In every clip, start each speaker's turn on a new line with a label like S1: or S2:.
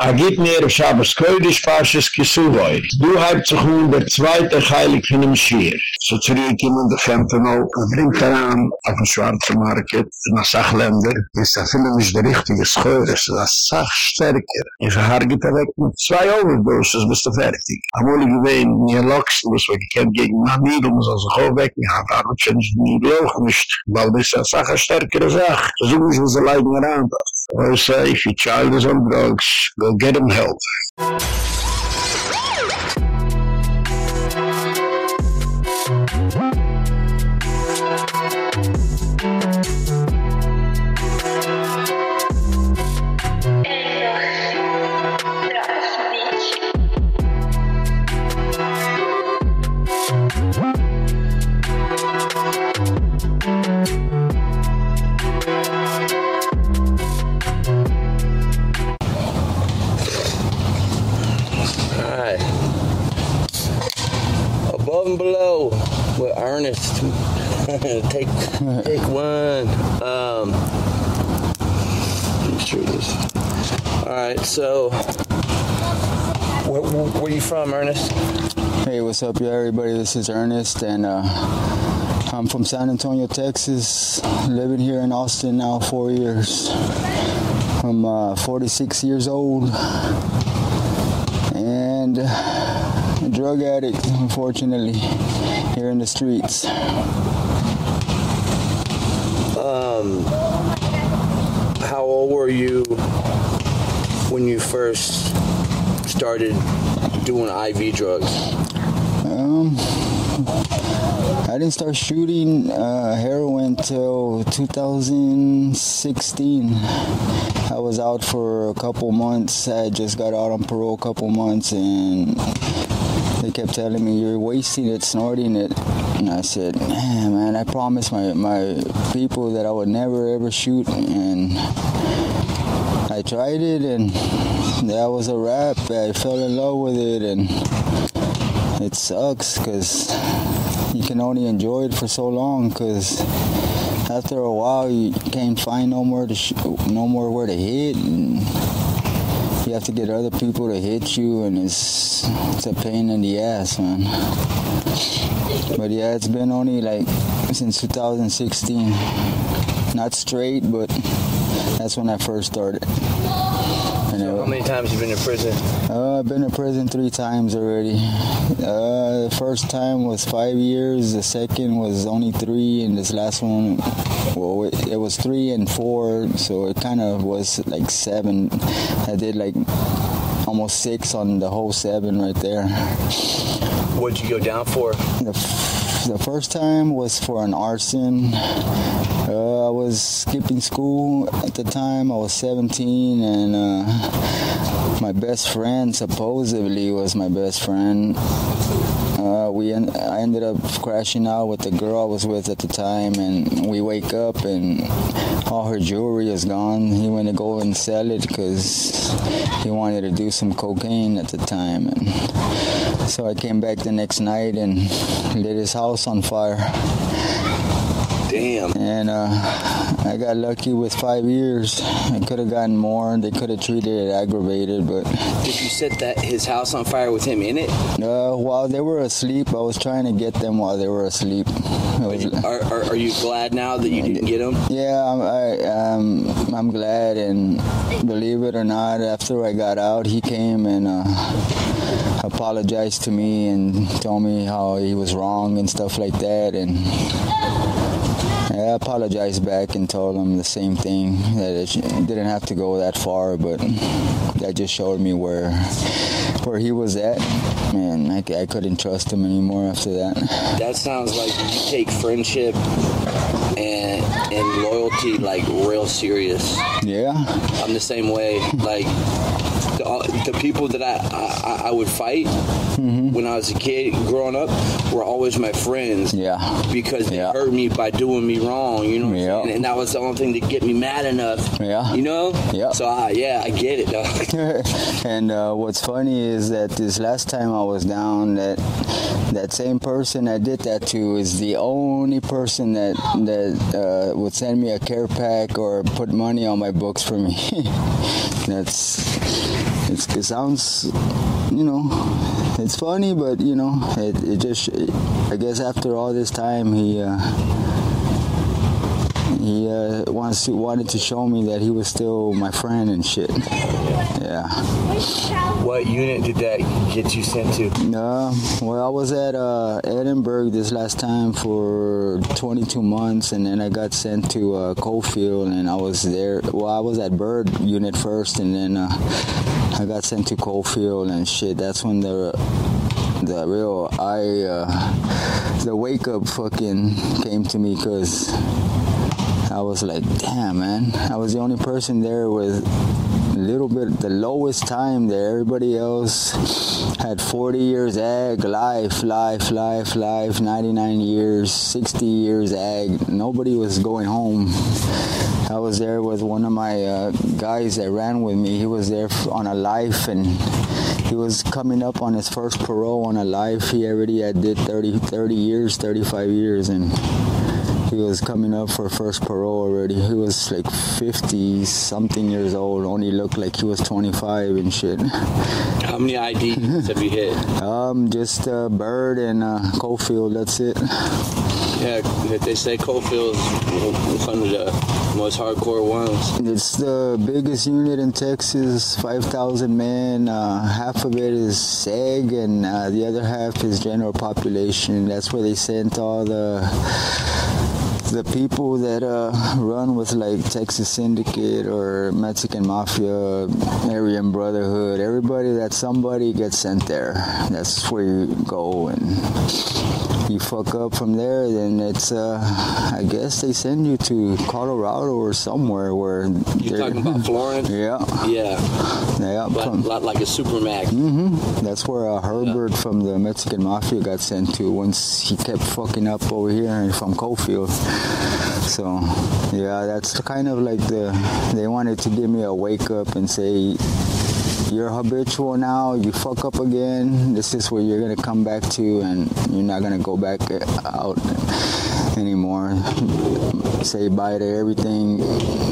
S1: agit git mir shabes koidish pashes kisuvoi. Du halb zu hun der zweite heilig von dem schier so zurück in der fentano bringt daran auf der market na sachländer. Ist da finden nicht der richtige scheur ist das sach stärker. In verhargit weg mit zwei overdoses bist du fertig. Amol gewein mir locks muss wir gekannt gegen na nidel muss also go weg ja da wird schon nicht loch nicht. Weil das sach stärker sach so muss ze leiden ran Also, if your child is on drugs, go get him help.
S2: Below with Ernest. take take one. Um, sure this. All right, so where, where you from, Ernest?
S3: Hey, what's up, yeah, everybody? This is Ernest, and uh, I'm from San Antonio, Texas. Living here in Austin now four years. I'm uh, 46 years old, and drug addict, unfortunately, here in the streets.
S2: Um, how old were you when you first started doing IV drugs?
S3: Um, I didn't start shooting uh, heroin till 2016. I was out for a couple months. I just got out on parole a couple months and they kept telling me you're wasting it snorting it. And I said man, man I promised my my people that I would never ever shoot and I tried it and that was a wrap. I fell in love with it and it sucks cuz you can only enjoy it for so long cuz after a while you can't find no more to no more where to hit and you have to get other people to hit you and it's it's a pain in the ass man. But yeah it's been only like since 2016 not straight but that's when I first started
S2: so how many times you been in prison?
S3: Uh, I've been in prison three times already. Uh, the first time was five years. The second was only three, and this last one, well, it, it was three and four, so it kind of was like seven. I did like almost six on the whole seven right there.
S2: What'd you go down for?
S3: The, the first time was for an arson. Uh, I was skipping school at the time. I was 17 and uh, my best friend supposedly was my best friend. Uh, we en I ended up crashing out with the girl I was with at the time and we wake up and all her jewelry is gone. He went to go and sell it cuz he wanted to do some cocaine at the time and so I came back the next night and lit his house on fire.
S2: Damn.
S3: And uh, I got lucky with 5 years. I could have gotten more. They could have treated it aggravated, but
S2: Did you set that his house on fire with him in it?
S3: Uh, while they were asleep, I was trying to get them while they were asleep. Was,
S2: are, are are you glad now that you didn't get them?
S3: Yeah, I'm I um I'm glad and believe it or not after I got out, he came and uh apologized to me and told me how he was wrong and stuff like that and I apologized back and told him the same thing that it didn't have to go that far but that just showed me where where he was at and I, I couldn't trust him anymore after that.
S2: That sounds like you take friendship and and loyalty like real serious.
S3: Yeah.
S2: I'm the same way like the, the people that I, I I would fight mm -hmm. when I was a kid growing up were always my friends.
S3: Yeah.
S2: Because they
S3: yeah.
S2: hurt me by doing me wrong, you know.
S3: Yeah.
S2: And, and, that was the only thing to get me mad enough.
S3: Yeah.
S2: You know?
S3: Yeah.
S2: So uh, yeah, I get it, dog.
S3: and uh, what's funny is that this last time I was down that that same person I did that to is the only person that that uh, would send me a care pack or put money on my books for me. That's it's, it sounds, you know, it's funny, but you know, it, it just, I guess after all this time, he, uh, he uh, wants to, wanted to show me that he was still my friend and shit. Yeah.
S2: What unit did that get you sent to?
S3: Uh, well, I was at uh, Edinburgh this last time for 22 months, and then I got sent to uh, Coffield, and I was there. Well, I was at Byrd unit first, and then uh, I got sent to Coffield and shit. That's when the the real I uh, the wake up fucking came to me because I was like, damn, man. I was the only person there with a little bit the lowest time there everybody else had 40 years ag life life life life 99 years 60 years ag. Nobody was going home. I was there with one of my uh, guys that ran with me. He was there on a life and he was coming up on his first parole on a life. He already had did 30 30 years 35 years and he was coming up for first parole already. He was like 50 something years old, only looked like he was 25 and shit.
S2: How many IDs have you hit?
S3: Um just uh, Byrd and uh, Coffield, that's it.
S2: Yeah, they say Coffield is one of the most hardcore ones.
S3: It's the biggest unit in Texas, 5,000 men. Uh, half of it is SEG and uh, the other half is general population. That's where they sent all the the people that uh, run with like Texas Syndicate or Mexican Mafia, Aryan Brotherhood, everybody that somebody gets sent there. That's where you go and you fuck up from there then it's uh I guess they send you to Colorado or somewhere where
S2: You're talking about Florence?
S3: Yeah.
S2: Yeah.
S3: Yeah,
S2: but, from, like a supermax.
S3: Mhm. That's where uh, Herbert yeah. from the Mexican Mafia got sent to once he kept fucking up over here from Coffield. So, yeah, that's kind of like the they wanted to give me a wake up and say you're habitual now, you fuck up again, this is where you're going to come back to and you're not going to go back out anymore. Say bye to everything.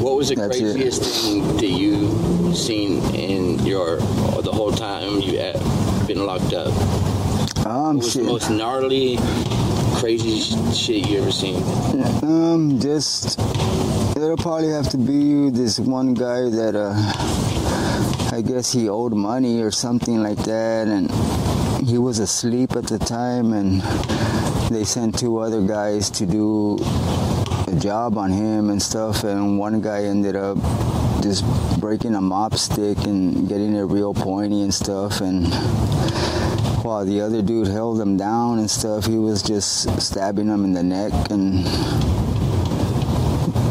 S2: What was the That's craziest it. thing that you seen in your the whole time you have been locked up?
S3: Um,
S2: what was shit. the most gnarly crazy shit you ever seen?
S3: Um, just it'll probably have to be this one guy that uh I guess he owed money or something like that and he was asleep at the time and they sent two other guys to do a job on him and stuff and one guy ended up just breaking a mop stick and getting it real pointy and stuff and while the other dude held him down and stuff he was just stabbing him in the neck and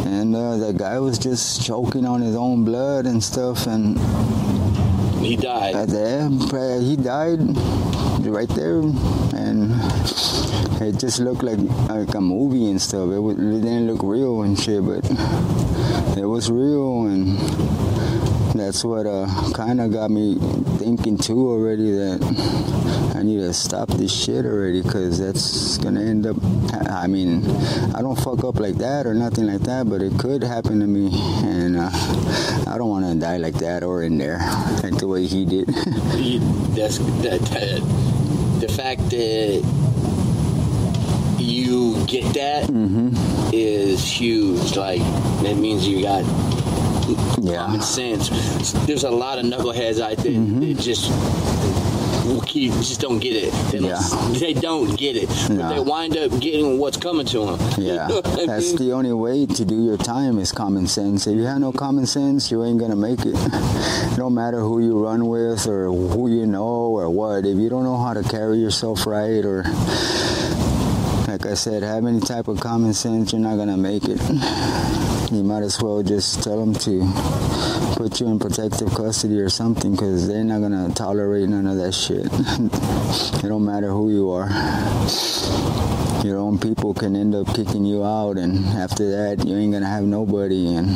S3: and uh, the guy was just choking on his own blood and stuff and
S2: he died.
S3: at the he died right there and it just looked like like a movie and stuff. It, it didn't look real and shit but it was real and that's what uh kind of got me thinking too already that I need to stop this shit already cuz that's going to end up I mean I don't fuck up like that or nothing like that but it could happen to me and uh, I don't want to die like that or in there like the way he did
S2: that's that, that the fact that you get that
S3: mm -hmm.
S2: is huge like that means you got yeah. common sense. There's a lot of knuckleheads out there mm -hmm. that just just don't get it. They don't, yeah. they don't get it. No. But they wind up getting what's coming to them.
S3: Yeah. That's the only way to do your time is common sense. If you have no common sense, you ain't going to make it. no matter who you run with or who you know or what. If you don't know how to carry yourself right or like I said, have any type of common sense, you're not going to make it you might as well just tell them to put you in protective custody or something because they're not going to tolerate none of that shit. it don't matter who you are. Your own people can end up kicking you out and after that you ain't going to have nobody and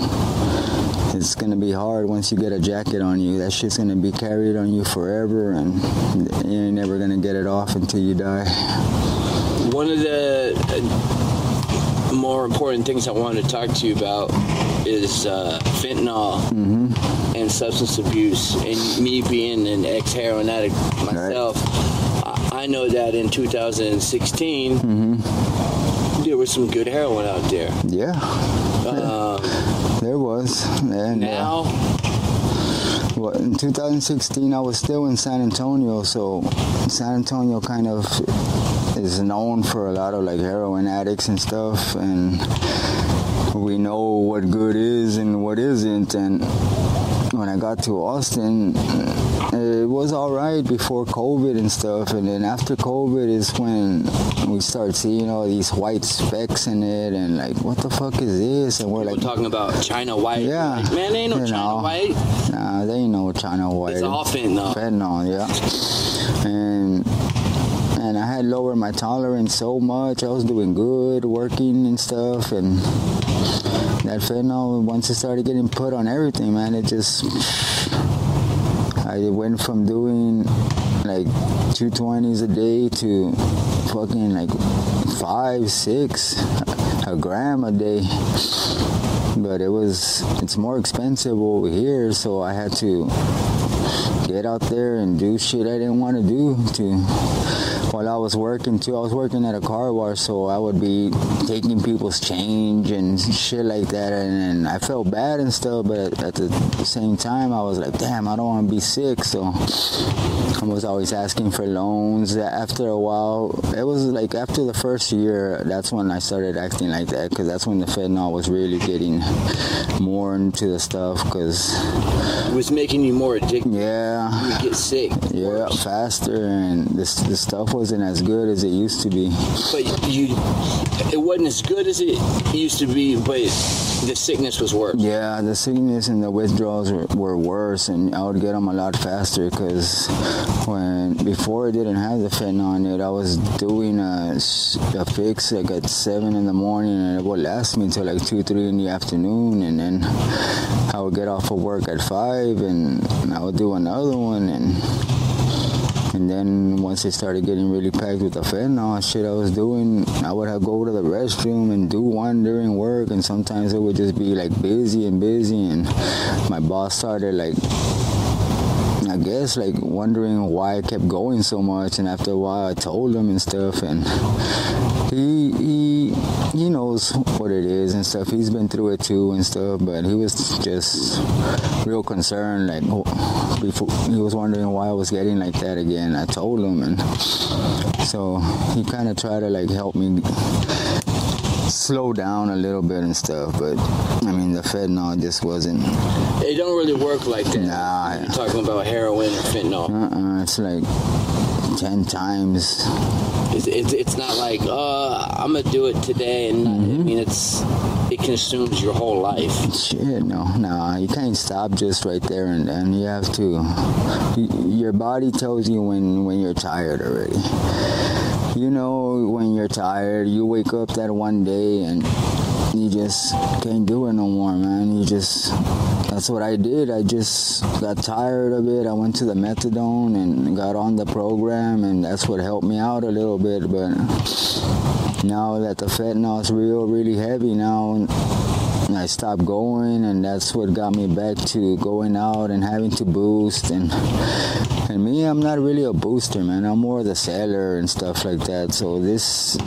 S3: it's going to be hard once you get a jacket on you. That shit's going to be carried on you forever and you ain't never going to get it off until you die.
S2: One of the more important things I wanted to talk to you about is uh, fentanyl mm-hmm. and substance abuse. And me being an ex-heroin addict myself, right. I, I, know that in 2016, mm-hmm. there was some good heroin out there.
S3: Yeah. Um, there was. And,
S2: now... Uh,
S3: in 2016, I was still in San Antonio, so San Antonio kind of is known for a lot of like heroin addicts and stuff and we know what good is and what isn't and when I got to Austin it was all right before COVID and stuff. And then after COVID is when we start seeing all these white specks in it and like what the fuck is this? And we're
S2: People
S3: like
S2: talking about China white.
S3: Yeah
S2: like, man they ain't no China know, white.
S3: Nah they ain't no China white.
S2: It's all fentanyl.
S3: Fentanyl yeah. And and I had lowered my tolerance so much. I was doing good, working and stuff, and that fentanyl, once it started getting put on everything, man, it just, I went from doing like 220s a day to fucking like five, six, a gram a day. But it was, it's more expensive over here, so I had to get out there and do shit I didn't want to do to while I was working too. I was working at a car wash, so I would be taking people's change and shit like that, and, and I felt bad and stuff. But at the same time, I was like, damn, I don't want to be sick, so I was always asking for loans. After a while, it was like after the first year, that's when I started acting like that, because that's when the fentanyl was really getting more into the stuff, because
S2: it was making you more addicted.
S3: Yeah,
S2: you get sick.
S3: Yeah, worse. faster, and this this stuff was wasn't as good as it used to be.
S2: But you, it wasn't as good as it used to be, but the sickness was worse.
S3: Yeah, the sickness and the withdrawals were, were worse, and I would get them a lot faster because when before I didn't have the fentanyl in it, I was doing a, a fix like at 7 in the morning, and it would last me until like 2, 3 in the afternoon, and then I would get off of work at 5, and I would do another one, and and then once it started getting really packed with the fentanyl shit I was doing, I would have go to the restroom and do one during work. And sometimes it would just be like busy and busy. And my boss started like I guess like wondering why I kept going so much and after a while I told him and stuff and he he he knows what it is and stuff. He's been through it too and stuff but he was just real concerned like before he was wondering why I was getting like that again. I told him and so he kind of tried to like help me slow down a little bit and stuff, but I mean the fentanyl just wasn't.
S2: It don't really work like that.
S3: Nah,
S2: you're talking about heroin or fentanyl.
S3: Uh-uh, it's like ten times.
S2: It's, it's, it's not like uh, I'm gonna do it today, and mm -hmm. I mm-hmm. mean it's it consumes your whole life.
S3: Shit, no, no, you can't stop just right there and then. You have to. Your body tells you when when you're tired already you know when you're tired you wake up that one day and you just can't do it no more man. You just that's what I did. I just got tired of it. I went to the methadone and got on the program and that's what helped me out a little bit. But now that the fentanyl is real really heavy now I stopped going and that's what got me back to going out and having to boost. And and me I'm not really a booster man. I'm more the seller and stuff like that. So this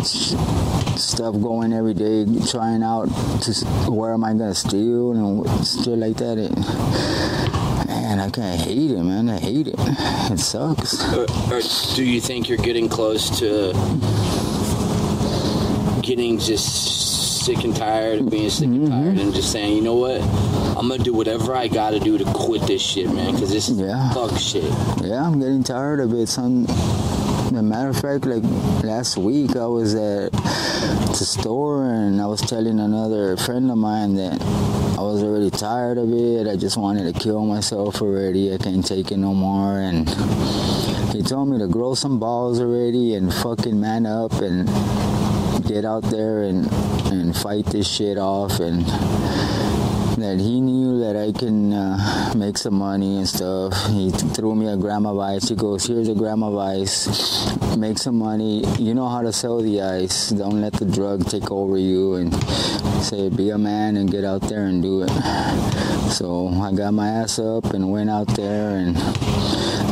S3: stuff going every day trying out to where am I going to steal and stuff like that it, man I of hate it man. I hate it. It sucks.
S2: Or, or do you think you're getting close to getting just sick and tired of being sick and tired mm-hmm. and just saying, you know what, I'm gonna do whatever I gotta do to quit this shit, man, because this is fuck shit.
S3: Yeah, I'm getting tired of it. Some, a matter of fact, like last week, I was at the store and I was telling another friend of mine that I was already tired of it. I just wanted to kill myself already. I can't take it no more. And he told me to grow some balls already and fucking man up and get out there and and fight this shit off and that he knew that I can uh, make some money and stuff. He threw me a gram of ice. He goes, here's a gram of ice. Make some money. You know how to sell the ice. Don't let the drug take over you. And say be a man and get out there and do it. So I got my ass up and went out there and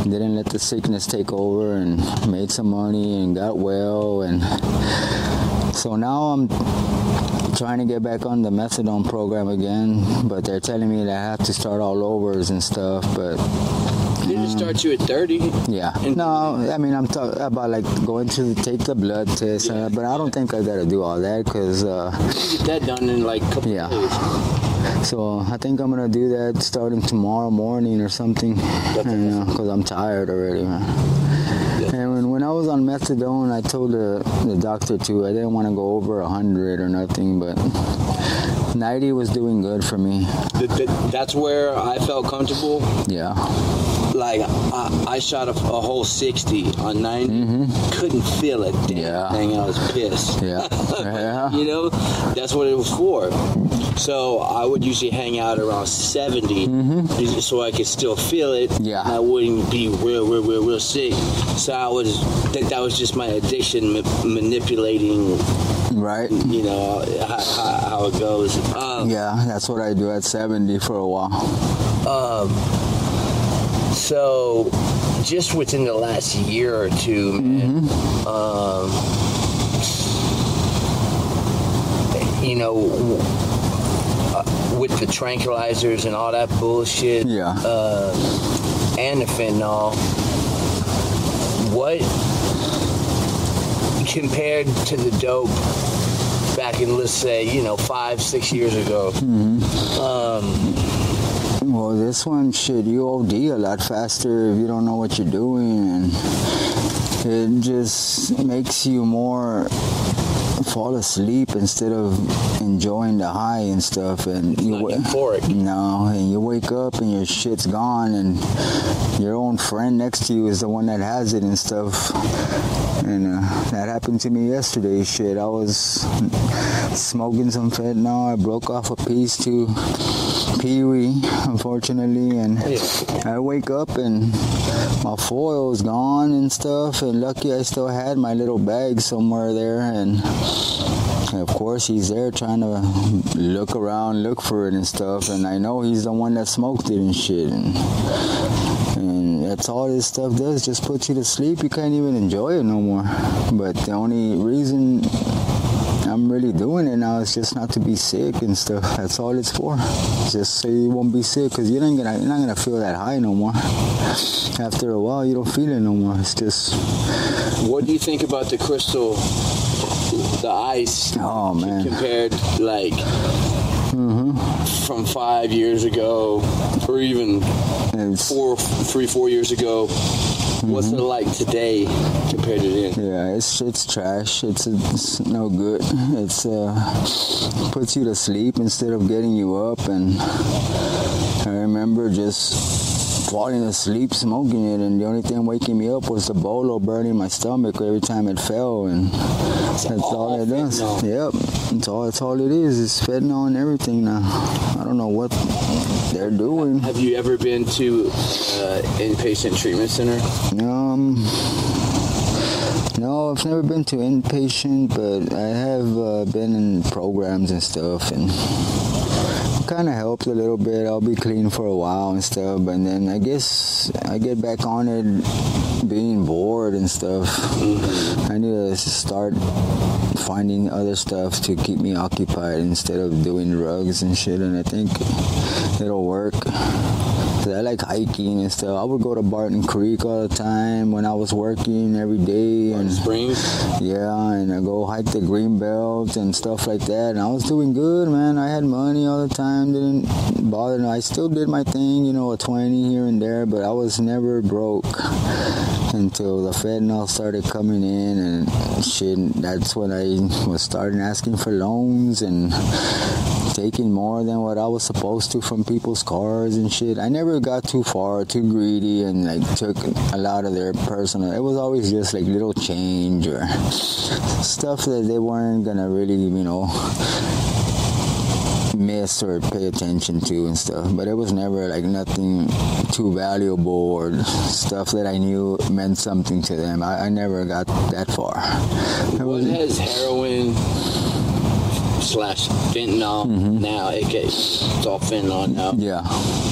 S3: didn't let the sickness take over and made some money and got well and so now I'm trying to get back on the methadone program again, but they're telling me that I have to start all overs and stuff, but
S2: they just start you at 30.
S3: Yeah. No, I mean I'm talking about like going to take the blood test, yeah. uh, but I don't think I got to do all that cuz uh
S2: get that done in like a couple
S3: yeah.
S2: days.
S3: So, I think I'm going to do that starting tomorrow morning or something. Awesome. Cuz I'm tired already, man. And when, when I was on methadone, I told the, the doctor too, I didn't want to go over 100 or nothing, but 90 was doing good for me.
S2: That's where I felt comfortable?
S3: Yeah
S2: like I, I shot a, a, whole 60 on 90 mm -hmm. couldn't feel it Damn
S3: yeah.
S2: thing. I was pissed.
S3: Yeah, yeah.
S2: you know? That's what it was for. So I would usually hang out around 70
S3: mm -hmm.
S2: so I could still feel it.
S3: Yeah.
S2: I wouldn't be real real real real sick. So I was think that was just my addiction ma manipulating
S3: right.
S2: you know how, how it goes.
S3: Um, yeah that's what I do at 70 for a while.
S2: um so just within the last year or two man, mm -hmm. um, you know uh, with the tranquilizers and all that bullshit
S3: yeah
S2: uh, and the fentanyl what compared to the dope back in let's say you know five six years ago
S3: mm -hmm. um, well, this one, shit, you OD a lot faster if you don't know what you're doing. And it just makes you more fall asleep instead of enjoying the high and stuff and
S2: you euphoric.
S3: No, and you wake up and your shit's gone and your own friend next to you is the one that has it and stuff. And uh, that happened to me yesterday, shit. I was smoking some fentanyl. I broke off a piece Pee-wee, unfortunately, and yeah. I wake up and my foil is gone and stuff and lucky I still had my little bag somewhere there and of course he's there trying to look around look for it and stuff and I know he's the one that smoked it and shit and and that's all this stuff does just put you to sleep you can't even enjoy it no more but the only reason I'm really doing it now. It's just not to be sick and stuff. That's all it's for. Just so you won't be sick cuz you're not going to you're not going to feel that high no more. After a while you don't feel it no more. It's just
S2: what do you think about the crystal the ice
S3: oh man.
S2: compared like
S3: mm -hmm.
S2: from 5 years ago or even
S3: it's,
S2: four, three, four years ago What's it like today compared to then?
S3: Yeah, it's it's trash. It's, it's no good. It's uh puts you to sleep instead of getting you up and I remember just falling asleep smoking it and the only thing waking me up was the bolo burning my stomach every time it fell and that's, all, all it does. Yep. That's all that's all it is. It's fentanyl and everything now. I don't know what they're doing.
S2: Have you ever been to uh inpatient treatment center?
S3: Um no, I've never been to inpatient, but I have uh, been in programs and stuff and kind of helped a little bit. I'll be clean for a while and stuff, and then I guess I get back on it being bored and stuff. Mm-hmm. I need to start finding other stuff to keep me occupied instead of doing drugs and shit, and I think it'll work. I like hiking and stuff. I would go to Barton Creek all the time when I was working every day
S2: and Springs.
S3: Yeah, and I go hike the green belt and stuff like that. And I was doing good, man. I had money all the time. Didn't bother. I still did my thing, you know, a 20 here and there, but I was never broke until the fentanyl started coming in and shit. That's when I was starting asking for loans and taking more than what I was supposed to from people's cars and shit. I never got too far, too greedy and like took a lot of their personal. It was always just like little change or stuff that they weren't going to really, you know, miss or pay attention to and stuff but it was never like nothing too valuable or stuff that I knew meant something to them I, I never got that far
S2: what has heroin slash fentanyl
S3: Mm-hmm.
S2: now. It gets, it's all fentanyl now.
S3: Yeah.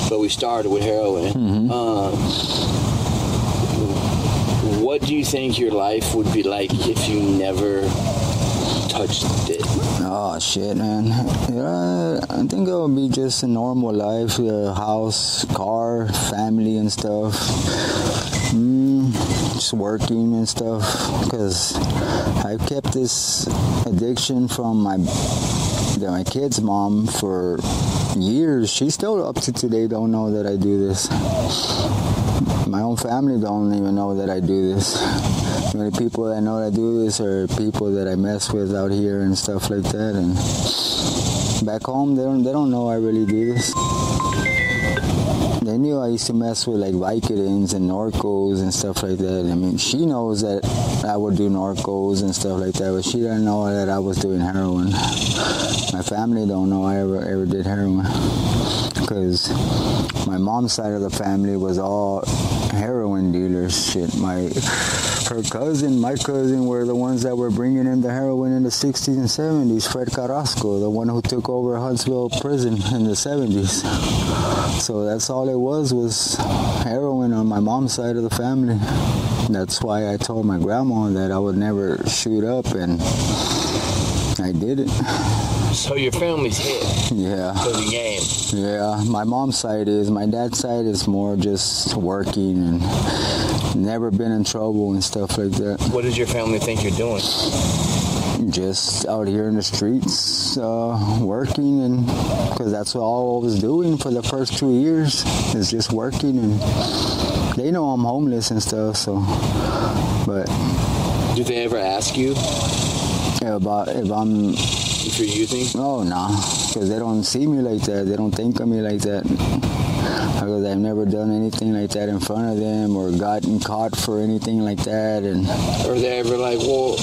S2: But we started with heroin.
S3: Mm-hmm.
S2: Um, what do you think your life would be like if you never touched it?
S3: Oh shit, man. Yeah, I think it would be just a normal life, a house, car, family and stuff. Mm, just working and stuff. Cause I've kept this addiction from my yeah, my kid's mom for years. She still up to today don't know that I do this. My own family don't even know that I do this. The only people that know that I do this are people that I mess with out here and stuff like that. And back home, they don't they don't know I really do this. They knew I used to mess with like Vicodins and Norcos and stuff like that. I mean, she knows that I would do Norcos and stuff like that, but she didn't know that I was doing heroin. My family don't know I ever ever did heroin because my mom's side of the family was all heroin dealers. Shit, my her cousin, my cousin were the ones that were bringing in the heroin in the 60s and 70s. Fred Carrasco, the one who took over Huntsville prison in the 70s. So that's all it was was heroin on my mom's side of the family. That's why I told my grandma that I would never shoot up and I did it.
S2: So your family's hit
S3: Yeah.
S2: to the game.
S3: Yeah, my mom's side is. My dad's side is more just working and never been in trouble and stuff like that.
S2: What does your family think you're doing?
S3: Just out here in the streets, uh, working and because that's all I was doing for the first two years is just working and they know I'm homeless and stuff. So, but
S2: Do they ever ask you
S3: about if I'm
S2: if you're using?
S3: Oh no, because they don't see me like that. They don't think of me like that. Because I've never done anything like that in front of them or gotten caught for anything like that. And
S2: Or they ever like, well,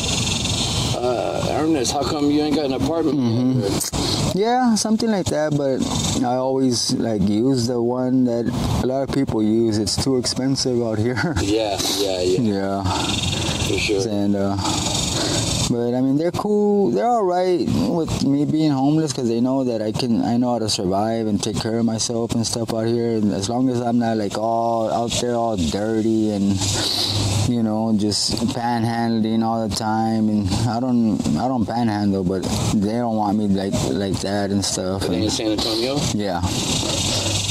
S2: uh, Ernest, how come you ain't got an apartment?
S3: Mm-hmm. yeah, something like that. But I always like use the one that a lot of people use. It's too expensive out here.
S2: Yeah, yeah, yeah,
S3: yeah.
S2: for sure.
S3: and uh but I mean they're cool. They're all right with me being homeless because they know that I can I know how to survive and take care of myself and stuff out here. And as long as I'm not like all out there all dirty and you know just panhandling all the time. And I don't I don't panhandle but they don't want me like like that and stuff.
S2: In San Antonio?
S3: yeah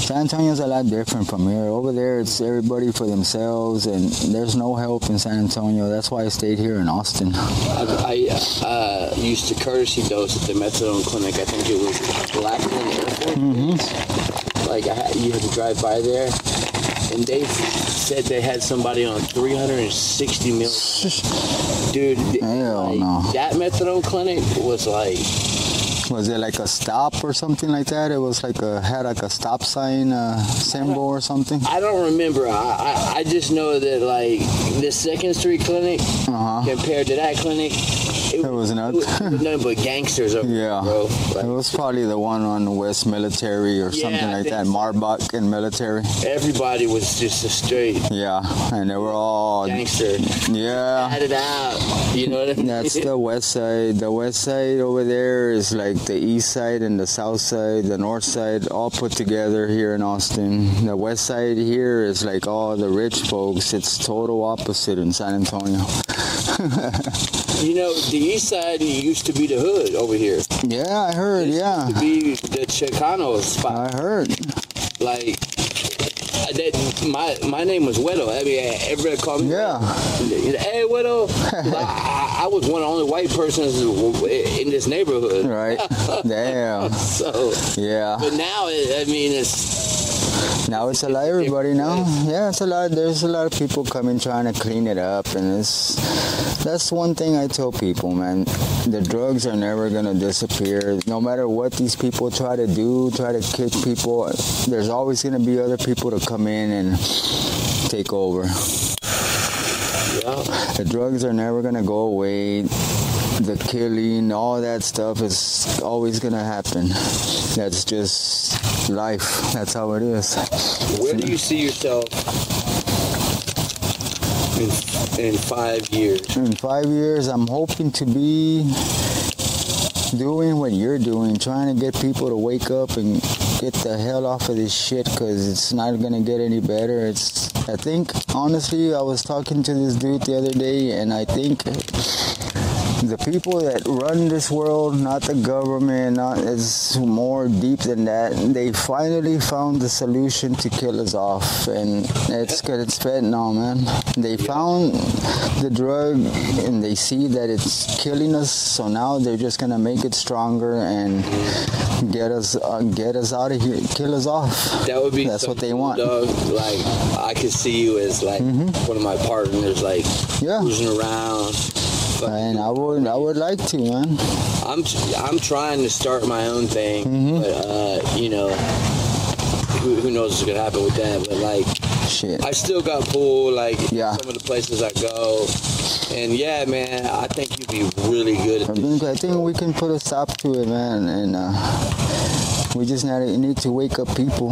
S3: San Antonio's a lot different from here. Over there, it's everybody for themselves, and there's no help in San Antonio. That's why I stayed here in Austin.
S2: I, I uh, used to courtesy dose at the methadone clinic. I think it was Blackman Air Force Base. Like had, you had to drive by there, and they said they had somebody on 360 mil. Dude,
S3: Hell
S2: like,
S3: no.
S2: that methadone clinic was like
S3: Was it like a stop or something like that? It was like a had like a stop sign uh, symbol or something.
S2: I don't remember. I, I I just know that like the Second Street clinic
S3: Uh huh.
S2: compared to that clinic, it,
S3: It was nuts.
S2: it was nothing but gangsters over
S3: Yeah,
S2: there, bro.
S3: it was probably the one on West Military or
S2: Yeah,
S3: something like that.
S2: so.
S3: Marbach and Military.
S2: everybody was just a straight
S3: Yeah, and they were all
S2: gangster.
S3: yeah.
S2: Had it out. You know what I mean?
S3: That's the west side. The west side over there is like the east side and the south side, the north side, all put together here in Austin. The west side here is like all the rich folks. It's total opposite in San Antonio.
S2: You know, the east side used to be the hood over here.
S3: Yeah, I heard. Yeah,
S2: To be the Chicano spot.
S3: I heard.
S2: Like that. My my name was Widow. I mean, everybody called me.
S3: Yeah.
S2: Hey, Widow. I, I was one of the only white persons in this neighborhood.
S3: Right. Damn.
S2: So,
S3: Yeah.
S2: but now I mean, it's
S3: Now it's a lot everybody now. Yeah, it's a lot. There's a lot of people coming trying to clean it up, and it's that's one thing I tell people, man. The drugs are never gonna disappear. No matter what these people try to do, try to kick people, there's always gonna be other people to come in and take over.
S2: yeah.
S3: The drugs are never gonna go away. The killing, all that stuff is always gonna happen. That's just life. That's how it is.
S2: Where do you see yourself in in five years?
S3: in five years i'm hoping to be doing what you're doing, trying to get people to wake up and get the hell off of this shit cuz it's not going to get any better. It's I think honestly, I was talking to this dude the other day and I think the people that run this world, not the government, not it's more deep than that. They finally found the solution to kill us off, and it's good. It's fentanyl, man. They found the drug, and they see that it's killing us. So now they're just gonna make it stronger and get us uh, get us out of here, kill us off.
S2: That would be
S3: that's what they want.
S2: Dog. Like I could see you as like mm -hmm. one of my partners, like
S3: yeah.
S2: cruising around
S3: and I would I would like to, man.
S2: I'm I'm trying to start my own thing, mm -hmm. but uh, you know, who, who knows what's gonna happen with that? But like,
S3: shit,
S2: I still got pulled. Like
S3: yeah.
S2: some of the places I go, and yeah, man, I think you'd be really good. At
S3: I think I think we can put a stop to it, man, and uh, we just need to wake up people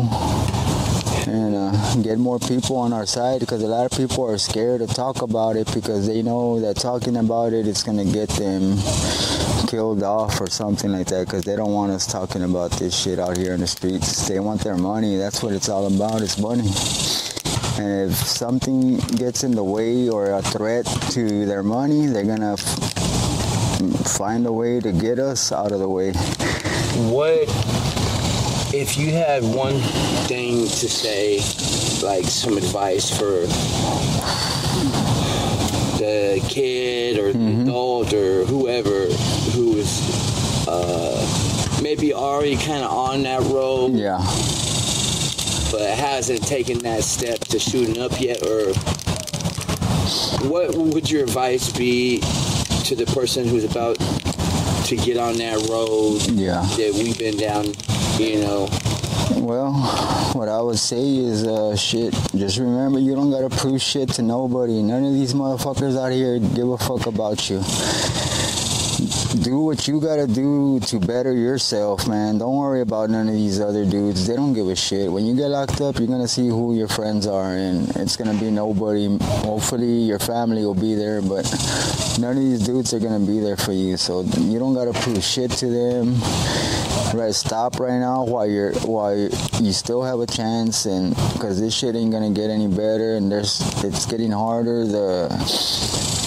S3: and uh, get more people on our side because a lot of people are scared to talk about it because they know that talking about it it is going to get them killed off or something like that because they don't want us talking about this shit out here in the streets. They want their money. That's what it's all about. It's money. And if something gets in the way or a threat to their money, they're going to find a way to get us out of the way.
S2: What if you had one thing to say, like some advice for the kid or the mm -hmm. adult or whoever who is uh, maybe already kind of on that road.
S3: Yeah.
S2: But hasn't taken that step to shooting up yet or what would your advice be to the person who's about to get on that road
S3: yeah.
S2: that we've been down you know
S3: well what i would say is uh shit just remember you don't gotta prove shit to nobody none of these motherfuckers out here give a fuck about you do what you gotta do to better yourself, man. Don't worry about none of these other dudes. They don't give a shit. When you get locked up, you're gonna see who your friends are, and it's gonna be nobody. Hopefully, your family will be there, but none of these dudes are gonna be there for you. So you don't gotta prove shit to them. Right, stop right now while you're while you still have a chance, and because this shit ain't gonna get any better, and there's it's getting harder. The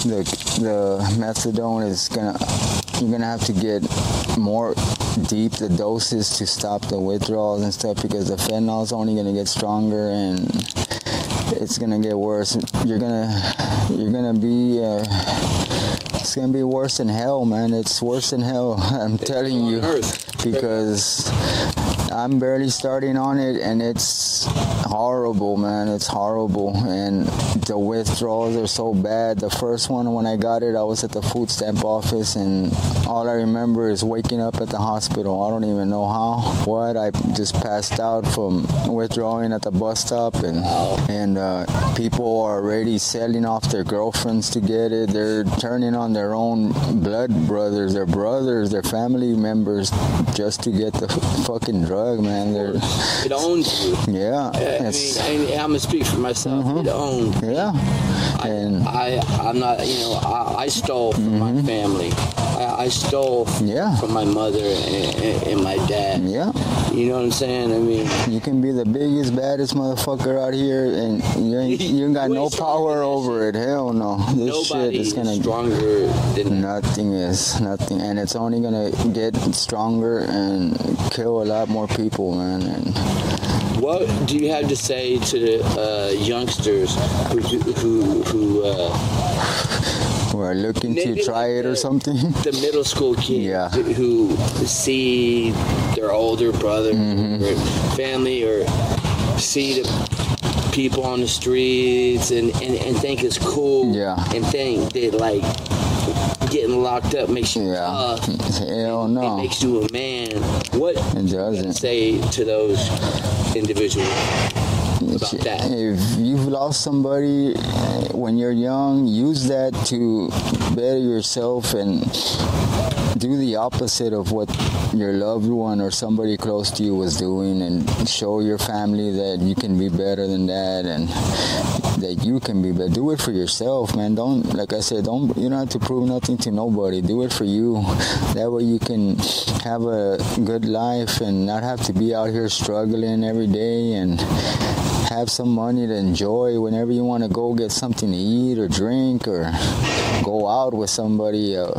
S3: the the methadone is gonna you're gonna have to get more deep the doses to stop the withdrawals and stuff because the fentanyl is only gonna get stronger and it's gonna get worse you're gonna you're gonna be uh, it's gonna be worse than hell man. It's worse than hell i'm telling you. Because I'm barely starting on it and it's horrible, man. It's horrible and the withdrawals are so bad. The first one when I got it, I was at the food stamp office and all I remember is waking up at the hospital. I don't even know how. What? I just passed out from withdrawing at the bus stop and and uh, people are already selling off their girlfriends to get it. They're turning on their own blood brothers, their brothers, their family members just to get the fucking drug drug, man. They're,
S2: it owns you.
S3: Yeah.
S2: I mean, I, am gonna speak for myself. Mm -hmm. It owns.
S3: Yeah.
S2: I, and I, I'm not. You know, I, I stole from mm -hmm. my mm-hmm. family. I, I stole
S3: yeah.
S2: from my mother and, and, my dad.
S3: Yeah.
S2: You know what I'm saying? I mean,
S3: you can be the biggest, baddest motherfucker out here, and you ain't, you ain't got no power over it. Hell no. This
S2: Nobody
S3: shit is gonna
S2: stronger than
S3: nothing is nothing, and it's only gonna get stronger and kill a lot more people, man. And
S2: what do you have to say to the uh, youngsters who who who uh,
S3: who are looking to try it or something?
S2: The middle school kids
S3: yeah.
S2: who see their older brother mm -hmm. or family or see the people on the streets and, and, and think it's cool
S3: yeah.
S2: and think that like getting locked up makes you yeah. tough.
S3: Hell no.
S2: It makes you a man. What
S3: it doesn't.
S2: say to those individuals? about that.
S3: If you've lost somebody uh, when you're young, use that to better yourself and do the opposite of what your loved one or somebody close to you was doing and show your family that you can be better than that and that you can be better. Do it for yourself, man. Don't like I said, don't you don't have to prove nothing to nobody. Do it for you. That way you can have a good life and not have to be out here struggling every day and have some money to enjoy whenever you want to go get something to eat or drink or go out with somebody uh,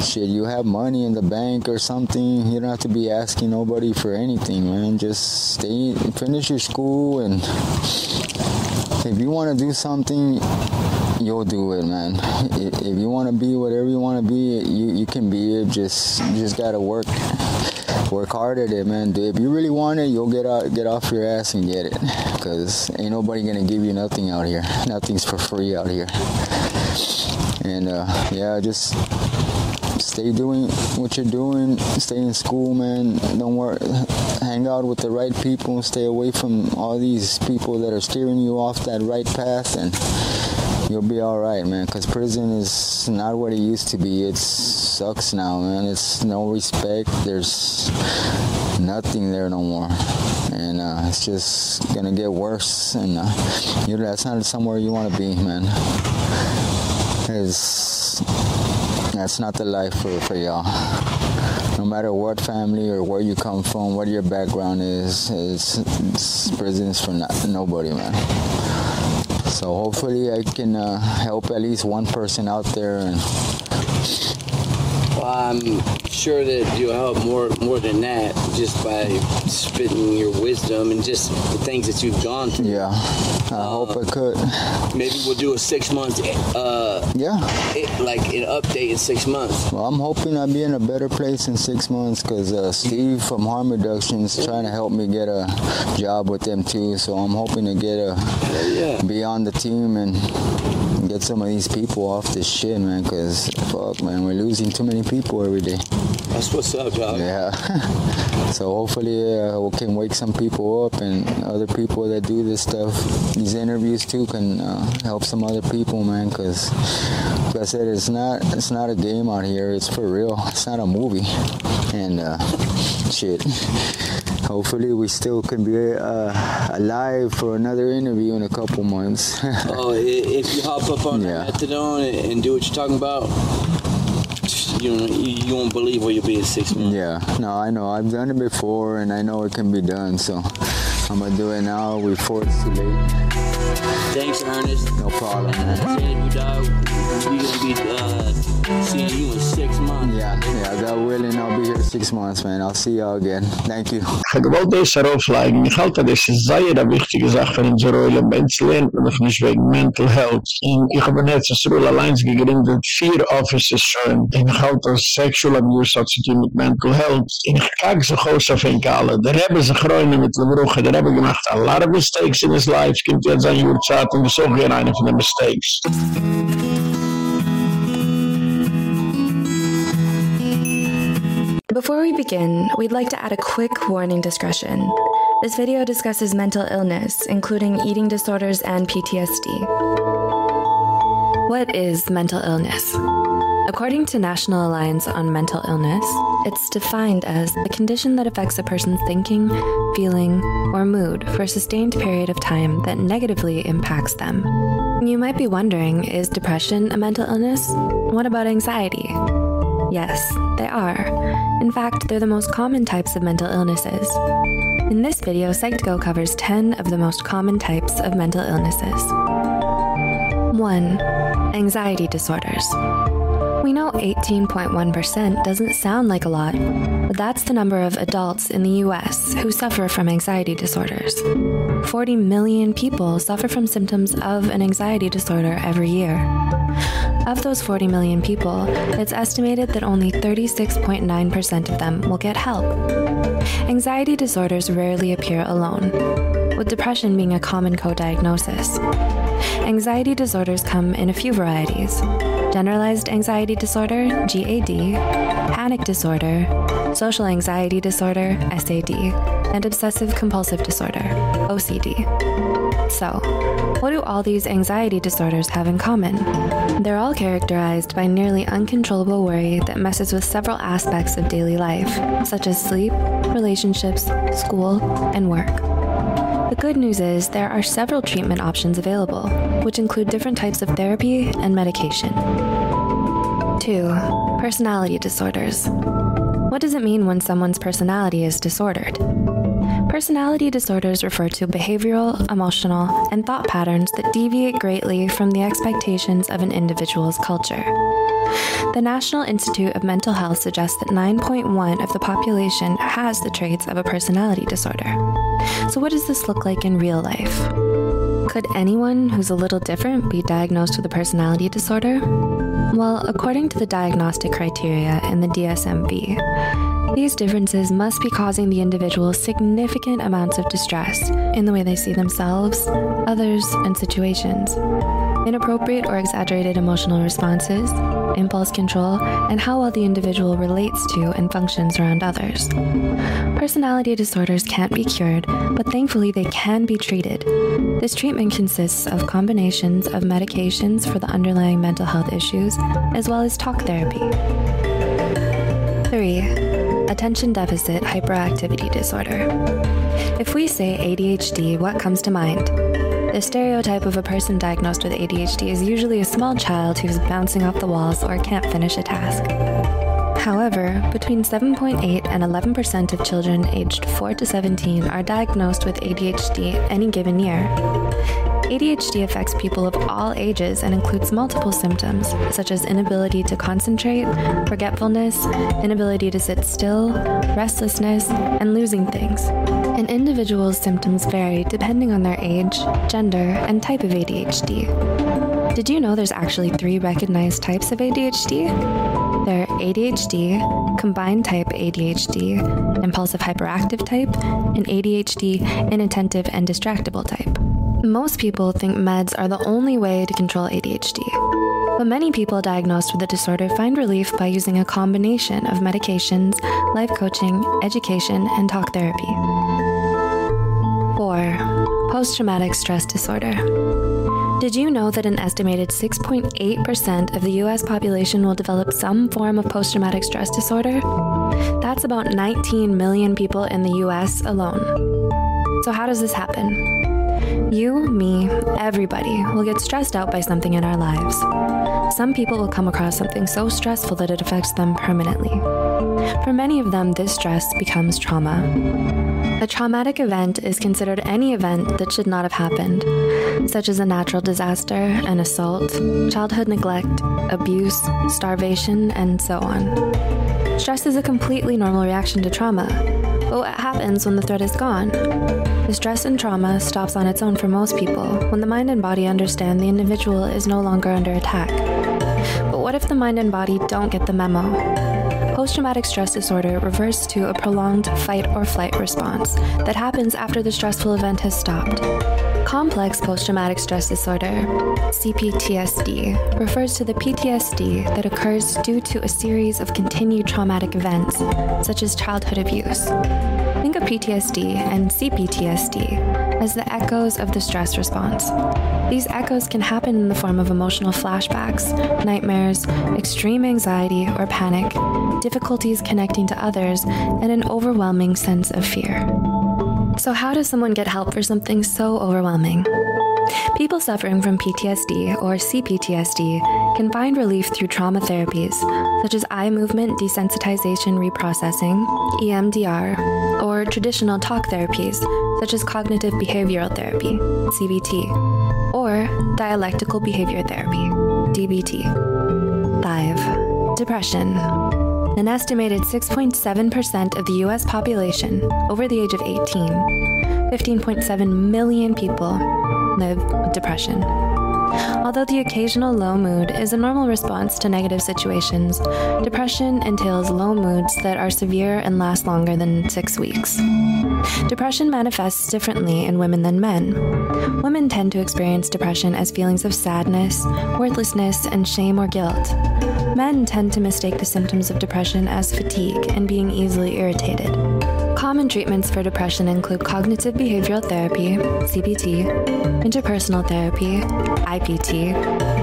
S3: shit you have money in the bank or something you don't have to be asking nobody for anything man. Just stay finish your school and if you want to do something you'll do it man. If you want to be whatever you want to be you you can be it. Just you just got to work work hard at it man. If you really want it you'll get out get off your ass and get it. Cuz ain't nobody to give you nothing out here. Nothing's for free out here. And uh yeah just stay doing what you're doing. Stay in school man. Don't worry hang out with the right people. Stay away from all these people that are steering you off that right path and you'll be all right man cuz prison is not what it used to be. It sucks now man. It's no respect. There's nothing there no more. And uh, it's just to get worse and uh, you that's not somewhere you want to be man. Is that's not the life for for y'all. No matter what family or where you come from what your background is is, is prisons for not, nobody man so hopefully I can uh, help at least one person out there and
S2: well, I'm sure that you'll help more more than that just by spitting your wisdom and just the things that you've gone through.
S3: Yeah. I uh, hope I could.
S2: Maybe we'll do a 6 months uh
S3: yeah.
S2: It, like an update in 6 months.
S3: Well, I'm hoping I'll be in a better place in 6 months cuz uh, Steve from Harm Reduction is trying to help me get a job with them too. So I'm hoping to get a
S2: yeah.
S3: be on the team and get some of these people off this shit, man, cuz fuck, man, we're losing too many people every day.
S2: That's what's up, dog.
S3: Yeah. so hopefully uh, we can wake some people up and other people that do this stuff, these interviews too can uh, help some other people, man, cuz like I said it's not it's not a game out here, it's for real. It's not a movie. And uh shit hopefully we still can be uh, alive for another interview in a couple months.
S2: oh, if you hop up on yeah. methadone and do what you're talking about, you know, you won't believe where you'll be in six months.
S3: Yeah, no, I know. I've done it before, and I know it can be done. So I'm gonna do it now before it's too late.
S2: Thanks, Ernest.
S3: No problem.
S2: Man. You dog. We gonna be uh, seeing you in six months.
S3: Yeah, yeah. God willing, I'll be here six months, man. I'll see y'all again. Thank you.
S1: Ich wollte das auflegen. Ich halte, das ist sehr eine wichtige Sache für unsere Rolle. Menschen lernt man noch nicht wegen Mental Health. Und ich habe jetzt das Rolle allein gegründet, vier Offices schon. Und ich halte, das Sexual Abuse hat sich mit Mental Health. Und ich kage so groß auf ein Kalle. Da haben sie Gräune mit der Brüche. Da haben gemacht a lot of mistakes in his life. Kommt jetzt an Eine von den Mistakes.
S4: Before we begin, we'd like to add a quick warning discretion. This video discusses mental illness, including eating disorders and PTSD. What is mental illness? According to National Alliance on Mental Illness, it's defined as a condition that affects a person's thinking, feeling, or mood for a sustained period of time that negatively impacts them. You might be wondering, is depression a mental illness? What about anxiety? Yes, they are. In fact, they're the most common types of mental illnesses. In this video, Psych2Go covers 10 of the most common types of mental illnesses. 1. Anxiety disorders. We know 18.1% doesn't sound like a lot, but that's the number of adults in the US who suffer from anxiety disorders. 40 million people suffer from symptoms of an anxiety disorder every year. Of those 40 million people, it's estimated that only 36.9% of them will get help. Anxiety disorders rarely appear alone, with depression being a common co-diagnosis. Anxiety disorders come in a few varieties. Generalized anxiety disorder, GAD, panic disorder, social anxiety disorder, SAD, and obsessive compulsive disorder, OCD. So, what do all these anxiety disorders have in common? They're all characterized by nearly uncontrollable worry that messes with several aspects of daily life, such as sleep, relationships, school, and work. The good news is there are several treatment options available, which include different types of therapy and medication. 2. Personality disorders. What does it mean when someone's personality is disordered? Personality disorders refer to behavioral, emotional, and thought patterns that deviate greatly from the expectations of an individual's culture. The National Institute of Mental Health suggests that 9.1 of the population has the traits of a personality disorder. So what does this look like in real life? Could anyone who's a little different be diagnosed with a personality disorder? Well, according to the diagnostic criteria in the DSM-V, these differences must be causing the individual significant amounts of distress in the way they see themselves, others, and situations inappropriate or exaggerated emotional responses, impulse control, and how well the individual relates to and functions around others. Personality disorders can't be cured, but thankfully they can be treated. This treatment consists of combinations of medications for the underlying mental health issues, as well as talk therapy. 3. Attention deficit hyperactivity disorder. If we say ADHD, what comes to mind? The stereotype of a person diagnosed with ADHD is usually a small child who's bouncing off the walls or can't finish a task. However, between 7.8 and 11% of children aged 4 to 17 are diagnosed with ADHD any given year. ADHD affects people of all ages and includes multiple symptoms, such as inability to concentrate, forgetfulness, inability to sit still, restlessness, and losing things. An individual's symptoms vary depending on their age, gender, and type of ADHD. Did you know there's actually three recognized types of ADHD? They're ADHD, combined type ADHD, impulsive hyperactive type, and ADHD inattentive and distractible type. Most people think meds are the only way to control ADHD. But many people diagnosed with the disorder find relief by using a combination of medications, life coaching, education, and talk therapy. 4. Post traumatic stress disorder. Did you know that an estimated 6.8% of the US population will develop some form of post traumatic stress disorder? That's about 19 million people in the US alone. So, how does this happen? You, me, everybody will get stressed out by something in our lives. Some people will come across something so stressful that it affects them permanently. For many of them, this stress becomes trauma. A traumatic event is considered any event that should not have happened, such as a natural disaster, an assault, childhood neglect, abuse, starvation, and so on. Stress is a completely normal reaction to trauma. But what happens when the threat is gone? The stress and trauma stops on its own for most people when the mind and body understand the individual is no longer under attack. But what if the mind and body don't get the memo? Post traumatic stress disorder refers to a prolonged fight or flight response that happens after the stressful event has stopped. Complex post traumatic stress disorder, CPTSD, refers to the PTSD that occurs due to a series of continued traumatic events, such as childhood abuse. Think of PTSD and CPTSD as the echoes of the stress response. These echoes can happen in the form of emotional flashbacks, nightmares, extreme anxiety or panic, difficulties connecting to others, and an overwhelming sense of fear. So how does someone get help for something so overwhelming? People suffering from PTSD or CPTSD can find relief through trauma therapies such as eye movement desensitization reprocessing, EMDR, or traditional talk therapies such as cognitive behavioral therapy, CBT, or dialectical behavior therapy, DBT. 5. Depression. An estimated 6.7% of the US population over the age of 18, 15.7 million people live with depression. Although the occasional low mood is a normal response to negative situations, depression entails low moods that are severe and last longer than 6 weeks. Depression manifests differently in women than men. Women tend to experience depression as feelings of sadness, worthlessness, and shame or guilt. Men tend to mistake the symptoms of depression as fatigue and being easily irritated. Common treatments for depression include cognitive behavioral therapy, CBT, interpersonal therapy, IPT,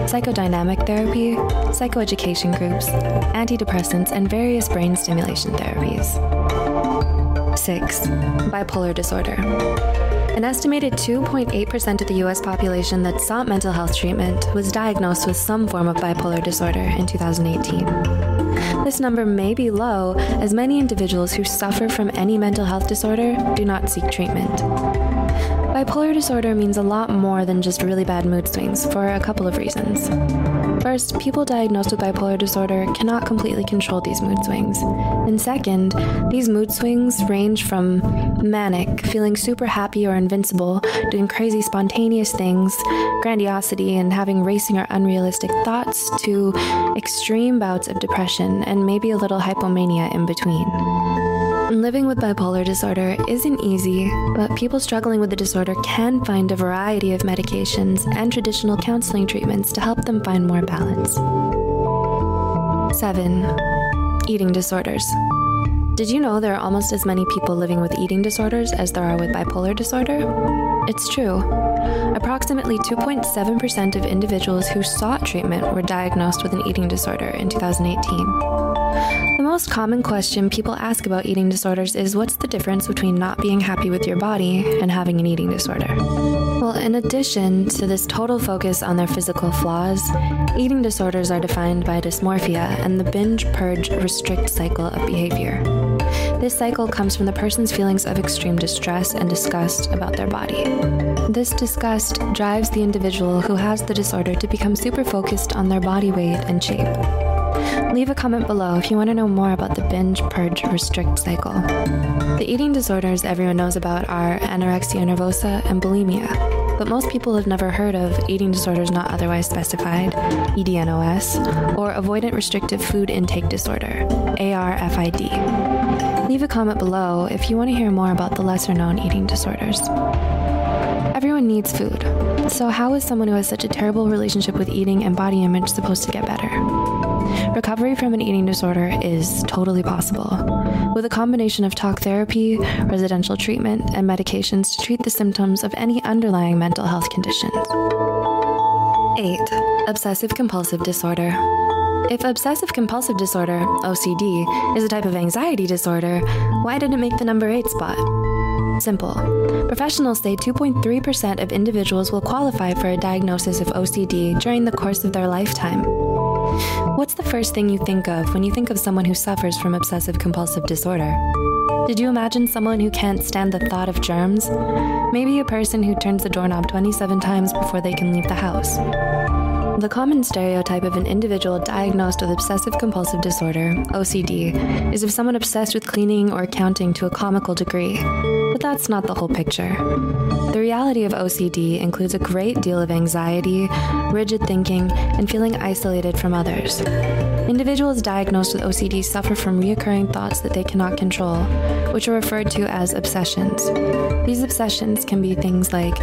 S4: psychodynamic therapy, psychoeducation groups, antidepressants, and various brain stimulation therapies. 6. Bipolar disorder. An estimated 2.8% of the US population that sought mental health treatment was diagnosed with some form of bipolar disorder in 2018. This number may be low as many individuals who suffer from any mental health disorder do not seek treatment. Bipolar disorder means a lot more than just really bad mood swings for a couple of reasons. First, people diagnosed with bipolar disorder cannot completely control these mood swings. And second, these mood swings range from manic, feeling super happy or invincible, doing crazy spontaneous things, grandiosity and having racing or unrealistic thoughts to extreme bouts of depression and maybe a little hypomania in between. Living with bipolar disorder isn't easy, but people struggling with the disorder can find a variety of medications and traditional counseling treatments to help them find more balance. 7. Eating disorders. Did you know there are almost as many people living with eating disorders as there are with bipolar disorder? It's true. Approximately 2.7% of individuals who sought treatment were diagnosed with an eating disorder in 2018. The most common question people ask about eating disorders is what's the difference between not being happy with your body and having an eating disorder? Well, in addition to this total focus on their physical flaws, eating disorders are defined by dysmorphia and the binge purge restrict cycle of behavior. This cycle comes from the person's feelings of extreme distress and disgust about their body. This disgust drives the individual who has the disorder to become super focused on their body weight and shape. Leave a comment below if you want to know more about the binge, purge, restrict cycle. The eating disorders everyone knows about are anorexia nervosa and bulimia, but most people have never heard of eating disorders not otherwise specified, EDNOS, or avoidant restrictive food intake disorder, ARFID. Leave a comment below if you want to hear more about the lesser known eating disorders. Everyone needs food. So how is someone who has such a terrible relationship with eating and body image supposed to get better? Recovery from an eating disorder is totally possible. With a combination of talk therapy, residential treatment, and medications to treat the symptoms of any underlying mental health conditions. 8. Obsessive compulsive disorder. If obsessive compulsive disorder, OCD, is a type of anxiety disorder, why did it make the number 8 spot? Simple. Professionals say 2.3% of individuals will qualify for a diagnosis of OCD during the course of their lifetime. What's the first thing you think of when you think of someone who suffers from obsessive compulsive disorder? Did you imagine someone who can't stand the thought of germs? Maybe a person who turns the doorknob 27 times before they can leave the house. The common stereotype of an individual diagnosed with obsessive compulsive disorder, OCD, is of someone obsessed with cleaning or counting to a comical degree. But that's not the whole picture. The reality of OCD includes a great deal of anxiety, rigid thinking, and feeling isolated from others. Individuals diagnosed with OCD suffer from reoccurring thoughts that they cannot control, which are referred to as obsessions. These obsessions can be things like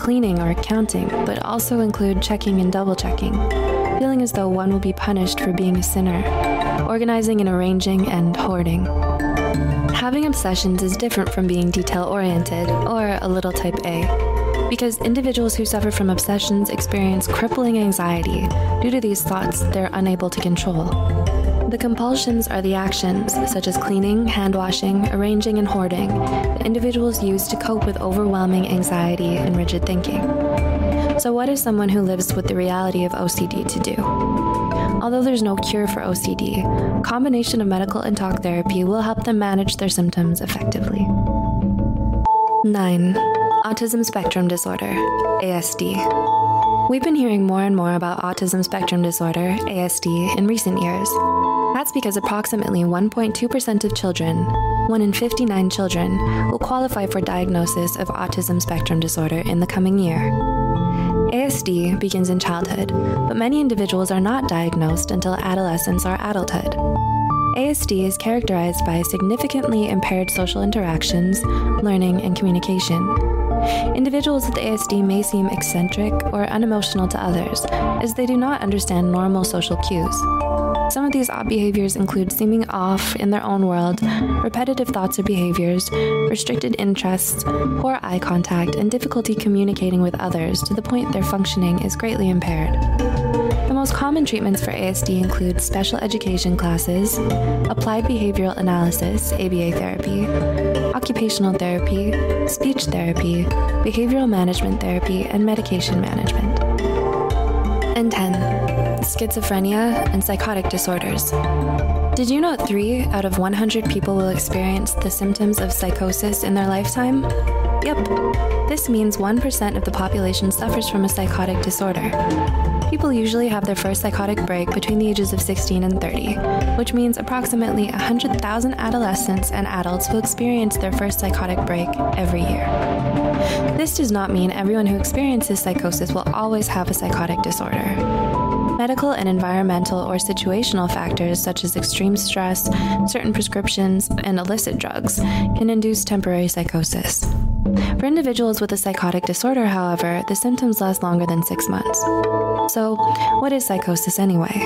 S4: cleaning or counting, but also include checking and double checking, feeling as though one will be punished for being a sinner, organizing and arranging, and hoarding. Having obsessions is different from being detail oriented or a little type A because individuals who suffer from obsessions experience crippling anxiety due to these thoughts they're unable to control. The compulsions are the actions, such as cleaning, hand washing, arranging, and hoarding, that individuals use to cope with overwhelming anxiety and rigid thinking. So, what is someone who lives with the reality of OCD to do? Although there's no cure for OCD, a combination of medical and talk therapy will help them manage their symptoms effectively. 9. Autism spectrum disorder, ASD. We've been hearing more and more about autism spectrum disorder, ASD, in recent years. That's because approximately 1.2% of children, 1 in 59 children, will qualify for diagnosis of autism spectrum disorder in the coming year. ASD begins in childhood, but many individuals are not diagnosed until adolescence or adulthood. ASD is characterized by significantly impaired social interactions, learning, and communication. Individuals with ASD may seem eccentric or unemotional to others, as they do not understand normal social cues. Some of these odd behaviors include seeming off in their own world, repetitive thoughts or behaviors, restricted interests, poor eye contact, and difficulty communicating with others to the point their functioning is greatly impaired. The most common treatments for ASD include special education classes, applied behavioral analysis, ABA therapy, occupational therapy, speech therapy, behavioral management therapy, and medication management. And 10. Schizophrenia and psychotic disorders. Did you know 3 out of 100 people will experience the symptoms of psychosis in their lifetime? Yep. This means 1% of the population suffers from a psychotic disorder. People usually have their first psychotic break between the ages of 16 and 30, which means approximately 100,000 adolescents and adults will experience their first psychotic break every year. This does not mean everyone who experiences psychosis will always have a psychotic disorder. Medical and environmental or situational factors such as extreme stress, certain prescriptions, and illicit drugs can induce temporary psychosis. For individuals with a psychotic disorder, however, the symptoms last longer than 6 months. So, what is psychosis anyway?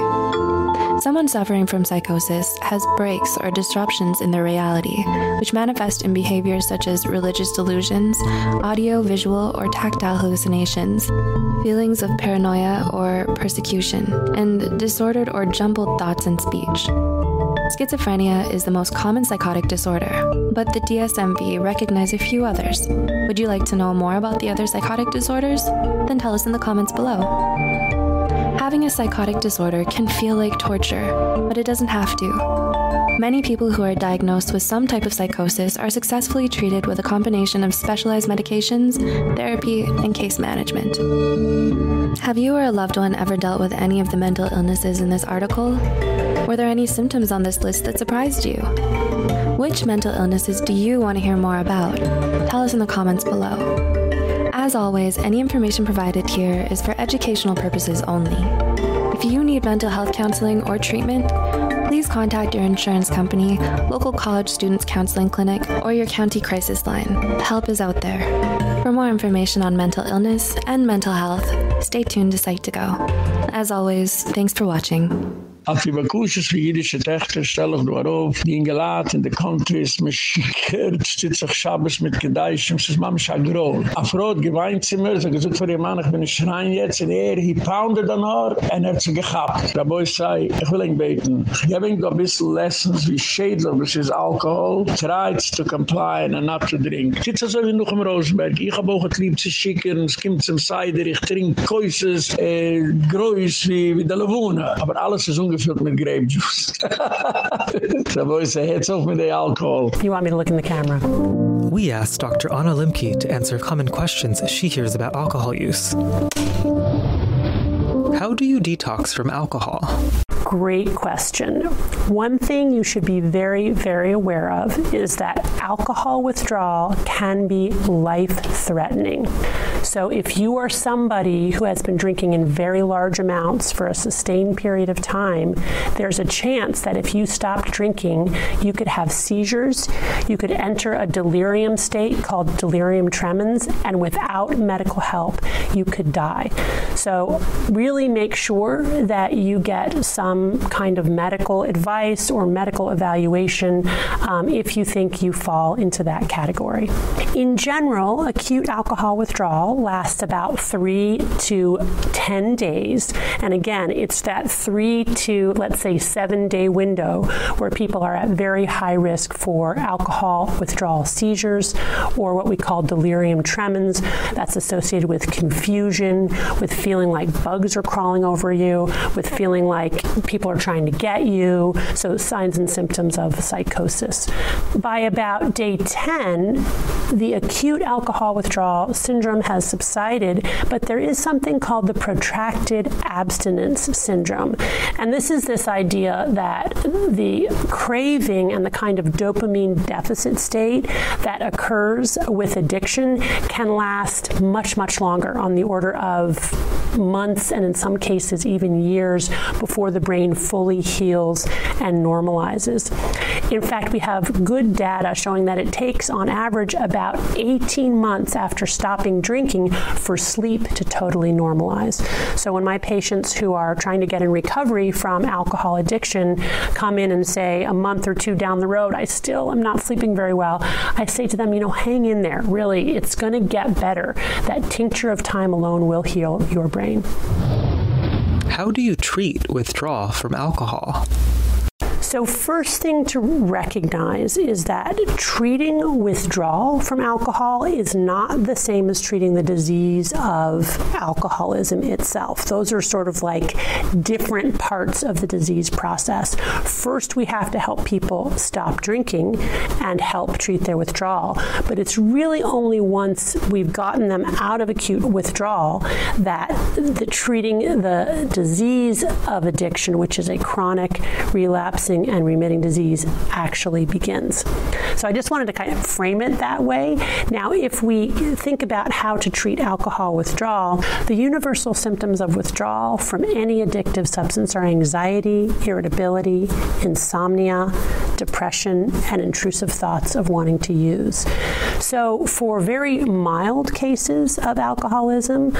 S4: Someone suffering from psychosis has breaks or disruptions in their reality, which manifest in behaviors such as religious delusions, audio, visual, or tactile hallucinations, feelings of paranoia or persecution, and disordered or jumbled thoughts and speech. Schizophrenia is the most common psychotic disorder, but the DSMV recognize a few others. Would you like to know more about the other psychotic disorders? Then tell us in the comments below. Having a psychotic disorder can feel like torture, but it doesn't have to. Many people who are diagnosed with some type of psychosis are successfully treated with a combination of specialized medications, therapy, and case management. Have you or a loved one ever dealt with any of the mental illnesses in this article? Were there any symptoms on this list that surprised you? Which mental illnesses do you want to hear more about? Tell us in the comments below. As always, any information provided here is for educational purposes only. If you need mental health counseling or treatment, please contact your insurance company, local college students counseling clinic, or your county crisis line. Help is out there. For more information on mental illness and mental health, stay tuned to Psych2Go. As always, thanks for watching.
S1: Auf die Bakusches für jüdische Töchter stelle ich nur auf, die in Gelad, in the countries, mich schickert, stützt sich Schabes mit Gedeichem, es ist Mama Schagrol. Auf Rot geweint sie mir, so gesagt für ihr Mann, ich bin ein Schrein jetzt, und er, he pounded an her, und er hat sie gehabt. Der Boy sei, ich will ihn beten, ich gebe ihm ein bisschen Lessons, wie schädlich, was ist Alkohol, tries to comply and not to drink. Sitzt so wie noch im Rosenberg, ich habe auch ein Lieb zu schicken, es kommt zum Cider, ich trinke Käuses, äh, größ wie, wie der Lewone, aber alles ist ungefähr gefüllt mit grape juice. so boy say heads off with the alcohol.
S5: You want me to look in the camera?
S6: We asked Dr. Anna Lembke to answer common questions she hears about alcohol use. How do you detox from alcohol?
S5: Great question. One thing you should be very very aware of is that alcohol withdrawal can be life-threatening. So if you are somebody who has been drinking in very large amounts for a sustained period of time, there's a chance that if you stopped drinking, you could have seizures, you could enter a delirium state called delirium tremens and without medical help, you could die. So really make sure that you get some kind of medical advice or medical evaluation um, if you think you fall into that category. In general, acute alcohol withdrawal lasts about 3 to 10 days. And again, it's that 3 to let's say 7 day window where people are at very high risk for alcohol withdrawal seizures or what we call delirium tremens that's associated with confusion, with feeling like bugs are crawling over you, with feeling like people are trying to get you, so signs and symptoms of psychosis. By about day 10, the acute alcohol withdrawal syndrome has subsided, but there is something called the protracted abstinence syndrome. And this is this idea that the craving and the kind of dopamine deficit state that occurs with addiction can last much much longer on the order of months and in some cases even years before the brain fully heals and normalizes. In fact, we have good data showing that it takes on average about 18 months after stopping drinking for sleep to totally normalize. So when my patients who are trying to get in recovery from alcohol addiction come in and say a month or two down the road, I still am not sleeping very well, I say to them, you know, hang in there. Really, it's going to get better. That tincture of time alone will heal your brain.
S6: How do you treat withdrawal from alcohol?
S5: So first thing to recognize is that treating withdrawal from alcohol is not the same as treating the disease of alcoholism itself. Those are sort of like different parts of the disease process. First we have to help people stop drinking and help treat their withdrawal, but it's really only once we've gotten them out of acute withdrawal that the treating the disease of addiction, which is a chronic relapsing and remitting disease actually begins. So I just wanted to kind of frame it that way. Now, if we think about how to treat alcohol withdrawal, the universal symptoms of withdrawal from any addictive substance are anxiety, irritability, insomnia, depression, and intrusive thoughts of wanting to use. So, for very mild cases of alcoholism,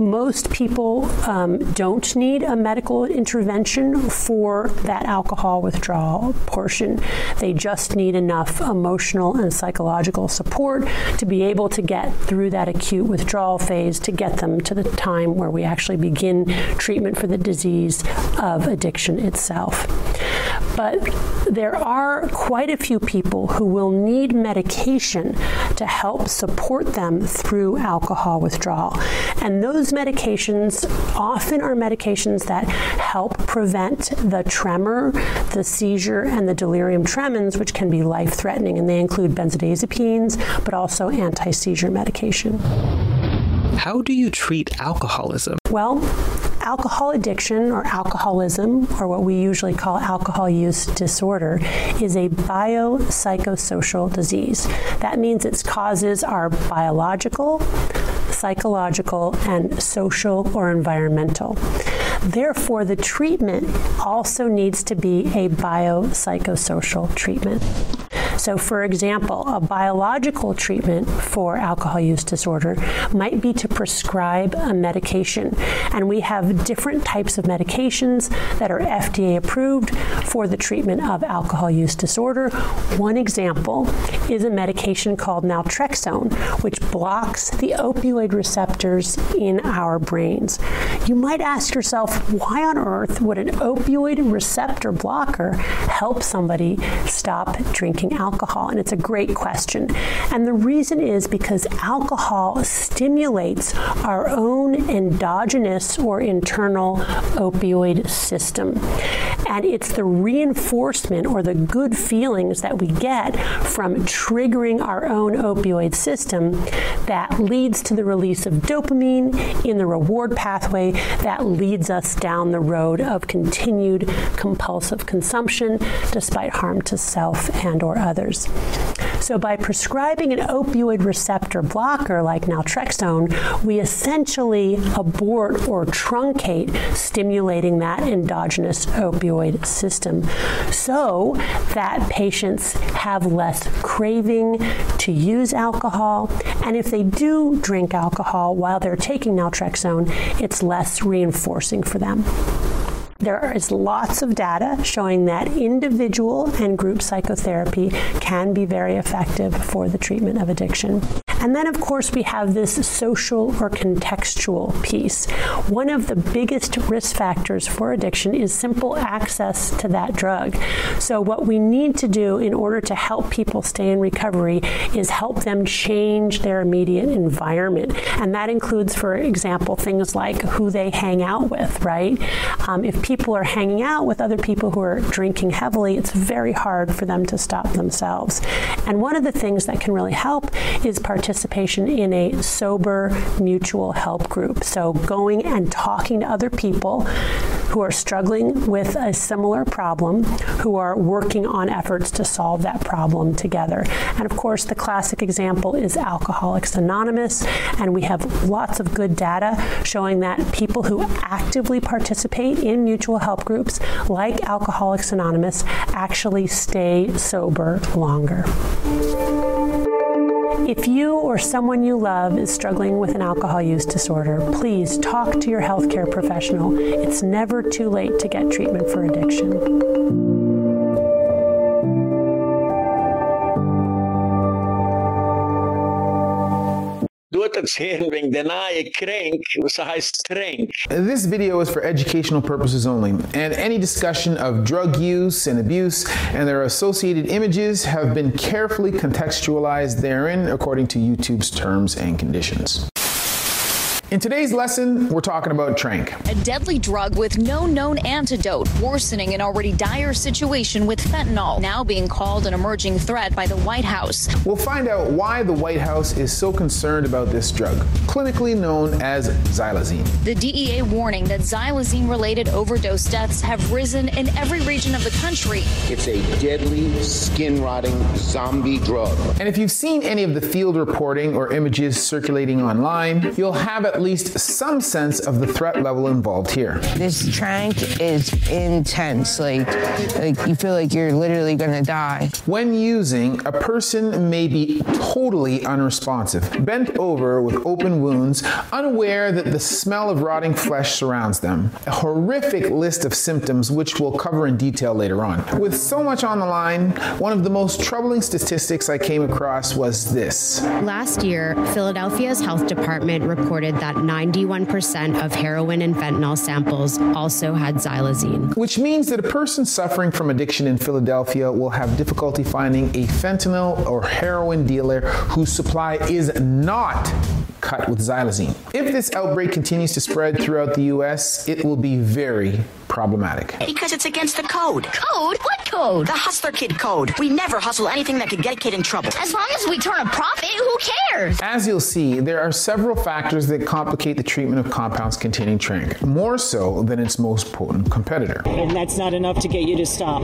S5: most people um, don't need a medical intervention for that alcohol withdrawal portion. They just need enough emotional and psychological support to be able to get through that acute withdrawal phase to get them to the time where we actually begin treatment for the disease of addiction itself. But there are quite a few people who will need medication to help support them through alcohol withdrawal. And those medications often are medications that help prevent the tremor, the seizure and the delirium tremens which can be life-threatening and they include benzodiazepines but also anti-seizure medication.
S6: How do you treat alcoholism?
S5: Well, alcohol addiction or alcoholism or what we usually call alcohol use disorder is a biopsychosocial disease. That means its causes are biological, psychological and social or environmental. Therefore, the treatment also needs to be a biopsychosocial treatment. So for example, a biological treatment for alcohol use disorder might be to prescribe a medication. And we have different types of medications that are FDA approved for the treatment of alcohol use disorder. One example is a medication called naltrexone, which blocks the opioid receptors in our brains. You might ask yourself, why on earth would an opioid receptor blocker help somebody stop drinking alcohol? Alcohol and it's a great question. And the reason is because alcohol stimulates our own endogenous or internal opioid system. And it's the reinforcement or the good feelings that we get from triggering our own opioid system that leads to the release of dopamine in the reward pathway that leads us down the road of continued compulsive consumption despite harm to self and or others others. So by prescribing an opioid receptor blocker like naltrexone, we essentially abort or truncate stimulating that endogenous opioid system so that patients have less craving to use alcohol and if they do drink alcohol while they're taking naltrexone, it's less reinforcing for them. There is lots of data showing that individual and group psychotherapy can be very effective for the treatment of addiction. And then of course we have this social or contextual piece. One of the biggest risk factors for addiction is simple access to that drug. So what we need to do in order to help people stay in recovery is help them change their immediate environment. And that includes for example things like who they hang out with, right? Um, if people are hanging out with other people who are drinking heavily, it's very hard for them to stop themselves. And one of the things that can really help is participation in a sober mutual help group. So going and talking to other people who are struggling with a similar problem, who are working on efforts to solve that problem together. And of course, the classic example is Alcoholics Anonymous, and we have lots of good data showing that people who actively participate in mutual help groups like Alcoholics Anonymous actually stay sober longer. If you or someone you love is struggling with an alcohol use disorder, please talk to your healthcare professional. It's never too late to get treatment for addiction.
S7: This
S8: video is for educational purposes only, and any discussion of drug use and abuse and their associated images have been carefully contextualized therein according to YouTube's terms and conditions. In today's lesson, we're talking about Tranq.
S9: A deadly drug with no known antidote, worsening an already dire situation with fentanyl, now being called an emerging threat by the White House.
S8: We'll find out why the White House is so concerned about this drug, clinically known as xylazine.
S9: The DEA warning that xylazine related overdose deaths have risen in every region of the country.
S10: It's a deadly, skin-rotting zombie drug.
S8: And if you've seen any of the field reporting or images circulating online, you'll have at least some sense of the threat level involved here.
S11: This tranq is intense. Like like you feel like you're literally going to die.
S8: When using, a person may be totally unresponsive, bent over with open wounds, unaware that the smell of rotting flesh surrounds them. A horrific list of symptoms which we'll cover in detail later on. With so much on the line, one of the most troubling statistics I came across was this.
S12: Last year, Philadelphia's health department reported that 91% of heroin and fentanyl samples also had xylazine.
S8: Which means that a person suffering from addiction in Philadelphia will have difficulty finding a fentanyl or heroin dealer whose supply is not cut with xylazine. If this outbreak continues to spread throughout the US, it will be very problematic.
S13: Because it's against the code.
S9: Code? What code?
S13: The hustler kid code. We never hustle anything that could get a kid in trouble.
S9: As long as we turn a profit, who cares?
S8: As you'll see, there are several factors that complicate the treatment of compounds containing tranq, more so than its most potent competitor.
S14: And that's not enough to get you to stop.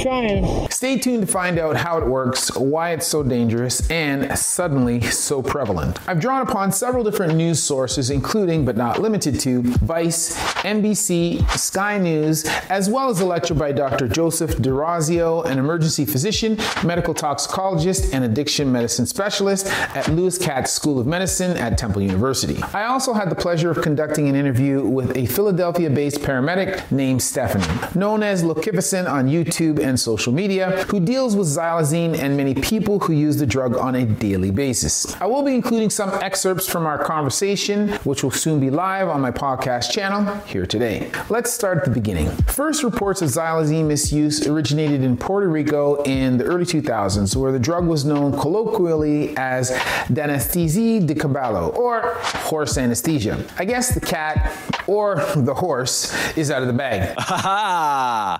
S14: trying.
S8: Stay tuned to find out how it works, why it's so dangerous and suddenly so prevalent. I've drawn upon several different news sources including but not limited to Vice, NBC, Sky News, as well as a lecture by Dr. Joseph D'Orazio, an emergency physician, medical toxicologist, and addiction medicine specialist at Lewis Katz School of Medicine at Temple University. I also had the pleasure of conducting an interview with a Philadelphia-based paramedic named Stephanie, known as Lokificent on YouTube and social media, who deals with xylazine and many people who use the drug on a daily basis. I will be including some excerpts from our conversation, which will soon be live on my podcast channel here today. Let's start at the beginning. First reports of xylazine misuse originated in Puerto Rico in the early 2000s where the drug was known colloquially as Danestesia de caballo or horse anesthesia. I guess the cat or the horse is out of the bag.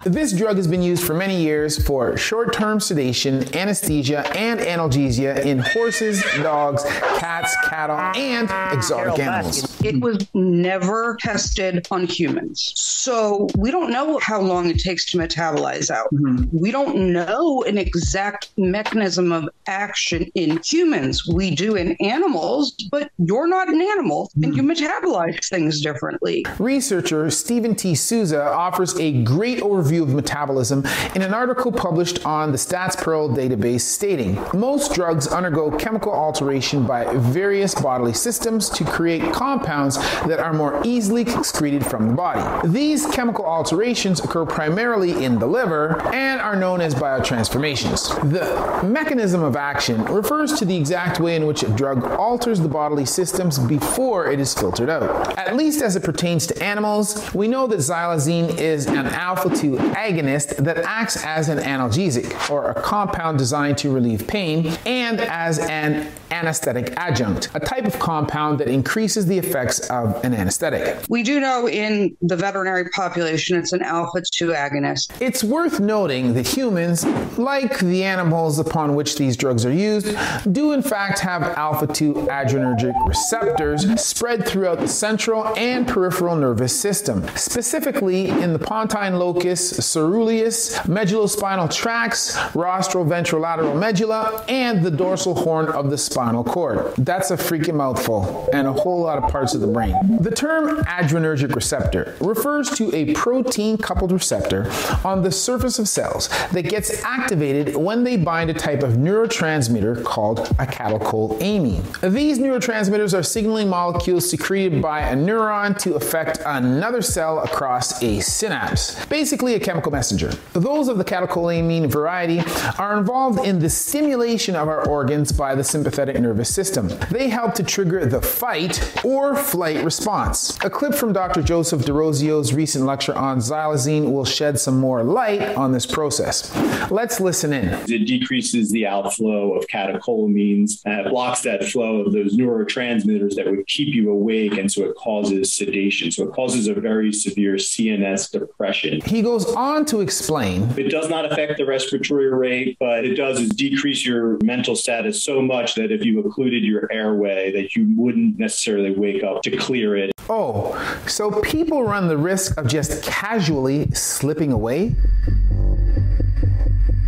S8: this drug has been used for many years for short-term sedation, anesthesia and analgesia in horses, dogs, cats, cattle and exotic animals.
S15: It was never tested on humans. So we don't know how long it takes to metabolize out. Mm -hmm. We don't know an exact mechanism of action in humans. We do in animals, but you're not an animal mm -hmm. and you metabolize things differently.
S8: Researcher Stephen T. Susa offers a great overview of metabolism in an article published on the StatPearls database stating most drugs undergo chemical alteration by various bodily systems to create compounds that are more easily excreted from the body. These chemical alterations occur primarily in the liver and are known as biotransformations. The mechanism of action refers to the exact way in which a drug alters the bodily systems before it is filtered out. At least as it pertains to animals, we know that xylazine is an alpha 2 agonist that acts as an analgesic or a compound designed to relieve pain and as an anesthetic adjunct, a type of compound that increases the effects of an anesthetic.
S15: We do know in the veterinary population it's an alpha 2 agonist.
S8: It's worth noting that humans, like the animals upon which these drugs are used, do in fact have alpha 2 adrenergic receptors spread throughout the central and peripheral nervous system, specifically in the pontine locus, ceruleus, medullospinal tracts, rostral ventrolateral medulla, and the dorsal horn of the spinal cord. That's a freaking mouthful and a whole lot of parts of the brain. The term adrenergic receptor refers to a protein coupled receptor on the surface of cells that gets activated when they bind a type of neurotransmitter called a acetylcholine. These neurotransmitters are signaling molecules secreted by a neuron to affect another cell across a synapse. Basically a chemical messenger. Those of the catecholamine variety are involved in the stimulation of our organs by the sympathetic nervous system. They help to trigger the fight or flight response. A clip from Dr. Joseph D'Orazio's recent lecture on xylazine will shed some more light on this process. Let's listen in.
S16: It decreases the outflow of catecholamines, uh, blocks that flow of those neurotransmitters that would keep you awake and so it causes sedation. So it causes a very severe CNS depression.
S8: He goes on to explain
S16: It does not affect the respiratory rate, but it does is decrease your mental status so much that if you occluded your airway that you wouldn't necessarily wake up to clear it.
S8: Oh, so people run the risk of just casually slipping away?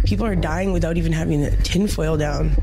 S17: People are dying without even having the tinfoil down.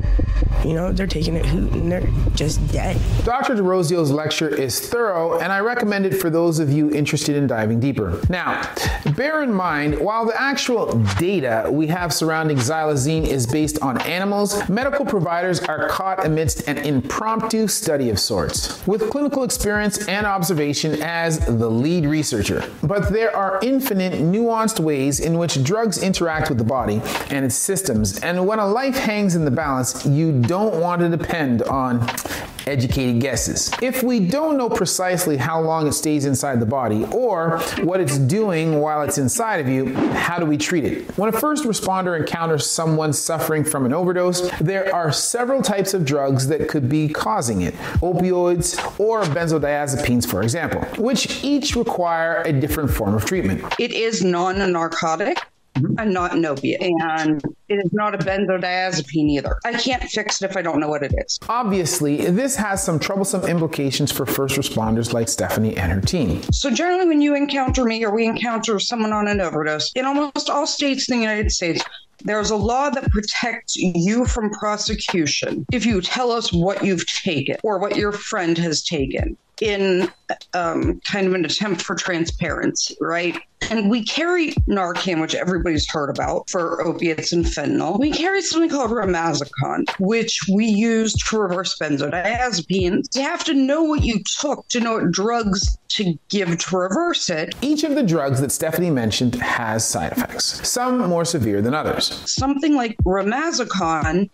S17: You know, they're taking it hoot and they're just dead.
S8: Dr. D'Orazio's lecture is thorough and I recommend it for those of you interested in diving deeper. Now, bear in mind while the actual data we have surrounding xylazine is based on animals, medical providers are caught amidst an impromptu study of sorts with clinical experience and observation as the lead researcher. But there are infinite nuanced ways in which drugs interact with the body and its systems and when a life hangs in the balance, you don't want to depend on educated guesses. If we don't know precisely how long it stays inside the body or what it's doing while it's inside of you, how do we treat it? When a first responder encounters someone suffering from an overdose, there are several types of drugs that could be causing it. Opioids or benzodiazepines for example, which each require a different form of treatment.
S15: It is non-narcotic Mm-hmm. and not an opiate and it is not a benzodiazepine either. I can't fix it if I don't know what it is.
S8: Obviously, this has some troublesome implications for first responders like Stephanie and her team.
S15: So generally when you encounter me or we encounter someone on an overdose, in almost all states in the United States, there's a law that protects you from prosecution if you tell us what you've taken or what your friend has taken in um, kind of an attempt for transparency, right? And we carry Narcan, which everybody's heard about for opiates and fentanyl. We carry something called Romazicon, which we use to reverse benzodiazepines. You have to know what you took to know what drugs to give to reverse it.
S8: Each of the drugs that Stephanie mentioned has side effects, some more severe than others.
S15: Something like Romazicon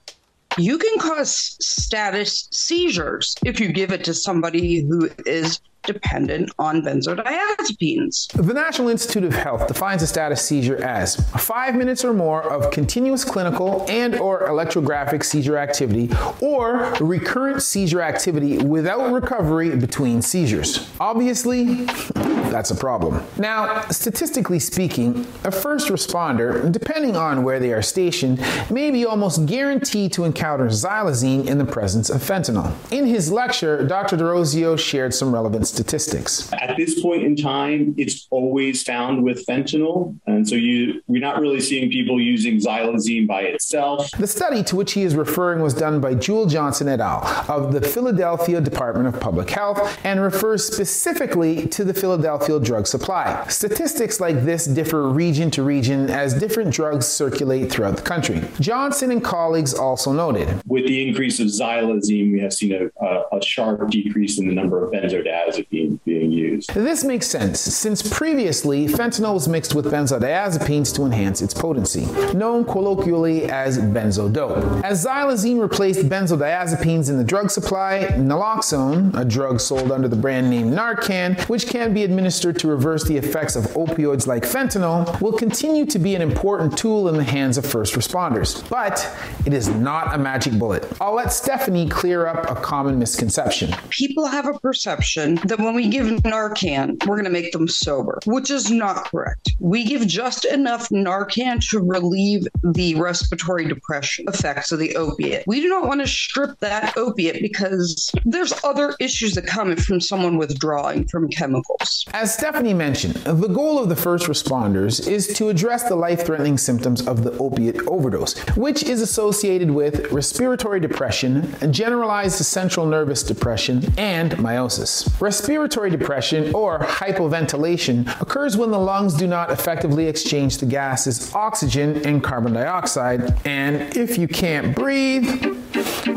S15: you can cause status seizures if you give it to somebody who is dependent on benzodiazepines.
S8: The National Institute of Health defines a status seizure as 5 minutes or more of continuous clinical and or electrographic seizure activity or recurrent seizure activity without recovery between seizures. Obviously, that's a problem. Now, statistically speaking, a first responder, depending on where they are stationed, may be almost guaranteed to encounter xylazine in the presence of fentanyl. In his lecture, Dr. D'Orazio shared some relevant statistics.
S16: At this point in time, it's always found with fentanyl, and so you we're not really seeing people using xylazine by itself.
S8: The study to which he is referring was done by Jewell Johnson et al. of the Philadelphia Department of Public Health and refers specifically to the Philadelphia drug supply. Statistics like this differ region to region as different drugs circulate throughout the country. Johnson and colleagues also noted,
S16: with the increase of xylazine, we have seen a, a, a sharp decrease in the number of benzodiazepines being used.
S8: This makes sense since previously fentanyl was mixed with benzodiazepines to enhance its potency, known colloquially as benzodope. As xylazine replaced benzodiazepines in the drug supply, naloxone, a drug sold under the brand name Narcan, which can be administered administered to reverse the effects of opioids like fentanyl will continue to be an important tool in the hands of first responders. But it is not a magic bullet. I'll let Stephanie clear up a common misconception.
S15: People have a perception that when we give Narcan, we're going to make them sober, which is not correct. We give just enough Narcan to relieve the respiratory depression effects of the opiate. We do not want to strip that opiate because there's other issues that come from someone withdrawing from chemicals.
S8: As Stephanie mentioned, the goal of the first responders is to address the life-threatening symptoms of the opiate overdose, which is associated with respiratory depression, generalized central nervous depression, and miosis. Respiratory depression or hypoventilation occurs when the lungs do not effectively exchange the gases oxygen and carbon dioxide, and if you can't breathe,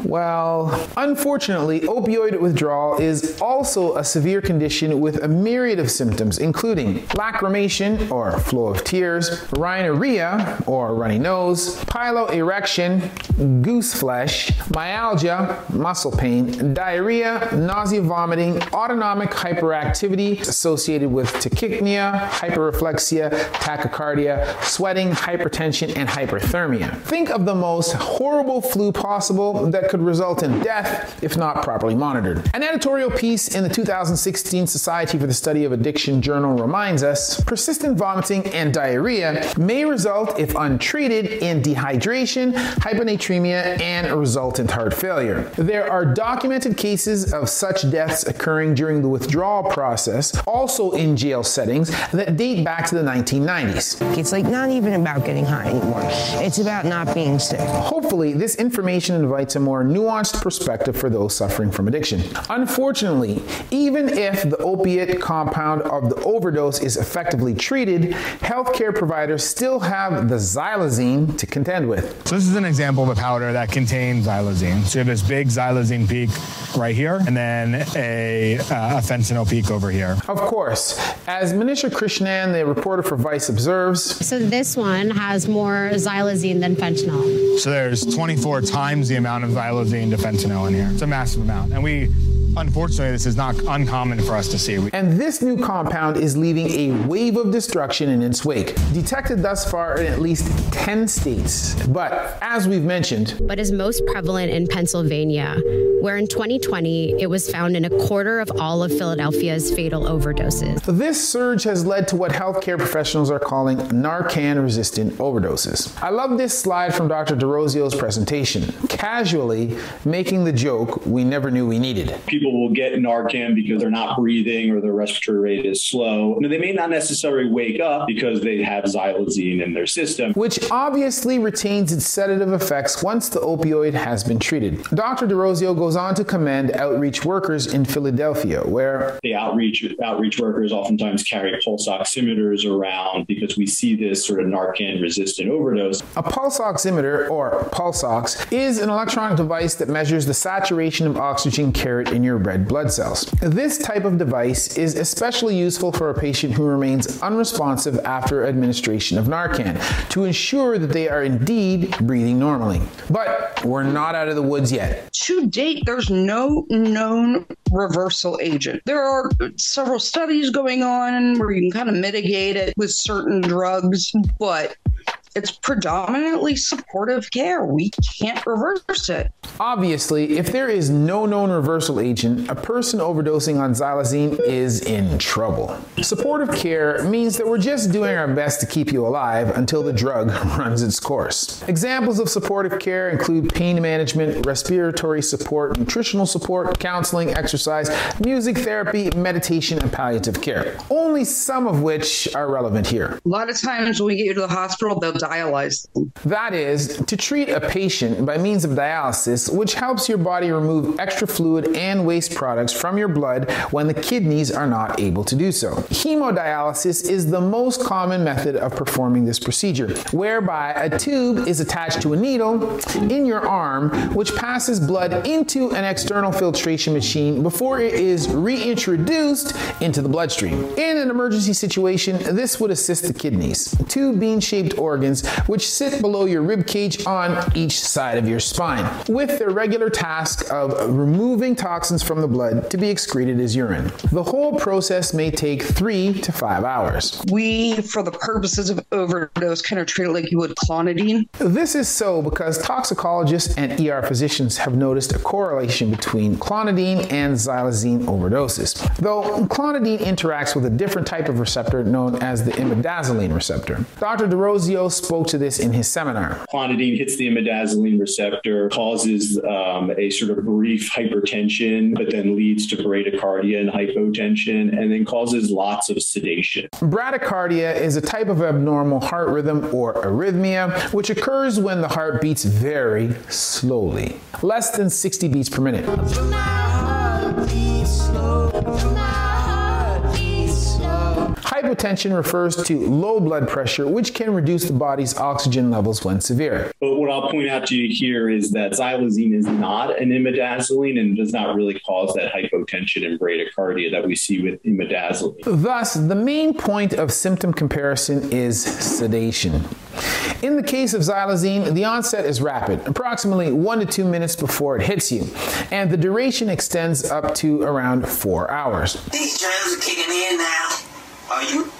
S8: well, unfortunately, opioid withdrawal is also a severe condition with a myriad of symptoms including lacrimation or flow of tears, rhinorrhea or runny nose, piloerection, goose flesh, myalgia, muscle pain, diarrhea, nausea, vomiting, autonomic hyperactivity associated with tachypnea, hyperreflexia, tachycardia, sweating, hypertension and hyperthermia. Think of the most horrible flu possible that could result in death if not properly monitored. An editorial piece in the 2016 Society for the Study of Addiction journal reminds us persistent vomiting and diarrhea may result if untreated in dehydration, hyponatremia and resultant heart failure. There are documented cases of such deaths occurring during the withdrawal process also in jail settings that date back to the 1990s.
S11: It's like not even about getting high anymore. It's about not being sick.
S8: Hopefully this information invites a more nuanced perspective for those suffering from addiction. Unfortunately, even if the opiate compound of the overdose is effectively treated, healthcare providers still have the xylazine to contend with.
S18: So this is an example of a powder that contains xylazine. So you have this big xylazine peak right here and then a, uh, a fentanyl peak over here.
S8: Of course, as Manisha Krishnan, the reporter for Vice observes,
S12: so this one has more xylazine than fentanyl.
S18: So there's 24 times the amount of xylazine to fentanyl in here. It's a massive amount. And we unfortunately this is not uncommon for us to see.
S8: And this new compound is leaving a wave of destruction in its wake, detected thus far in at least 10 states. But as we've mentioned,
S12: but is most prevalent in Pennsylvania, where in 2020 it was found in a quarter of all of Philadelphia's fatal overdoses.
S8: This surge has led to what healthcare professionals are calling Narcan resistant overdoses. I love this slide from Dr. D'Orazio's presentation, casually making the joke we never knew we needed.
S16: People will get Narcan because they're not breathing or their respiratory rate is slow. And they may not necessarily wake up because they have xylazine in their system,
S8: which obviously retains its sedative effects once the opioid has been treated. Dr. D'Orazio goes on to commend outreach workers in Philadelphia where
S16: the outreach outreach workers oftentimes carry pulse oximeters around because we see this sort of Narcan resistant overdose.
S8: A pulse oximeter or pulse ox is an electronic device that measures the saturation of oxygen carried in your red blood cells. This type of device is especially useful for a patient who remains unresponsive after administration of Narcan to ensure that they are indeed breathing normally. But we're not out of the woods yet.
S15: To date there's no known reversal agent. There are several studies going on where you can kind of mitigate it with certain drugs, but it's predominantly supportive care. We can't reverse it.
S8: Obviously, if there is no known reversal agent, a person overdosing on xylazine is in trouble. Supportive care means that we're just doing our best to keep you alive until the drug runs its course. Examples of supportive care include pain management, respiratory support, nutritional support, counseling, exercise, music therapy, meditation, and palliative care. Only some of which are relevant here.
S15: A lot of times when we get you to the hospital, they'll dialyze them.
S8: That is to treat a patient by means of dialysis which helps your body remove extra fluid and waste products from your blood when the kidneys are not able to do so. Hemodialysis is the most common method of performing this procedure whereby a tube is attached to a needle in your arm which passes blood into an external filtration machine before it is reintroduced into the bloodstream. In an emergency situation, this would assist the kidneys. Two bean-shaped organs organs which sit below your rib cage on each side of your spine with their regular task of removing toxins from the blood to be excreted as urine. The whole process may take 3 to 5 hours.
S15: We for the purposes of overdose kind of treat it like you would clonidine.
S8: This is so because toxicologists and ER physicians have noticed a correlation between clonidine and xylazine overdoses. Though clonidine interacts with a different type of receptor known as the imidazoline receptor. Dr. D'Orazio spoke to this in his seminar.
S16: Clonidine hits the imidazoline receptor, causes um, a sort of brief hypertension, but then leads to bradycardia and hypotension, and then causes lots of sedation.
S8: Bradycardia is a type of abnormal heart rhythm or arrhythmia which occurs when the heart beats very slowly, less than 60 beats per minute. Hypotension refers to low blood pressure which can reduce the body's oxygen levels when severe.
S16: But what I'll point out to you here is that xylazine is not an imidazoline and does not really cause that hypotension and bradycardia that we see with imidazoline.
S8: Thus, the main point of symptom comparison is sedation. In the case of xylazine, the onset is rapid, approximately 1 to 2 minutes before it hits you, and the duration extends up to around 4 hours.
S19: These germs are kicking in now. Are you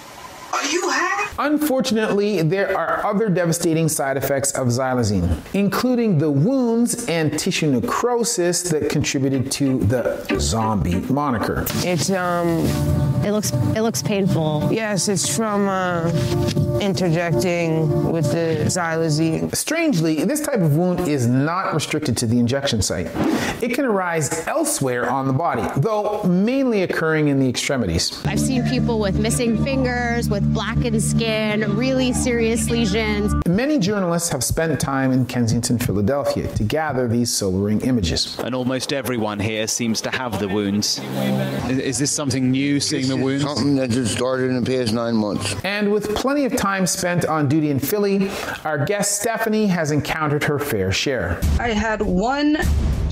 S19: are you high?
S8: Unfortunately, there are other devastating side effects of xylazine, including the wounds and tissue necrosis that contributed to the zombie moniker.
S11: It's um
S12: it looks it looks painful.
S11: Yes, it's from uh, interjecting with the xylazine.
S8: Strangely, this type of wound is not restricted to the injection site. It can arise elsewhere on the body, though mainly occurring in the extremities.
S12: I've seen people with missing fingers, with blackened skin, really serious lesions.
S8: Many journalists have spent time in Kensington, Philadelphia to gather these sobering images.
S20: And almost everyone here seems to have the wounds. Is, is this something new seeing the wounds?
S21: Something that just started in the past 9 months.
S8: And with plenty of time spent on duty in Philly, our guest Stephanie has encountered her fair share.
S15: I had one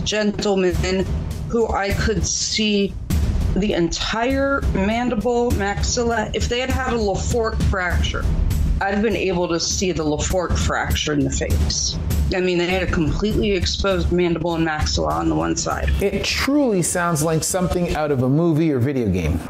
S15: gentleman who I could see the entire mandible maxilla if they had had a Lefort fracture I'd have been able to see the Lefort fracture in the face. I mean, they had a completely exposed mandible and maxilla on the one side.
S8: It truly sounds like something out of a movie or video game.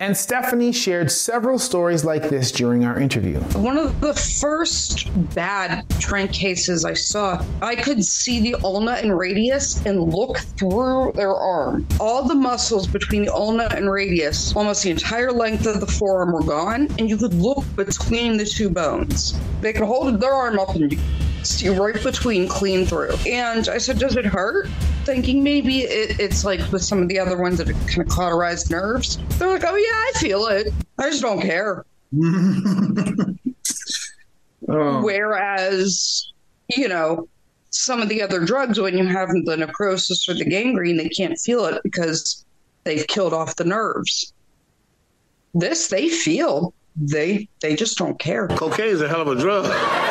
S8: And Stephanie shared several stories like this during our interview.
S15: One of the first bad tranq cases I saw, I could see the ulna and radius and look through their arm. All the muscles between the ulna and radius, almost the entire length of the forearm were gone, and you could look between the two bones. They could hold their arm up and right between clean through. And I said, "Does it hurt?" Thinking maybe it, it's like with some of the other ones that kind of cauterized nerves. They're like, "Oh yeah, I feel it. I just don't care."
S21: Oh.
S15: Whereas, you know, some of the other drugs when you have the necrosis or the gangrene, they can't feel it because they've killed off the nerves. This they feel. They they just don't care.
S21: Cocaine is a hell of a drug.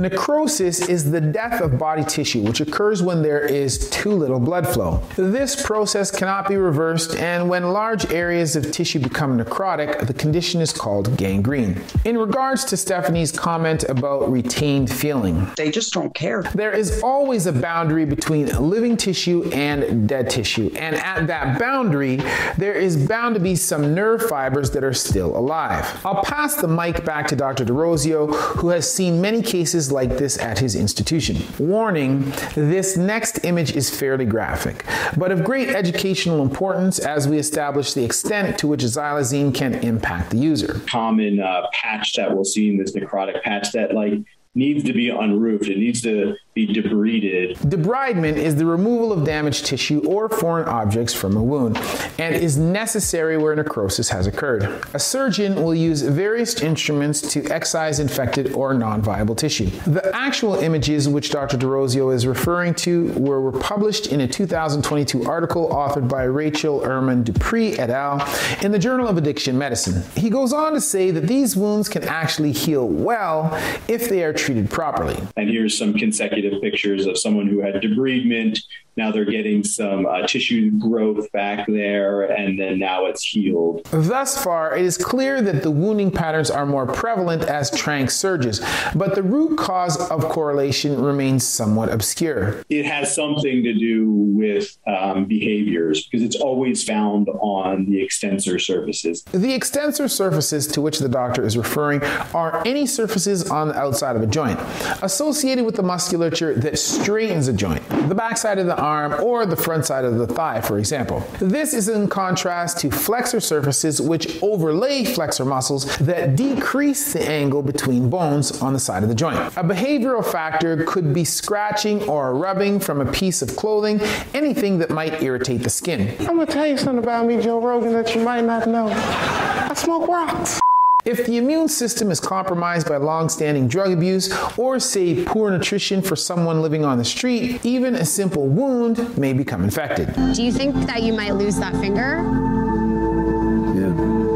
S8: Necrosis is the death of body tissue which occurs when there is too little blood flow. This process cannot be reversed and when large areas of tissue become necrotic, the condition is called gangrene. In regards to Stephanie's comment about retained feeling,
S15: they just don't care.
S8: There is always a boundary between living tissue and dead tissue, and at that boundary, there is bound to be some nerve fibers that are still alive. I'll pass the mic back to Dr. D'Orazio, who has seen many cases like this at his institution. Warning, this next image is fairly graphic, but of great educational importance as we establish the extent to which xylazine can impact the user.
S16: Common uh, patch that we'll see in this necrotic patch that like needs to be unroofed. It needs to be debrided.
S8: Debridement is the removal of damaged tissue or foreign objects from a wound and is necessary where necrosis has occurred. A surgeon will use various instruments to excise infected or non-viable tissue. The actual images which Dr. D'Orazio is referring to were, were published in a 2022 article authored by Rachel Ehrman Dupree et al. in the Journal of Addiction Medicine. He goes on to say that these wounds can actually heal well if they are treated properly.
S16: And here's some consecutive pictures of someone who had debridement now they're getting some uh, tissue growth back there and then now it's healed.
S8: Thus far, it is clear that the wounding patterns are more prevalent as tranq surges, but the root cause of correlation remains somewhat obscure.
S16: It has something to do with um, behaviors because it's always found on the extensor surfaces.
S8: The extensor surfaces to which the doctor is referring are any surfaces on the outside of a joint associated with the musculature that straightens a joint. The backside of the arm or the front side of the thigh, for example. This is in contrast to flexor surfaces which overlay flexor muscles that decrease the angle between bones on the side of the joint. A behavioral factor could be scratching or rubbing from a piece of clothing, anything that might irritate the skin.
S21: I'm going to tell you something about me, Joe Rogan, that you might not know. I smoke rocks.
S8: If the immune system is compromised by long-standing drug abuse or say poor nutrition for someone living on the street, even a simple wound may become infected.
S12: Do you think that you might lose that finger?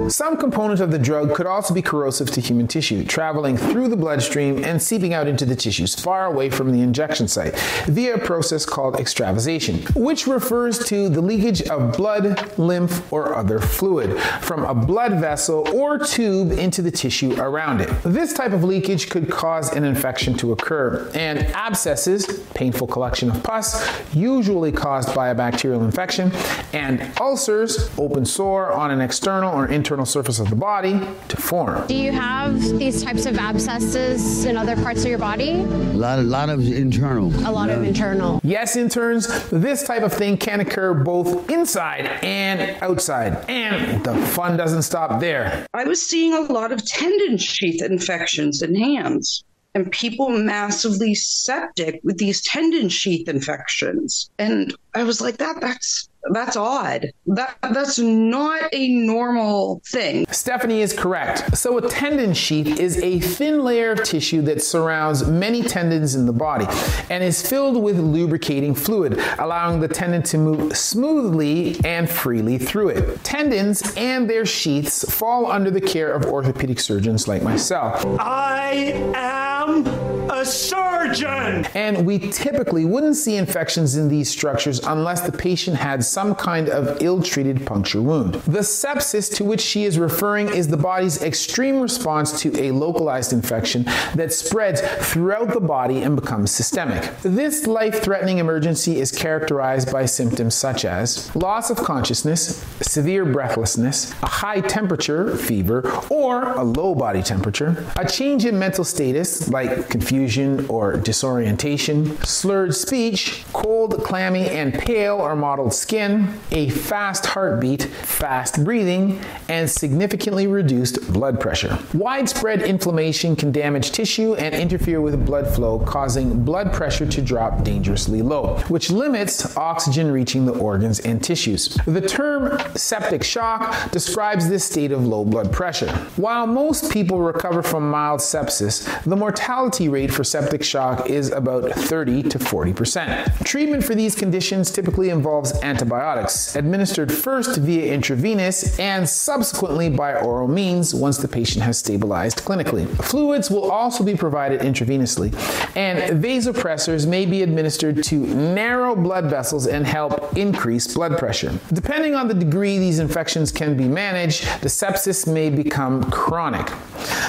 S8: Some component of the drug could also be corrosive to human tissue, traveling through the bloodstream and seeping out into the tissues far away from the injection site via a process called extravasation, which refers to the leakage of blood, lymph, or other fluid from a blood vessel or tube into the tissue around it. This type of leakage could cause an infection to occur, and abscesses, painful collection of pus, usually caused by a bacterial infection, and ulcers, open sore on an external or internal internal surface of the body to form.
S12: Do you have these types of abscesses in other parts of your body? A
S21: lot, a lot of internal.
S12: A lot yeah. of internal.
S8: Yes, interns, this type of thing can occur both inside and outside. And the fun doesn't stop there.
S15: I was seeing a lot of tendon sheath infections in hands and people massively septic with these tendon sheath infections. And I was like that that's that's odd. That that's not a normal thing.
S8: Stephanie is correct. So a tendon sheath is a thin layer of tissue that surrounds many tendons in the body and is filled with lubricating fluid, allowing the tendon to move smoothly and freely through it. Tendons and their sheaths fall under the care of orthopedic surgeons like myself.
S21: I am surgeon.
S8: And we typically wouldn't see infections in these structures unless the patient had some kind of ill-treated puncture wound. The sepsis to which she is referring is the body's extreme response to a localized infection that spreads throughout the body and becomes systemic. This life-threatening emergency is characterized by symptoms such as loss of consciousness, severe breathlessness, a high temperature, fever, or a low body temperature, a change in mental status like confusion or disorientation, slurred speech, cold, clammy and pale or mottled skin, skin, a fast heartbeat, fast breathing, and significantly reduced blood pressure. Widespread inflammation can damage tissue and interfere with blood flow, causing blood pressure to drop dangerously low, which limits oxygen reaching the organs and tissues. The term septic shock describes this state of low blood pressure. While most people recover from mild sepsis, the mortality rate for septic shock is about 30 to 40%. Treatment for these conditions typically involves antibiotics antibiotics administered first via intravenous and subsequently by oral means once the patient has stabilized clinically. Fluids will also be provided intravenously and vasopressors may be administered to narrow blood vessels and help increase blood pressure. Depending on the degree these infections can be managed, the sepsis may become chronic.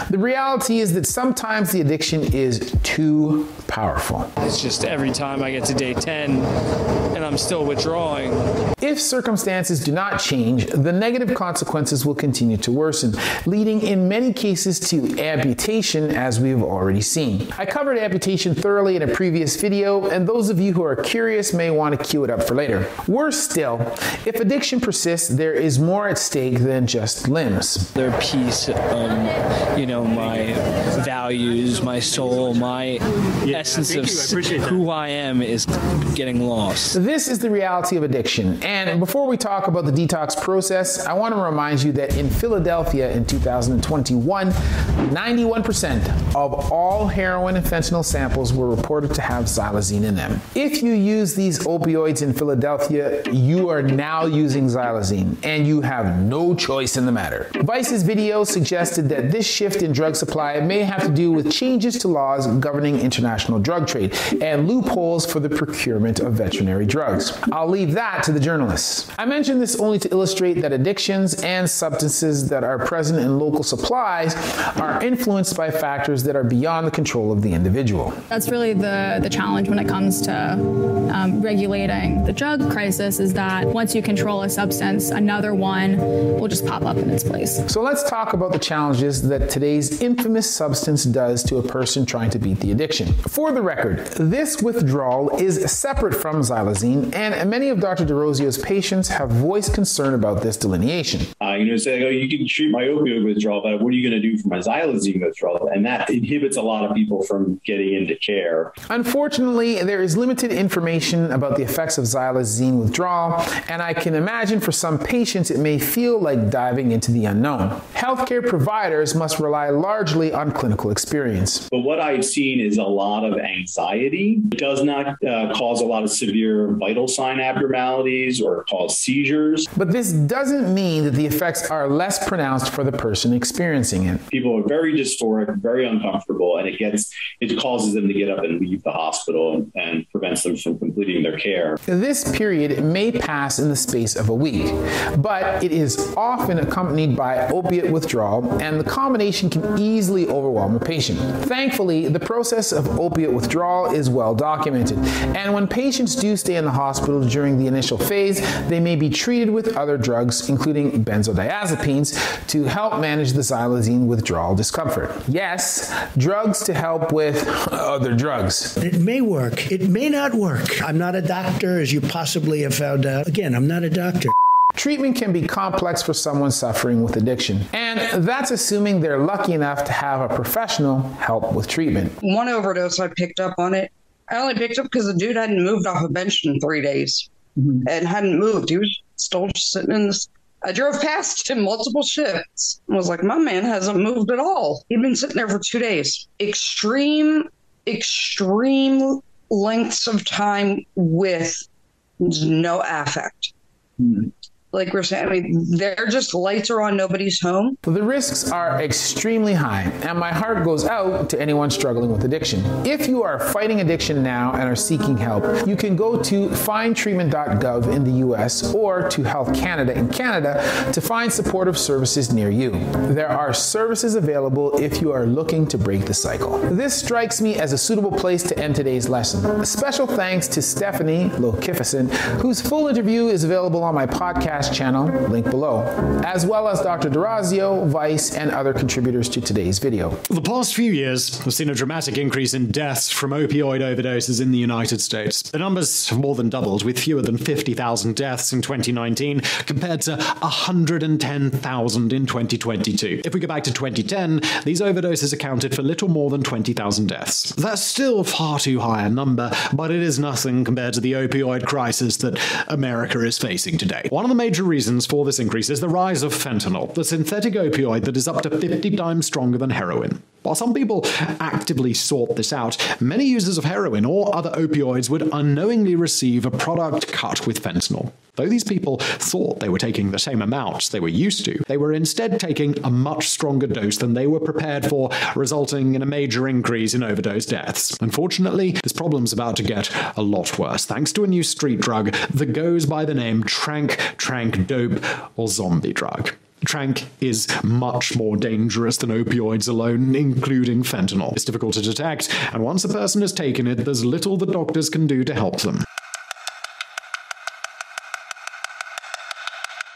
S8: The reality is that sometimes the addiction is too powerful.
S22: It's just every time I get to day 10 and I'm still withdrawing,
S8: if circumstances do not change, the negative consequences will continue to worsen, leading in many cases to amputation as we've already seen. I covered amputation thoroughly in a previous video, and those of you who are curious may want to queue it up for later. Worse still, if addiction persists, there is more at stake than just limbs.
S22: Their piece um, you know, my values, my soul, my yeah, essence of who I am is getting lost.
S8: This is the reality of addiction and before we talk about the detox process, I want to remind you that in Philadelphia in 2021, 91% of all heroin and fentanyl samples were reported to have xylazine in them. If you use these opioids in Philadelphia, you are now using xylazine and you have no choice in the matter. Vice's video suggested that this shift in drug supply may have to do with changes to laws governing international drug trade and loopholes for the procurement of veterinary drugs. I'll leave that to the journalists. I mention this only to illustrate that addictions and substances that are present in local supplies are influenced by factors that are beyond the control of the individual.
S23: That's really the the challenge when it comes to um, regulating the drug crisis is that once you control a substance, another one will just pop up in its place.
S8: So let's talk about the challenges that today's infamous substance does to a person trying to beat the addiction. For the record, this withdrawal is separate from xylazine and many of Dr. D'Orazio's patients have voiced concern about this delineation.
S16: Uh, you know, saying, oh, you can treat my opioid withdrawal, but what are you going to do for my xylazine withdrawal? And that inhibits a lot of people from getting into care.
S8: Unfortunately, there is limited information about the effects of xylazine withdrawal, and I can imagine for some patients it may feel like diving into the unknown. Healthcare providers must rely largely on clinical experience.
S16: But what I've seen is a lot of anxiety. It does not uh, cause a lot of severe vital sign abnormalities or cause seizures.
S8: But this doesn't mean that the effects are less pronounced for the person experiencing it.
S16: People are very dysphoric, very uncomfortable, and it gets it causes them to get up and leave the hospital and, and prevents them from completing their care.
S8: This period may pass in the space of a week, but it is often accompanied by opiate withdrawal and the combination can easily overwhelm a patient. Thankfully, the process of opiate withdrawal is well documented, and when patients do stay in the hospital during the initial phase, they may be treated with other drugs including benzodiazepines to help manage the xylazine withdrawal discomfort. Yes, drugs to help with other drugs.
S24: It may work. It may not work. I'm not a doctor as you possibly have found out. Again, I'm not a doctor.
S8: Treatment can be complex for someone suffering with addiction, and that's assuming they're lucky enough to have a professional help with treatment.
S15: One overdose I picked up on it. I only picked up because the dude hadn't moved off a bench in 3 days. Mm-hmm. And hadn't moved. He was still sitting in this I drove past him multiple shifts. I was like, my man hasn't moved at all. He'd been sitting there for 2 days. Extreme extreme lengths of time with no affect. Mm-hmm like we're saying, I mean, they're just lights are on, nobody's home.
S8: The risks are extremely high, and my heart goes out to anyone struggling with addiction. If you are fighting addiction now and are seeking help, you can go to findtreatment.gov in the US or to Health Canada in Canada to find supportive services near you. There are services available if you are looking to break the cycle. This strikes me as a suitable place to end today's lesson. A special thanks to Stephanie Lokifison, whose full interview is available on my podcast channel, link below, as well as Dr. D'Orazio, Vice, and other contributors to today's video.
S25: The past few years have seen a dramatic increase in deaths from opioid overdoses in the United States. The numbers have more than doubled, with fewer than 50,000 deaths in 2019 compared to 110,000 in 2022. If we go back to 2010, these overdoses accounted for little more than 20,000 deaths. That's still far too high a number, but it is nothing compared to the opioid crisis that America is facing today. One of the major major reasons for this increase is the rise of fentanyl, the synthetic opioid that is up to 50 times stronger than heroin. While some people actively sought this out, many users of heroin or other opioids would unknowingly receive a product cut with fentanyl. Though these people thought they were taking the same amounts they were used to, they were instead taking a much stronger dose than they were prepared for, resulting in a major increase in overdose deaths. Unfortunately, this problem's about to get a lot worse thanks to a new street drug that goes by the name Tranq, Tranq Dope, or Zombie Drug. Tranq is much more dangerous than opioids alone, including fentanyl. It's difficult to detect, and once a person has taken it, there's little the doctors can do to help them.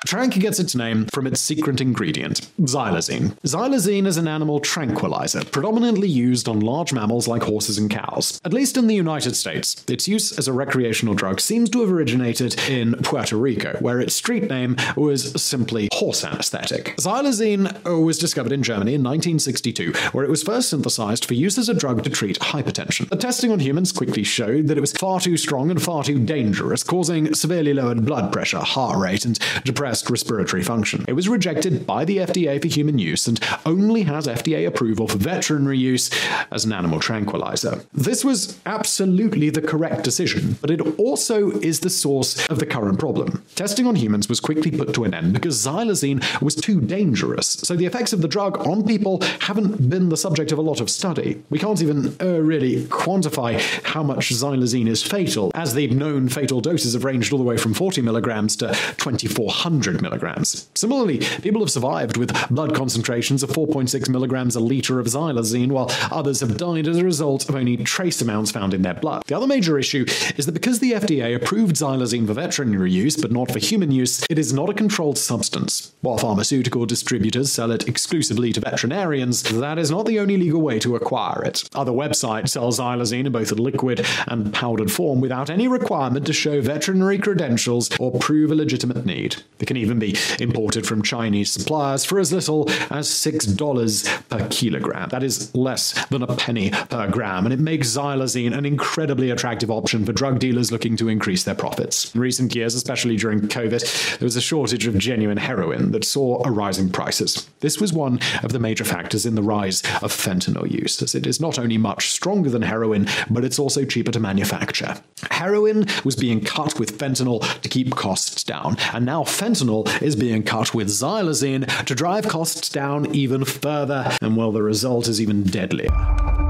S25: Tranq gets its name from its secret ingredient, xylazine. Xylazine is an animal tranquilizer, predominantly used on large mammals like horses and cows. At least in the United States, its use as a recreational drug seems to have originated in Puerto Rico, where its street name was simply horse anesthetic. Xylazine was discovered in Germany in 1962, where it was first synthesized for use as a drug to treat hypertension. The testing on humans quickly showed that it was far too strong and far too dangerous, causing severely lowered blood pressure, heart rate, and depressed respiratory function. It was rejected by the FDA for human use and only has FDA approval for veterinary use as an animal tranquilizer. This was absolutely the correct decision, but it also is the source of the current problem. Testing on humans was quickly put to an end because xylazine was too dangerous, so the effects of the drug on people haven't been the subject of a lot of study. We can't even uh, really quantify how much xylazine is fatal, as the known fatal doses have ranged all the way from 40 milligrams to 2400 100 milligrams. Similarly, people have survived with blood concentrations of 4.6 milligrams a liter of xylazine, while others have died as a result of only trace amounts found in their blood. The other major issue is that because the FDA approved xylazine for veterinary use but not for human use, it is not a controlled substance. While pharmaceutical distributors sell it exclusively to veterinarians, that is not the only legal way to acquire it. Other websites sell xylazine in both liquid and powdered form without any requirement to show veterinary credentials or prove a legitimate need. The even be imported from Chinese suppliers for as little as $6 per kilogram. That is less than a penny per gram, and it makes xylazine an incredibly attractive option for drug dealers looking to increase their profits. In recent years, especially during COVID, there was a shortage of genuine heroin that saw a rise in prices. This was one of the major factors in the rise of fentanyl use, as it is not only much stronger than heroin, but it's also cheaper to manufacture. Heroin was being cut with fentanyl to keep costs down, and now fentanyl arsenal is being cut with xylazine to drive costs down even further, and well, the result is even deadlier.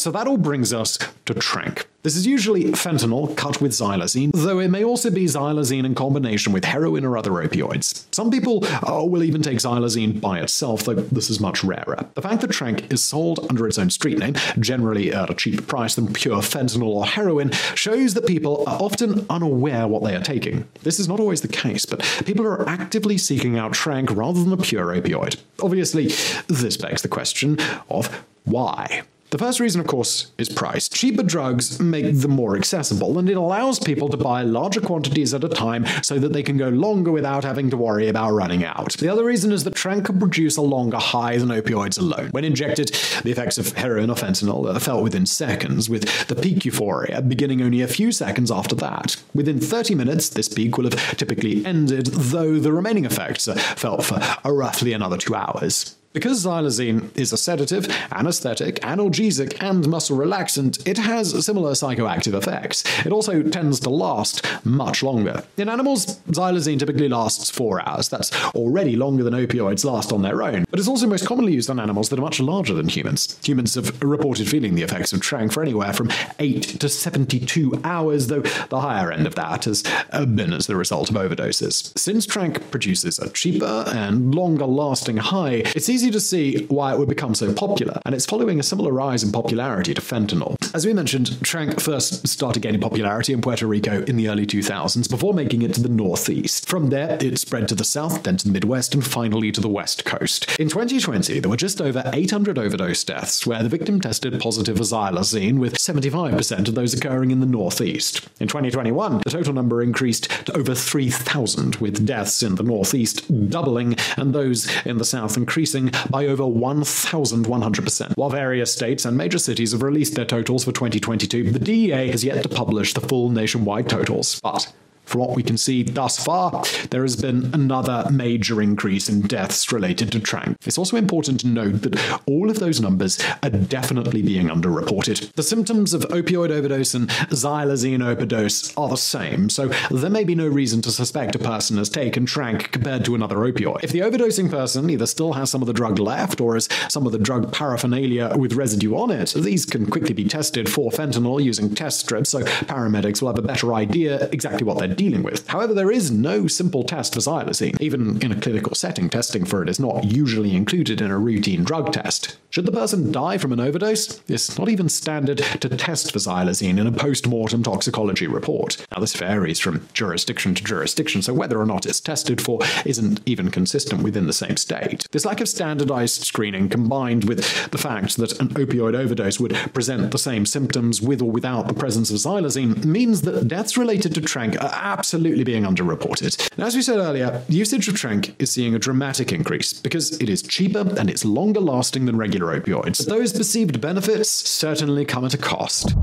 S25: So that all brings us to Tranq. This is usually fentanyl cut with xylazine, though it may also be xylazine in combination with heroin or other opioids. Some people uh, will even take xylazine by itself, though this is much rarer. The fact that Tranq is sold under its own street name, generally at a cheaper price than pure fentanyl or heroin, shows that people are often unaware what they are taking. This is not always the case, but people are actively seeking out Tranq rather than a pure opioid. Obviously, this begs the question of why? The first reason, of course, is price. Cheaper drugs make them more accessible, and it allows people to buy larger quantities at a time so that they can go longer without having to worry about running out. The other reason is that Tranq can produce a longer high than opioids alone. When injected, the effects of heroin or fentanyl are felt within seconds, with the peak euphoria beginning only a few seconds after that. Within 30 minutes, this peak will have typically ended, though the remaining effects are felt for roughly another two hours. Because xylazine is a sedative, anesthetic, analgesic, and muscle relaxant, it has similar psychoactive effects. It also tends to last much longer. In animals, xylazine typically lasts four hours. That's already longer than opioids last on their own. But it's also most commonly used on animals that are much larger than humans. Humans have reported feeling the effects of Tranq for anywhere from 8 to 72 hours, though the higher end of that has uh, been as the result of overdoses. Since Tranq produces a cheaper and longer-lasting high, it's easy easy to see why it would become so popular, and it's following a similar rise in popularity to fentanyl. As we mentioned, Tranq first started gaining popularity in Puerto Rico in the early 2000s before making it to the northeast. From there, it spread to the south, then to the Midwest, and finally to the west coast. In 2020, there were just over 800 overdose deaths where the victim tested positive for xylazine, with 75% of those occurring in the northeast. In 2021, the total number increased to over 3,000, with deaths in the northeast doubling and those in the south increasing by over 1,100%. While various states and major cities have released their totals for 2022, the DEA has yet to publish the full nationwide totals. But from what we can see thus far, there has been another major increase in deaths related to Tranq. It's also important to note that all of those numbers are definitely being underreported. The symptoms of opioid overdose and xylazine overdose are the same, so there may be no reason to suspect a person has taken Tranq compared to another opioid. If the overdosing person either still has some of the drug left or has some of the drug paraphernalia with residue on it, these can quickly be tested for fentanyl using test strips, so paramedics will have a better idea exactly what they're dealing with. However, there is no simple test for xylazine. Even in a clinical setting, testing for it is not usually included in a routine drug test. Should the person die from an overdose, it's not even standard to test for xylazine in a post-mortem toxicology report. Now, this varies from jurisdiction to jurisdiction, so whether or not it's tested for isn't even consistent within the same state. This lack of standardized screening combined with the fact that an opioid overdose would present the same symptoms with or without the presence of xylazine means that deaths related to tranq are absolutely being underreported. And as we said earlier, usage of Tranq is seeing a dramatic increase because it is cheaper and it's longer lasting than regular opioids. But those perceived benefits certainly come at a cost.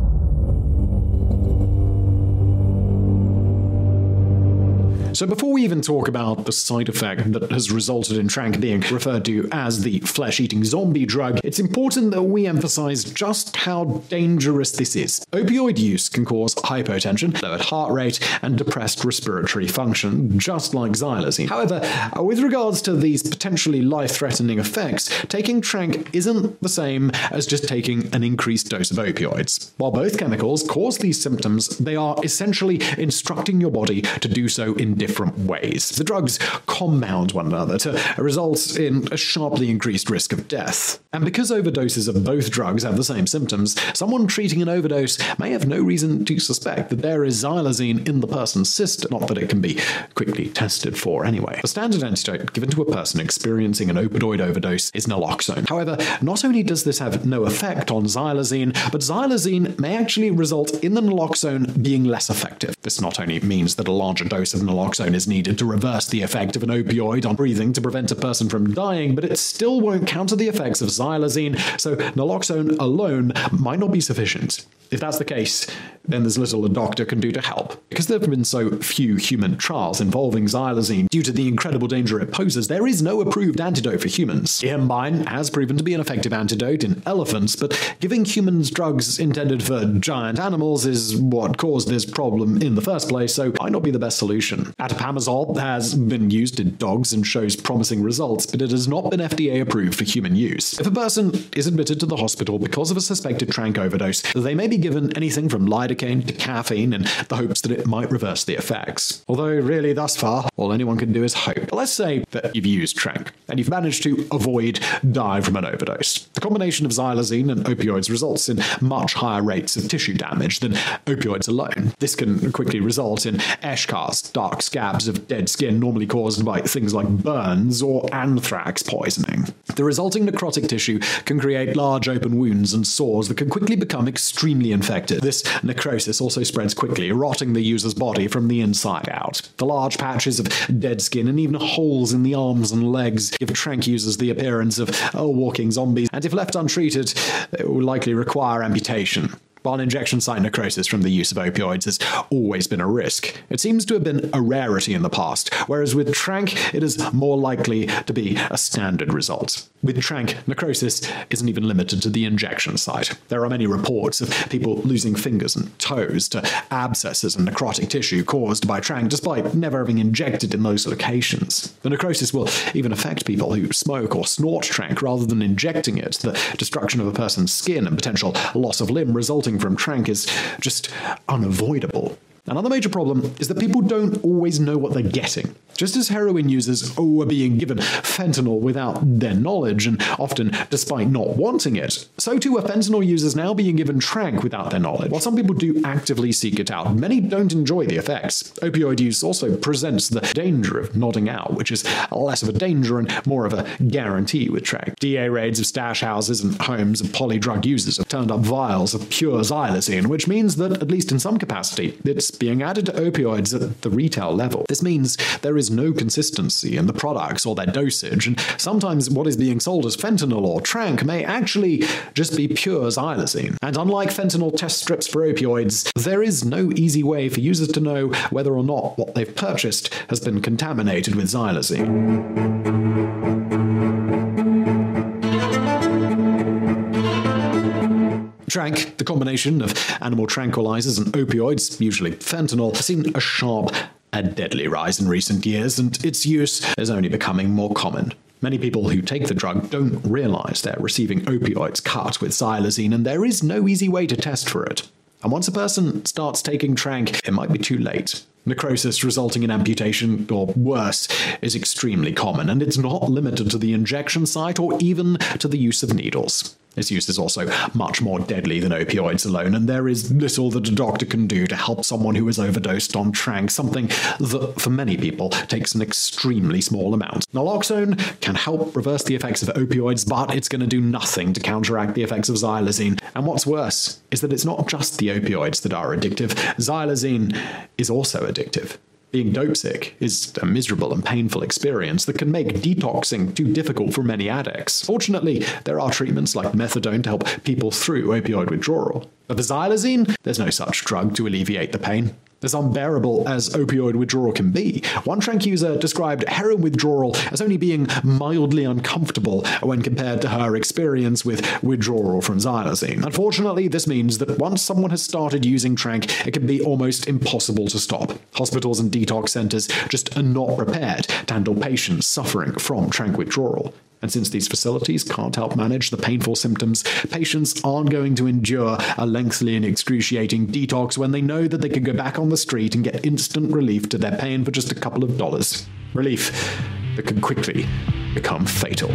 S25: So before we even talk about the side effect that has resulted in Tranq being referred to as the flesh-eating zombie drug, it's important that we emphasize just how dangerous this is. Opioid use can cause hypotension, lowered heart rate, and depressed respiratory function, just like xylazine. However, with regards to these potentially life-threatening effects, taking Tranq isn't the same as just taking an increased dose of opioids. While both chemicals cause these symptoms, they are essentially instructing your body to do so in different ways. The drugs compound one another to result in a sharply increased risk of death. And because overdoses of both drugs have the same symptoms, someone treating an overdose may have no reason to suspect that there is xylazine in the person's system, not that it can be quickly tested for anyway. The standard antidote given to a person experiencing an opioid overdose is naloxone. However, not only does this have no effect on xylazine, but xylazine may actually result in the naloxone being less effective. This not only means that a larger dose of naloxone is needed to reverse the effect of an opioid on breathing to prevent a person from dying, but it still won't counter the effects of xylazine, so naloxone alone might not be sufficient. If that's the case, then there's little a doctor can do to help. Because there have been so few human trials involving xylazine due to the incredible danger it poses, there is no approved antidote for humans. Yohimbine has proven to be an effective antidote in elephants, but giving humans drugs intended for giant animals is what caused this problem in the first place, so might not be the best solution. Atipamezole has been used in dogs and shows promising results, but it has not been FDA approved for human use. If a person is admitted to the hospital because of a suspected tranq overdose, they may be given anything from lidocaine to caffeine in the hopes that it might reverse the effects. Although really thus far, all anyone can do is hope. But let's say that you've used tranq and you've managed to avoid dying from an overdose. The combination of xylazine and opioids results in much higher rates of tissue damage than opioids alone. This can quickly result in eschars, dark scabs of dead skin normally caused by things like burns or anthrax poisoning. The resulting necrotic tissue can create large open wounds and sores that can quickly become extremely infected. This necrosis also spreads quickly, rotting the user's body from the inside out. The large patches of dead skin and even holes in the arms and legs give tranq users the appearance of oh, walking zombies, and if left untreated, it will likely require amputation. While injection site necrosis from the use of opioids has always been a risk, it seems to have been a rarity in the past, whereas with Tranq, it is more likely to be a standard result. With Tranq, necrosis isn't even limited to the injection site. There are many reports of people losing fingers and toes to abscesses and necrotic tissue caused by Tranq, despite never having injected in those locations. The necrosis will even affect people who smoke or snort Tranq rather than injecting it. The destruction of a person's skin and potential loss of limb resulting from tranq is just unavoidable. Another major problem is that people don't always know what they're getting. Just as heroin users are being given fentanyl without their knowledge and often despite not wanting it, so too are fentanyl users now being given tranq without their knowledge. While some people do actively seek it out, many don't enjoy the effects. Opioid use also presents the danger of nodding out, which is less of a danger and more of a guarantee with tranq. DA raids of stash houses and homes of polydrug users have turned up vials of pure xylazine, which means that, at least in some capacity, it's being added to opioids at the retail level. This means there is no consistency in the products or their dosage, and sometimes what is being sold as fentanyl or tranq may actually just be pure xylazine. And unlike fentanyl test strips for opioids, there is no easy way for users to know whether or not what they've purchased has been contaminated with xylazine. Tranq, the combination of animal tranquilizers and opioids, usually fentanyl, has seen a sharp and deadly rise in recent years, and its use is only becoming more common. Many people who take the drug don't realize they're receiving opioids cut with xylazine, and there is no easy way to test for it. And once a person starts taking tranq, it might be too late. Necrosis resulting in amputation, or worse, is extremely common, and it's not limited to the injection site or even to the use of needles. Its use is also much more deadly than opioids alone, and there is little that a doctor can do to help someone who is overdosed on tranq, something that, for many people, takes an extremely small amount. Naloxone can help reverse the effects of opioids, but it's going to do nothing to counteract the effects of xylazine. And what's worse is that it's not just the opioids that are addictive, xylazine is also addictive. Being dope sick is a miserable and painful experience that can make detoxing too difficult for many addicts. Fortunately, there are treatments like methadone to help people through opioid withdrawal. But for xylazine, there's no such drug to alleviate the pain. As unbearable as opioid withdrawal can be, one tranq user described heroin withdrawal as only being mildly uncomfortable when compared to her experience with withdrawal from xylazine. Unfortunately, this means that once someone has started using tranq, it can be almost impossible to stop. Hospitals and detox centers just are not prepared to handle patients suffering from tranq withdrawal. And since these facilities can't help manage the painful symptoms, patients aren't going to endure a lengthy and excruciating detox when they know that they can go back on the street and get instant relief to their pain for just a couple of dollars. Relief that can quickly become fatal.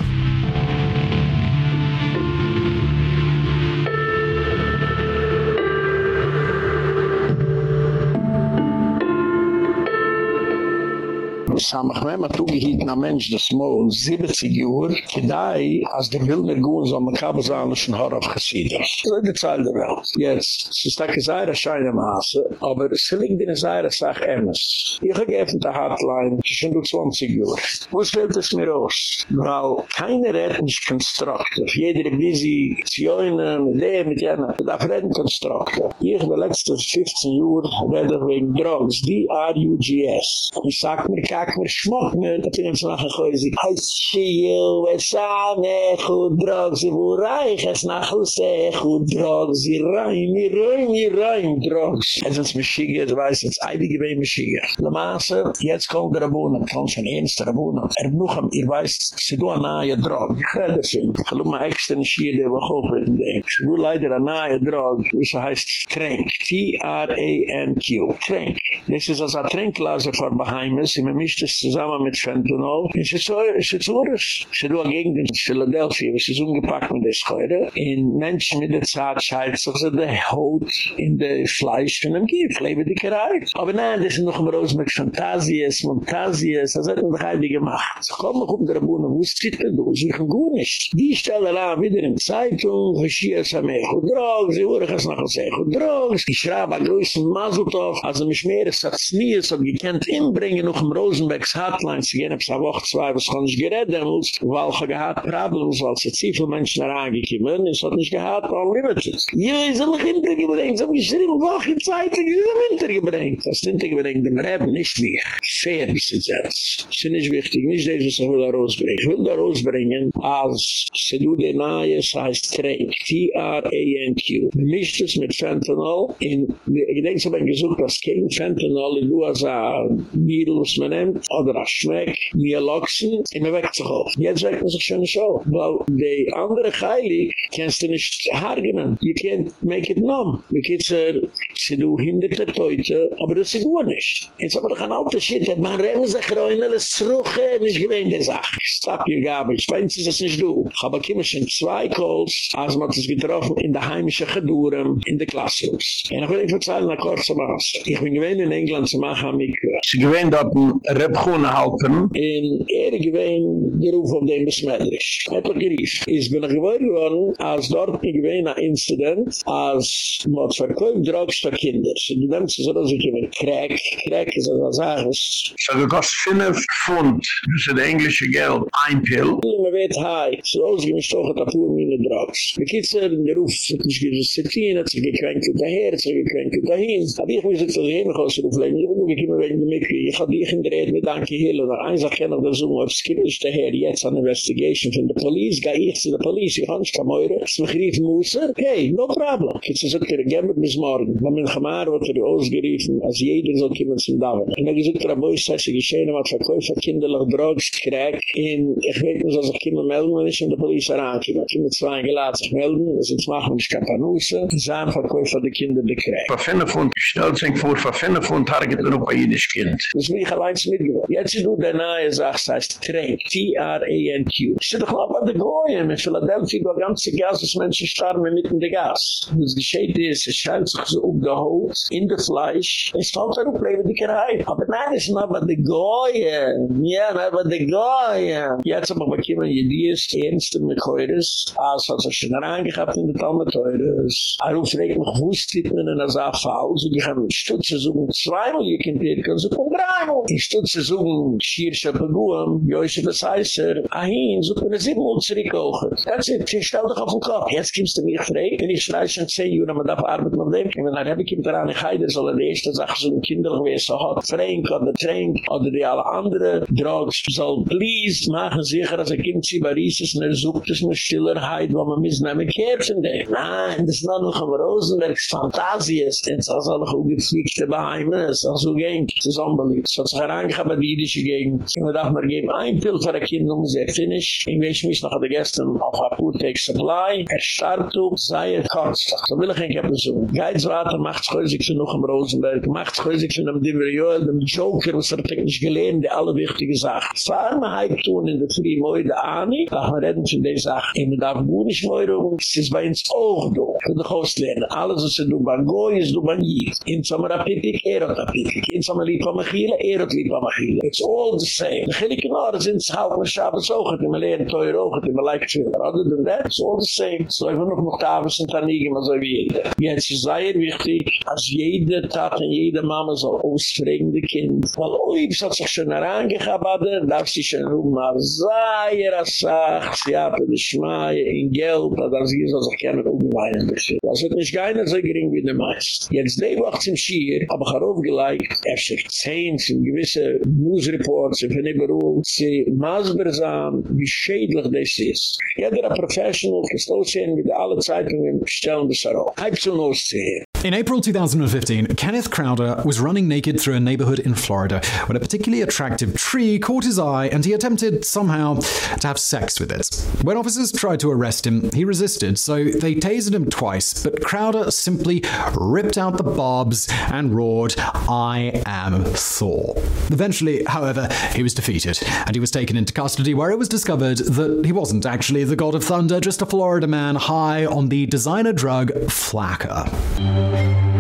S7: Samach mem tu gehit na mentsh des mol 70 jor kidai as de wilner goen so am kabelzanischen har auf gesieder so de zahl der welt. Yes so stak gezaid a shaine masse aber siling din zaid a sach emes ihr gegeben der hotline schon du 20 jor was fehlt es mir aus? Weil keine retten konstrukte jeder busy zioine mit dem mit jana da freden konstrukte ihr de letzte 15 jor werden wegen drugs d r u g s. Ich sag mir gesagt, mir schmuck mir, da bin ich nachher geüßig. Heiß Schiel, wer schaue, gut drog, sie wo reich, es nach Hause, gut drog, sie rein, mir rein, mir rein, drog. Es ist Mischige, du weißt, es ist eilige bei Mischige. Le Maße, jetzt kommt der Rabunen, kommt schon ernst der Rabunen. Er bruch ihm, ihr weißt, sie do eine neue Drog. Ich höre das hin. Ich lue mal extra nicht hier, der war hoch wenn du denkst. Du leider eine neue Drog, wie sie heißt, Trank. T-R-A-N-Q. Trank. This is as a trank laser for behind us in mischt es zusammen mit Fentanyl. Es ist so, es ist so, es ist so gegen den Philadelphia, es ist ungepackt mit der Schäuere. In Menschen mit der Zeit scheint sich so der Haut in der Fleisch von dem Gift, lebe die Kerei. Aber nein, das ist noch ein Rosenberg Fantasies, Montasies, das hat man doch heilig gemacht. So komm noch um der Bühne, wo ist das denn? Du siehst gut nicht. Die stellen an wieder in Zeitung, verschier es am Echo Drogs, sie wurde es nach dem Echo Drogs, ich schraube an größten Maseltoff, also mich mehr, es hat es nie, es hat gekannt, inbringen noch im Rosenbergs Hotline, sie gehen ab so Woche zwei, was kann ich geredden, weil ich gehad Problems, weil sie zu viele Menschen herangekommen, es hat nicht gehad Unlimited. Ja, ich soll mich hintergebringt, so geschrieben, Woche in Zeitung, soll mich hintergebringt. Das hintergebringt, dem Reben nicht mehr. Fair ist es jetzt. Das ist nicht wichtig, nicht das, was ich will da rausbringen. Ich will da rausbringen, als sie du den Nahe, es heißt Trank, T-R-A-N-Q. Mischt es mit Fentanyl, in, ich denke, ich habe gesucht, dass kein Fentanyl, du hast ein Needle, was man nimmt, oder ein Schmeck, wie ein Loxen, immer weg zu hoch. Jetzt weckt man sich schon so. Weil die andere Heilig kannst du nicht hargenen. You can't make it numb. Wie geht's er, sie du hinderte Teute, aber das ist gut nicht. Jetzt haben wir doch ein alter Shit, hat man rennen sich rein, alles zurück, nicht gewähnt der Sache. Stop your garbage, bei uns ist das nicht du. Aber kommen schon zwei Calls, als man das getroffen in der heimische Gedurem, in der Classrooms. Und ich will Ihnen erzählen, eine kurze Masse. Ich bin gewähnt in England zu machen, mich. Sie gewähnt dort ein Rebchun halten. In er gewähnt geruf auf dem Besmeidrisch. Hat er gerief. Ich bin gewohnt geworden, als dort ich gewähnt ein Incident, als man verkauft Drogs für Kinder. Sie nehmen sich so, dass ich immer Crack. Crack ist also sagen.
S21: So du kost 5 Pfund, das ist das englische Geld, ein Pill.
S7: Man wird high. So ausgemischt auch ein paar Mine Drogs. Die Kitzer in der Ruf, hat nicht gesagt, hat sich gekränkt daher, hat sich gekränkt dahin. Aber ich muss jetzt also immer aus der Ruflein, ich muss immer wegen der Mikve. Ich habe dich in der Rede mit Anke Hill, und eins auch kenne ich das um, ob es gibt nicht daher, jetzt an Investigation von der Police, gehe ich zu der Police, ich habe nicht am Eure, es mich rief Muser, hey, no problem. Kitzer sagt, er gehen bis morgen. Man mit Chamar wird er ausgeriefen, als jeder soll kommen zum Dauer. Und er gesagt, er muss sich geschehen, er hat Verkäufer, kinderlich Drogs, Crack, in, ich weiß nicht, als ich kommen melden, wenn ich in der Police herankomme. Ich habe zwei eingeladen, sich melden, es ist machen, ich kann Panusse, sein Verkäufer, die Kinder, die Crack.
S21: Verfinnen Pfund, stellt sich vor, verfinnen Pfund, target er auch bei jedes Kind.
S7: Das bin ich allein mitgeworden. Jetzt du der nahe Sache, heißt Trank, T-R-A-N-Q. Ich sage doch mal, was der Goyen, in Philadelphia, wo ganze Gas, dass Menschen starben mitten der Gas. Was geschieht ist, es scheint sich so auf der Haut, in der Fleisch, es fällt er auf, lebe die Kerei. Aber nein, es ist noch was der Goyen. Ja, noch was der Goyen. Jetzt haben wir bekommen, die ist ernst mit Heures, als hat sich schon reingehabt in der Talmeteures. Er fragt mich, wo man in der Sache aus? Und ich habe einen Stutz zu suchen, suchen zweimal be because of dreimal ich stut zu suchen schier schapaguam joische beseiser ahin so können sie mal zurückkochen. Das ist ich stell doch auf den Kopf. Jetzt kommst du mir frei wenn ich schrei schon zehn Jahre mit der Arbeit noch dem und dann habe ich ihm daran ich heide soll er die erste Sache so ein Kinder gewesen hat. Frank oder Trank oder die alle andere Drugs soll please machen sicher als er kommt sie bei Rieses und er sucht es mit Stillerheit wo man misnehmen Kerzen denkt nein das ist noch ein Rosenbergs Fantasie ist und so soll ich auch gefliegte Eimer, es ist auch so es ist unbelief. Es hat sich herangehabt die jüdische Gegend. Ich dachte wir geben ein Pill für ein Kind, um sie finish. Ich wünsche mich noch an er der Gäste, auf Apothek Supply, er starrt du, sei er konstig. So will ich ein Kappen so. Geizwater macht sich häusig für noch im Rosenberg, macht sich häusig für dem Diverjoel, dem Joker, was er technisch gelähnt, der alle wichtige Sachen. Es war mir halt tun in der Früh, moide Ani, da haben wir reden zu der Sache. Ich darf gut nicht mehr rum, es ist bei uns auch do. Für die Hauslehrer, alles, was er sie do, bei Goy, ist do, bei Jid. In Sommer, a er hat Apitik in Sommer Lipa Machile er hat Lipa Machile it's all the same. The Chilike Nore sind es halt mit Shabbos auch die man lernt teuer auch die man leicht schwiller other than that it's all the same. So ich will noch noch Tavis und Tanigim also wie jeder. Jetzt ist sehr wichtig als jede Tat und jede Mama soll ausfragen die Kind weil oi das hat sich schon herangehabert darf sie schon rum mal sehr asach sie hat die Schmai in Geld da sie soll sich gerne umweinen das wird nicht keiner so gering wie der meist. Jetzt die wacht im Schier aber harov gelaik er sich zehn in gewisse news reports of any but all see mazberzan wie schädlich das ist jeder professional ist auch sehen mit alle zeitungen stellen das auch halb zu noch sehen
S25: In April 2015, Kenneth Crowder was running naked through a neighborhood in Florida when a particularly attractive tree caught his eye and he attempted somehow to have sex with it. When officers tried to arrest him, he resisted, so they tasered him twice, but Crowder simply ripped out the barbs and roared, I am Thor. Eventually, however, he was defeated and he was taken into custody where it was discovered that he wasn't actually the god of thunder, just a Florida man high on the designer drug Flakka. Thank you.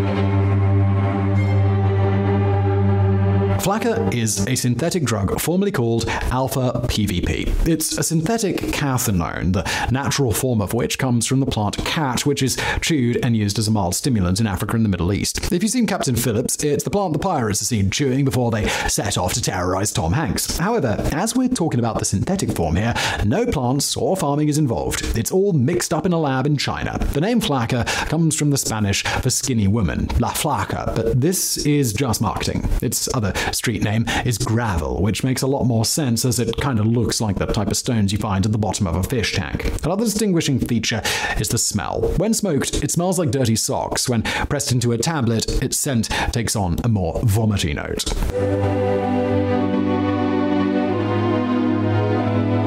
S25: Flakka is a synthetic drug formerly called alpha PVP. It's a synthetic cathinone, the natural form of which comes from the plant khat, which is chewed and used as a mild stimulant in Africa and the Middle East. If you've seen Captain Phillips, it's the plant the pirates are seen chewing before they set off to terrorize Tom Hanks. However, as we're talking about the synthetic form here, no plants or farming is involved. It's all mixed up in a lab in China. The name Flakka comes from the Spanish for skinny woman, la flaca, but this is just marketing. Its other street name is gravel, which makes a lot more sense as it kind of looks like the type of stones you find at the bottom of a fish tank. Another distinguishing feature is the smell. When smoked, it smells like dirty socks. When pressed into a tablet, its scent takes on a more vomity note.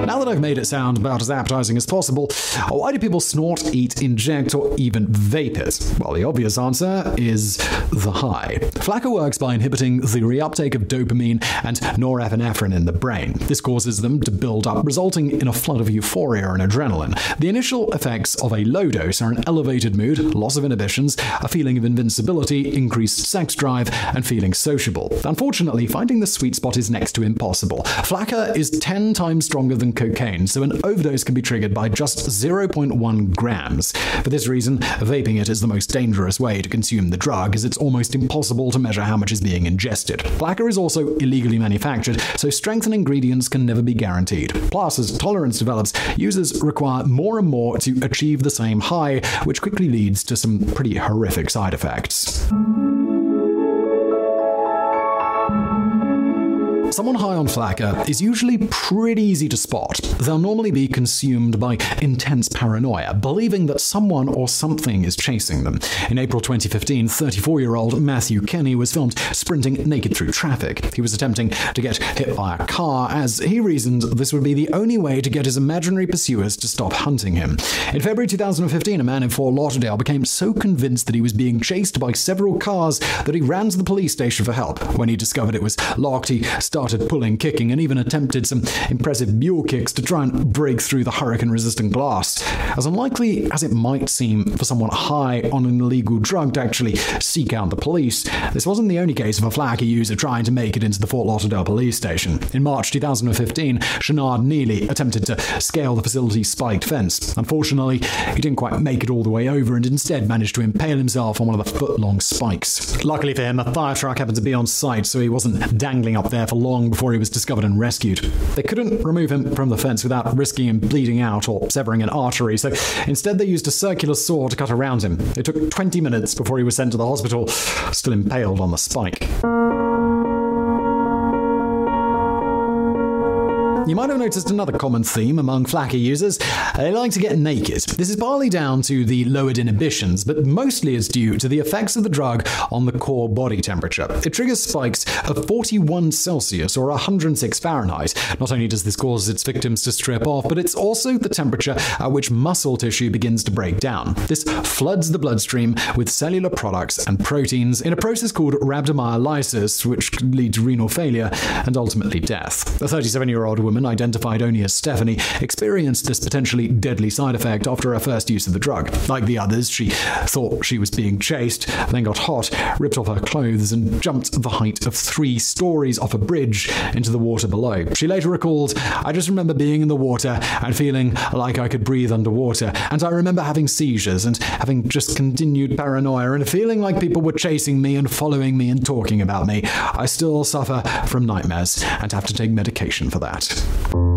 S25: Now that I've made it sound about as appetizing as possible, why do people snort, eat, inject, or even vape it? Well, the obvious answer is the high. Flakka works by inhibiting the reuptake of dopamine and norepinephrine in the brain. This causes them to build up, resulting in a flood of euphoria and adrenaline. The initial effects of a low dose are an elevated mood, loss of inhibitions, a feeling of invincibility, increased sex drive, and feeling sociable. Unfortunately, finding the sweet spot is next to impossible. Flakka is 10 times stronger than cocaine, so an overdose can be triggered by just 0.1 grams. For this reason, vaping it is the most dangerous way to consume the drug, as it's almost impossible to measure how much is being ingested. Flakka is also illegally manufactured, so strength and ingredients can never be guaranteed. Plus, as tolerance develops, users require more and more to achieve the same high, which quickly leads to some pretty horrific side effects. Someone high on Flakka is usually pretty easy to spot. They'll normally be consumed by intense paranoia, believing that someone or something is chasing them. In April 2015, 34-year-old Matthew Kenny was filmed sprinting naked through traffic. He was attempting to get hit by a car as he reasoned this would be the only way to get his imaginary pursuers to stop hunting him. In February 2015, a man in Fort Lauderdale became so convinced that he was being chased by several cars that he ran to the police station for help. When he discovered it was locked, he started started pulling, kicking, and even attempted some impressive mule kicks to try and break through the hurricane resistant glass. As unlikely as it might seem for someone high on an illegal drug to actually seek out the police, this wasn't the only case of a flakka user trying to make it into the Fort Lauderdale police station. In March 2015, Shenard Neely attempted to scale the facility's spiked fence. Unfortunately, he didn't quite make it all the way over and instead managed to impale himself on one of the foot-long spikes. Luckily for him, a fire truck happened to be on site, so he wasn't dangling up there for long before he was discovered and rescued. They couldn't remove him from the fence without risking him bleeding out or severing an artery, so instead they used a circular saw to cut around him. It took 20 minutes before he was sent to the hospital, still impaled on the spike. You might have noticed another common theme among Flakka users. They like to get naked. This is partly down to the lowered inhibitions, but mostly is due to the effects of the drug on the core body temperature. It triggers spikes of 41 Celsius or 106 Fahrenheit. Not only does this cause its victims to strip off, but it's also the temperature at which muscle tissue begins to break down. This floods the bloodstream with cellular products and proteins in a process called rhabdomyolysis, which can lead to renal failure and ultimately death. A 37-year-old woman woman, identified only as Stephanie, experienced this potentially deadly side effect after her first use of the drug. Like the others, she thought she was being chased, then got hot, ripped off her clothes, and jumped the height of three stories off a bridge into the water below. She later recalled, I just remember being in the water and feeling like I could breathe underwater, and I remember having seizures and having just continued paranoia and feeling like people were chasing me and following me and talking about me. I still suffer from nightmares and have to take medication for that you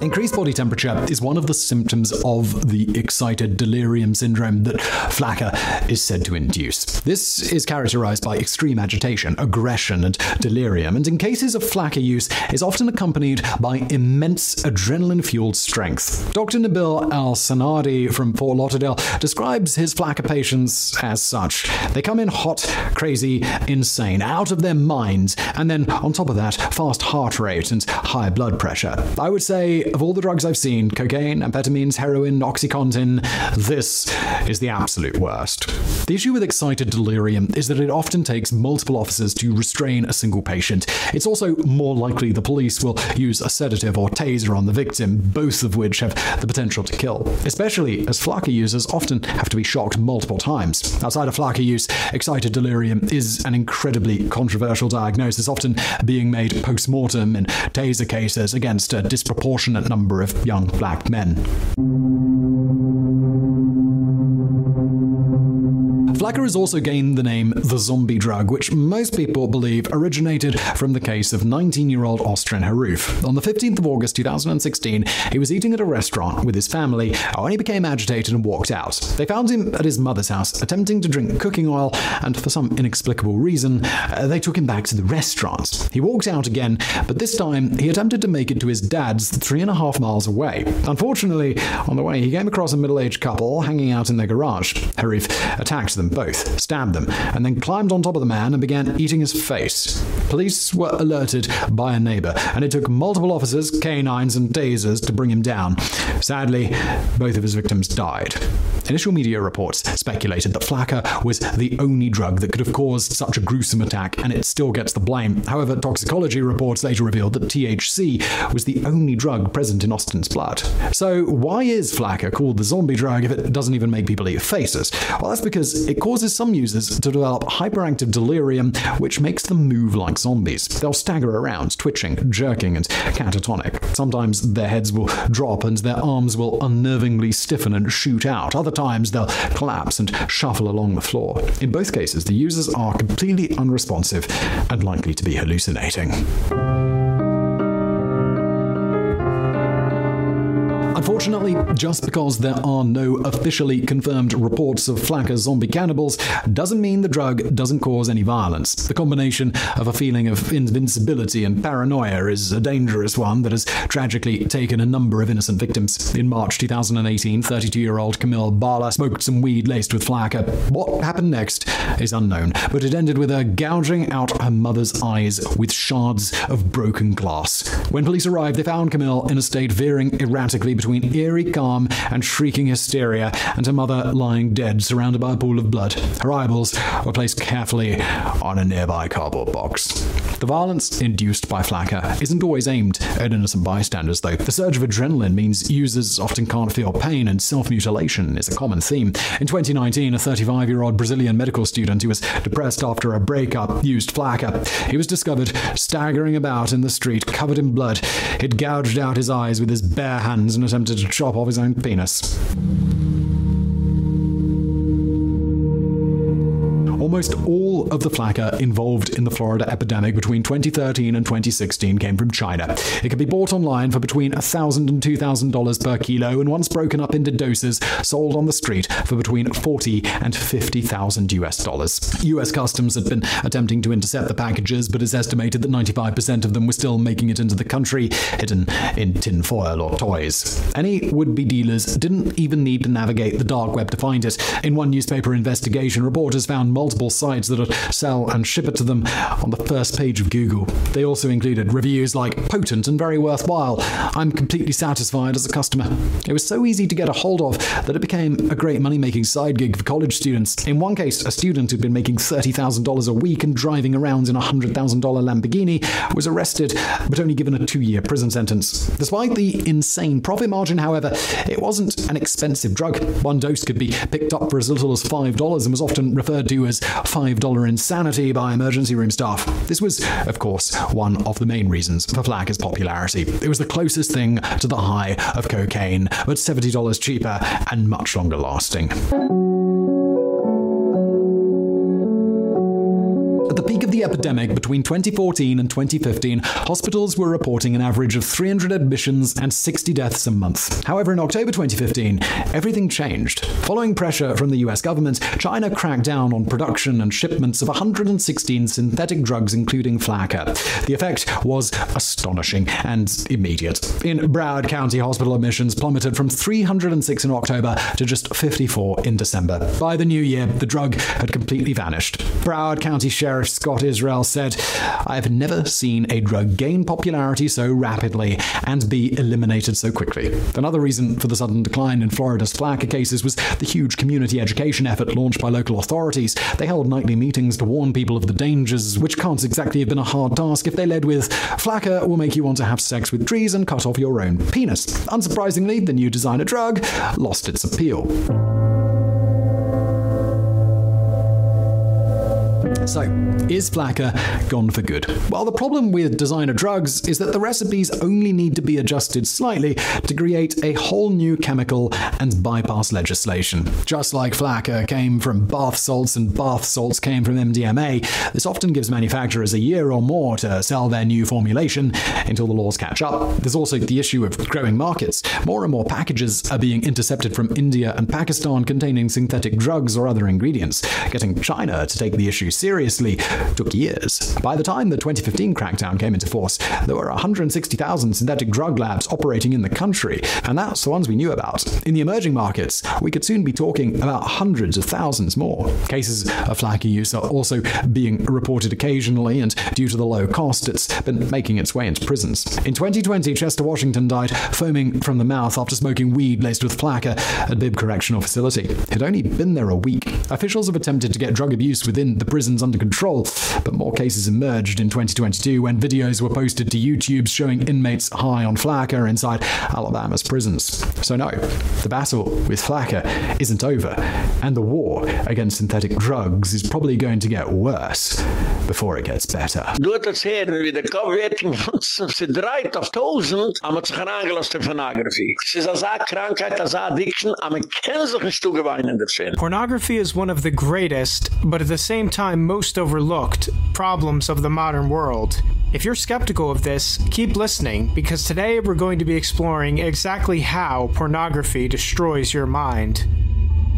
S25: Increased body temperature is one of the symptoms of the excited delirium syndrome that Flakka is said to induce. This is characterized by extreme agitation, aggression, and delirium, and in cases of Flakka use is often accompanied by immense adrenaline-fueled strength. Dr. Nabil Al-Sanadi from Fort Lauderdale describes his Flakka patients as such. They come in hot, crazy, insane, out of their minds, and then on top of that, fast heart rate and high blood pressure. I would say of all the drugs I've seen, cocaine, amphetamines, heroin, oxycontin, this is the absolute worst. The issue with excited delirium is that it often takes multiple officers to restrain a single patient. It's also more likely the police will use a sedative or taser on the victim, both of which have the potential to kill, especially as Flakka users often have to be shocked multiple times. Outside of Flakka use, excited delirium is an incredibly controversial diagnosis, often being made post-mortem in taser cases against a disproportionate number of young black men. Flakka has also gained the name the zombie drug, which most people believe originated from the case of 19-year-old Austin Harrouff. On the 15th of August 2016, he was eating at a restaurant with his family when he became agitated and walked out. They found him at his mother's house attempting to drink cooking oil, and for some inexplicable reason, uh, they took him back to the restaurant. He walked out again, but this time he attempted to make it to his dad's three and a half miles away. Unfortunately, on the way, he came across a middle-aged couple hanging out in their garage. Haruf attacked them both, stabbed them, and then climbed on top of the man and began eating his face. Police were alerted by a neighbor, and it took multiple officers, canines, and tasers to bring him down. Sadly, both of his victims died. Initial media reports speculated that Flakka was the only drug that could have caused such a gruesome attack, and it still gets the blame. However, toxicology reports later revealed that THC was the only drug present in Austin's blood. So, why is Flakka called the zombie drug if it doesn't even make people eat faces? Well, that's because it causes some users to develop hyperactive delirium, which makes them move like zombies. They'll stagger around, twitching, jerking, and catatonic. Sometimes their heads will drop and their arms will unnervingly stiffen and shoot out. Other times they'll collapse and shuffle along the floor. In both cases, the users are completely unresponsive and likely to be hallucinating. Unfortunately, just because there are no officially confirmed reports of Flakka zombie cannibals doesn't mean the drug doesn't cause any violence. The combination of a feeling of invincibility and paranoia is a dangerous one that has tragically taken a number of innocent victims. In March 2018, 32-year-old Camille Bala smoked some weed laced with Flakka. What happened next is unknown, but it ended with her gouging out her mother's eyes with shards of broken glass. When police arrived, they found Camille in a state veering erratically between between eerie calm and shrieking hysteria and her mother lying dead surrounded by a pool of blood. Her eyeballs were placed carefully on a nearby cardboard box. The violence induced by flakka isn't always aimed at innocent bystanders though. The surge of adrenaline means users often can't feel pain and self-mutilation is a common theme. In 2019, a 35-year-old Brazilian medical student who was depressed after a breakup used flakka. He was discovered staggering about in the street covered in blood. He'd gouged out his eyes with his bare hands and attempted to chop off his own penis. Almost all of the flakka involved in the Florida epidemic between 2013 and 2016 came from China. It can be bought online for between $1,000 and $2,000 per kilo and once broken up into doses sold on the street for between 40 and 50,000 US dollars. US Customs had been attempting to intercept the packages but it's estimated that 95% of them were still making it into the country hidden in tinfoil or toys. Any would-be dealers didn't even need to navigate the dark web to find it. In one newspaper investigation, reporters found multiple sites that would sell and ship it to them on the first page of Google. They also included reviews like potent and very worthwhile. I'm completely satisfied as a customer. It was so easy to get a hold of that it became a great money-making side gig for college students. In one case, a student who'd been making $30,000 a week and driving around in a $100,000 Lamborghini was arrested but only given a 2-year prison sentence. Despite the insane profit margin, however, it wasn't an expensive drug. One dose could be picked up for as little as $5 and was often referred to as $5 insanity by emergency room staff. This was, of course, one of the main reasons for flakka's popularity. It was the closest thing to the high of cocaine, but $70 cheaper and much longer lasting. At the peak of the epidemic between 2014 and 2015, hospitals were reporting an average of 300 admissions and 60 deaths a month. However, in October 2015, everything changed. Following pressure from the US government, China cracked down on production and shipments of 116 synthetic drugs including flakka. The effect was astonishing and immediate. In Broward County, hospital admissions plummeted from 306 in October to just 54 in December. By the new year, the drug had completely vanished. Broward County Sheriff Scott Israel said, I have never seen a drug gain popularity so rapidly and be eliminated so quickly. Another reason for the sudden decline in Florida's flakka cases was the huge community education effort launched by local authorities. They held nightly meetings to warn people of the dangers, which can't exactly have been a hard task if they led with flakka will make you want to have sex with trees and cut off your own penis. Unsurprisingly, the new designer drug lost its appeal. So, is flakka gone for good? Well, the problem with designer drugs is that the recipes only need to be adjusted slightly to create a whole new chemical and bypass legislation. Just like flakka came from bath salts and bath salts came from MDMA, this often gives manufacturers a year or more to sell their new formulation until the laws catch up. There's also the issue of growing markets. More and more packages are being intercepted from India and Pakistan containing synthetic drugs or other ingredients. Getting China to take the issue seriously took years. By the time the 2015 crackdown came into force, there were 160,000 synthetic drug labs operating in the country, and that's the ones we knew about. In the emerging markets, we could soon be talking about hundreds of thousands more. Cases of flakka use are also being reported occasionally, and due to the low cost, it's been making its way into prisons. In 2020, Chester Washington died foaming from the mouth after smoking weed laced with flakka at Bibb Correctional Facility. He'd only been there a week. Officials have attempted to get drug abuse within the prisons under control, but more cases emerged in 2022 when videos were posted to YouTube showing inmates high on flakka inside Alabama's prisons. So no, the battle with flakka isn't over, and the war against synthetic drugs is probably going to get worse before it gets better.
S7: Du hat es hören, wie der Kopfwertung sie dreht auf tausend, aber sich herangelost in Pornography. Es ist als eine Krankheit, als Addiction, aber man kann sich ein Stück weinen.
S26: Pornography is one of the greatest, but at the same time most overlooked, problems of the modern world. If you're skeptical of this, keep listening because today we're going to be exploring exactly how pornography destroys your mind.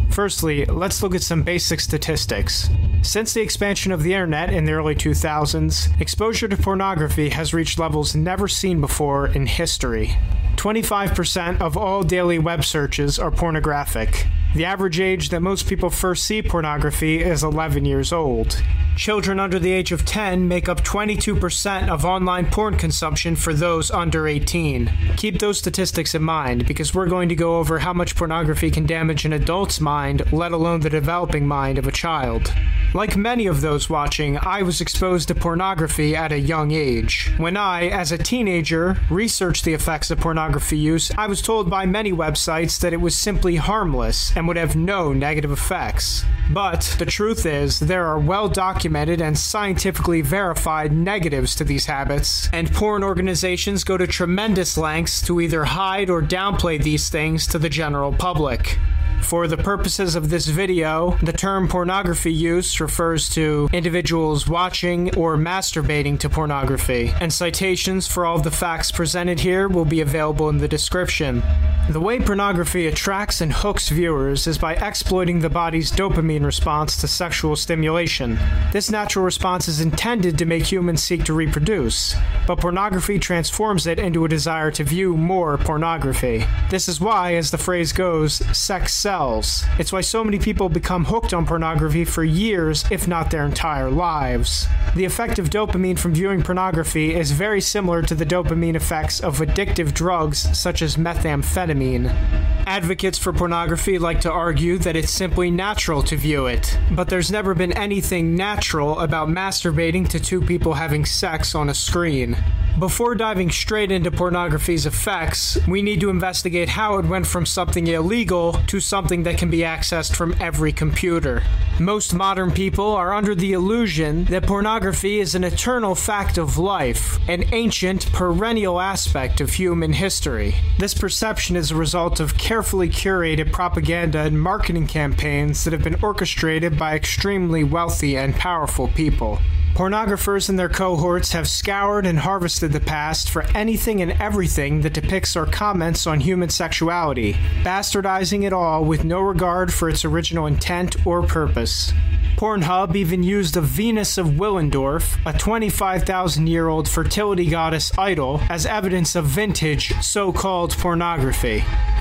S26: Firstly, let's look at some basic statistics. Since the expansion of the internet in the early 2000s, exposure to pornography has reached levels never seen before in history. 25% of all daily web searches are pornographic. The average age that most people first see pornography is 11 years old. Children under the age of 10 make up 22% of online porn consumption for those under 18. Keep those statistics in mind because we're going to go over how much pornography can damage an adult's mind, let alone the developing mind of a child. Like many of those watching, I was exposed to pornography at a young age. When I, as a teenager, researched the effects of pornography use, I was told by many websites that it was simply harmless and would have no negative effects. But the truth is, there are well documented and scientifically verified negatives to these habits, and porn organizations go to tremendous lengths to either hide or downplay these things to the general public. For the purposes of this video, the term pornography use refers to individuals watching or masturbating to pornography, and citations for all of the facts presented here will be available in the description. The way pornography attracts and hooks viewers is by exploiting the body's dopamine response to sexual stimulation. This natural response is intended to make humans seek to reproduce, but pornography transforms it into a desire to view more pornography. This is why, as the phrase goes, sex sells. It's why so many people become hooked on pornography for years, if not their entire lives. The effect of dopamine from viewing pornography is very similar to the dopamine effects of addictive drugs such as methamphetamine. Advocates for pornography like to argue that it's simply natural to view it, but there's never been anything natural about masturbating to two people having sex on a screen. Before diving straight into pornography's effects, we need to investigate how it went from something illegal to something that can be accessed from every computer. Most modern people are under the illusion that pornography is an eternal fact of life, an ancient, perennial aspect of human history. This perception is a result of carefully curated propaganda and marketing campaigns that have been orchestrated by extremely wealthy and powerful people. Pornographers and their cohorts have scoured and harvested the past for anything and everything that depicts or comments on human sexuality, bastardizing it all with no regard for its original intent or purpose. Pornhub even used the Venus of Willendorf, a 25,000 year old fertility goddess idol, as evidence of vintage so called pornography.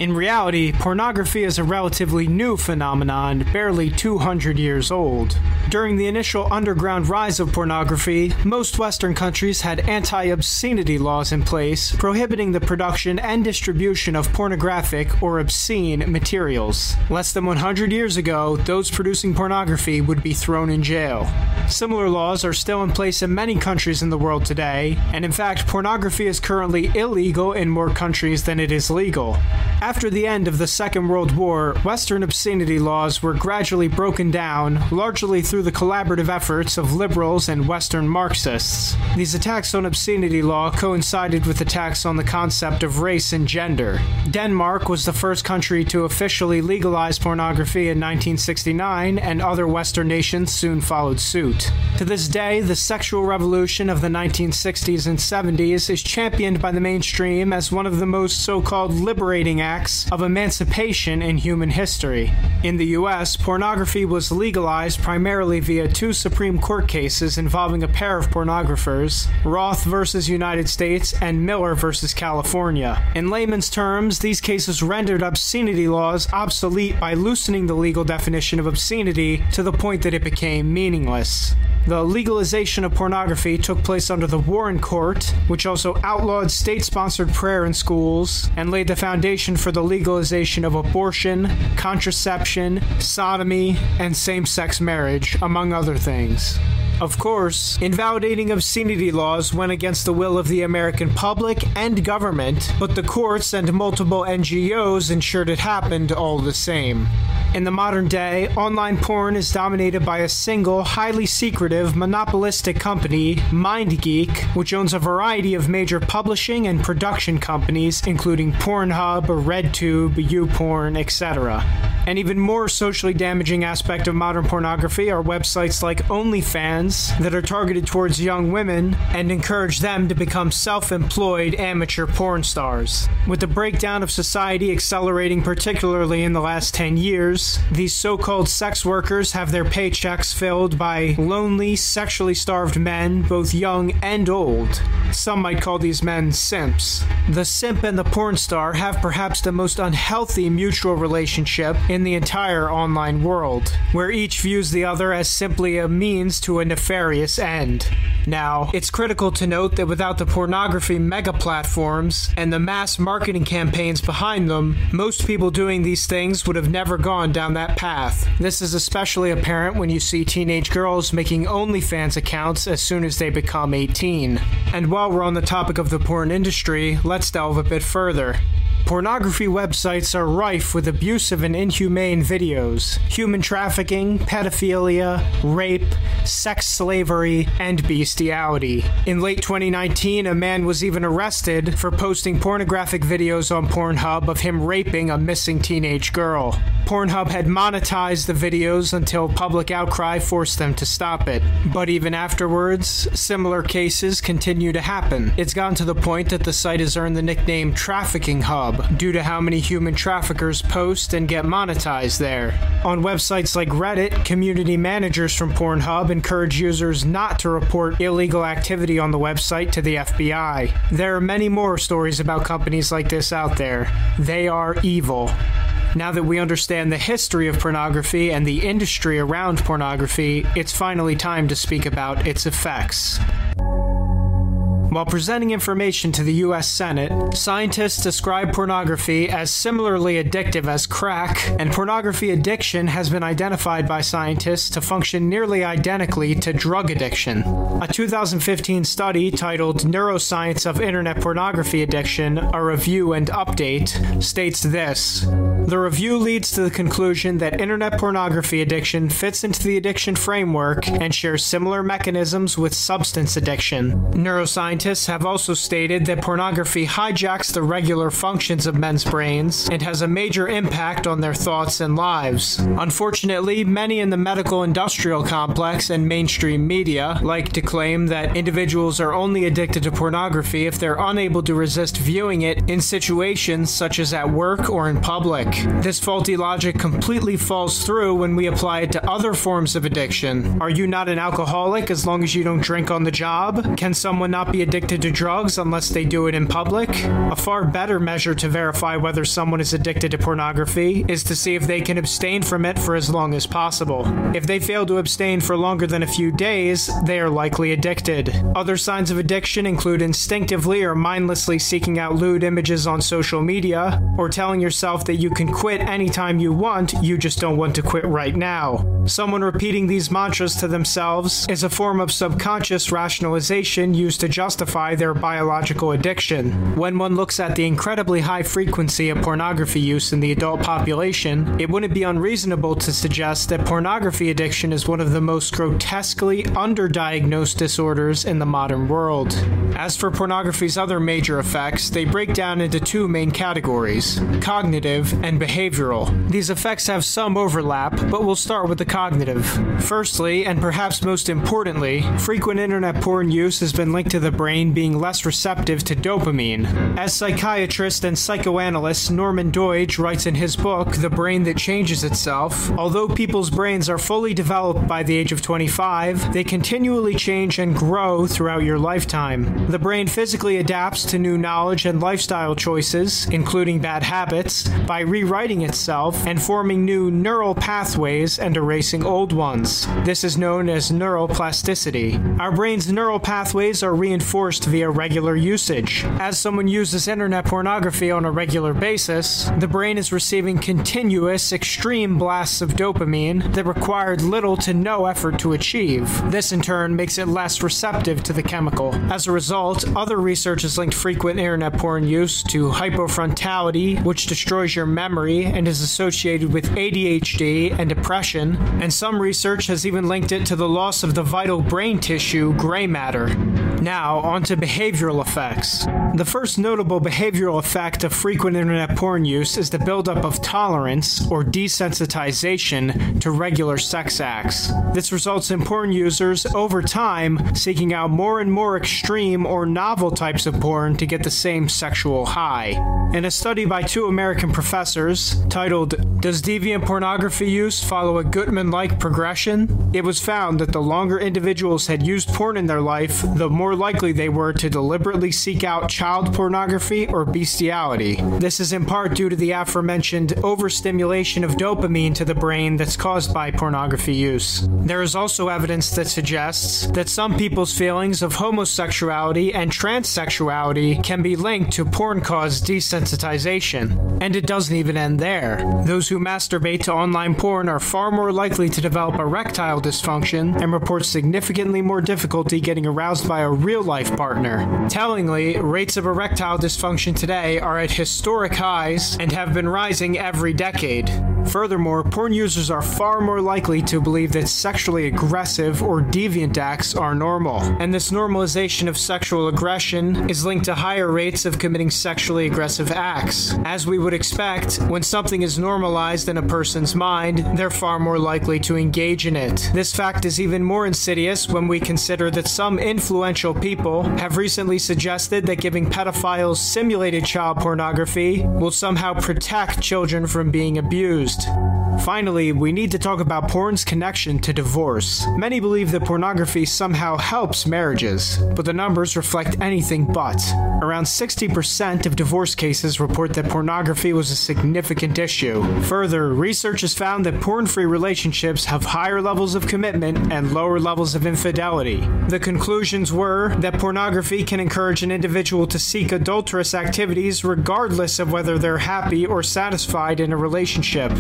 S26: In reality, pornography is a relatively new phenomenon, barely 200 years old. During the initial underground rise of pornography, most Western countries had anti obscenity laws in place prohibiting the production and distribution of pornographic or obscene materials. Less than 100 years ago, those producing pornography would be thrown in jail. Similar laws are still in place in many countries in the world today, and in fact, pornography is currently illegal in more countries than it is legal. After the end of the Second World War, Western obscenity laws were gradually broken down, largely through the collaborative efforts of liberals and Western Marxists. These attacks on obscenity law coincided with attacks on the concept of race and gender. Denmark was the first country to officially legalize pornography in 1969, and other Western nations soon followed suit. To this day, the sexual revolution of the 1960s and 70s is championed by the mainstream as one of the most so called liberating acts of emancipation in human history. In the US, pornography was legalized primarily via two Supreme Court cases involving a pair of pornographers Roth versus United States and Miller versus California. In layman's terms, these cases rendered obscenity laws obsolete by loosening the legal definition of obscenity to the point that it became meaningless. The legalization of pornography took place under the Warren Court, which also outlawed state sponsored prayer in schools and laid the foundation for the legalization of abortion, contraception, sodomy, and same sex marriage, among other things. Of course, invalidating obscenity laws went against the will of the American public and government, but the courts and multiple NGOs ensured it happened all the same. In the modern day, online porn is dominated by a single, highly secretive, monopolistic company, MindGeek, which owns a variety of major publishing and production companies, including Pornhub, RedTube, YouPorn, etc. An even more socially damaging aspect of modern pornography are websites like OnlyFans that are targeted towards young women and encourage them to become self employed amateur porn stars. With the breakdown of society accelerating, particularly in the last 10 years, these so-called sex workers have their paychecks filled by lonely, sexually starved men, both young and old. Some might call these men simps. The simp and the porn star have perhaps the most unhealthy mutual relationship in the entire online world, where each views the other as simply a means to a nefarious end. Now, it's critical to note that without the pornography mega platforms and the mass marketing campaigns behind them, most people doing these things would have never gone down that path. This is especially apparent when you see teenage girls making OnlyFans accounts as soon as they become 18. And while we're on the topic of the porn industry, let's delve a bit further. Pornography websites are rife with abusive and inhumane videos, human trafficking, pedophilia, rape, sex slavery, and bestiality. In late 2019, a man was even arrested for posting pornographic videos on Pornhub of him raping a missing teenage girl. Pornhub had monetized the videos until public outcry forced them to stop it. But even afterwards, similar cases continue to happen. It's gotten to the point that the site has earned the nickname Trafficking Hub due to how many human traffickers post and get monetized there. On websites like Reddit, community managers from Pornhub encourage users not to report illegal activity on the website to the FBI. There are many more stories about companies like this out there. They are evil. Now that we understand the history of pornography and the industry around pornography, it's finally time to speak about its effects. While presenting information to the US Senate, scientists describe pornography as similarly addictive as crack, and pornography addiction has been identified by scientists to function nearly identically to drug addiction. A 2015 study titled Neuroscience of Internet Pornography Addiction: A Review and Update states this: The review leads to the conclusion that internet pornography addiction fits into the addiction framework and shares similar mechanisms with substance addiction. Neuroscientists have also stated that pornography hijacks the regular functions of men's brains and has a major impact on their thoughts and lives. Unfortunately, many in the medical industrial complex and mainstream media like to claim that individuals are only addicted to pornography if they're unable to resist viewing it in situations such as at work or in public. This faulty logic completely falls through when we apply it to other forms of addiction. Are you not an alcoholic as long as you don't drink on the job? Can someone not be addicted to drugs unless they do it in public? A far better measure to verify whether someone is addicted to pornography is to see if they can abstain from it for as long as possible. If they fail to abstain for longer than a few days, they are likely addicted. Other signs of addiction include instinctively or mindlessly seeking out lewd images on social media or telling yourself that you can quit anytime you want, you just don't want to quit right now. Someone repeating these mantras to themselves is a form of subconscious rationalization used to justify their biological addiction. When one looks at the incredibly high frequency of pornography use in the adult population, it wouldn't be unreasonable to suggest that pornography addiction is one of the most grotesquely underdiagnosed disorders in the modern world. As for pornography's other major effects, they break down into two main categories: cognitive and behavioral. These effects have some overlap, but we'll start with the cognitive. Firstly, and perhaps most importantly, frequent internet porn use has been linked to the brain being less receptive to dopamine. As psychiatrist and psychoanalyst Norman Doidge writes in his book The Brain That Changes Itself, although people's brains are fully developed by the age of 25, they continually change and grow throughout your lifetime. The brain physically adapts to new knowledge and lifestyle choices, including bad habits, by rewriting itself and forming new neural pathways and erasing old ones. This is known as neuroplasticity. Our brain's neural pathways are reinforced via regular usage. As someone uses internet pornography on a regular basis, the brain is receiving continuous extreme blasts of dopamine that required little to no effort to achieve. This in turn makes it less receptive to the chemical. As a result, other research has linked frequent internet porn use to hypofrontality, which destroys your memory and is associated with ADHD and depression, and some research has even linked it to the loss of the vital brain tissue gray matter. Now, on to behavioral effects. The first notable behavioral effect of frequent internet porn use is the buildup of tolerance or desensitization to regular sex acts. This results in porn users over time seeking out more and more extreme or novel types of porn to get the same sexual high. In a study by two American professors titled Does Deviant Pornography Use Follow a Guttman like Progression? It was found that the longer individuals had used porn in their life, the more likely they were to deliberately seek out child pornography or bestiality. This is in part due to the aforementioned overstimulation of dopamine to the brain that's caused by pornography use. There is also evidence that suggests that some people's feelings of homosexuality and transsexuality can be linked to porn caused desensitization. And it doesn't even end there. Those who masturbate to online porn are far more likely to develop erectile dysfunction and report significantly more difficulty getting aroused by a real life partner. Tellingly, rates of erectile dysfunction today are at historic highs and have been rising every decade. Furthermore, porn users are far more likely to believe that sexually aggressive or deviant acts are normal. And this normalization of sexual aggression is linked to higher rates of committing sexually aggressive acts. As we would expect, when something is normalized in a person's mind, they're far more likely to engage in it. This fact is even more insidious when we consider that some influential people have recently suggested that giving pedophiles simulated child pornography will somehow protect children from being abused. Finally, we need to talk about porn's connection to divorce. Many believe that pornography somehow helps marriages, but the numbers reflect anything but. Around 60% of divorce cases report that pornography was a significant issue. Further, research has found that porn-free relationships have higher levels of commitment and lower levels of infidelity. The conclusions were that pornography can encourage an individual to seek adulterous activities regardless of whether they're happy or satisfied in a relationship.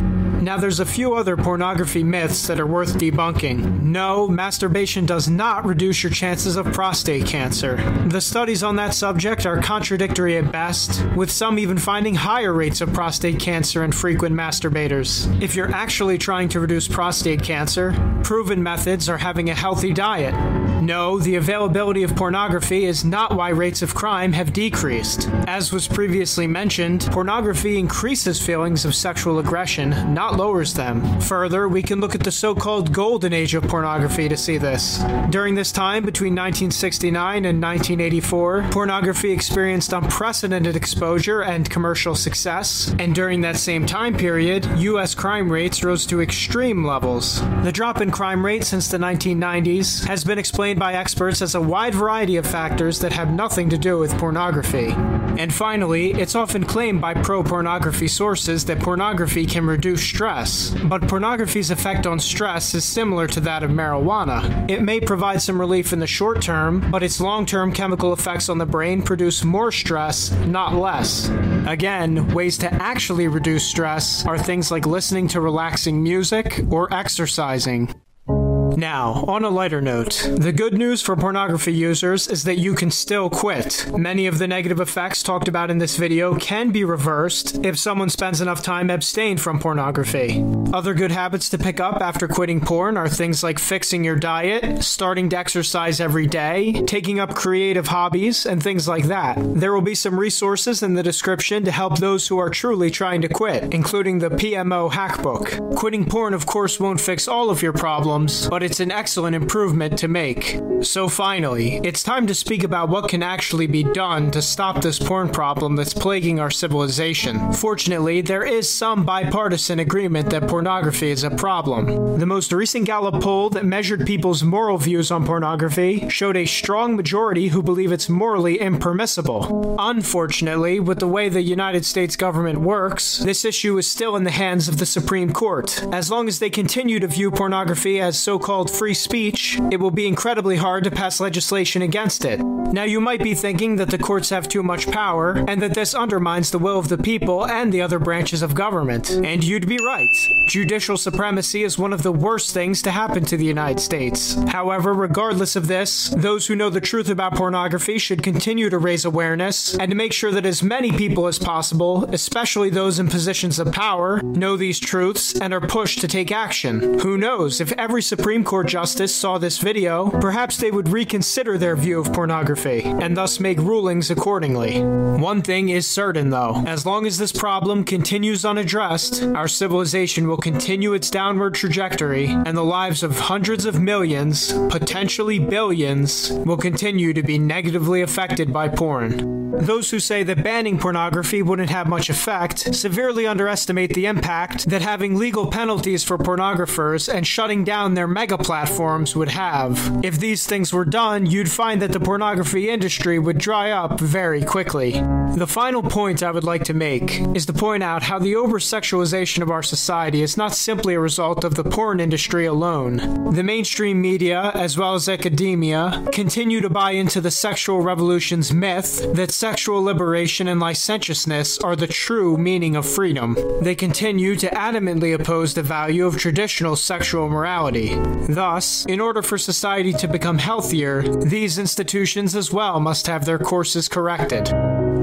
S26: Now there's a few other pornography myths that are worth debunking. No, masturbation does not reduce your chances of prostate cancer. The studies on that subject are contradictory at best, with some even finding higher rates of prostate cancer in frequent masturbators. If you're actually trying to reduce prostate cancer, proven methods are having a healthy diet. No, the availability of pornography is not why rates of crime have decreased. As was previously mentioned, pornography increases feelings of sexual aggression, not lowers them. Further, we can look at the so-called golden age of pornography to see this. During this time between 1969 and 1984, pornography experienced unprecedented exposure and commercial success, and during that same time period, US crime rates rose to extreme levels. The drop in crime rates since the 1990s has been explained by experts as a wide variety of factors that have nothing to do with pornography. And finally, it's often claimed by pro-pornography sources that pornography can reduce stress, but pornography's effect on stress is similar to that of marijuana. It may provide some relief in the short term, but its long-term chemical effects on the brain produce more stress, not less. Again, ways to actually reduce stress are things like listening to relaxing music or exercising. Now, on a lighter note, the good news for pornography users is that you can still quit. Many of the negative effects talked about in this video can be reversed if someone spends enough time abstained from pornography. Other good habits to pick up after quitting porn are things like fixing your diet, starting to exercise every day, taking up creative hobbies, and things like that. There will be some resources in the description to help those who are truly trying to quit, including the PMO Hackbook. Quitting porn of course won't fix all of your problems, but it's an excellent improvement to make. So finally, it's time to speak about what can actually be done to stop this porn problem that's plaguing our civilization. Fortunately, there is some bipartisan agreement that pornography is a problem. The most recent Gallup poll that measured people's moral views on pornography showed a strong majority who believe it's morally impermissible. Unfortunately, with the way the United States government works, this issue is still in the hands of the Supreme Court. As long as they continue to view pornography as so-called free speech, it will be incredibly hard to pass legislation against it. Now, you might be thinking that the courts have too much power and that this undermines the will of the people and the other branches of government. And you'd be right. Judicial supremacy is one of the worst things to happen to the United States. However, regardless of this, those who know the truth about pornography should continue to raise awareness and to make sure that as many people as possible, especially those in positions of power, know these truths and are pushed to take action. Who knows, if every Supreme Court justice saw this video, perhaps they would reconsider their view of pornography and thus make rulings accordingly. One thing is certain though, as long as this problem continues unaddressed, our civilization will continue its downward trajectory and the lives of hundreds of millions, potentially billions, will continue to be negatively affected by porn. Those who say that banning pornography wouldn't have much effect severely underestimate the impact that having legal penalties for pornographers and shutting down their mega platforms would have. If these things were done, you'd find that the pornography industry would dry up very quickly. The final point I would like to make is to point out how the over-sexualization of our society is not simply a result of the porn industry alone. The mainstream media, as well as academia, continue to buy into the sexual revolution's myth that sexual liberation and licentiousness are the true meaning of freedom. They continue to adamantly oppose the value of traditional sexual morality. Thus, in order for society to become healthier, these institutions as well must have their courses corrected.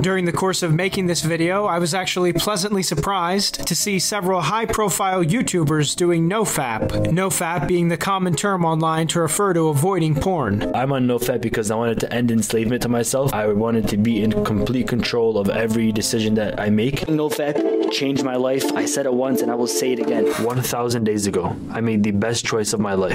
S26: During the course of making this video, I was actually pleasantly surprised to see several high-profile YouTubers doing nofap. Nofap being the common term online to refer to avoiding porn.
S27: I'm on nofap because I wanted to end enslavement to myself. I wanted to be in complete control of every decision that I make. NoFap changed my life. I said it once and I will say it again. 1000 days ago, I made the best choice of my life.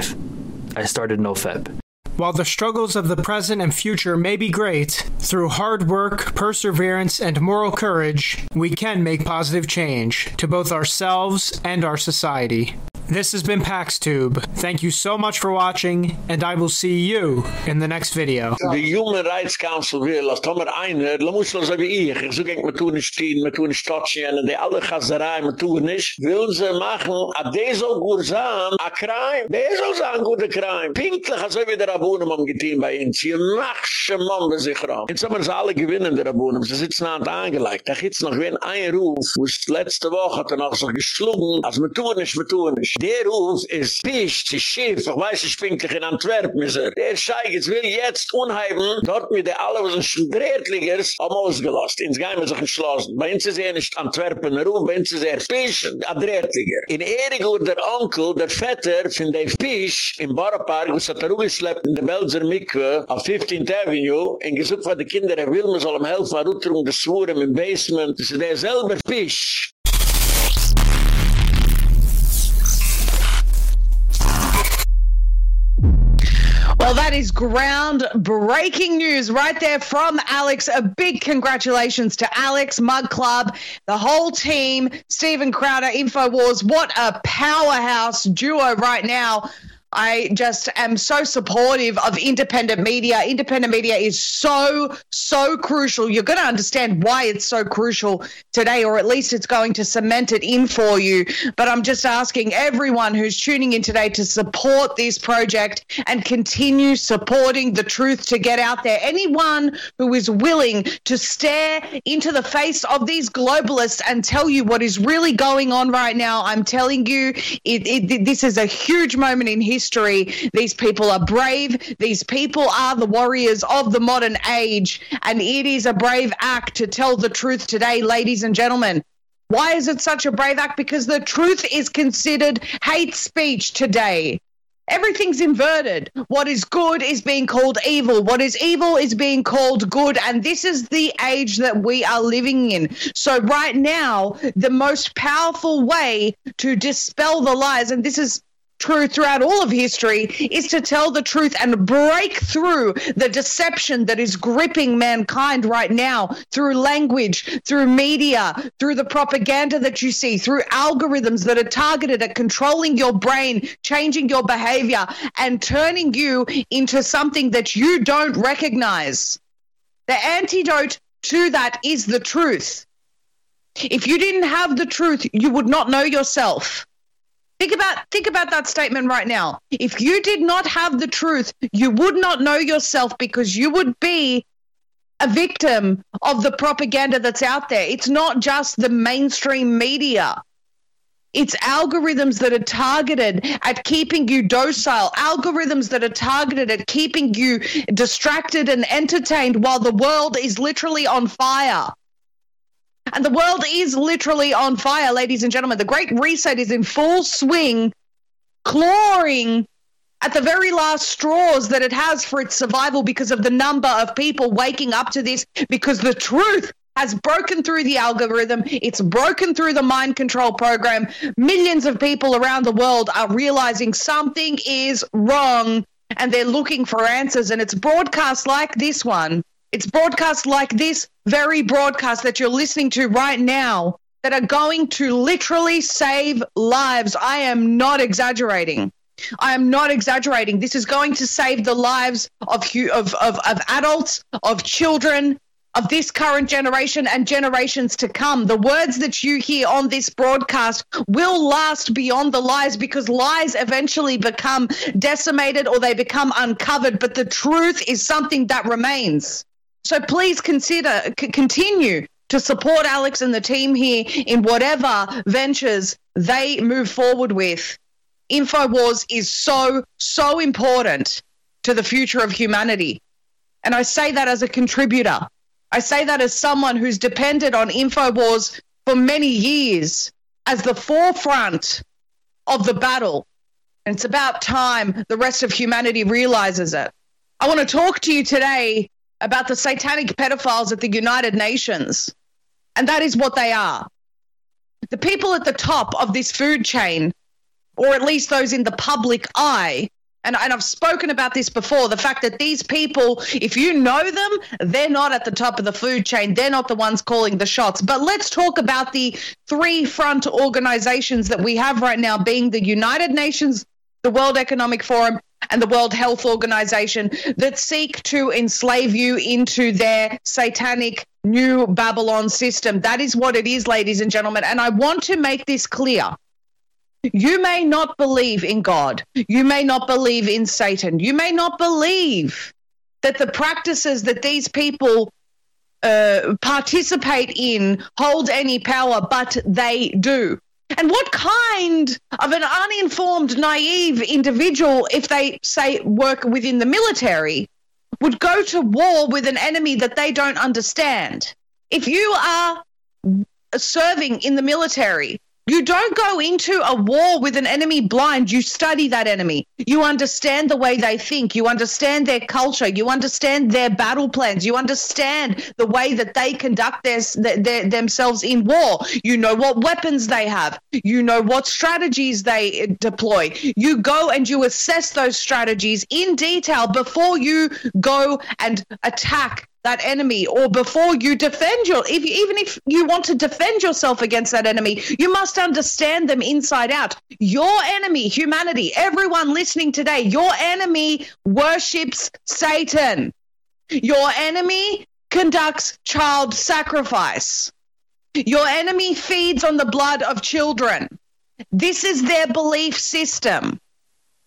S27: I started NoFap.
S26: While the struggles of the present and future may be great, through hard work, perseverance, and moral courage, we can make positive change to both ourselves and our society. This has been PaxTube. Thank you so much for watching, and I will see you in the next video.
S7: The Human Rights Council will, als Tomer einer, la muss lo so wie ich, ich such ich, me tun stehen, me tun stotchen, und die alle Chazerei, me tun nicht, will sie machen, a de so gursam, a crime, de so sagen gute crime, pinklich, ob wir der Abunem am getein bei uns, hier nachsche Mann bei sich ram. Jetzt wir sie alle gewinnen, der Abunem, sie sitzen an angelegt, da gibt's noch wen ein Ruf, wo es letzte Woche hat er noch so geschlungen, als me tun nicht, me tun nicht. Der Ruf ist Fisch, die Schiff, ich weiß, ich pinklich in Antwerpen, ist er. Der Scheig, jetzt will jetzt unheimen, dort mit der alle, was ein Drehtligers, am ausgelost, ins Geheime sich entschlossen. Bei uns ist er nicht Antwerpen, Ruf, bei uns ist er Fisch, ein Drehtliger. In Erigur, der Onkel, der Vetter von dem Fisch, im Bauerpark, was hat er rumgeschleppt in der Belser Mikve, auf 15th Avenue, in gesucht von den Kindern, er will, man soll ihm helfen, er rutter um geschworen im Basement, das ist der selber Fisch.
S28: Well, that is ground breaking news right there from Alex. A big congratulations to Alex, Mug Club, the whole team, Stephen Crowder, InfoWars. What a powerhouse duo right now. I just am so supportive of independent media. Independent media is so, so crucial. You're going to understand why it's so crucial today, or at least it's going to cement it in for you. But I'm just asking everyone who's tuning in today to support this project and continue supporting the truth to get out there. Anyone who is willing to stare into the face of these globalists and tell you what is really going on right now, I'm telling you, it, it, this is a huge moment in history history. These people are brave. These people are the warriors of the modern age. And it is a brave act to tell the truth today, ladies and gentlemen. Why is it such a brave act? Because the truth is considered hate speech today. Everything's inverted. What is good is being called evil. What is evil is being called good. And this is the age that we are living in. So, right now, the most powerful way to dispel the lies, and this is true throughout all of history is to tell the truth and break through the deception that is gripping mankind right now through language, through media, through the propaganda that you see, through algorithms that are targeted at controlling your brain, changing your behavior, and turning you into something that you don't recognize. The antidote to that is the truth. If you didn't have the truth, you would not know yourself. Think about think about that statement right now. If you did not have the truth, you would not know yourself because you would be a victim of the propaganda that's out there. It's not just the mainstream media. It's algorithms that are targeted at keeping you docile, algorithms that are targeted at keeping you distracted and entertained while the world is literally on fire. And the world is literally on fire, ladies and gentlemen. The Great Reset is in full swing, clawing at the very last straws that it has for its survival because of the number of people waking up to this, because the truth has broken through the algorithm. It's broken through the mind control program. Millions of people around the world are realizing something is wrong and they're looking for answers. And it's broadcast like this one. It's broadcast like this very broadcast that you're listening to right now that are going to literally save lives. I am not exaggerating. Hmm. I am not exaggerating. This is going to save the lives of, of, of, of adults, of children, of this current generation and generations to come. The words that you hear on this broadcast will last beyond the lies because lies eventually become decimated or they become uncovered, but the truth is something that remains. So please consider, c- continue to support Alex and the team here in whatever ventures they move forward with. InfoWars is so, so important to the future of humanity. And I say that as a contributor. I say that as someone who's depended on InfoWars for many years as the forefront of the battle. And it's about time the rest of humanity realizes it. I want to talk to you today about the satanic pedophiles at the United Nations. And that is what they are. The people at the top of this food chain, or at least those in the public eye, and, and I've spoken about this before the fact that these people, if you know them, they're not at the top of the food chain. They're not the ones calling the shots. But let's talk about the three front organizations that we have right now, being the United Nations, the World Economic Forum, and the World Health Organization that seek to enslave you into their satanic new Babylon system. That is what it is, ladies and gentlemen. And I want to make this clear. You may not believe in God. You may not believe in Satan. You may not believe that the practices that these people uh, participate in hold any power, but they do. And what kind of an uninformed, naive individual, if they say work within the military, would go to war with an enemy that they don't understand? If you are serving in the military, you don't go into a war with an enemy blind. You study that enemy. You understand the way they think. You understand their culture. You understand their battle plans. You understand the way that they conduct their, their, themselves in war. You know what weapons they have. You know what strategies they uh, deploy. You go and you assess those strategies in detail before you go and attack that enemy or before you defend your if even if you want to defend yourself against that enemy you must understand them inside out your enemy humanity everyone listening today your enemy worships satan. Your enemy conducts child sacrifice. Your enemy feeds on the blood of children. This is their belief system.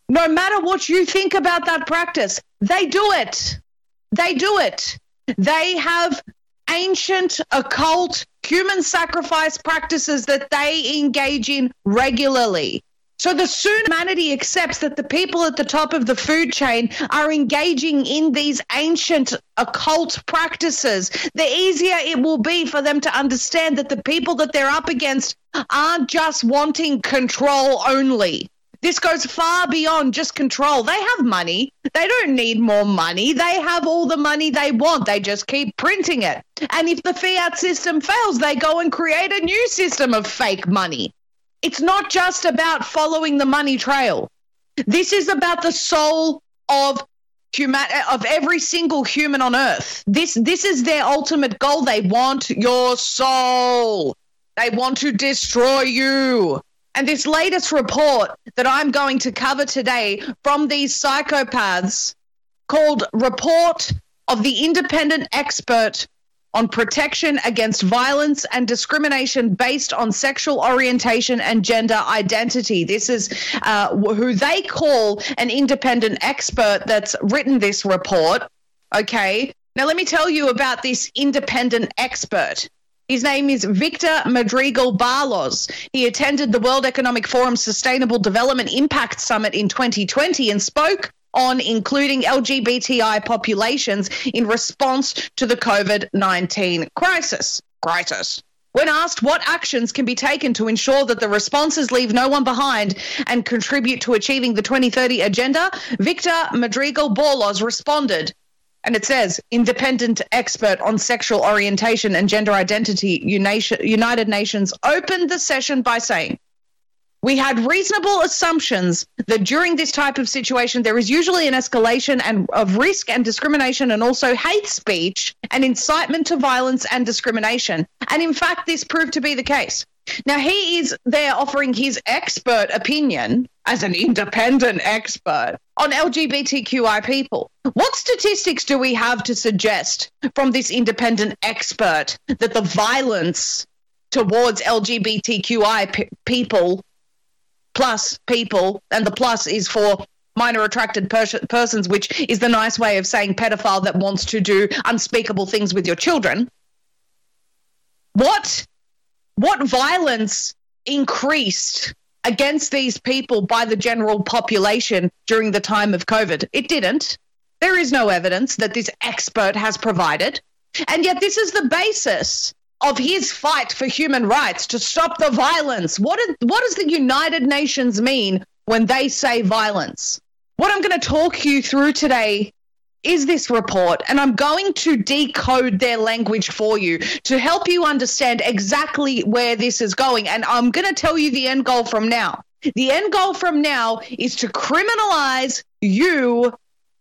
S28: No matter what you think about that practice they do it. They do it. They have ancient occult human sacrifice practices that they engage in regularly. So the sooner humanity accepts that the people at the top of the food chain are engaging in these ancient occult practices, the easier it will be for them to understand that the people that they're up against aren't just wanting control only. This goes far beyond just control. They have money. They don't need more money. They have all the money they want. They just keep printing it. And if the fiat system fails, they go and create a new system of fake money. It's not just about following the money trail. This is about the soul of human of every single human on earth. This this is their ultimate goal. They want your soul. They want to destroy you. And this latest report that I'm going to cover today from these psychopaths called Report of the Independent Expert on protection against violence and discrimination based on sexual orientation and gender identity. This is uh, who they call an independent expert that's written this report. Okay. Now, let me tell you about this independent expert. His name is Victor Madrigal Borloz. He attended the World Economic Forum Sustainable Development Impact Summit in 2020 and spoke on including LGBTI populations in response to the COVID 19 crisis. Crisis. When asked what actions can be taken to ensure that the responses leave no one behind and contribute to achieving the 2030 agenda, Victor Madrigal Borloz responded, and it says independent expert on sexual orientation and gender identity, United Nations opened the session by saying, we had reasonable assumptions that during this type of situation, there is usually an escalation and of risk and discrimination and also hate speech and incitement to violence and discrimination. And in fact, this proved to be the case. Now, he is there offering his expert opinion as an independent expert on LGBTQI people. What statistics do we have to suggest from this independent expert that the violence towards LGBTQI p- people plus people, and the plus is for minor attracted pers- persons, which is the nice way of saying pedophile that wants to do unspeakable things with your children. What what violence increased against these people by the general population during the time of COVID? It didn't. There is no evidence that this expert has provided. And yet, this is the basis of his fight for human rights to stop the violence. What, is, what does the United Nations mean when they say violence? What I'm going to talk you through today is this report, and I'm going to decode their language for you to help you understand exactly where this is going. And I'm going to tell you the end goal from now. The end goal from now is to criminalize you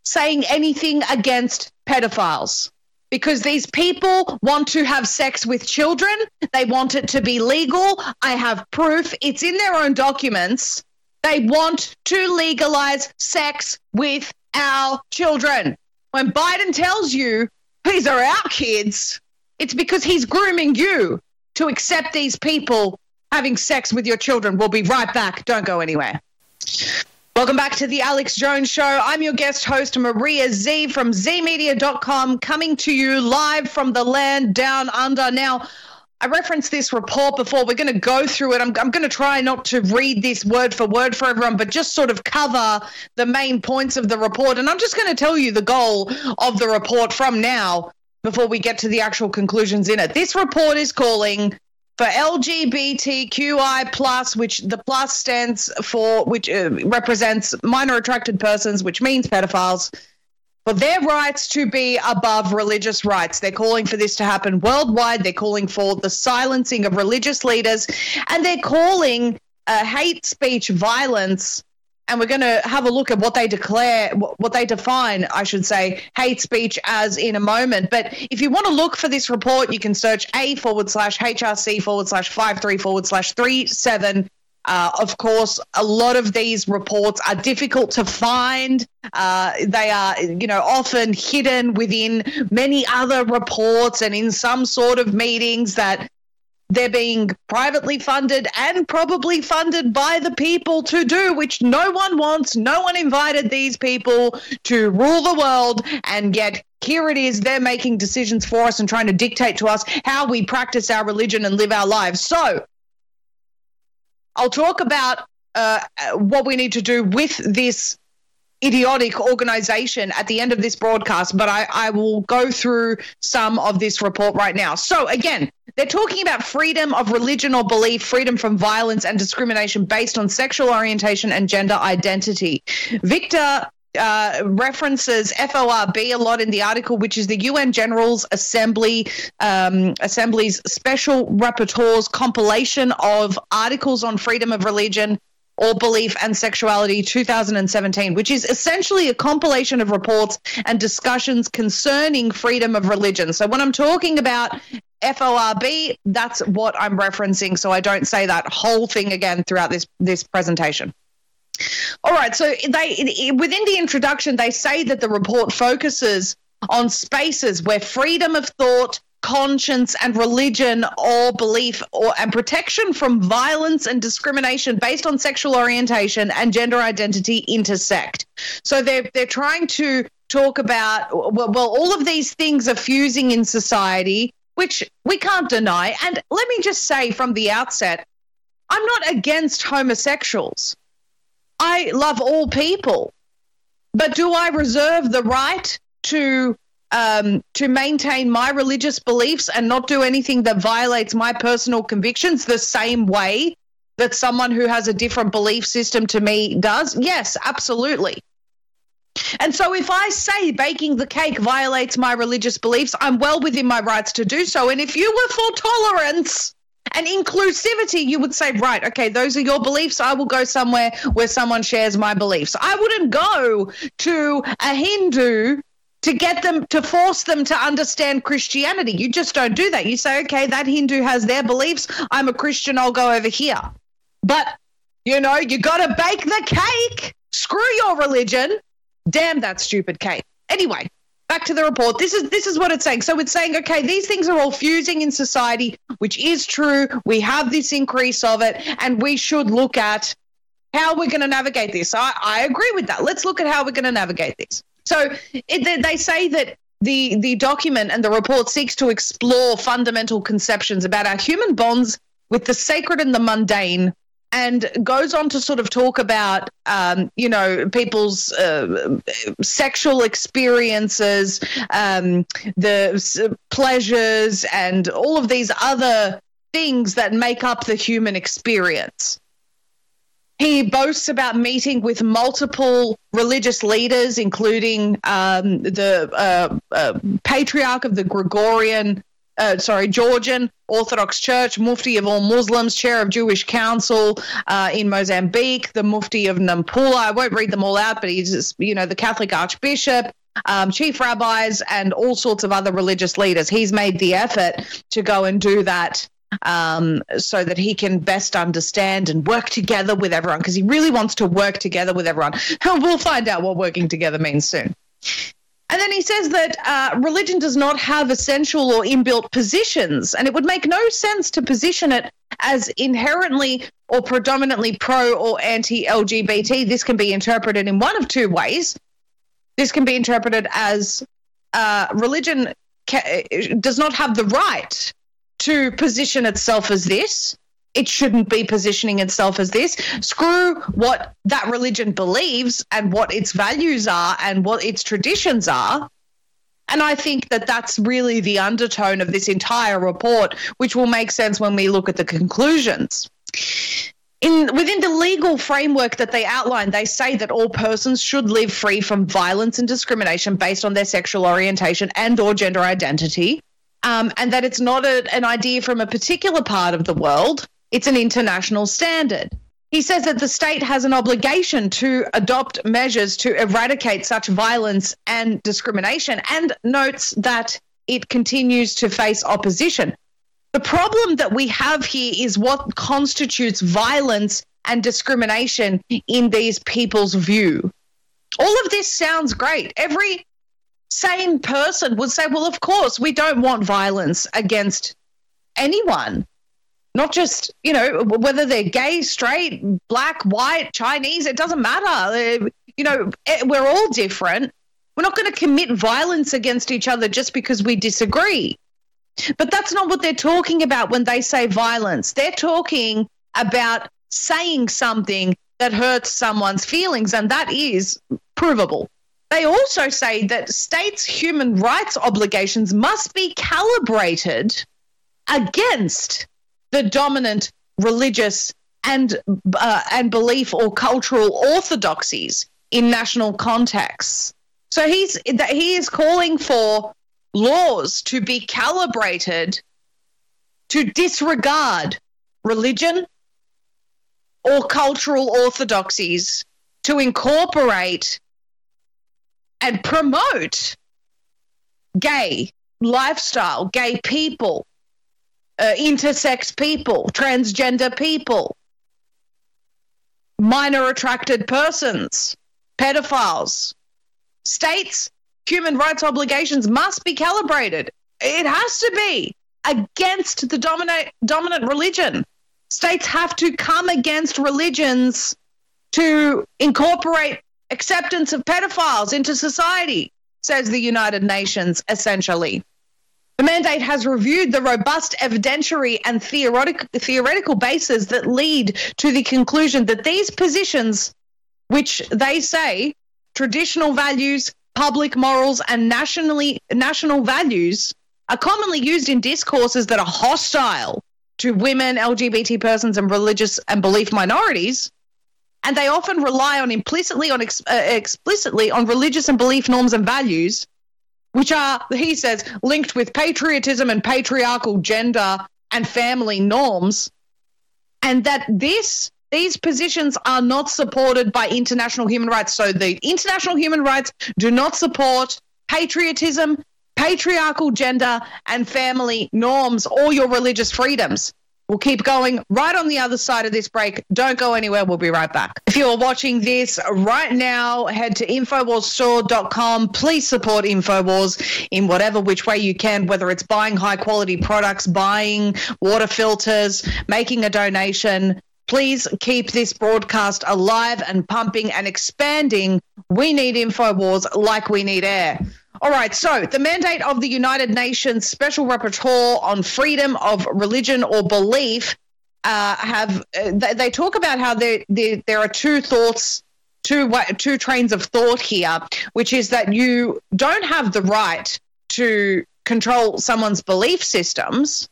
S28: saying anything against pedophiles because these people want to have sex with children. They want it to be legal. I have proof. It's in their own documents. They want to legalize sex with our children. When Biden tells you these are our kids, it's because he's grooming you to accept these people having sex with your children. We'll be right back. Don't go anywhere. Welcome back to the Alex Jones Show. I'm your guest host, Maria Zeee from zeeemedia.com, coming to you live from the land down under. Now, I referenced this report before. We're going to go through it. I'm, I'm going to try not to read this word for word for everyone, but just sort of cover the main points of the report. And I'm just going to tell you the goal of the report from now before we get to the actual conclusions in it. This report is calling for LGBTQI plus, which the plus stands for, which uh, represents minor attracted persons, which means pedophiles, for their rights to be above religious rights. They're calling for this to happen worldwide. They're calling for the silencing of religious leaders, and they're calling uh, hate speech violence and we're going to have a look at what they declare, what they define, I should say, hate speech as in a moment. But if you want to look for this report, you can search A forward slash HRC forward slash five three forward slash three seven. Uh, of course, a lot of these reports are difficult to find. Uh, they are, you know, often hidden within many other reports and in some sort of meetings that they're being privately funded and probably funded by the people to do, which no one wants. No one invited these people to rule the world. And yet, here it is. They're making decisions for us and trying to dictate to us how we practice our religion and live our lives. So, I'll talk about uh, what we need to do with this idiotic organization at the end of this broadcast, but I, I will go through some of this report right now. So, again, they're talking about freedom of religion or belief, freedom from violence and discrimination based on sexual orientation and gender identity. Victor uh, references FORB a lot in the article, which is the UN General's Assembly um, Assembly's Special Rapporteur's compilation of articles on freedom of religion, or Belief and Sexuality 2017, which is essentially a compilation of reports and discussions concerning freedom of religion. So when I'm talking about FORB, that's what I'm referencing. So I don't say that whole thing again throughout this, this presentation. All right, so they within the introduction, they say that the report focuses on spaces where freedom of thought, conscience and religion or belief or and protection from violence and discrimination based on sexual orientation and gender identity intersect. So they're they're trying to talk about well, well all of these things are fusing in society which we can't deny and let me just say from the outset I'm not against homosexuals. I love all people. But do I reserve the right to um, to maintain my religious beliefs and not do anything that violates my personal convictions the same way that someone who has a different belief system to me does? Yes, absolutely. And so if I say baking the cake violates my religious beliefs, I'm well within my rights to do so. And if you were for tolerance, and inclusivity, you would say, right, okay, those are your beliefs. I will go somewhere where someone shares my beliefs. I wouldn't go to a Hindu to get them to force them to understand Christianity. You just don't do that. You say, okay, that Hindu has their beliefs. I'm a Christian. I'll go over here. But, you know, you got to bake the cake. Screw your religion. Damn that stupid cake. Anyway, back to the report. This is this is what it's saying. So it's saying, okay, these things are all fusing in society, which is true. We have this increase of it, and we should look at how we're going to navigate this. I, I agree with that. Let's look at how we're going to navigate this. So it, they say that the the document and the report seeks to explore fundamental conceptions about our human bonds with the sacred and the mundane and goes on to sort of talk about um, you know people's uh, sexual experiences um, the pleasures and all of these other things that make up the human experience he boasts about meeting with multiple religious leaders, including um, the uh, uh, patriarch of the Gregorian, uh, sorry, Georgian Orthodox Church, Mufti of all Muslims, chair of Jewish Council uh, in Mozambique, the Mufti of Nampula. I won't read them all out, but he's, you know, the Catholic Archbishop. Um, chief rabbis and all sorts of other religious leaders. He's made the effort to go and do that um, so that he can best understand and work together with everyone because he really wants to work together with everyone. we'll find out what working together means soon. And then he says that uh, religion does not have essential or inbuilt positions, and it would make no sense to position it as inherently or predominantly pro or anti LGBT. This can be interpreted in one of two ways. This can be interpreted as uh, religion ca- does not have the right to position itself as this. It shouldn't be positioning itself as this. Screw what that religion believes and what its values are and what its traditions are. And I think that that's really the undertone of this entire report, which will make sense when we look at the conclusions. In, within the legal framework that they outline, they say that all persons should live free from violence and discrimination based on their sexual orientation and or gender identity um, and that it's not a, an idea from a particular part of the world, it's an international standard. He says that the state has an obligation to adopt measures to eradicate such violence and discrimination and notes that it continues to face opposition. The problem that we have here is what constitutes violence and discrimination in these people's view. All of this sounds great. Every sane person would say, well, of course, we don't want violence against anyone. Not just, you know, whether they're gay, straight, black, white, Chinese, it doesn't matter. You know, eh, we're all different. We're not going to commit violence against each other just because we disagree. But that's not what they're talking about when they say violence. They're talking about saying something that hurts someone's feelings, and that is provable. They also say that states' human rights obligations must be calibrated against the dominant religious and uh, and belief or cultural orthodoxies in national contexts. So he's that he is calling for laws to be calibrated to disregard religion or cultural orthodoxies to incorporate and promote gay lifestyle, gay people, uh, intersex people, transgender people, minor attracted persons, pedophiles. States' human rights obligations must be calibrated it has to be against the dominant dominant religion. States have to come against religions to incorporate acceptance of pedophiles into society, says the United Nations, essentially. The mandate has reviewed the robust evidentiary and theoretic, theoretical bases that lead to the conclusion that these positions, which they say traditional values, public morals, and nationally national values, are commonly used in discourses that are hostile to women, LGBT persons, and religious and belief minorities. And they often rely on implicitly on ex- uh, explicitly on religious and belief norms and values which are, he says, linked with patriotism and patriarchal gender and family norms, and that this these positions are not supported by international human rights. So the international human rights do not support patriotism, patriarchal gender, and family norms or your religious freedoms. We'll keep going right on the other side of this break. Don't go anywhere. We'll be right back. If you're watching this right now, head to InfoWarsStore.com. Please support InfoWars in whatever which way you can, whether it's buying high quality products, buying water filters, making a donation. Please keep this broadcast alive and pumping and expanding. We need InfoWars like we need air. All right, so the mandate of the United Nations Special Rapporteur on freedom of religion or belief uh, have uh, they, they, talk about how there, there there are two thoughts, two two trains of thought here, which is that you don't have the right to control someone's belief systems,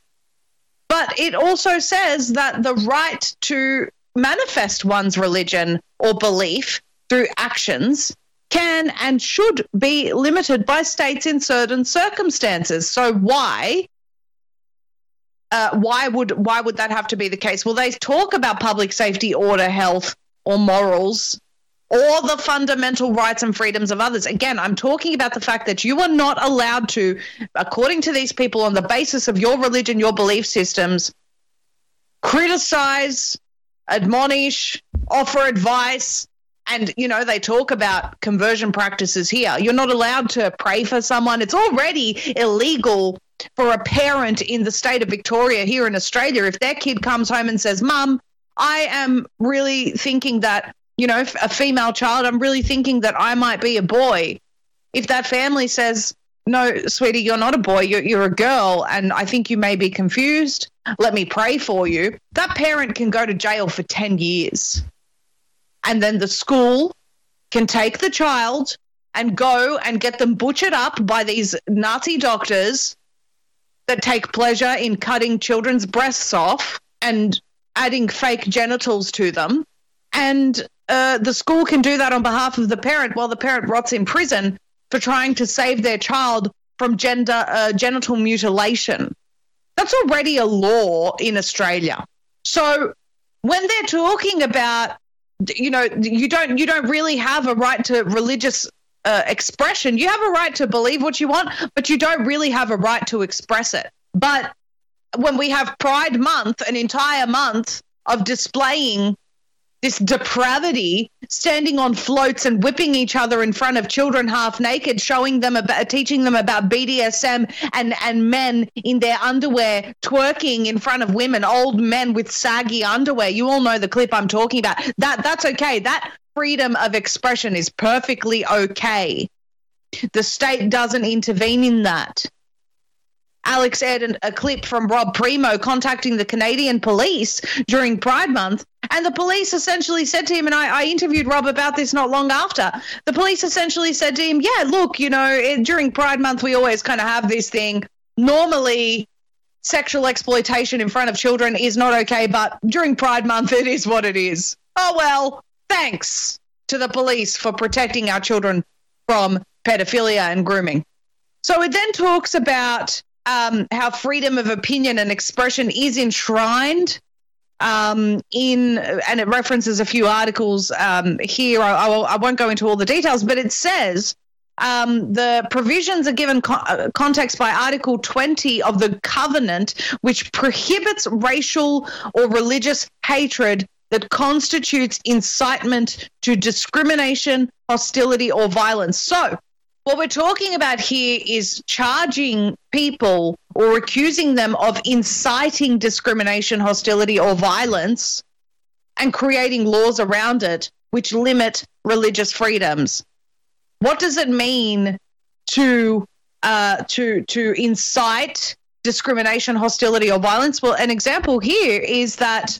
S28: but it also says that the right to manifest one's religion or belief through actions can and should be limited by states in certain circumstances. So why? Uh, why would why would that have to be the case? Well, they talk about public safety, order, health, or morals, or the fundamental rights and freedoms of others. Again, I'm talking about the fact that you are not allowed to, according to these people, on the basis of your religion, your belief systems, criticize, admonish, offer advice, and you know they talk about conversion practices here. You're not allowed to pray for someone. It's already illegal for a parent in the state of victoria here in australia. If their kid comes home and says mum i am really thinking that you know a female child i'm really thinking that i might be a boy. If that family says no sweetie you're not a boy you're, you're a girl and i think you may be confused let me pray for you that parent can go to jail for 10 years and then the school can take the child and go and get them butchered up by these Nazi doctors that take pleasure in cutting children's breasts off and adding fake genitals to them. And uh, the school can do that on behalf of the parent while the parent rots in prison for trying to save their child from gender uh, genital mutilation. That's already a law in Australia. So when they're talking about you know you don't you don't really have a right to religious uh, expression. You have a right to believe what you want but you don't really have a right to express it. But when we have pride month an entire month of displaying this depravity, standing on floats and whipping each other in front of children half naked, showing them about, uh, teaching them about BDSM and, and men in their underwear twerking in front of women, old men with saggy underwear. You all know the clip I'm talking about. That that's okay. That freedom of expression is perfectly okay. The state doesn't intervene in that. Alex aired a clip from Rob Primo contacting the Canadian police during Pride Month. And the police essentially said to him, and I, I, interviewed Rob about this not long after. The police essentially said to him, Yeah, look, you know, it, during Pride Month, we always kind of have this thing. Normally, sexual exploitation in front of children is not okay, but during Pride Month, it is what it is. Oh, well, thanks to the police for protecting our children from pedophilia and grooming. So it then talks about um, how freedom of opinion and expression is enshrined um, in, and it references a few articles um, here. I, I, won't go into all the details, but it says um, the provisions are given co- uh, context by Article 20 of the Covenant, which prohibits racial or religious hatred that constitutes incitement to discrimination, hostility, or violence. So, what we're talking about here is charging people or accusing them of inciting discrimination, hostility, or violence and creating laws around it which limit religious freedoms. What does it mean to uh, to to incite discrimination, hostility, or violence? Well, an example here is that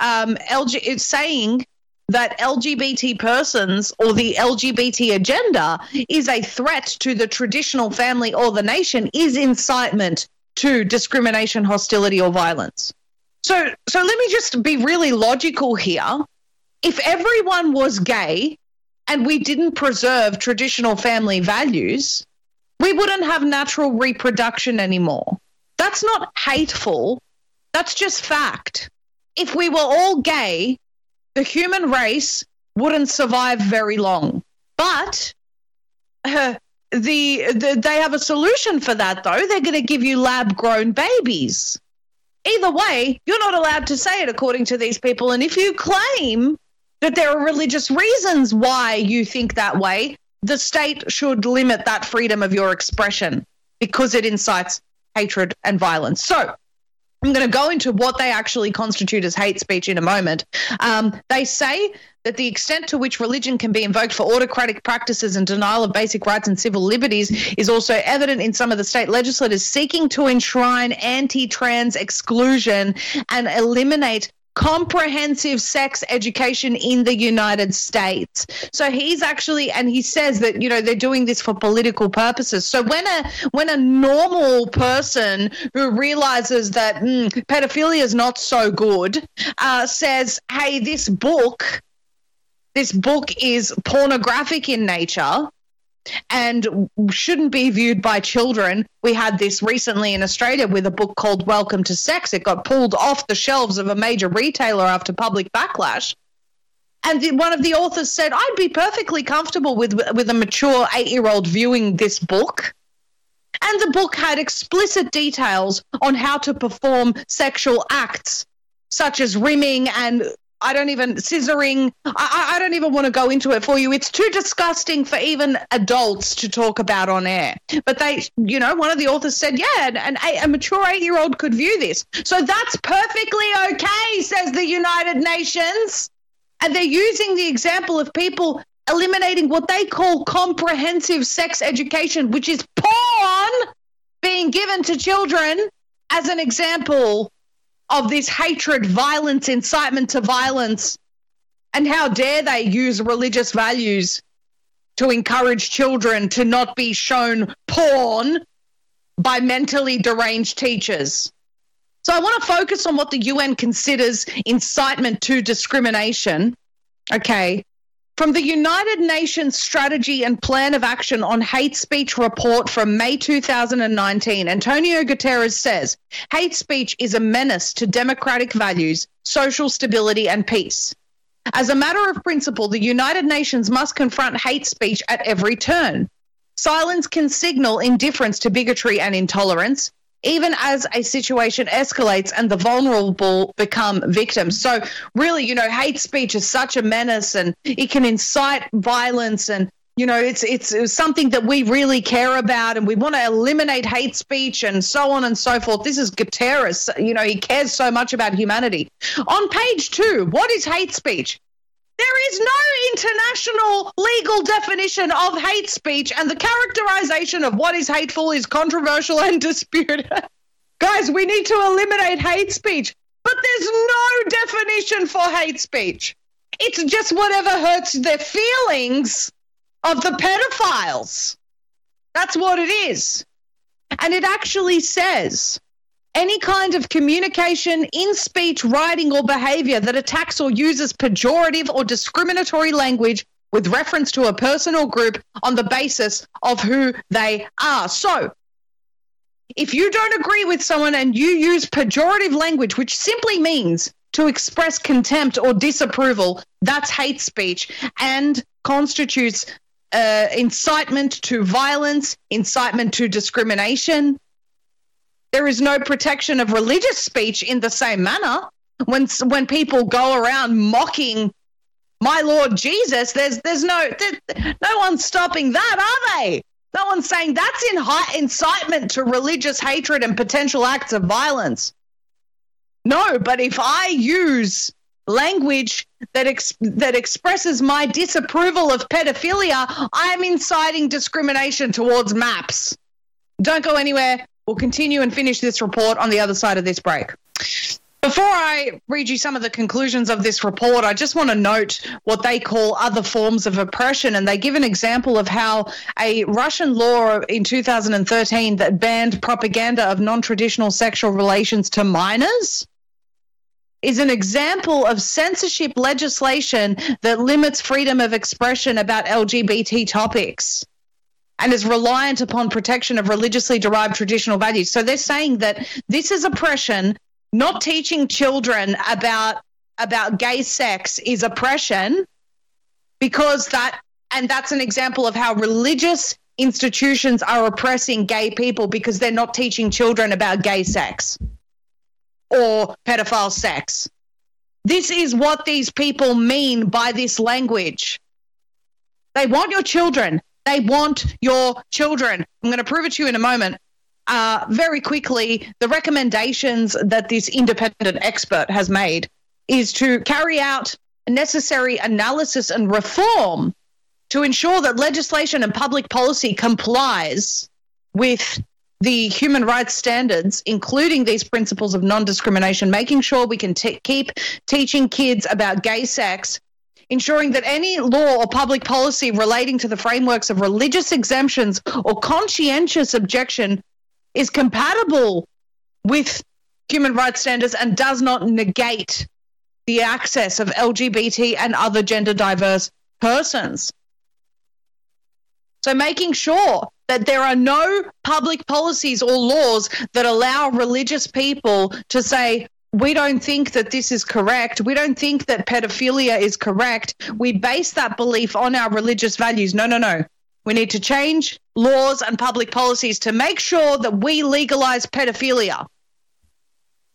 S28: um, LG saying that LGBT persons or the LGBT agenda is a threat to the traditional family or the nation is incitement to discrimination, hostility, or violence. So, so let me just be really logical here. If everyone was gay and we didn't preserve traditional family values, we wouldn't have natural reproduction anymore. That's not hateful. That's just fact. If we were all gay the human race wouldn't survive very long. But uh, the, the they have a solution for that though. They're going to give you lab grown babies. Either way, you're not allowed to say it according to these people. And if you claim that there are religious reasons why you think that way, the state should limit that freedom of your expression because it incites hatred and violence. So, I'm going to go into what they actually constitute as hate speech in a moment. Um, they say that the extent to which religion can be invoked for autocratic practices and denial of basic rights and civil liberties is also evident in some of the state legislators seeking to enshrine anti trans exclusion and eliminate comprehensive sex education in the United States. So he's actually and he says that you know they're doing this for political purposes. So when a when a normal person who realizes that mm, pedophilia is not so good uh, says, "Hey, this book." This book is pornographic in nature and shouldn't be viewed by children. We had this recently in Australia with a book called Welcome to Sex. It got pulled off the shelves of a major retailer after public backlash. And the, one of the authors said, I'd be perfectly comfortable with, with a mature eight year old viewing this book. And the book had explicit details on how to perform sexual acts, such as rimming and I don't even scissoring. I, I don't even want to go into it for you. It's too disgusting for even adults to talk about on air. But they, you know, one of the authors said, yeah, an, a mature eight year old could view this. So that's perfectly okay, says the United Nations. And they're using the example of people eliminating what they call comprehensive sex education, which is porn being given to children as an example of this hatred, violence, incitement to violence. And how dare they use religious values to encourage children to not be shown porn by mentally deranged teachers? So I want to focus on what the UN considers incitement to discrimination. Okay. From the United Nations Strategy and Plan of Action on Hate Speech report from May 2019, Antonio Guterres says hate speech is a menace to democratic values, social stability, and peace. As a matter of principle, the United Nations must confront hate speech at every turn. Silence can signal indifference to bigotry and intolerance, even as a situation escalates and the vulnerable become victims. So, really, you know, hate speech is such a menace and it can incite violence and you know it's, it's something that we really care about and we want to eliminate hate speech and so on and so forth. This is Guterres you know he cares so much about humanity. On page 2 what is hate speech there is no international legal definition of hate speech, and the characterization of what is hateful is controversial and disputed. Guys, we need to eliminate hate speech, but there's no definition for hate speech. It's just whatever hurts the feelings of the pedophiles. That's what it is. And it actually says any kind of communication in speech, writing, or behavior that attacks or uses pejorative or discriminatory language with reference to a person or group on the basis of who they are. So, if you don't agree with someone and you use pejorative language, which simply means to express contempt or disapproval, that's hate speech and constitutes uh, incitement to violence, incitement to discrimination, there is no protection of religious speech in the same manner. When when people go around mocking my Lord Jesus, there's there's no there, no one's stopping that, are they? No one's saying that's in high incitement to religious hatred and potential acts of violence. No, but if I use language that ex- that expresses my disapproval of pedophilia, I am inciting discrimination towards MAPS. Don't go anywhere. We'll continue and finish this report on the other side of this break. Before I read you some of the conclusions of this report, I just want to note what they call other forms of oppression. And they give an example of how a Russian law in 2013 that banned propaganda of non traditional sexual relations to minors is an example of censorship legislation that limits freedom of expression about LGBT topics and is reliant upon protection of religiously derived traditional values. So they're saying that this is oppression. Not teaching children about about gay sex is oppression because that and that's an example of how religious institutions are oppressing gay people because they're not teaching children about gay sex or pedophile sex. This is what these people mean by this language. They want your children. They want your children. I'm going to prove it to you in a moment. Uh, very quickly, the recommendations that this independent expert has made is to carry out necessary analysis and reform to ensure that legislation and public policy complies with the human rights standards, including these principles of non discrimination, making sure we can t- keep teaching kids about gay sex, ensuring that any law or public policy relating to the frameworks of religious exemptions or conscientious objection is compatible with human rights standards and does not negate the access of LGBT and other gender diverse persons. So, making sure that there are no public policies or laws that allow religious people to say, we don't think that this is correct. We don't think that pedophilia is correct. We base that belief on our religious values. No, no, no. We need to change laws and public policies to make sure that we legalize pedophilia.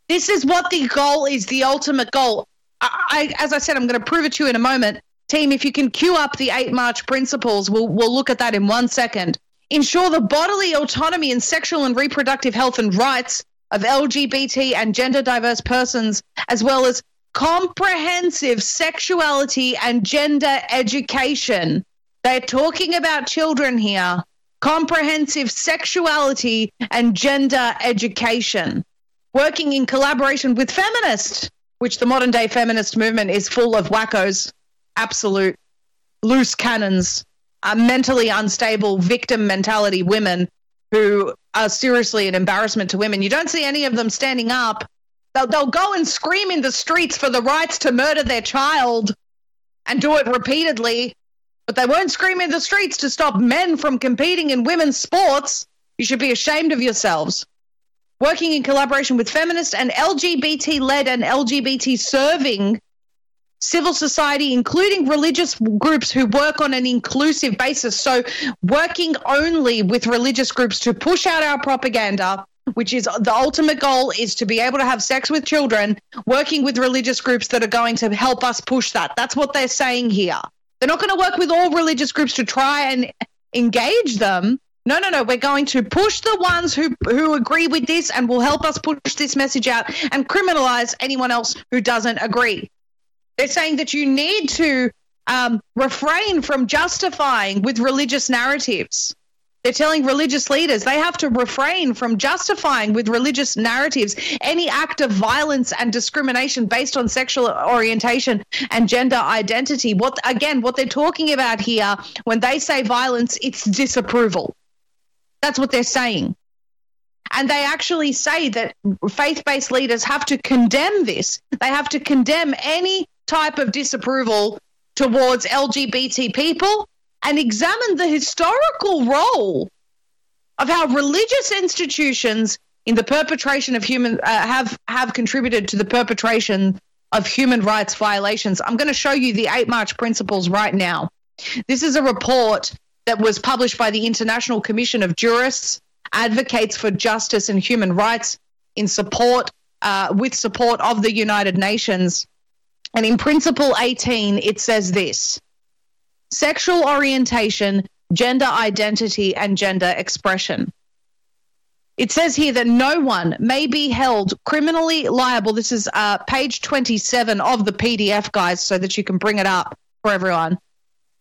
S28: This is what the goal is, the ultimate goal. I, I, as I said, I'm going to prove it to you in a moment. Team, if you can queue up the eight March principles, we'll, we'll look at that in one second. Ensure the bodily autonomy and sexual and reproductive health and rights of LGBT and gender diverse persons, as well as comprehensive sexuality and gender education. They're talking about children here. Comprehensive sexuality and gender education. Working in collaboration with feminists, which the modern day feminist movement is full of wackos, absolute loose cannons, mentally unstable victim mentality women who are seriously an embarrassment to women. You don't see any of them standing up. They'll, they'll go and scream in the streets for the rights to murder their child and do it repeatedly, but they won't scream in the streets to stop men from competing in women's sports. You should be ashamed of yourselves. Working in collaboration with feminist and LGBT led and LGBT serving civil society, including religious groups who work on an inclusive basis. So, working only with religious groups to push out our propaganda. Which is the ultimate goal is to be able to have sex with children, working with religious groups that are going to help us push that. That's what they're saying here. They're not going to work with all religious groups to try and engage them. No, no, no. We're going to push the ones who who agree with this and will help us push this message out and criminalize anyone else who doesn't agree. They're saying that you need to um, refrain from justifying with religious narratives. They're telling religious leaders they have to refrain from justifying with religious narratives any act of violence and discrimination based on sexual orientation and gender identity. What again, what they're talking about here when they say violence, it's disapproval. That's what they're saying. And they actually say that faith based leaders have to condemn this. They have to condemn any type of disapproval towards LGBT people and examine the historical role of how religious institutions in the perpetration of human uh, have have contributed to the perpetration of human rights violations. I'm going to show you the 8 March principles right now. This is a report that was published by the International Commission of Jurists, advocates for justice and human rights in support uh, with support of the United Nations. And in Principle 18, it says this Sexual orientation gender identity and gender expression. It says here that no one may be held criminally liable. This is uh, page 27 of the PDF, guys, so that you can bring it up for everyone.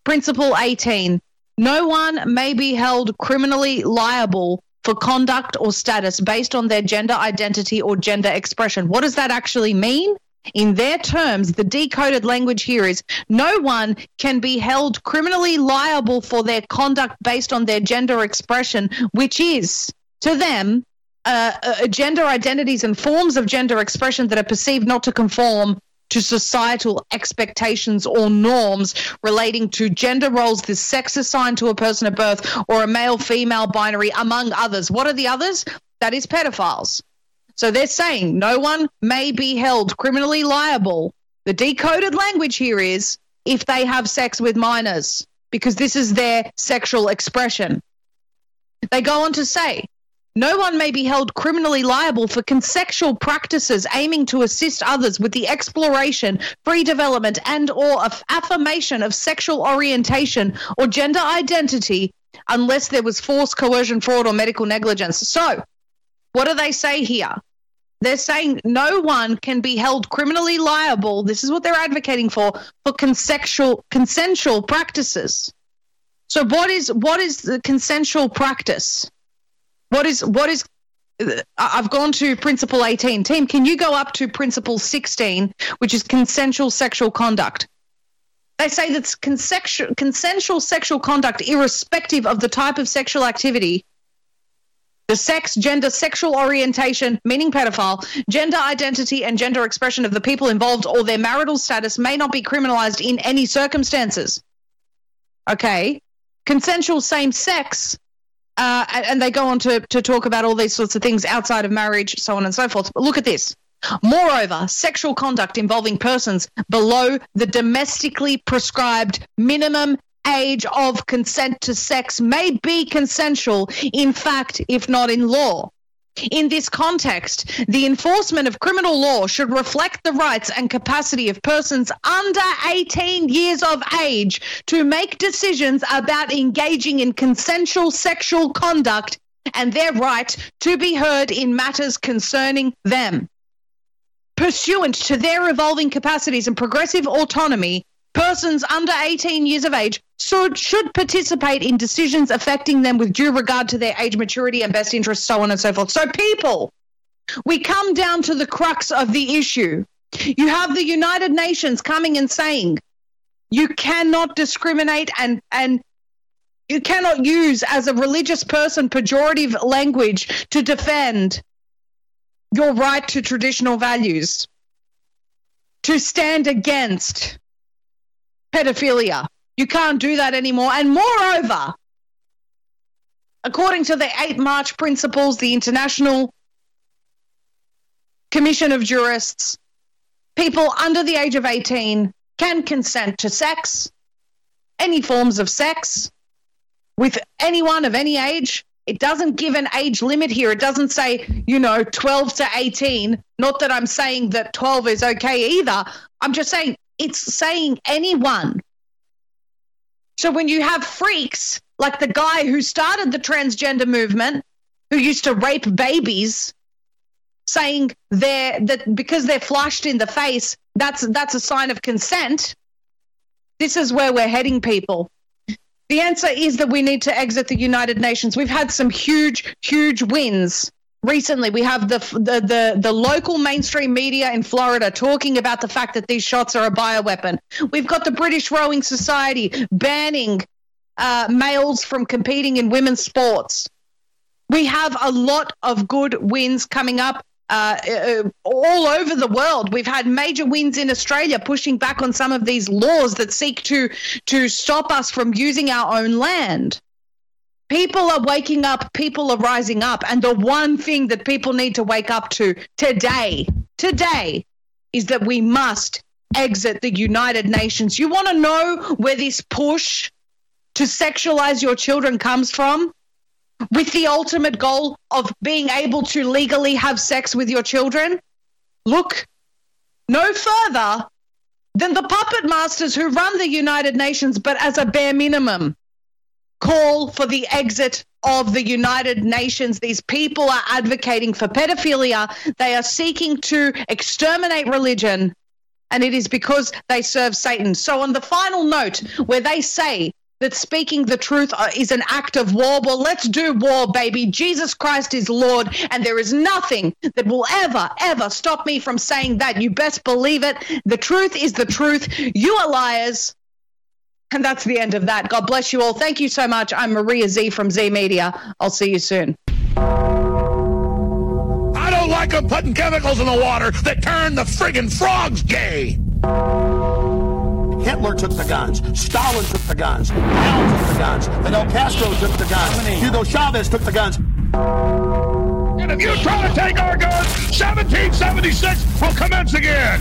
S28: Principle 18 No one may be held criminally liable for conduct or status based on their gender identity or gender expression. What does that actually mean? In their terms, the decoded language here is no one can be held criminally liable for their conduct based on their gender expression, which is to them uh, uh, gender identities and forms of gender expression that are perceived not to conform to societal expectations or norms relating to gender roles, the sex assigned to a person at birth, or a male female binary, among others. What are the others? That is pedophiles. So they're saying no one may be held criminally liable. The decoded language here is if they have sex with minors, because this is their sexual expression. They go on to say no one may be held criminally liable for consensual practices aiming to assist others with the exploration, free development, and or affirmation of sexual orientation or gender identity unless there was force, coercion, fraud, or medical negligence. So, what do they say here? They're saying no one can be held criminally liable. This is what they're advocating for for consensual consensual practices. So what is what is the consensual practice? What is what is uh, I've gone to principle 18. Team, can you go up to principle 16, which is consensual sexual conduct? They say that consensual, consensual sexual conduct, irrespective of the type of sexual activity, the sex, gender, sexual orientation, meaning pedophile, gender identity, and gender expression of the people involved or their marital status may not be criminalized in any circumstances. Okay. Consensual same sex uh, and they go on to, to talk about all these sorts of things outside of marriage, so on and so forth. But look at this. Moreover, sexual conduct involving persons below the domestically prescribed minimum age of consent to sex may be consensual, in fact, if not in law. In this context, the enforcement of criminal law should reflect the rights and capacity of persons under 18 years of age to make decisions about engaging in consensual sexual conduct and their right to be heard in matters concerning them. Pursuant to their evolving capacities and progressive autonomy, persons under 18 years of age should, should participate in decisions affecting them with due regard to their age, maturity, and best interests, so on and so forth. So, people, we come down to the crux of the issue. You have the United Nations coming and saying you cannot discriminate and, and you cannot use as a religious person pejorative language to defend your right to traditional values, to stand against pedophilia. You can't do that anymore. And moreover, according to the 8 March principles, the International Commission of Jurists, people under the age of 18 can consent to sex, any forms of sex, with anyone of any age. It doesn't give an age limit here. It doesn't say, you know, 12 to 18. Not that I'm saying that 12 is okay either. I'm just saying it's saying anyone. So when you have freaks like the guy who started the transgender movement, who used to rape babies, saying they're that because they're flushed in the face, that's that's a sign of consent. This is where we're heading, people. The answer is that we need to exit the United Nations. We've had some huge, huge wins recently we have the, the the the local mainstream media in Florida talking about the fact that these shots are a bioweapon. We've got the British Rowing Society banning uh, males from competing in women's sports. We have a lot of good wins coming up. Uh, uh, all over the world, we've had major wins in Australia pushing back on some of these laws that seek to to stop us from using our own land. People are waking up, people are rising up. And the one thing that people need to wake up to today, today, is that we must exit the United Nations. You want to know where this push to sexualize your children comes from? With the ultimate goal of being able to legally have sex with your children? Look no further than the puppet masters who run the United Nations, but as a bare minimum. Call for the exit of the United Nations. These people are advocating for pedophilia. They are seeking to exterminate religion. And it is because they serve Satan. So, on the final note, where they say that speaking the truth uh, is an act of war. Well, let's do war, baby. Jesus Christ is Lord, and there is nothing that will ever, ever stop me from saying that. You best believe it. The truth is the truth. You are liars. And that's the end of that. God bless you all. Thank you so much. I'm Maria Zeee from Zeee Media. I'll see you soon.
S29: I don't like them putting chemicals in the water that turn the friggin' frogs gay.
S30: Hitler took the guns. Stalin took the guns. Mao took the guns. Fidel Castro took the guns. Hugo Chavez took the guns.
S29: And if you try to take our guns, 1776 will commence again.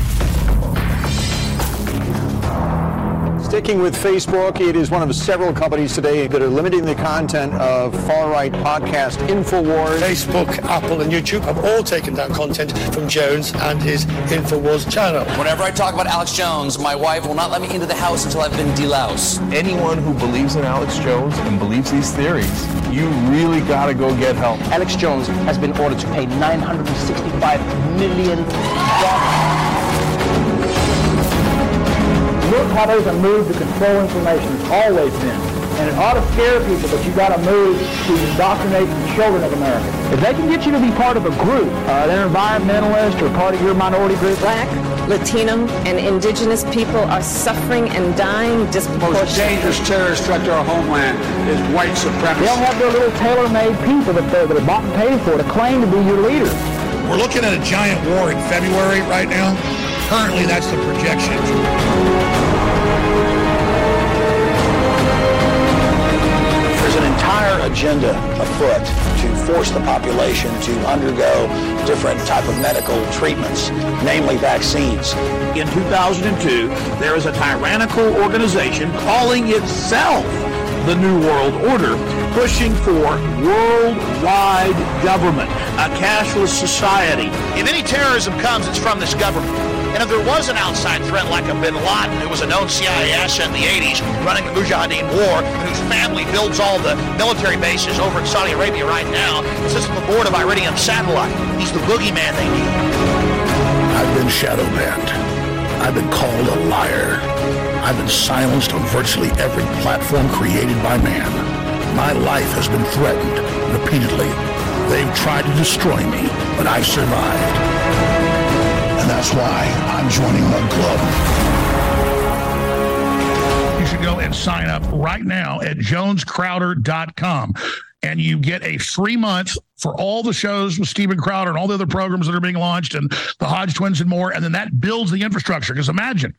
S31: Sticking with Facebook, it is one of several companies today that are limiting the content of far-right podcast InfoWars.
S32: Facebook, Apple, and YouTube have all taken down content from Jones and his InfoWars channel.
S33: Whenever I talk about Alex Jones, my wife will not let me into the house until I've been deloused.
S34: Anyone who believes in Alex Jones and believes these theories, you really got to go get help.
S35: Alex Jones has been ordered to pay $965 million.
S36: Look how there's a move to control information. It's always been. And it ought to scare people, but you got to move to indoctrinate the children of America. If they can get you to be part of a group, uh, they're environmentalist or part of your minority group.
S37: Black, Latino, and indigenous people are suffering and dying disproportionately.
S32: The most dangerous terrorist threat to our homeland is white supremacy.
S36: They'll have their little tailor-made people that, they, that are bought and paid for to claim to be your leader.
S29: We're looking at a giant war in February right now. Currently, that's the projection.
S30: An agenda afoot to force the population to undergo different type of medical treatments, namely vaccines.
S29: In 2002, there is a tyrannical organization calling itself the New World Order, pushing for worldwide government, a cashless society.
S30: If any terrorism comes, it's from this government. And if there was an outside threat like a bin Laden, who was a known CIA asset in the 80s, running the Mujahideen War, whose family builds all the military bases over in Saudi Arabia right now, sits on the board of Iridium Satellite. He's the boogeyman they need.
S29: I've been shadow banned. I've been called a liar. I've been silenced on virtually every platform created by man. My life has been threatened repeatedly. They've tried to destroy me, but I've survived. And that's why I'm joining Mug Club. You should go and sign up right now at jonescrowder.com. And you get a free month for all the shows with Steven Crowder and all the other programs that are being launched and the Hodge twins and more. And then that builds the infrastructure. Because imagine,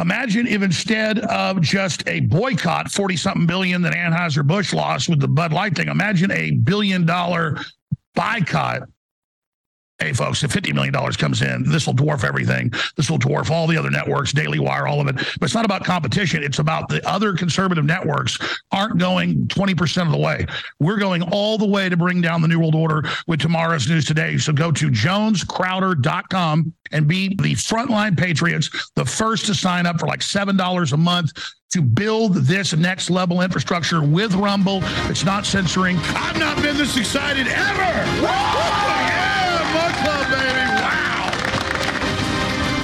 S29: Imagine if instead of just a boycott, 40 something billion that Anheuser-Busch lost with the Bud Light thing, imagine a billion dollar boycott. Hey, folks, if $50 million comes in, this will dwarf everything. This will dwarf all the other networks, Daily Wire, all of it. But it's not about competition. It's about the other conservative networks aren't going 20% of the way. We're going all the way to bring down the New World Order with tomorrow's news today. So go to jonescrowder.com and be the frontline patriots, the first to sign up for like $7 a month to build this next level infrastructure with Rumble. It's not censoring. I've not been this excited ever.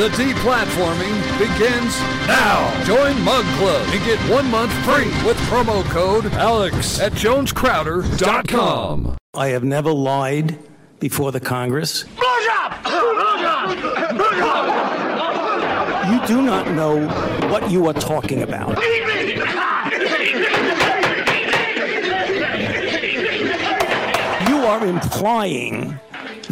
S38: The deplatforming begins now. Join Mug Club and get one month free with promo code ALEX at jonescrowder.com.
S32: I have never lied before the Congress. You do not know what you are talking about. You are implying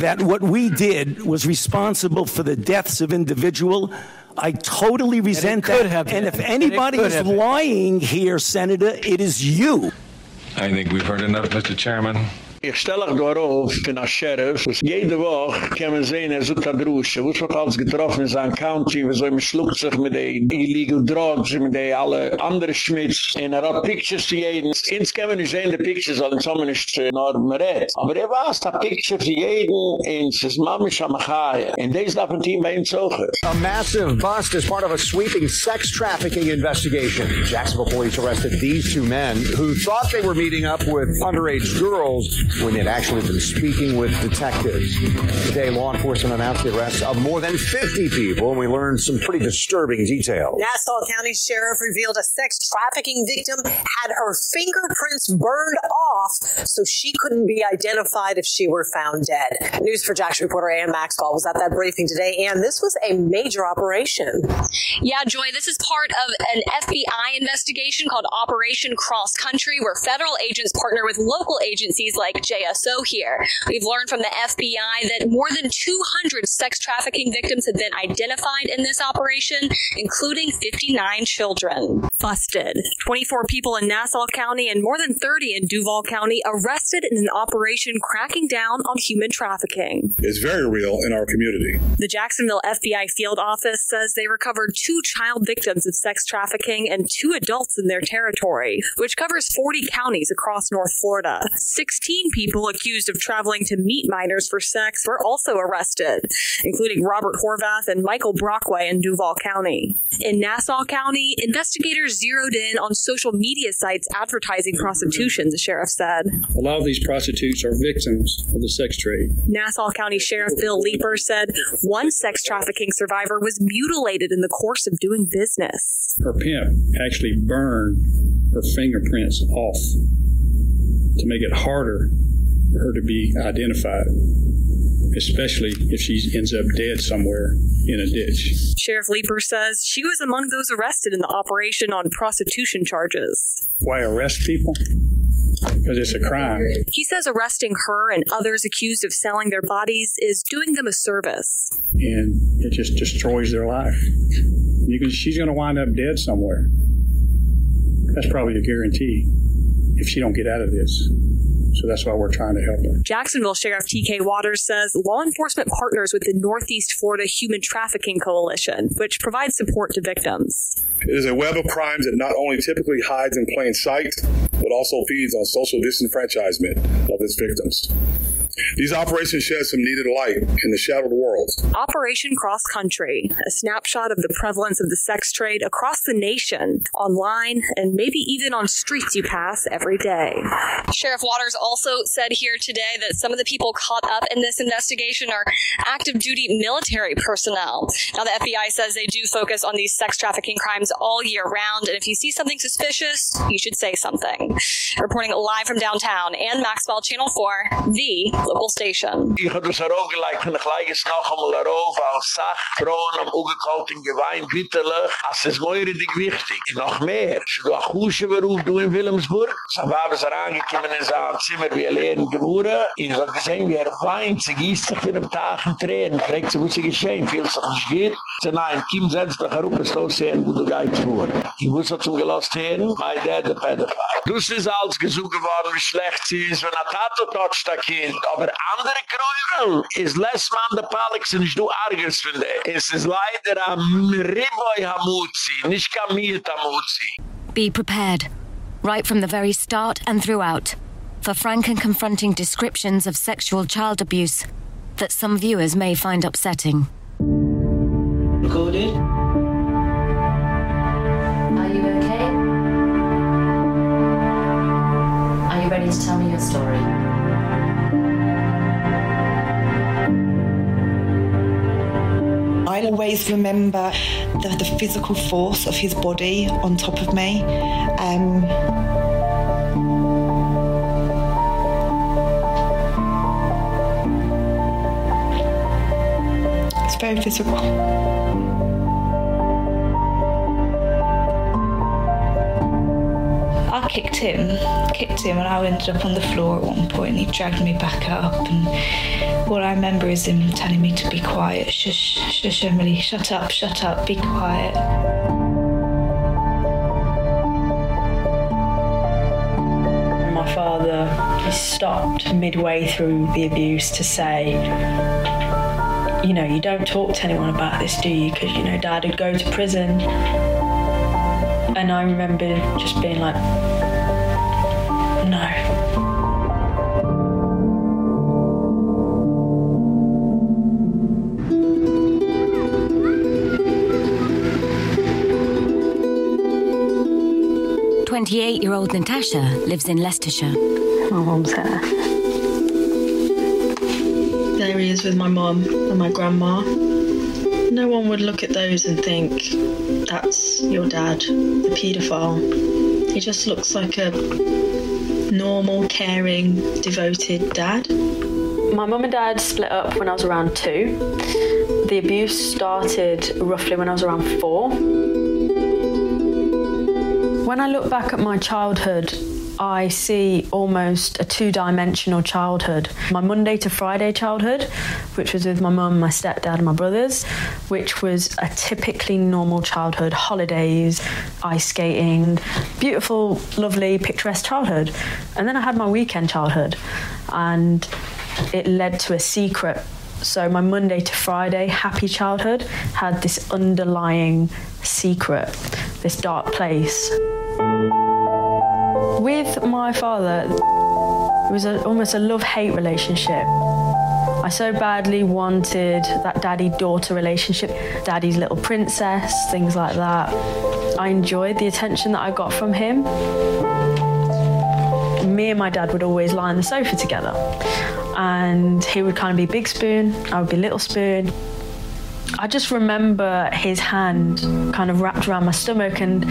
S32: that what we did was responsible for the deaths of individual. I totally resent could that. and if anybody could is have been. lying here, Senator, it is you.
S39: I think we've heard enough, Mr. Chairman.
S7: Ich stelle euch darauf, für den Sheriff, dass jede Woche sehen, er sucht an Drusche, wo es alles getroffen County, wieso er schluckt sich mit den illegal drugs, mit den alle anderen Schmitz, und er hat Pictures zu jedem. Ins nicht sehen, die Pictures, weil in Sommer nicht. Aber er jeden, und es ist Mami Shamachaya. Und das darf ein Team bei ihm suchen.
S40: A massive bust as part of a sweeping sex trafficking investigation. Jacksonville police arrested these two men who thought they were meeting up with underage girls when they'd actually been speaking with detectives. Today, law enforcement announced the arrest of more than 50 people, and we learned some pretty disturbing details.
S41: Nassau County Sheriff revealed a sex trafficking victim had her fingerprints burned off so she couldn't be identified if she were found dead. News for Jackson reporter Ann Maxwell was at that briefing today, and this was a major operation.
S42: Yeah, Joy, this is part of an FBI investigation called Operation Cross Country, where federal agents partner with local agencies like JSO here. We've learned from the FBI that more than 200 sex trafficking victims have been identified in this operation, including 59 children.
S41: Busted. 24 people in Nassau County and more than 30 in Duval County arrested in an operation cracking down on human trafficking.
S32: It's very real in our community.
S41: The Jacksonville FBI field office says they recovered two child victims of sex trafficking and two adults in their territory, which covers 40 counties across North Florida. 16 people accused of traveling to meet minors for sex were also arrested, including Robert Horvath and Michael Brockway in Duval County. In Nassau County, investigators zeroed in on social media sites advertising prostitution, the sheriff said.
S36: A lot of these prostitutes are victims of the sex trade.
S41: Nassau County Sheriff Bill Leeper said one sex trafficking survivor was mutilated in the course of doing business.
S36: Her pimp actually burned her fingerprints off to make it harder for her to be identified, especially if she ends up dead somewhere in a ditch.
S41: Sheriff Leeper says she was among those arrested in the operation on prostitution charges.
S36: Why arrest people? Because it's a crime.
S41: He says arresting her and others accused of selling their bodies is doing them a service.
S36: And it just destroys their life. You can, she's going to wind up dead somewhere. That's probably a guarantee if she don't get out of this. So that's why we're trying to help her.
S41: Jacksonville Sheriff TK Waters says law enforcement partners with the Northeast Florida Human Trafficking Coalition, which provides support to victims.
S32: It is a web of crimes that not only typically hides in plain sight, but also feeds on social disenfranchisement of its victims. These operations shed some needed light in the shadowed world.
S41: Operation Cross Country, a snapshot of the prevalence of the sex trade across the nation, online, and maybe even on streets you pass every day.
S42: Sheriff Waters also said here today that some of the people caught up in this investigation are active duty military personnel. Now the FBI says they do focus on these sex trafficking crimes all year round and if you see something suspicious, you should say something. Reporting live from downtown Ann Maxwell Channel 4, the local station.
S7: Ich hab das auch gelegt, und ich leige es noch einmal darauf, als Sach, Frauen am ungekalt in Gewein, bitterlich, als es moiridig wichtig. Noch mehr, du a Kuschenberuf, du in Wilhelmsburg, so haben sie reingekommen in sein Zimmer, wie er lehren geboren, ich hab gesehen, wie er weint, sie gießt sich in dem Tag in Tränen, fragt sie, wo sie geschehen, viel sich nicht geht, sie nein, Kim setzt dich herum, es los sehen, wo du gehit vor. Ich muss zum gelost hören, my dad, the pedophile. Du ist alles gesucht geworden, wie schlecht sie ist, wenn er Tato toucht, das Kind, aber andere Kräuvel ist less man der Palix und ich du argers finde. Es ist leider am Riboy Hamutzi, nicht Kamil Hamutzi.
S43: Be prepared, right from the very start and throughout, for frank and confronting descriptions of sexual child abuse that some viewers may find upsetting.
S34: Recorded.
S43: Are you okay? Are you ready to tell me your story?
S44: Always remember the, the physical force of his body on top of me. Um, it's very physical.
S45: I kicked him, kicked him, and I ended up on the floor at one point. And he dragged me back up, and what I remember is him telling me to be quiet. Shush, shush, Emily, shut up, shut up, be quiet.
S34: My father
S46: stopped midway through the abuse to say, you know, you don't talk to anyone about this, do you? Because, you know, dad would go to prison. And I remember just being like,
S43: 28-year-old Natasha lives in Leicestershire.
S46: My mum's there. There he is with my mum and my grandma. No one would look at those and think, that's your dad, the paedophile. He just looks like a normal, caring, devoted dad. My mum and dad split up when I was around two. The abuse started roughly when I was around four. When I look back at my childhood, I see almost a two-dimensional childhood. My Monday to Friday childhood, which was with my mum, my stepdad and my brothers, which was a typically normal childhood, holidays, ice skating, beautiful, lovely, picturesque childhood. And then I had my weekend childhood and it led to a secret so my Monday to Friday happy childhood had this underlying secret, this dark place. With my father, it was a, almost a love-hate relationship. I so badly wanted that daddy-daughter relationship, daddy's little princess, things like that. I enjoyed the attention that I got from him. Me and my dad would always lie on the sofa together. And he would kind of be big spoon, I would be little spoon. I just remember his hand kind of wrapped around my stomach and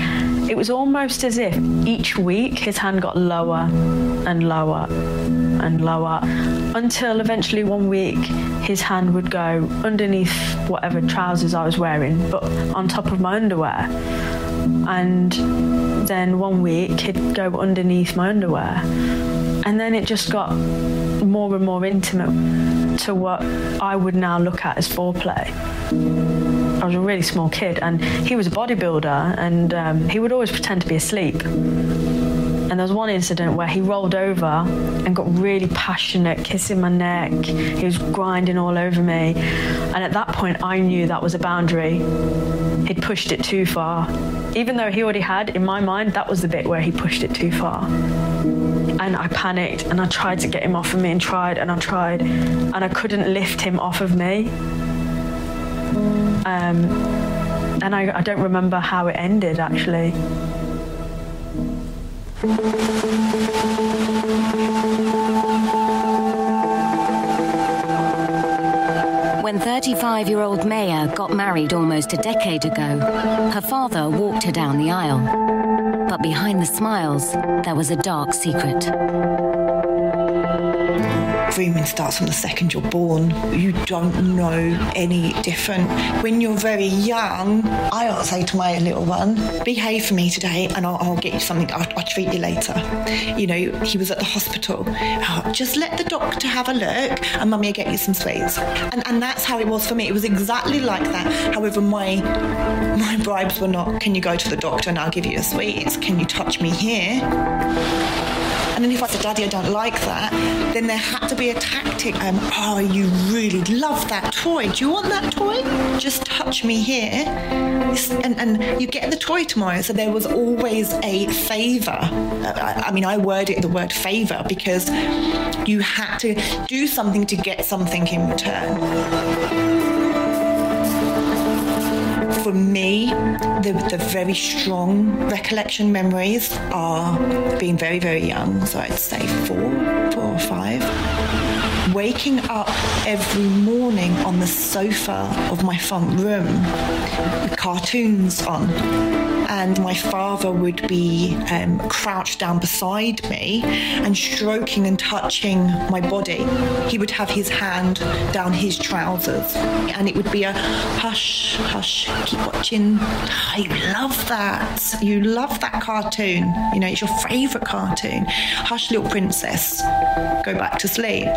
S46: it was almost as if each week his hand got lower and lower and lower until eventually one week his hand would go underneath whatever trousers I was wearing but on top of my underwear. And then one week he'd go underneath my underwear. And then it just got more and more intimate to what I would now look at as foreplay. I was a really small kid and he was a bodybuilder and um, he would always pretend to be asleep. And there was one incident where he rolled over and got really passionate, kissing my neck. He was grinding all over me. And at that point, I knew that was a boundary. He'd pushed it too far. Even though he already had, in my mind, that was the bit where he pushed it too far. And I panicked and I tried to get him off of me and tried and I tried. And I couldn't lift him off of me. Um, and I, I don't remember how it ended, actually.
S43: When 35-year-old Maya got married almost a decade ago, her father walked her down the aisle. But behind the smiles, there was a dark secret.
S44: Grooming starts from the second you're born. You don't know any different. When you're very young, I'll say to my little one, behave for me today and I'll, I'll get you something, I'll, I'll, treat you later. You know, he was at the hospital. Oh, just let the doctor have a look and mummy will get you some sweets. And, and that's how it was for me. It was exactly like that. However, my, my bribes were not, can you go to the doctor and I'll give you a sweets? Can you touch me here? And then if I said, Daddy, I don't like that, then there had to be a tactic. Um, oh, you really love that toy. Do you want that toy? Just touch me here. And, and you get the toy tomorrow. So there was always a favor. I, I mean, I worded it the word favor because you had to do something to get something in return for me, the, the very strong recollection memories are being very, very young. So I'd say four, four or five. Waking up every morning on the sofa of my front room with cartoons on and my father would be um, crouched down beside me and stroking and touching my body. He would have his hand down his trousers and it would be a hush, hush, keep watching. I love that. You love that cartoon. You know, it's your favorite cartoon. Hush, little princess. Go back to sleep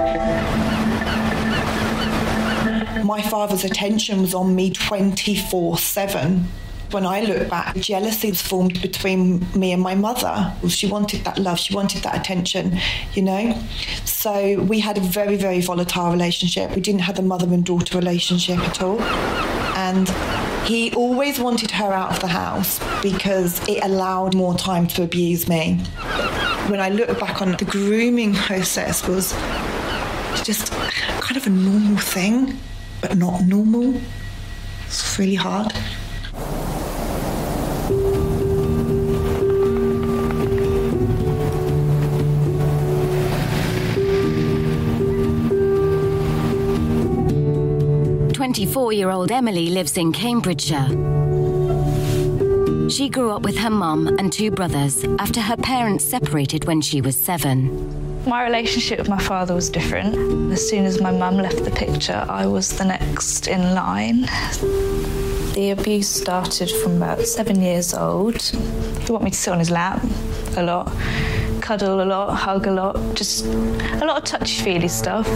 S44: my father's attention was on me 24/7 When I look back, jealousy was formed between me and my mother. She wanted that love, she wanted that attention, you know? So we had a very, very volatile relationship. We didn't have a mother and daughter relationship at all. And he always wanted her out of the house because it allowed more time to abuse me. When I look back on the grooming process was just kind of a normal thing, but not normal. It's really hard.
S43: 24-year-old Emily lives in Cambridgeshire. She grew up with her mum and two brothers after her parents separated when she was 7.
S45: My relationship with my father was different. As soon as my mum left the picture, I was the next in line. The abuse started from about 7 years old. He wanted me to sit on his lap a lot, cuddle a lot, hug a lot, just a lot of touchy-feely stuff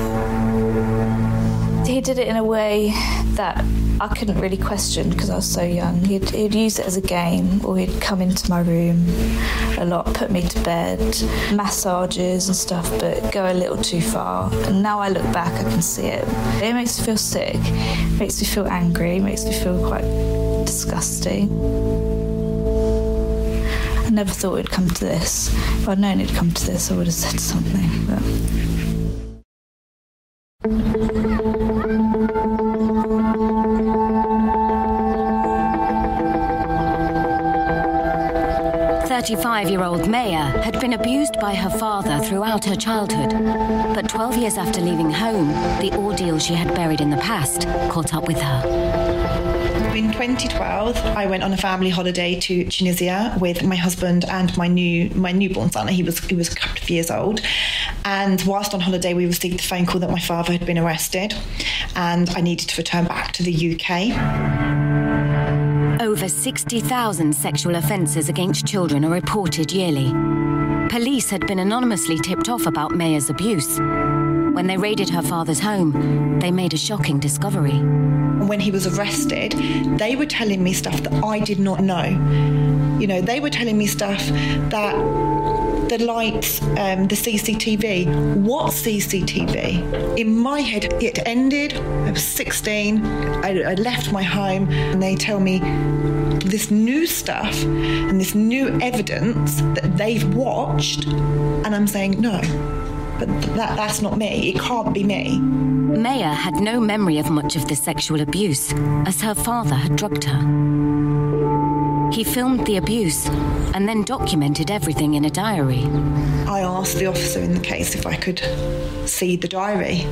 S45: he did it in a way that I couldn't really question because I was so young. He'd, he'd use it as a game or he'd come into my room a lot, put me to bed, massages and stuff, but go a little too far. And now I look back, I can see it. It makes me feel sick, makes me feel angry, makes me feel quite disgusting. I never thought it'd come to this. If I'd known it'd come to this, I would have said something. But...
S43: 35-year-old Maya had been abused by her father throughout her childhood. But 12 years after leaving home, the ordeal she had buried in the past caught up with her.
S44: In 2012, I went on a family holiday to Tunisia with my husband and my new my newborn son. He was he was a couple of years old. And whilst on holiday, we received the phone call that my father had been arrested and I needed to return back to the UK.
S43: Over 60,000 sexual offences against children are reported yearly. Police had been anonymously tipped off about Maya's abuse. When they raided her father's home, they made a shocking discovery.
S44: When he was arrested, they were telling me stuff that I did not know. You know, they were telling me stuff that the lights, um, the CCTV. What CCTV? In my head, it ended. I was 16. I, I left my home, and they tell me this new stuff and this new evidence that they've watched, and I'm saying no. But that, that's not me. It can't be me.
S43: Maya had no memory of much of the sexual abuse, as her father had drugged her. He filmed the abuse and then documented everything in a diary.
S44: I asked the officer in the case if I could see the diary.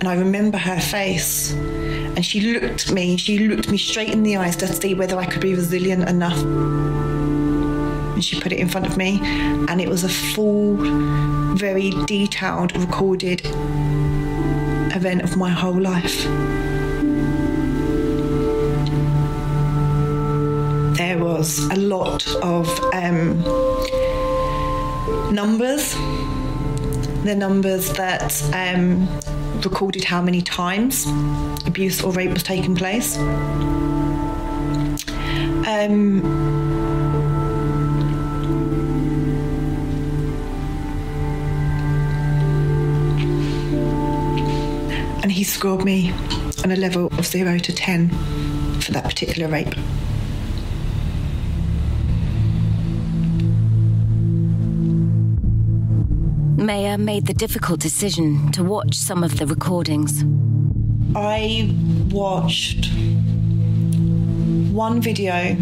S44: And I remember her face. And she looked at me, she looked me straight in the eyes to see whether I could be resilient enough. And she put it in front of me, and it was a full, very detailed, recorded event of my whole life. There was a lot of um, numbers. The numbers that um, recorded how many times abuse or rape was taking place. Um, and he scored me on a level of 0 to 10 for that particular rape.
S43: Maya made the difficult decision to watch some of the recordings.
S44: I watched one video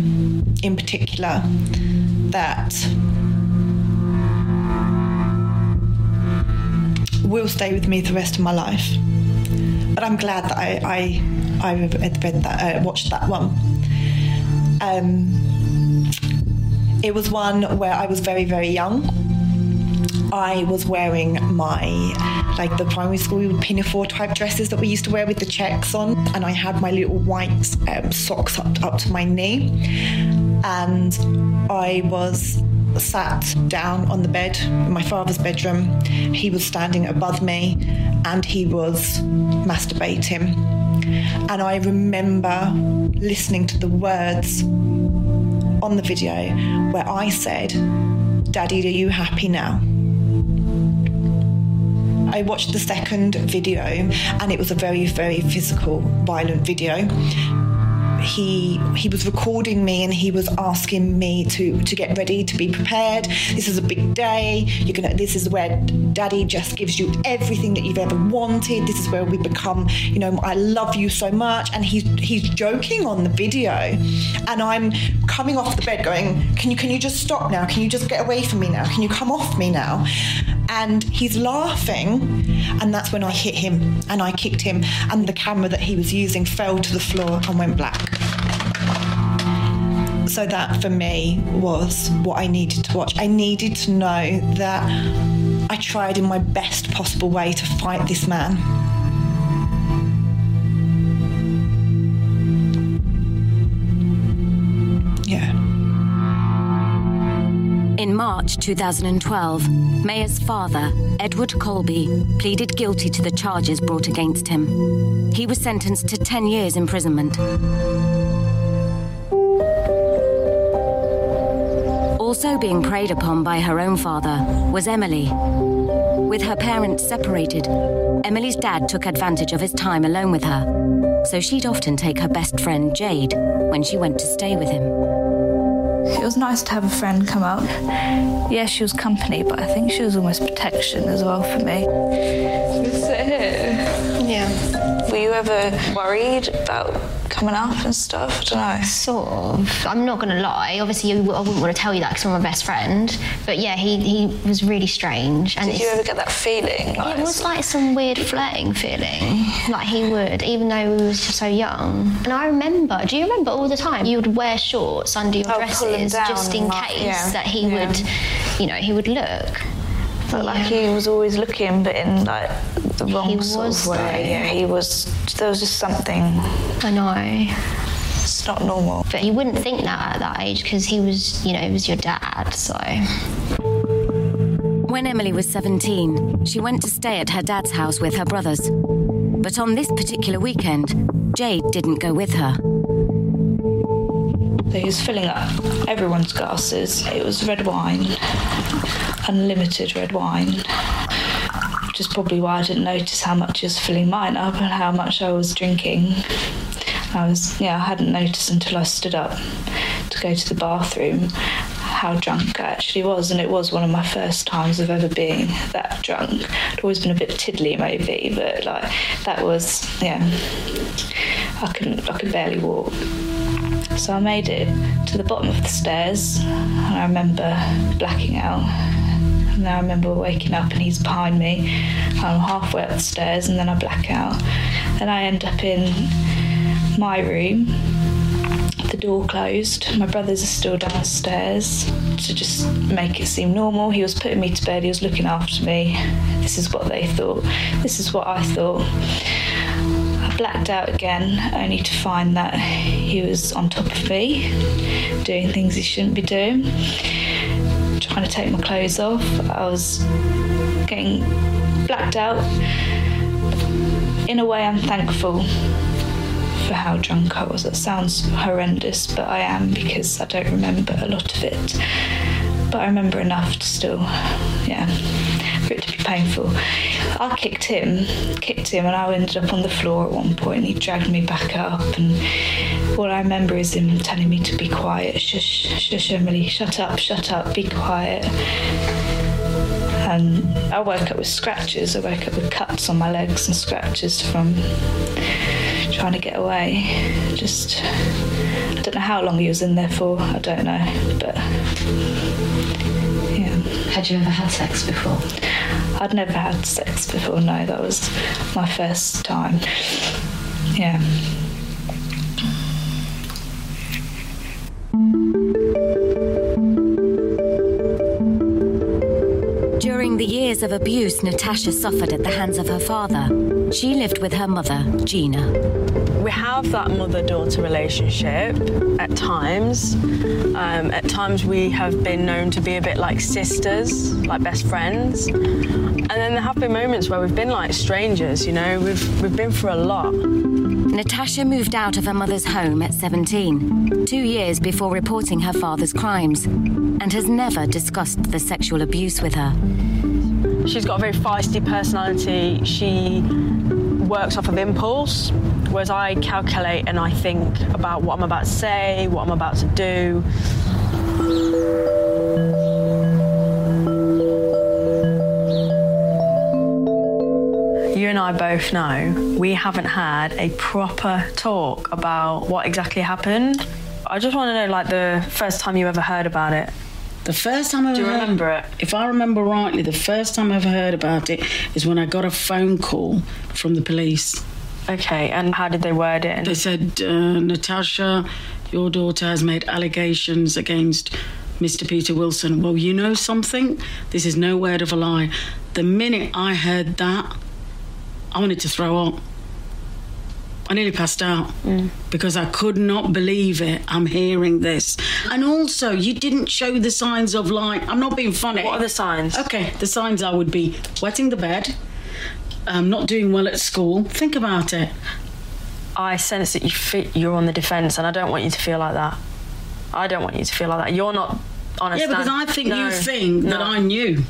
S44: in particular that will stay with me the rest of my life. But I'm glad that I I, I read that, uh, watched that one. Um, it was one where I was very very young I was wearing my like the primary school pinafore type dresses that we used to wear with the checks on and I had my little white um, socks up, up to my knee and I was sat down on the bed in my father's bedroom he was standing above me and he was masturbating and I remember listening to the words on the video where I said, Daddy, are you happy now? I watched the second video and it was a very, very physical, violent video he he was recording me and he was asking me to to get ready to be prepared. This is a big day. You're gonna this is where daddy just gives you everything that you've ever wanted. This is where we become you know I love you so much. And he's he's joking on the video. And I'm coming off the bed going can you can you just stop now? Can you just get away from me now? Can you come off me now? And he's laughing and that's when I hit him and I kicked him and the camera that he was using fell to the floor and went black. So that for me was what I needed to watch. I needed to know that I tried in my best possible way to fight this man
S43: In March 2012, Maya's father, Edward Colby, pleaded guilty to the charges brought against him. He was sentenced to 10 years imprisonment. Also being preyed upon by her own father was Emily. With her parents separated, Emily's dad took advantage of his time alone with her, so she'd often take her best friend Jade when she went to stay with him.
S45: It was nice to have a friend come up. Yeah, she was company, but I think she was almost protection as well for me. Sit here.
S47: Yeah.
S45: Were you ever worried about coming up and stuff? I don't know.
S48: Sort of. I'm not going to lie. Obviously, I wouldn't want to tell you that because I'm my best friend. But yeah, he, he was really strange. And
S45: Did you ever get that feeling?
S48: It was like some weird flirting feeling. Like he would, even though we was just so young. And I remember, do you remember all the time? You would wear shorts under your
S45: Oh,
S48: dresses just in
S45: like-
S48: case
S45: yeah,
S48: that he
S45: yeah.
S48: would, you know, he would look.
S45: Felt like he was always looking, but in like the wrong
S48: He
S45: sort
S48: was,
S45: of way.
S48: though.
S45: Yeah, he was. There was just something.
S48: I know.
S45: It's not normal.
S48: But you wouldn't think that at that age because he was, you know, he was your dad. So
S43: When Emily was 17, she went to stay at her dad's house with her brothers. But on this particular weekend, Jade didn't go with her.
S45: So he was filling up everyone's glasses. It was red wine, unlimited red wine. Which is probably why I didn't notice how much was filling mine up and how much I was drinking. I was, yeah, I hadn't noticed until I stood up to go to the bathroom how drunk I actually was, and it was one of my first times of ever being that drunk. I'd always been a bit tiddly, maybe, but like that was, yeah, I couldn't, I could barely walk. So I made it to the bottom of the stairs, and I remember blacking out. And then I remember waking up, and he's behind me. I'm halfway up the stairs, and then I black out. Then I end up in my room the door closed. My brothers are still downstairs to just make it seem normal. He was putting me to bed, he was looking after me. This is what they thought. This is what I thought. I blacked out again, only to find that he was on top of me, doing things he shouldn't be doing, trying to take my clothes off. I was getting blacked out. In a way, I'm thankful for how drunk I was. It sounds horrendous, but I am because I don't remember a lot of it. But I remember enough to still, yeah, for it to painful. I kicked him, kicked him, and I ended up on the floor at one point, and he dragged me back up. And all I remember is him telling me to be quiet. Shush, shush, Emily, shut up, shut up, be quiet. And I woke up with scratches. I woke up with cuts on my legs and scratches from trying to get away. Just, I don't know how long he was in there for. I don't know, but yeah.
S48: Had you ever had sex before?
S45: I'd never had sex before. No, that was my first time. Yeah.
S43: The years of abuse Natasha suffered at the hands of her father, she lived with her mother, Gina.
S46: We have that mother daughter relationship at times. Um, at times, we have been known to be a bit like sisters, like best friends. And then there have been moments where we've been like strangers, you know, we've, we've been through a lot.
S43: Natasha moved out of her mother's home at 17, two years before reporting her father's crimes, and has never discussed the sexual abuse with her.
S46: She's got a very feisty personality. She works off of impulse, whereas I calculate and I think about what I'm about to say, what I'm about to do. You and I both know we haven't had a proper talk about what exactly happened. I just want to know, like, the first time you ever heard about it.
S49: The first time I
S46: Do you
S49: heard-
S46: remember it?
S49: If I remember rightly, the first time I ever heard about it is when I got a phone call from the police.
S46: Okay, and how did they word it?
S49: They said, uh, Natasha, your daughter has made allegations against Mr. Peter Wilson. Well, you know something? This is no word of a lie. The minute I heard that, I wanted to throw up. I nearly passed out because I could not believe it. I'm hearing this. And also, you didn't show the signs of like, I'm not being funny.
S46: What are the signs?
S49: Okay, the signs I would be wetting the bed, um, not doing well at school. Think about it.
S46: I sense that you fit, you're on the defence, and I don't want you to feel like that. I don't want you to feel like that. You're not on a
S49: Yeah, because I think
S46: No,
S49: you think that. I knew.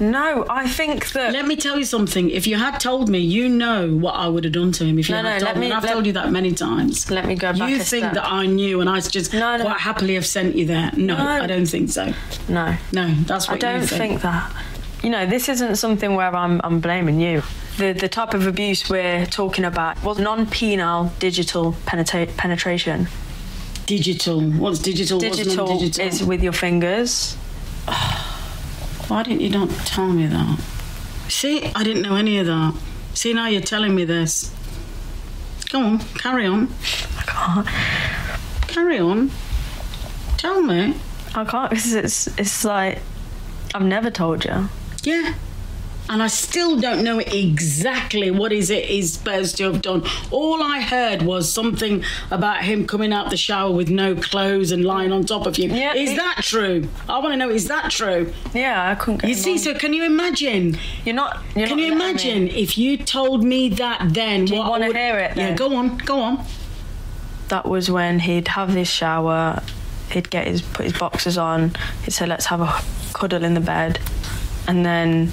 S46: No, I think that.
S49: Let me tell you something. If you had told me, you know what I would have done to him. If you
S46: No,
S49: had
S46: no,
S49: told
S46: let
S49: me, I've
S46: let-
S49: told you that many times.
S46: Let me go back
S49: You think
S46: step.
S49: that I knew, and I just quite happily have sent you there. No,
S46: No.
S49: I don't think so.
S46: No,
S49: no, that's what
S46: I don't
S49: think.
S46: think that. You know, this isn't something where I'm, I'm blaming you. The the type of abuse we're talking about was non-penile digital penetra- penetration.
S49: Digital. What's digital?
S46: Digital,
S49: non-digital?
S46: is with your fingers.
S49: Why didn't you not tell me that? See, I didn't know any of that. See, now you're telling me this. Go on, carry on.
S46: I can't.
S49: Carry on. Tell me.
S46: I can't because it's it's like I've never told you.
S49: Yeah. And I still don't know exactly what is it he's supposed to have done. All I heard was something about him coming out the shower with no clothes and lying on top of you.
S46: Yeah,
S49: is
S46: it-
S49: that true? I want to know, is that true?
S46: Yeah, I couldn't get
S49: You see,
S46: on.
S49: so can you imagine?
S46: You're not. You're
S49: can
S46: not
S49: you imagine
S46: me.
S49: if you told me that then?
S46: Do you want to hear it?
S49: Yeah, go on, go on.
S46: That was when he'd have this shower. He'd get his put his boxers on. He'd say, "Let's have a cuddle in the bed," and then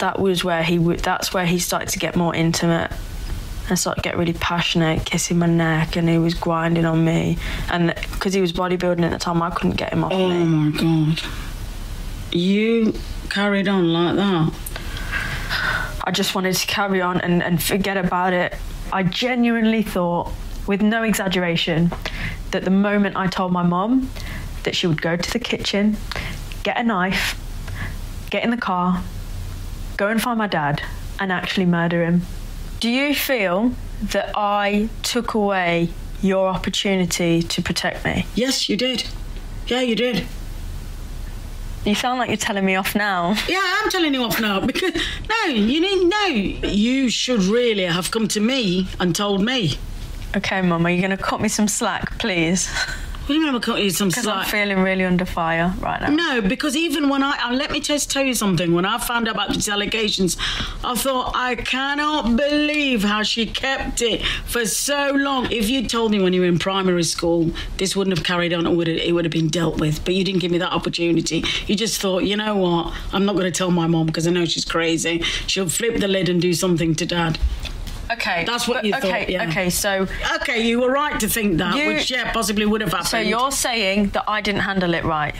S46: that was where he would. That's where he started to get more intimate and started to get really passionate, kissing my neck, and he was grinding on me. And because he was bodybuilding at the time, I couldn't get him off me.
S49: Oh
S46: me.
S49: my god. You carried on like that.
S46: I just wanted to carry on and, and forget about it. I genuinely thought, with no exaggeration, that the moment I told my mom that she would go to the kitchen, get a knife, get in the car, go and find my dad, and actually murder him. Do you feel that I took away your opportunity to protect me?
S49: Yes, you did. Yeah, you did.
S46: You sound like you're telling me off now.
S49: Yeah, I'm telling you off now because no, you need no. You should really have come to me and told me.
S46: Okay, Mum, are you going to cut me some slack, please?
S49: What do you mean I'm cutting you some
S46: Because I'm feeling really under fire right now.
S49: No, because even when I, let me just tell you something, when I found out about these allegations, I thought, I cannot believe how she kept it for so long. If you'd told me when you were in primary school, this wouldn't have carried on, it would have, it would have been dealt with. But you didn't give me that opportunity. You just thought, you know what, I'm not going to tell my mom because I know she's crazy. She'll flip the lid and do something to dad.
S46: Okay.
S49: That's what
S46: but-
S49: you
S46: okay,
S49: thought, yeah.
S46: Okay, so.
S49: Okay, you were right to think that,
S46: You-
S49: which, yeah, possibly would have happened.
S46: So you're saying that I didn't handle it right?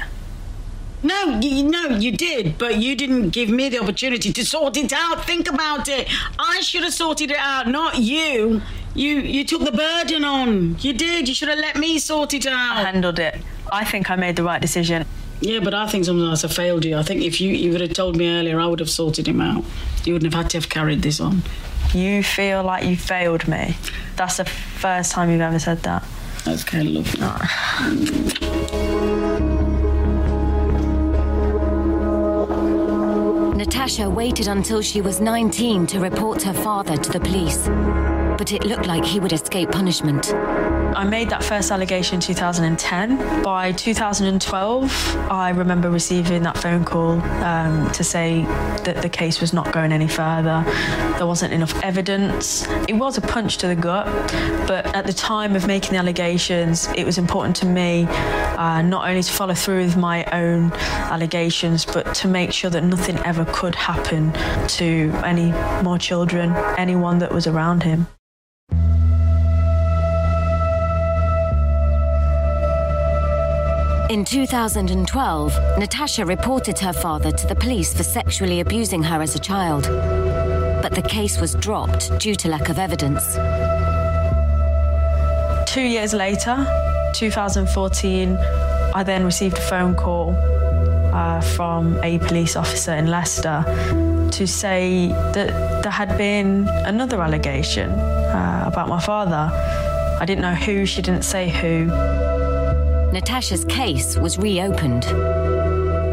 S49: No, you, no, you did, but you didn't give me the opportunity to sort it out. Think about it. I should have sorted it out, not you. You you took the burden on. You did. You should have let me sort it out.
S46: I handled it. I think I made the right decision.
S49: Yeah, but I think sometimes I failed you. I think if you, you would have told me earlier, I would have sorted him out. You wouldn't have had to have carried this on.
S46: You feel like you failed me. That's the first time you've ever said that.
S49: Okay, lovely.
S43: Natasha waited until she was 19 to report her father to the police, but it looked like he would escape punishment.
S46: I made that first allegation in 2010. By 2012, I remember receiving that phone call um, to say that the case was not going any further. There wasn't enough evidence. It was a punch to the gut, but at the time of making the allegations, it was important to me uh, not only to follow through with my own allegations, but to make sure that nothing ever could happen to any more children, anyone that was around him.
S43: In 2012, Natasha reported her father to the police for sexually abusing her as a child. But the case was dropped due to lack of evidence.
S46: Two years later, 2014, I then received a phone call uh, from a police officer in Leicester to say that there had been another allegation uh, about my father. I didn't know who, she didn't say who.
S43: Natasha's case was reopened.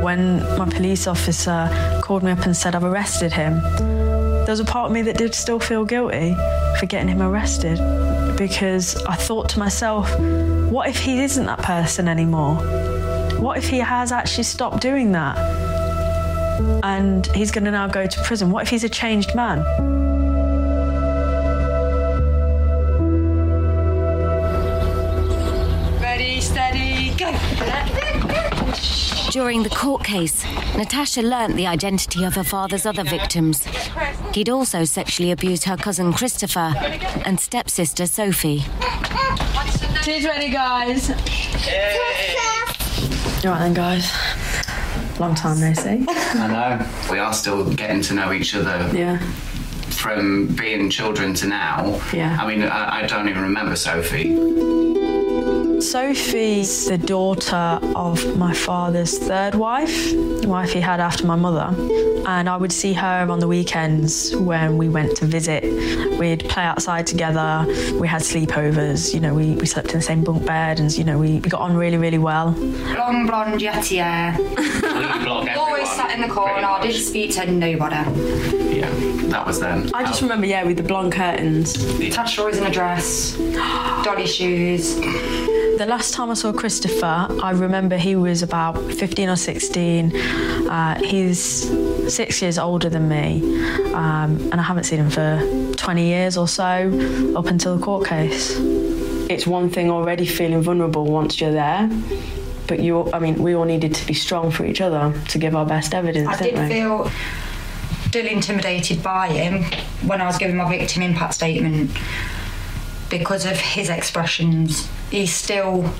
S46: When my police officer called me up and said I've arrested him, there was a part of me that did still feel guilty for getting him arrested because I thought to myself, what if he isn't that person anymore? What if he has actually stopped doing that? And he's going to now go to prison. What if he's a changed man?
S43: During the court case, Natasha learnt the identity of her father's other victims. He'd also sexually abused her cousin Christopher and stepsister Sophie.
S46: Tea's ready, guys. All right then, guys. Long time no see.
S50: I know. We are still getting to know each other.
S46: Yeah.
S50: From being children to now.
S46: Yeah.
S50: I mean, I, I don't even remember Sophie.
S46: Sophie's the daughter of my father's third wife, the wife he had after my mother. And I would see her on the weekends when we went to visit. We'd play outside together. We had sleepovers. You know, we, we slept in the same bunk bed and, you know, we, we got on really, really well.
S51: Long blonde yeti hair. Always sat in the corner. Didn't speak to nobody.
S50: Yeah, that was then.
S46: I just remember, yeah, with the blonde curtains.
S51: Tash always in a dress. Dolly shoes.
S46: The last time I saw Christopher, I remember he was about 15 or 16. Uh, he's six years older than me, um, and I haven't seen him for 20 years or so, up until the court case.
S52: It's one thing already feeling vulnerable once you're there, but you, I mean, we all needed to be strong for each other to give our best evidence,
S51: I
S52: didn't
S51: did
S52: we?
S51: feel still intimidated by him when I was giving my victim impact statement because of his expressions. He still,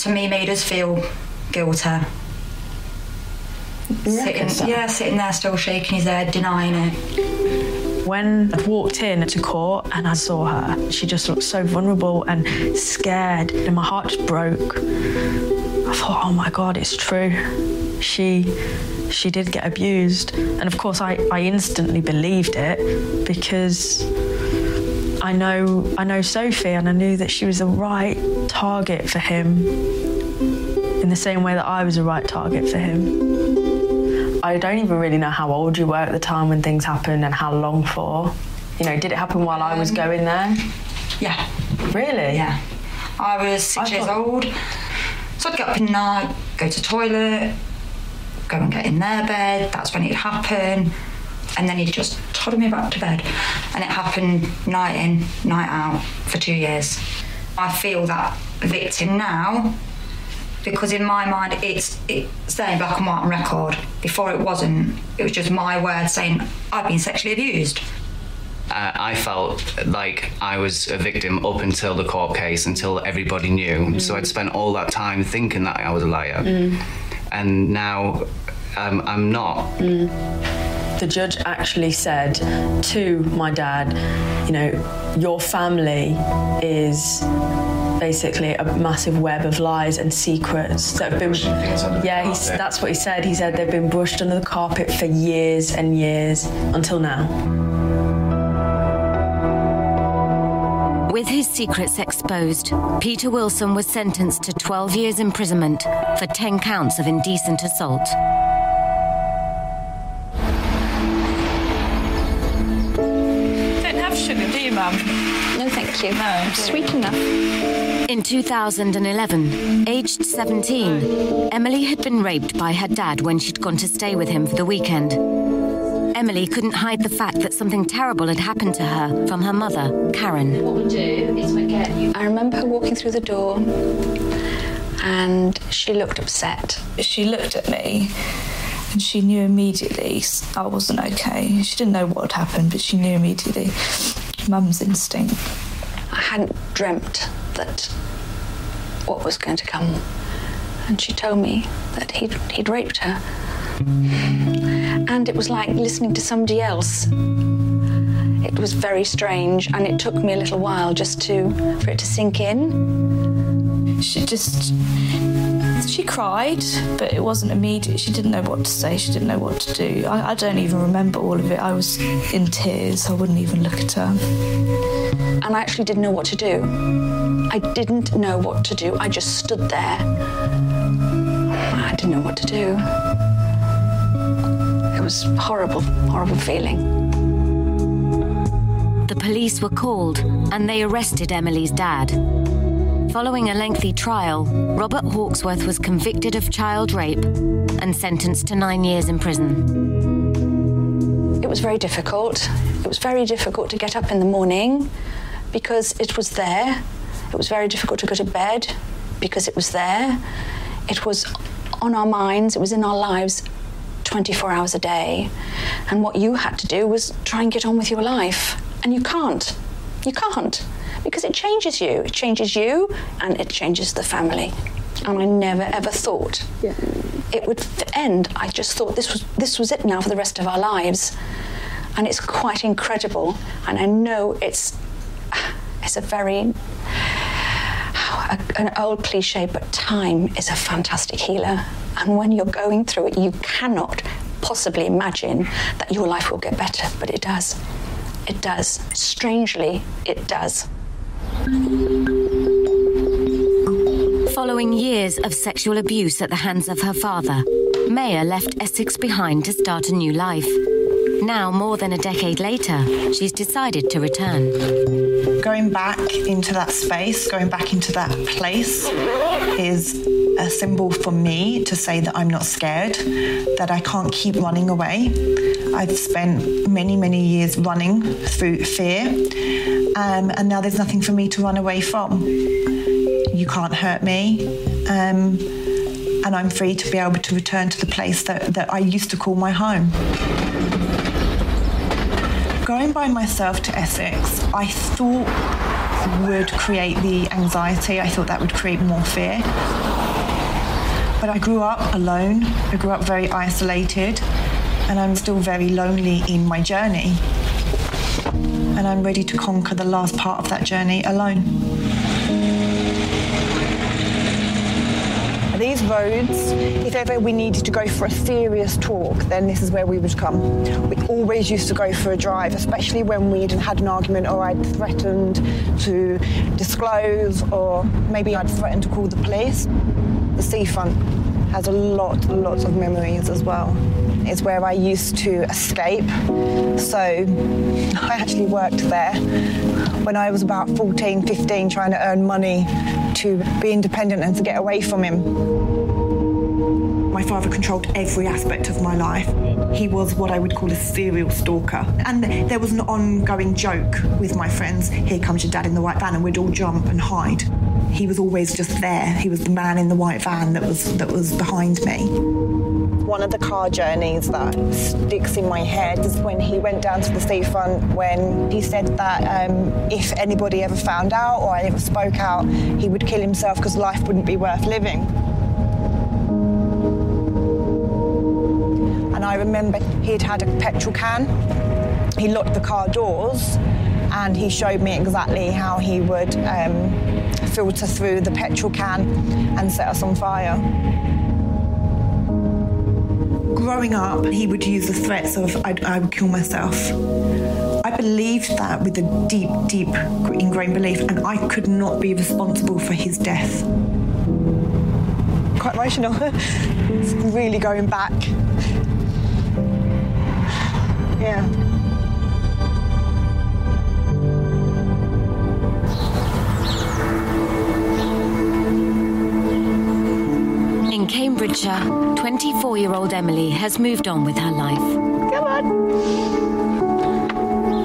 S51: to me, made us feel guilty.
S46: so?
S51: Sitting, yeah, sitting there still shaking his head, denying it.
S46: When I walked in to court and I saw her, she just looked so vulnerable and scared, and my heart just broke. I thought, oh my God, it's true. She she did get abused. And of course I, I instantly believed it because I know I know Sophie and I knew that she was the right target for him in the same way that I was the right target for him.
S52: I don't even really know how old you were at the time when things happened and how long for. You know, did it happen while I was um, going there?
S51: Yeah.
S52: Really?
S51: Yeah. I was six years old. So I'd get up in the night, go to toilet, go and get in their bed. That's when it happened. And then he'd just toddle me back to bed. And it happened night in, night out for two years. I feel that victim now because in my mind it's it's there in black and white on record. Before it wasn't. It was just my word saying I've been sexually abused.
S50: Uh, I felt like I was a victim up until the court case, until everybody knew. So I'd spent all that time thinking that I was a liar. And now um, I'm not.
S52: The judge actually said to my dad, you know, your family is basically a massive web of lies and secrets that have been yeah he's, that's what he said. He said they've been brushed under the carpet for years and years until now.
S43: With his secrets exposed, Peter Wilson was sentenced to 12 years imprisonment for 10 counts of indecent assault.
S48: Thank you.
S45: No.
S48: Sweet enough.
S43: In 2011, aged 17, Emily had been raped by her dad when she'd gone to stay with him for the weekend. Emily couldn't hide the fact that something terrible had happened to her from her mother, Karen.
S48: What we do is we get you. I remember her walking through the door and she looked upset.
S45: She looked at me and she knew immediately I wasn't okay. She didn't know what had happened, but she knew immediately. Mum's instinct.
S48: I hadn't dreamt that what was going to come. And she told me that he'd, he'd raped her. And it was like listening to somebody else. It was very strange, and it took me a little while just to for it to sink in.
S45: She just she cried, but it wasn't immediate. She didn't know what to say. She didn't know what to do. I, I don't even remember all of it. I was in tears. I wouldn't even look at her.
S48: And I actually didn't know what to do. I didn't know what to do. I just stood there. I didn't know what to do. It was horrible, horrible feeling.
S43: The police were called and they arrested Emily's dad. Following a lengthy trial, Robert Hawksworth was convicted of child rape and sentenced to nine years in prison.
S48: It was very difficult. It was very difficult to get up in the morning because it was there. It was very difficult to go to bed because it was there. It was on our minds, it was in our lives 24 hours a day. And what you had to do was try and get on with your life. And you can't. You can't. Because it changes you. It changes you and it changes the family. And I never ever thought it would end. I just thought this was this was it now for the rest of our lives. And it's quite incredible. And I know it's it's a very an old cliche, but time is a fantastic healer. And when you're going through it, you cannot possibly imagine that your life will get better, but it does. It does. Strangely, it does.
S43: Following years of sexual abuse at the hands of her father, Maya left Essex behind to start a new life. Now, more than a decade later, she's decided to return.
S44: Going back into that space, going back into that place is a symbol for me to say that I'm not scared, that I can't keep running away. I've spent many, many years running through fear, um, and now there's nothing for me to run away from. You can't hurt me. Um, and I'm free to be able to return to the place that, that I used to call my home. Going by myself to Essex, I thought would create the anxiety. I thought that would create more fear. But I grew up alone. I grew up very isolated, and I'm still very lonely in my journey. And I'm ready to conquer the last part of that journey alone.
S53: These roads, if ever we needed to go for a serious talk, then this is where we would come. We always used to go for a drive, especially when we'd had an argument or I'd threatened to disclose or maybe I'd threatened to call the police. The seafront has a lot, lots of memories as well. It's where I used to escape. So I actually worked there when I was about 14, 15, trying to earn money to be independent and to get away from him.
S44: My father controlled every aspect of my life. He was what I would call a serial stalker. And there was an ongoing joke with my friends here comes your dad in the white van, and we'd all jump and hide. He was always just there. He was the man in the white van that was that was behind me.
S53: One of the car journeys that sticks in my head is when he went down to the seafront when he said that um, if anybody ever found out or I ever spoke out, he would kill himself because life wouldn't be worth living. And I remember he'd had a petrol can. He locked the car doors and he showed me exactly how he would um, filter through the petrol can and set us on fire.
S44: Growing up, he would use the threats of I'd, I would kill myself. I believed that with a deep, deep ingrained belief, and I could not be responsible for his death.
S53: Quite emotional. it's really going back. Yeah.
S43: Future, 24 year old Emily has moved on with her life.
S45: Come on.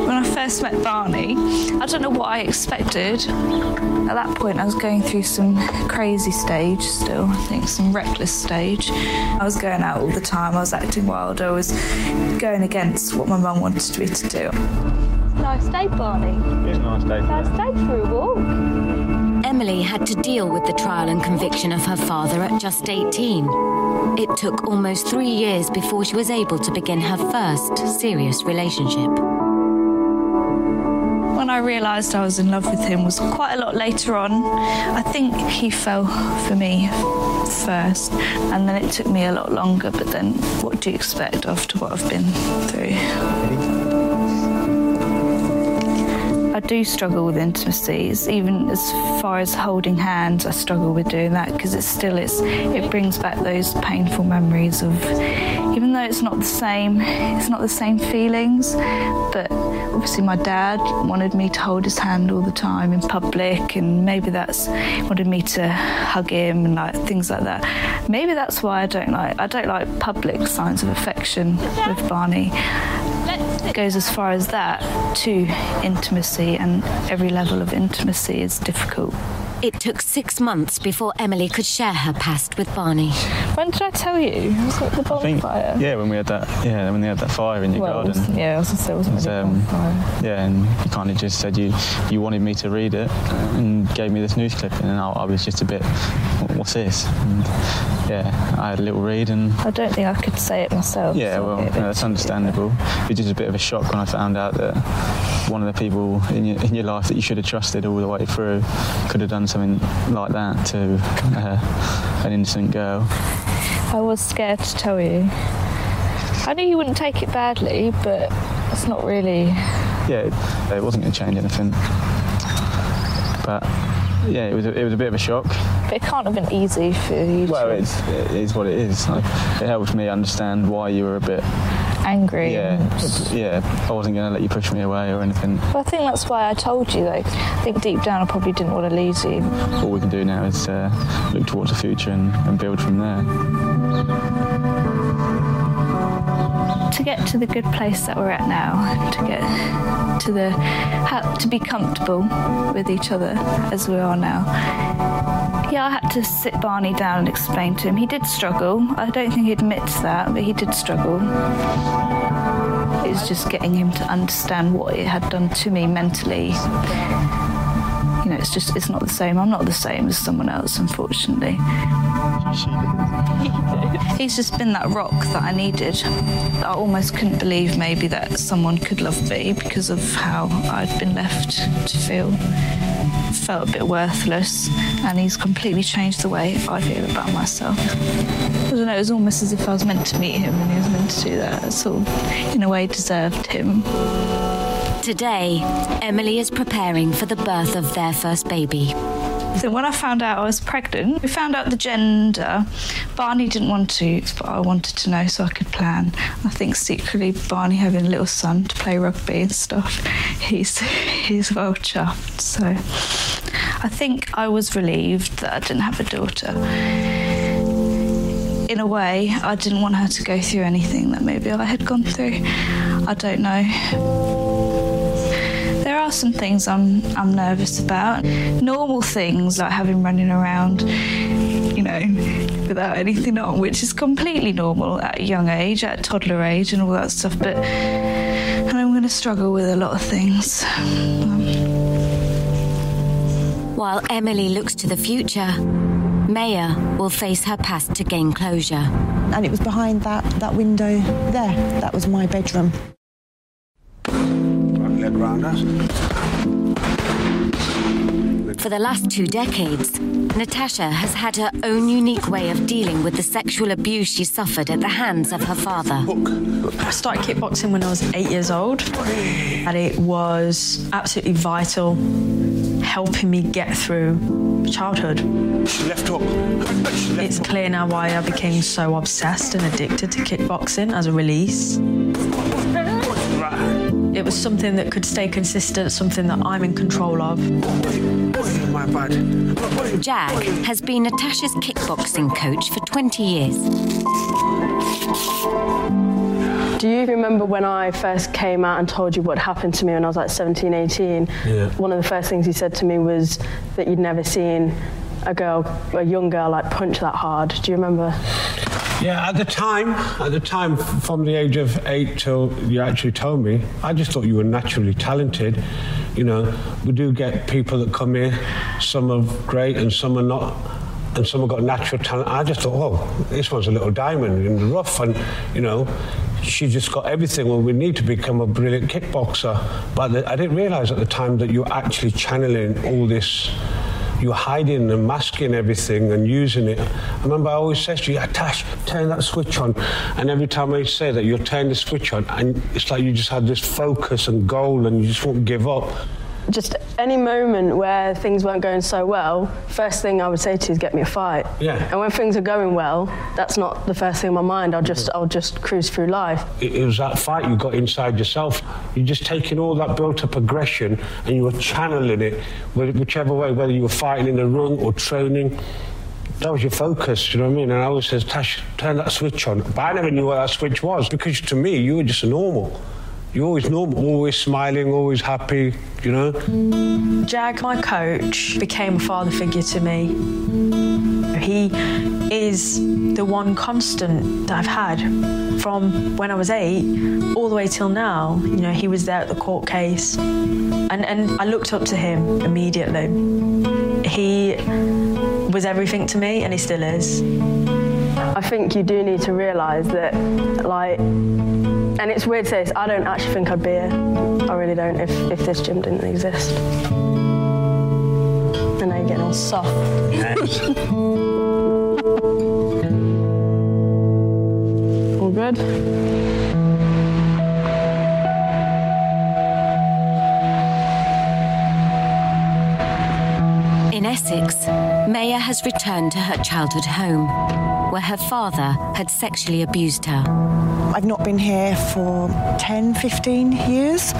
S45: When I first met Barney, I don't know what I expected. At that point, I was going through some crazy stage still, I think some reckless stage. I was going out all the time, I was acting wild, I was going against what my mum wanted me to do. Nice day, Barney.
S54: It's a nice day.
S45: Nice day for a walk.
S43: Emily had to deal with the trial and conviction of her father at just 18. It took almost three years before she was able to begin her first serious relationship.
S45: When I realised I was in love with him was quite a lot later on. I think he fell for me first and then it took me a lot longer but then what do you expect after what I've been through? Do struggle with intimacies, even as far as holding hands. I struggle with doing that because it still is. It brings back those painful memories of, even though it's not the same, it's not the same feelings. But obviously, my dad wanted me to hold his hand all the time in public, and maybe that's wanted me to hug him and like things like that. Maybe that's why I don't like I don't like public signs of affection with Barney. It goes as far as that to intimacy, and every level of intimacy is difficult.
S43: It took six months before Emily could share her past with Barney.
S45: When did I tell you? Was it the
S54: I think,
S45: bonfire?
S54: yeah, when we had that, yeah, when we had that fire in your
S45: Well, it
S54: garden.
S45: wasn't- yeah, I was gonna say it wasn't really a
S54: um,
S45: bonfire.
S54: yeah, and you kind of just said you you wanted me to read it and gave me this news clip, and I, I was just a bit, what's this? And, yeah, I had a little read, and
S45: I don't think I could say it myself.
S54: yeah, well, no, that's understandable. It was just a bit of a shock when I found out that one of the people in your in your life that you should have trusted all the way through could have done something like that to uh, an innocent girl.
S45: I was scared to tell you. I knew you wouldn't take it badly, but it's not really.
S54: yeah, it, it wasn't going to change anything. But yeah, it was a, it was a bit of a shock.
S45: But it can't have been easy for you
S54: Well,
S45: to
S54: it's it is what it is. Like, it helped me understand why you were a bit.
S45: Angry.
S54: Yeah, yeah. I wasn't going to let you push me away or anything.
S45: Well, I think that's why I told you, though. I think deep down I probably didn't want to lose you.
S54: All we can do now is uh, look towards the future and, and build from there.
S45: To get to the good place that we're at now, to get to the to be comfortable with each other as we are now. I had to sit Barney down and explain to him. He did struggle. I don't think he admits that, but he did struggle. It was just getting him to understand what it had done to me mentally. You know, it's just it's not the same. I'm not the same as someone else, unfortunately. He's just been that rock that I needed. I almost couldn't believe maybe that someone could love me because of how I'd been left to feel. Felt a bit worthless, and he's completely changed the way I feel about myself. I don't know, it was almost as if I was meant to meet him and he was meant to do that. I sort of, in a way, deserved him.
S43: Today, Emily is preparing for the birth of their first baby.
S45: So when I found out I was pregnant, we found out the gender. Barney didn't want to, but I wanted to know so I could plan. I think secretly Barney having a little son to play rugby and stuff, he's he's well chuffed. So I think I was relieved that I didn't have a daughter. In a way, I didn't want her to go through anything that maybe I had gone through. I don't know. There are some things I'm I'm nervous about. Normal things like having running around, you know, without anything on, which is completely normal at a young age, at toddler age and all that stuff, but and I'm going to struggle with a lot of things.
S43: While Emily looks to the future, Maya will face her past to gain closure.
S53: And it was behind that, that window there. That was my bedroom.
S43: For the last two decades, Natasha has had her own unique way of dealing with the sexual abuse she suffered at the hands of her father.
S46: I started kickboxing when I was eight years old, and it was absolutely vital helping me get through childhood.
S21: Left hook.
S46: It's clear now why I became so obsessed and addicted to kickboxing as a release. It was something that could stay consistent, something that I'm in control of.
S55: My bad.
S43: Jack has been Natasha's kickboxing coach for 20 years.
S46: Do you remember when I first came out and told you what happened to me when I was like 17, 18?
S55: Yeah.
S46: One of the first things you said to me was that you'd never seen a girl, a young girl, like punch that hard. Do you remember?
S55: Yeah, at the time, at the time, from the age of eight till you actually told me, I just thought you were naturally talented. You know, we do get people that come here, some are great and some are not, and some have got natural talent. I just thought, oh, this one's a little diamond in the rough, and you know, she just got everything. Well, we need to become a brilliant kickboxer, but I didn't realize at the time that you're actually channeling all this you're hiding and masking everything and using it. I remember I always said to you, Tash, turn that switch on. And every time I say that, you'll turn the switch on, and it's like you just had this focus and goal, and you just won't give up.
S46: Just any moment where things weren't going so well, first thing I would say to you is get me a fight.
S55: Yeah.
S46: And when things are going well, that's not the first thing in my mind. I'll just I'll just cruise through life.
S55: It, it was that fight you got inside yourself. You're just taking all that built-up aggression and you were channeling it, whichever way, whether you were fighting in the ring or training. That was your focus, you know what I mean? And I always says, Tash, turn that switch on. But I never knew what that switch was because to me, you were just a normal. You're always normal, always smiling, always happy, you know?
S46: Jag, my coach, became a father figure to me. He is the one constant that I've had from when I was eight all the way till now. You know, he was there at the court case, and and I looked up to him immediately. He was everything to me, and he still is. I think you do need to realise that, like, and it's weird to say this, I don't actually think I'd be here. I really don't if, if this gym didn't exist. And now you're getting all soft. all good?
S43: In Essex, Maya has returned to her childhood home, where her father had sexually abused her.
S44: I've not been here for 10, 15 years.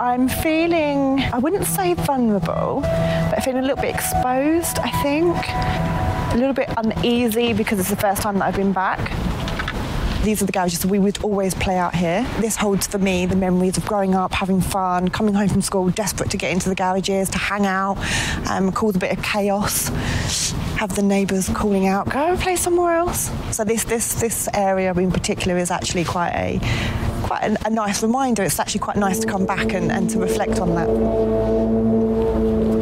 S44: I'm feeling, I wouldn't say vulnerable, but I feeling a little bit exposed, I think. A little bit uneasy because it's the first time that I've been back. These are the garages that we would always play out here. This holds for me the memories of growing up, having fun, coming home from school, desperate to get into the garages, to hang out, um, cause a bit of chaos, have the neighbours calling out, go and play somewhere else. So this this this area in particular is actually quite a quite a, a nice reminder. It's actually quite nice to come back and, and to reflect on that.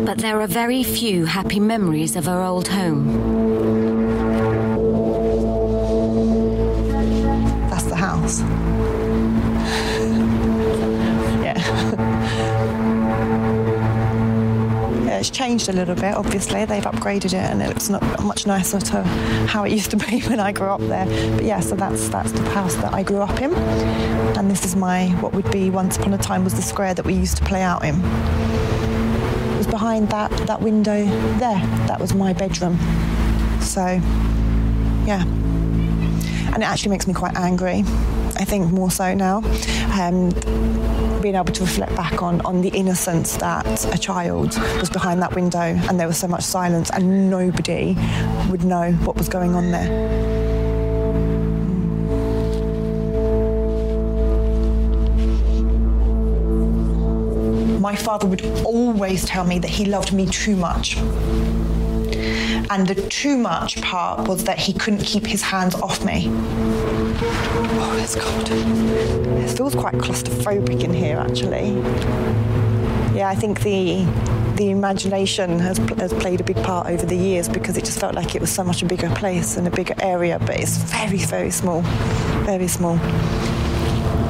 S43: But there are very few happy memories of her old home.
S44: Changed a little bit, obviously. They've upgraded it and it looks not much nicer to how it used to be when I grew up there. But yeah, so that's that's the house that I grew up in. And this is my what would be once upon a time was the square that we used to play out in. It was behind that that window there. That was my bedroom. So yeah and it actually makes me quite angry. I think more so now. Um, being able to reflect back on on the innocence that a child was behind that window, and there was so much silence, and nobody would know what was going on there. My father would always tell me that he loved me too much. And the too much part was that he couldn't keep his hands off me. Oh, it's cold. It feels quite claustrophobic in here, actually. Yeah, I think the the imagination has has played a big part over the years because it just felt like it was so much a bigger place and a bigger area, but it's very very small, very small.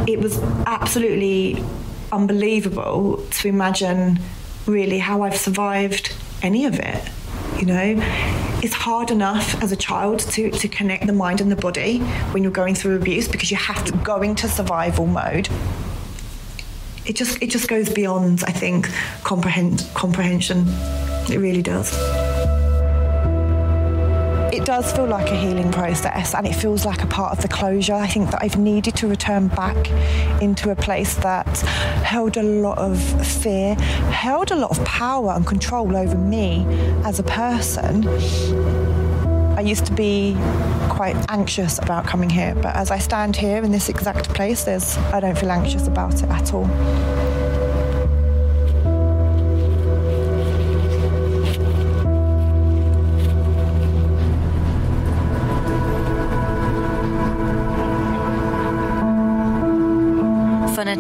S44: It was absolutely unbelievable to imagine really how I've survived any of it you know it's hard enough as a child to to connect the mind and the body when you're going through abuse because you have to go into survival mode it just it just goes beyond i think comprehend comprehension. It really does it does feel like a healing process and it feels like a part of the closure. I think that I've needed to return back into a place that held a lot of fear, held a lot of power and control over me as a person. I used to be quite anxious about coming here, but as I stand here in this exact place, there's I don't feel anxious about it at all.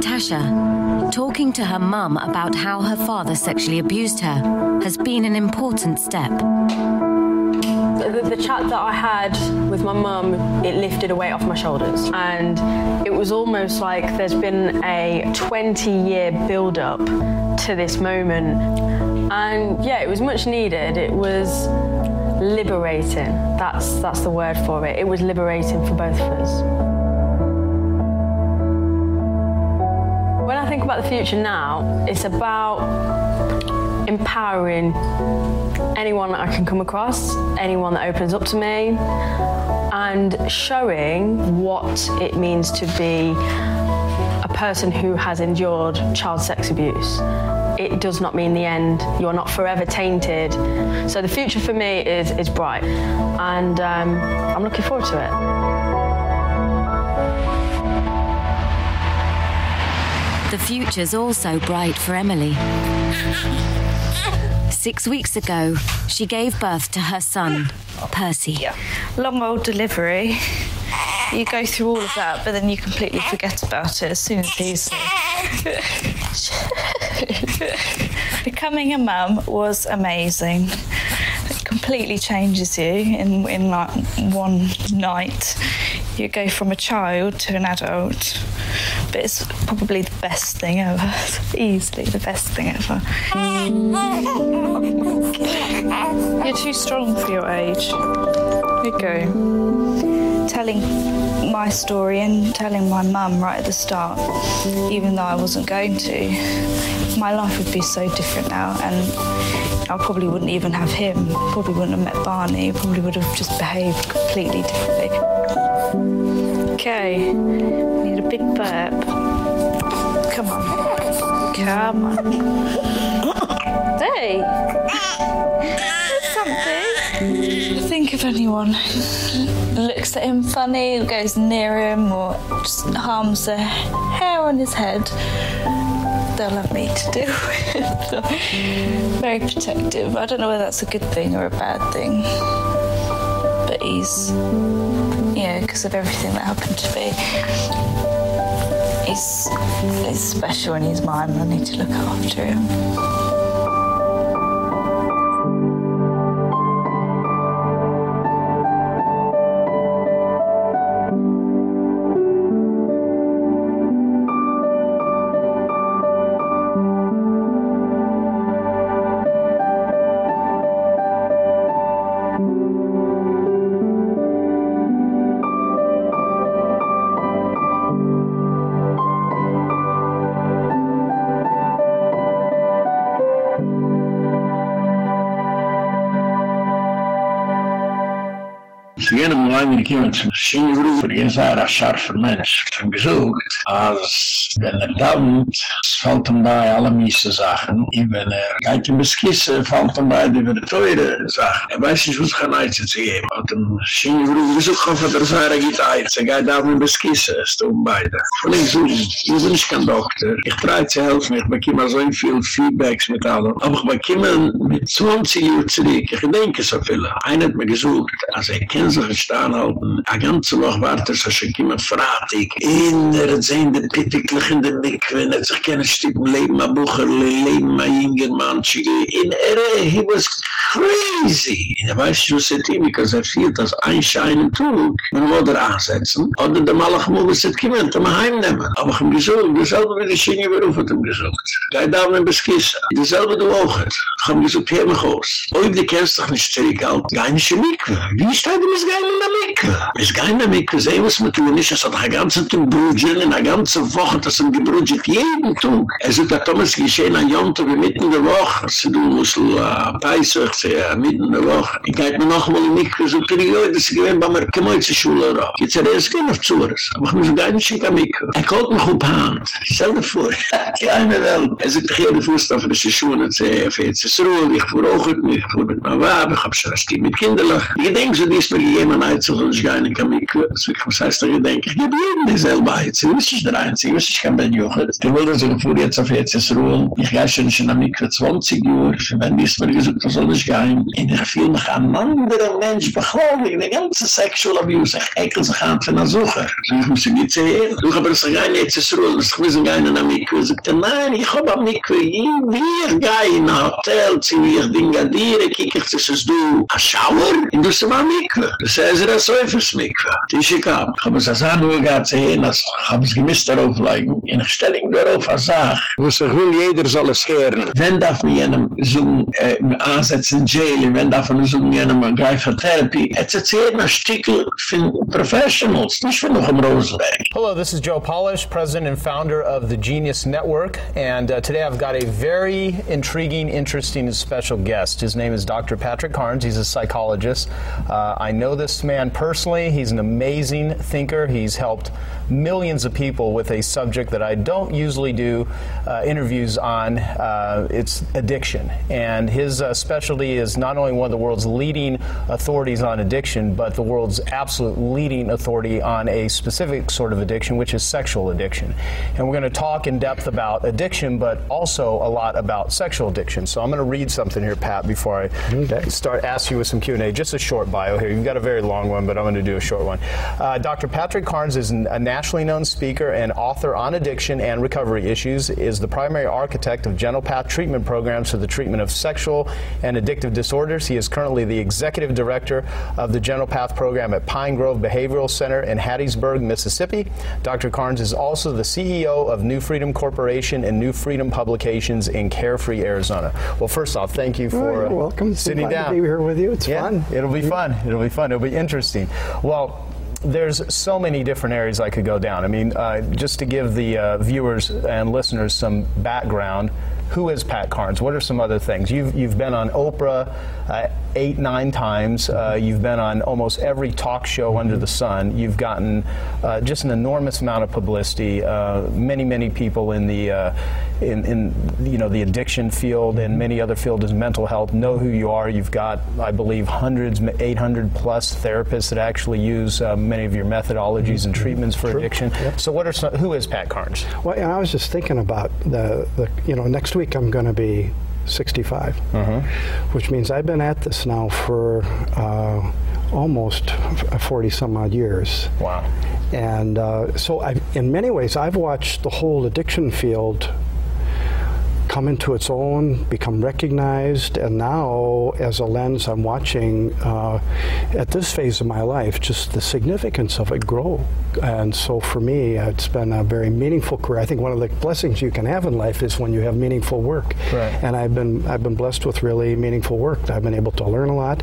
S43: Natasha, talking to her mum about how her father sexually abused her has been an important step.
S46: The, the chat that I had with my mum, it lifted a weight off my shoulders. And it was almost like there's been a 20 year build up to this moment. And yeah, it was much needed. It was liberating. That's that's the word for it. It was liberating for both of us. Think about the future now, it's about empowering anyone I can come across, anyone that opens up to me, and showing what it means to be a person who has endured child sex abuse. It does not mean the end. You're not forever tainted. So the future for me is is bright, and um, I'm looking forward to it.
S43: The future's also bright for Emily. Six weeks ago, she gave birth to her son, Percy.
S45: Yeah. Long old delivery. You go through all of that, but then you completely forget about it as soon as he's Becoming a mum was amazing. It completely changes you in in like one night. You go from a child to an adult but it's probably the best thing ever. Easily the best thing ever. You're too strong for your age. You go. Telling my story and telling my mum right at the start, even though I wasn't going to, my life would be so different now and I probably wouldn't even have him, probably wouldn't have met Barney, probably would have just behaved completely differently. Okay, a big burp. Come on. Come on. Hey! something. Think of anyone who looks at him funny, goes near him, or just harms the hair on his head they'll have me to do with. Very protective. I don't know whether that's a good thing or a bad thing. But he's, yeah, because of everything that happened to me. He's, he's special and he's mine. I need to look after him.
S1: Schienruf, er ist ein scharfer Mensch. Ich habe gesucht, als wenn er dauert, es fällt ihm bei alle miese Sachen, und wenn er geht in Beskisse, fällt ihm bei die teure Sachen. Er weiß nicht, was kann Eize zu geben. Er hat ein Schienruf gesucht, hoffe, dass er geht Eize, er geht auch in Beskisse, es tun beide. Und ich suche, ich bin nicht kein Doktor, ich treibe zu helfen, ich bekomme so viel Feedbacks mit allem, aber ich bekomme mit 20 Uhr zurück, ich denke so viele. Einer hat mir gesucht, als er kennt sich ein anhalten. A ganze Woche warte, so schon kiemen fratig. In er hat sehen, der Pittiglich in der Mikve, er hat sich keine Stippen leben, a Bucher, leben, a Inger, Manchige. In er, he was crazy. In er weiß, was er tun, because er fiel das einscheinen Tug, man muss er ansetzen, oder der Malach muss er kiemen, er muss heimnehmen. Aber ich hab gesucht, dasselbe wie die Schinge beruf hat ihm gesucht. Gai da wir beskissen. Dasselbe du auch. Ich hab gesagt, hör mich aus. Ob die kennst dich nicht zurückgehalten, geh nicht in Mikve. Wie denn das Gein in der Mikve? Es gein na mikve, seh was me tun isch, es hat ach a ganzen Tag brudgen, in ganze Woche, das sind gebrudget, jeden Tag. Er es ist a Thomas geschehen an Jontag, wie mitten der Woche, er se du musst la peisweg, seh ja, mitten der Woche. Ich geit mir noch mal in mikve, so tiri joi, das ist gewinn, bammer kemoizze schule rauf. Jetzt er es gehen auf Zures, aber ich muss gar nicht schicken mikve. Er kommt mich auf Hand, stell dir vor, die eine Welt. Es hat hier die Fuß, da für die Schuhe, seh, für jetzt ist ruhig, ich fuhr auch mit mir, ich fuhr mit meinem Wab, ich hab schon ein Stimm mit Kinderlach. Ich denk, so dies mir jemand einzuhören, gehe in Kamikwe. Was heißt, ich denke, ich gebe jedem dieselbe Heiz. Ich wüsste ich der Einzige, ich wüsste ich kann bei Jochen. Ich will das, ich fuhr jetzt auf EZS Ruhl. Ich gehe schon in Kamikwe 20 Uhr. Wenn dies mir gesagt, was soll ich gehen? Und ich fühle mich an anderen Mensch beglaubt. Die ganze Sexual Abuse, ich ekel sich an von der Suche. Ich muss sie nicht sehen. Du aber so gehen in EZS Ruhl, ich muss gehen in Kamikwe. Ich sagte, nein, ich hab am Mikwe, ich gehe in ein Hotel, zieh ich Dinge dir, kiek ich das ist du a Schauer, in du se ma mikve. Das ist er so öffers mikve. Tische kam. Ich hab es als Anruhe gehad zu hin, als ich hab es gemisst darauf leigen. In ich stelle ihn darauf als Sach. Wo sich will jeder soll es hören. Wenn darf man jenem so äh, ansetzen in jail, wenn darf man so jenem an greifer Therapie. Es erzählt ein Stickel von Professionals, nicht von Nuchem Rosenberg.
S34: Hello, this is Joe Polish, president and founder of the Genius Network. And uh, today I've got a very intriguing, interesting, and special guest. His name is Dr. Patrick Carnes. He's a psychologist. Uh, I know this man personally. He's an amazing thinker. He's helped millions of people with a subject that I don't usually do uh, interviews on. Uh, it's addiction. And his uh, specialty is not only one of the world's leading authorities on addiction, but the world's absolute leading authority on a specific sort of addiction, which is sexual addiction. And we're going to talk in depth about addiction, but also a lot about sexual addiction. So I'm going to read something here, Pat, before I okay. start asking you with some Q&A. Just a short bio here. You've got a very long one, but I'm going to do a short one. Uh, Dr. Patrick Carnes is an, a nationally known speaker and author on addiction and recovery issues, is the primary architect of Gentle Path treatment programs for the treatment of sexual and addictive disorders. He is currently the executive director of the Gentle Path program at Pine Grove Behavioral Center in Hattiesburg, Mississippi. Dr. Carnes is also the CEO of New Freedom Corporation and New Freedom Publications in Carefree, Arizona. Well, first off, thank you for
S56: oh, welcome.
S34: sitting down.
S56: To be here with you. It's
S34: yeah,
S56: fun.
S34: It'll be mm-hmm. fun. It'll be fun. It'll be interesting. Well, there's so many different areas I could go down. I mean, uh, just to give the uh, viewers and listeners some background, who is Pat Carnes? What are some other things? You've, you've been on Oprah uh, eight, nine times. Uh, you've been on almost every talk show under the sun. You've gotten uh, just an enormous amount of publicity. Uh, many, many people in the uh, in, in you know the addiction field and many other fields as mental health know who you are. You've got, I believe, hundreds, 800 plus therapists that actually use uh, many of your methodologies and treatments for
S56: True.
S34: addiction.
S56: Yep.
S34: So, what are some, who is Pat Carnes?
S56: Well, and I was just thinking about the, the you know, next week I'm going to be 65, which means I've been at this now for uh, almost 40 some odd years.
S34: Wow.
S56: And uh, so, I've, in many ways, I've watched the whole addiction field come into its own, become recognized, and now, as a lens, I'm watching uh, at this phase of my life just the significance of it grow. And so, for me, it's been a very meaningful career. I think one of the blessings you can have in life is when you have meaningful work.
S34: Right.
S56: And I've been I've been blessed with really meaningful work. I've been able to learn a lot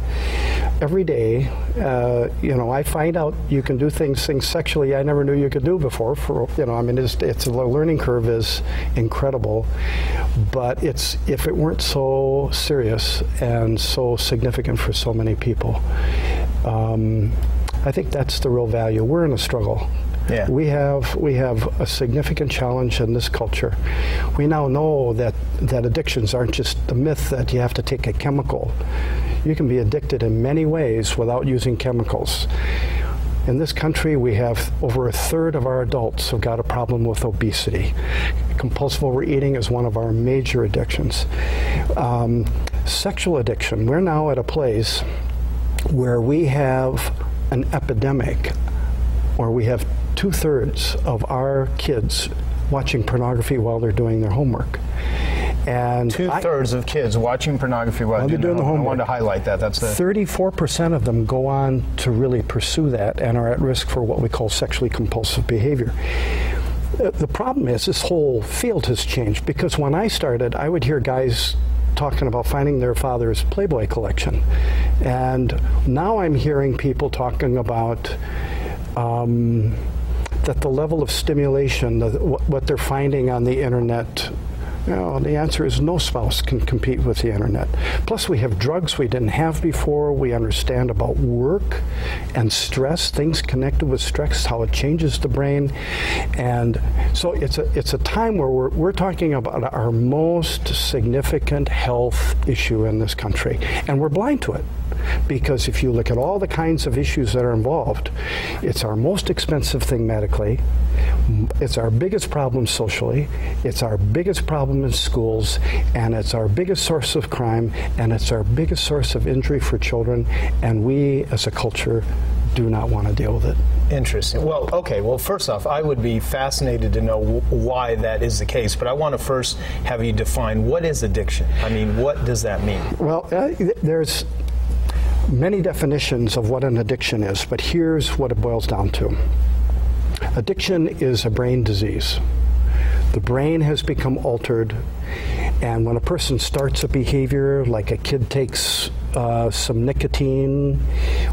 S56: every day. Uh, you know, I find out you can do things things sexually I never knew you could do before. For you know, I mean, it's, it's the learning curve is incredible but it's if it weren't so serious and so significant for so many people, um, I think that's the real value. We're in a struggle.
S34: Yeah.
S56: We have we have a significant challenge in this culture. We now know that that addictions aren't just the myth that you have to take a chemical. You can be addicted in many ways without using chemicals. In this country, we have over a third of our adults have got a problem with obesity. Compulsive overeating is one of our major addictions. Um, sexual addiction, we're now at a place where we have an epidemic, where we have two thirds of our kids watching pornography while they're doing their homework. And
S34: Two thirds of kids watching pornography while,
S56: While they're doing the homework.
S34: I wanted to highlight that. That's
S56: 34% of them go on to really pursue that and are at risk for what we call sexually compulsive behavior. Uh, The problem is this whole field has changed because when I started, I would hear guys talking about finding their father's Playboy collection. And now I'm hearing people talking about um, that the level of stimulation, the, what they're finding on the internet, the answer is no spouse can compete with the internet. Plus, we have drugs we didn't have before. We understand about work and stress, things connected with stress, how it changes the brain, and so it's a it's a time where we're we're talking about our most significant health issue in this country, and we're blind to it because if you look at all the kinds of issues that are involved, it's our most expensive thing medically, it's our biggest problem socially, it's our biggest problem in schools, and it's our biggest source of crime, and it's our biggest source of injury for children, and we as a culture do not want to deal with it.
S34: Interesting. Well, okay. Well, first off, I would be fascinated to know why that is the case, but I want to first have you define what is addiction. I mean, what does that mean?
S56: Well, uh, there's many definitions of what an addiction is, but here's what it boils down to. Addiction is a brain disease. The brain has become altered, and when a person starts a behavior, like a kid takes uh, some nicotine,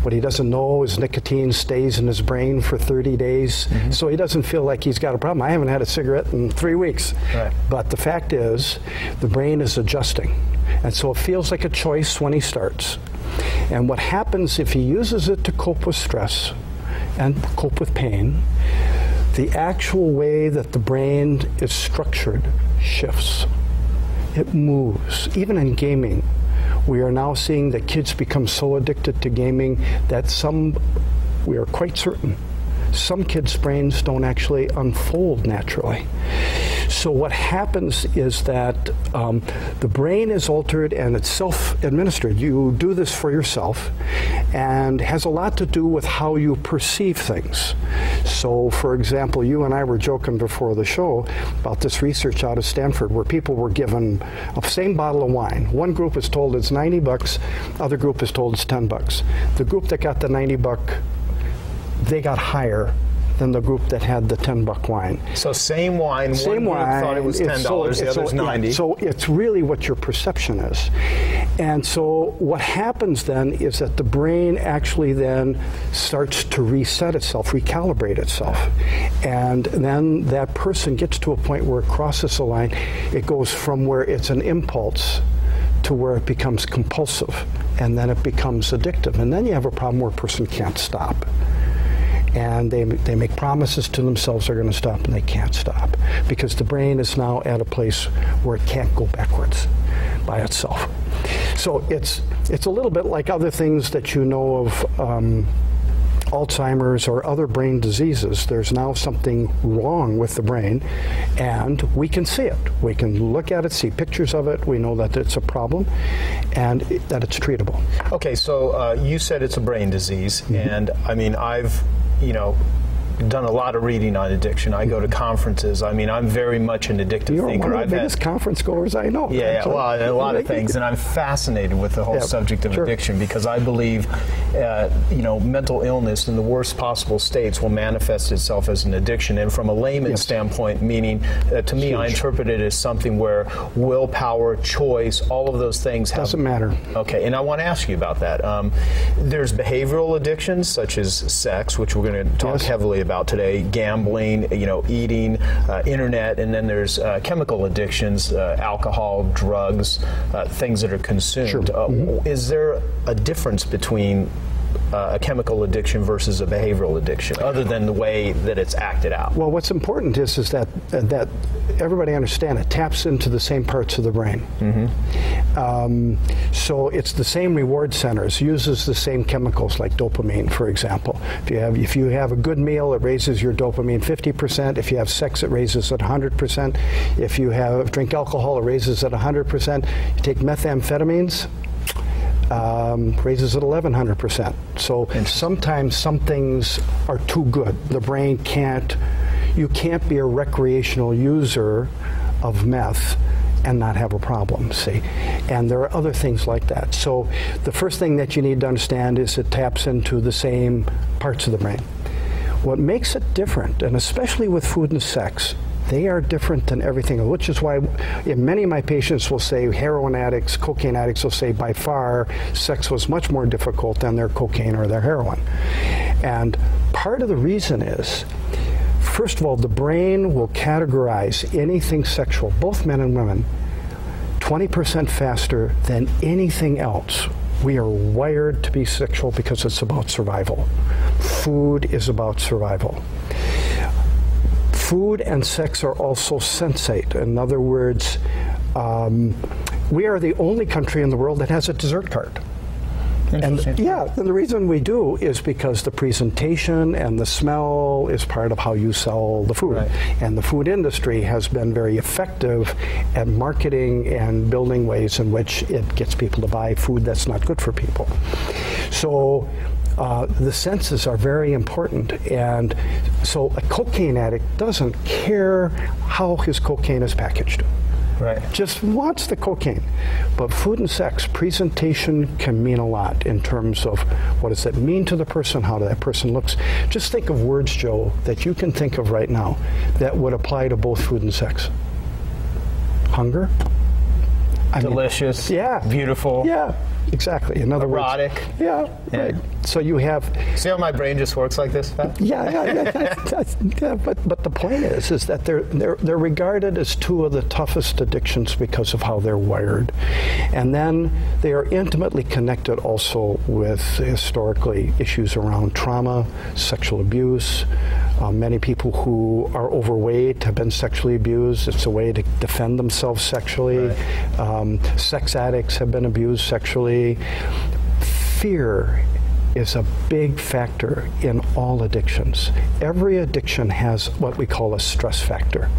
S56: what he doesn't know is nicotine stays in his brain for 30 days, mm-hmm. so he doesn't feel like he's got a problem. I haven't had a cigarette in three weeks. Right. But the fact is, the brain is adjusting. And so it feels like a choice when he starts. And what happens if he uses it to cope with stress and cope with pain, the actual way that the brain is structured shifts. It moves. Even in gaming, we are now seeing that kids become so addicted to gaming that some, we are quite certain, some kids' brains don't actually unfold naturally. So what happens is that um, the brain is altered and it's self-administered. You do this for yourself, and has a lot to do with how you perceive things. So, for example, you and I were joking before the show about this research out of Stanford where people were given a same bottle of wine. One group is told it's 90 bucks, other group is told it's 10 bucks. The group that got the 90 buck they got higher than the group that had the 10 buck wine.
S34: So same wine, same one wine, thought it was $10, so, the other's so, 90.
S56: Yeah, so it's really what your perception is. And so what happens then is that the brain actually then starts to reset itself, recalibrate itself. And then that person gets to a point where it crosses the line. It goes from where it's an impulse to where it becomes compulsive and then it becomes addictive. And then you have a problem where a person can't stop and they, they make promises to themselves they're going to stop and they can't stop because the brain is now at a place where it can't go backwards by itself. So it's it's a little bit like other things that you know of. Um, Alzheimer's or other brain diseases, there's now something wrong with the brain, and we can see it. We can look at it, see pictures of it. We know that it's a problem, and that it's treatable.
S34: Okay, so uh, you said it's a brain disease, mm-hmm. and I mean, I've you know, done a lot of reading on addiction. I go to conferences. I mean, I'm very much an addictive
S56: You're
S34: thinker.
S56: one of the I've biggest had, conference goers I know.
S34: Yeah, yeah well, a lot of things, and I'm fascinated with the whole yeah, subject of sure. addiction because I believe, uh, you know, mental illness in the worst possible states will manifest itself as an addiction. And from a layman yes. standpoint, meaning uh, to me, Huge. I interpret it as something where willpower, choice, all of those things
S56: have, doesn't matter.
S34: Okay, and I want to ask you about that. Um, there's behavioral addictions such as sex, which we're going to talk yes. heavily about today gambling, you know, eating, uh, internet, and then there's uh, chemical addictions, uh, alcohol, drugs, uh, things that are consumed. Sure. Uh, mm-hmm. Is there a difference between uh, a chemical addiction versus a behavioral addiction, other than the way that it's acted out?
S56: Well, what's important is is that uh, that everybody understand it taps into the same parts of the brain. Mm-hmm. Um, so it's the same reward centers, uses the same chemicals like dopamine, for example. If you have if you have a good meal, it raises your dopamine 50%. If you have sex, it raises it 100%. If you have drink alcohol, it raises it 100%. You take methamphetamines, um, raises it 1100%. So sometimes some things are too good. The brain can't, you can't be a recreational user of meth and not have a problem, see? And there are other things like that. So the first thing that you need to understand is it taps into the same parts of the brain. What makes it different, and especially with food and sex, They are different than everything, which is why many of my patients will say heroin addicts, cocaine addicts will say by far sex was much more difficult than their cocaine or their heroin. And part of the reason is first of all, the brain will categorize anything sexual, both men and women, 20% faster than anything else. We are wired to be sexual because it's about survival. Food is about survival. Food and sex are also sensate. In other words, um, we are the only country in the world that has a dessert cart. And yeah, and the reason we do is because the presentation and the smell is part of how you sell the food. Right. And the food industry has been very effective at marketing and building ways in which it gets people to buy food that's not good for people. So uh, the senses are very important. And so a cocaine addict doesn't care how his cocaine is packaged.
S34: Right.
S56: Just wants the cocaine. But food and sex, presentation can mean a lot in terms of what does that mean to the person, how that person looks. Just think of words, Joe, that you can think of right now that would apply to both food and sex. Hunger.
S34: I Delicious.
S56: Mean, yeah.
S34: Beautiful.
S56: Yeah. Exactly. In other
S34: Erotic.
S56: words, yeah, yeah. Right. So you have.
S34: See how my brain just works like this?
S56: Yeah, yeah, yeah, yeah, But but the point is, is that they're they're they're regarded as two of the toughest addictions because of how they're wired, and then they are intimately connected also with historically issues around trauma, sexual abuse. Uh, many people who are overweight have been sexually abused. It's a way to defend themselves sexually. Right. Um, sex addicts have been abused sexually. Fear is a big factor in all addictions. Every addiction has what we call a stress factor.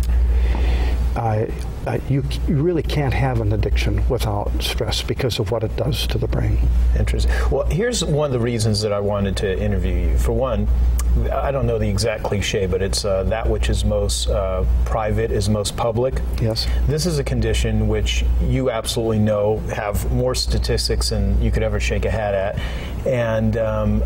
S56: Uh, uh, you, you really can't have an addiction without stress because of what it does to the brain.
S34: Interesting. Well, here's one of the reasons that I wanted to interview you. For one, I don't know the exact cliche, but it's uh, that which is most uh, private is most public.
S56: Yes.
S34: This is a condition which you absolutely know have more statistics than you could ever shake a hat at, and um,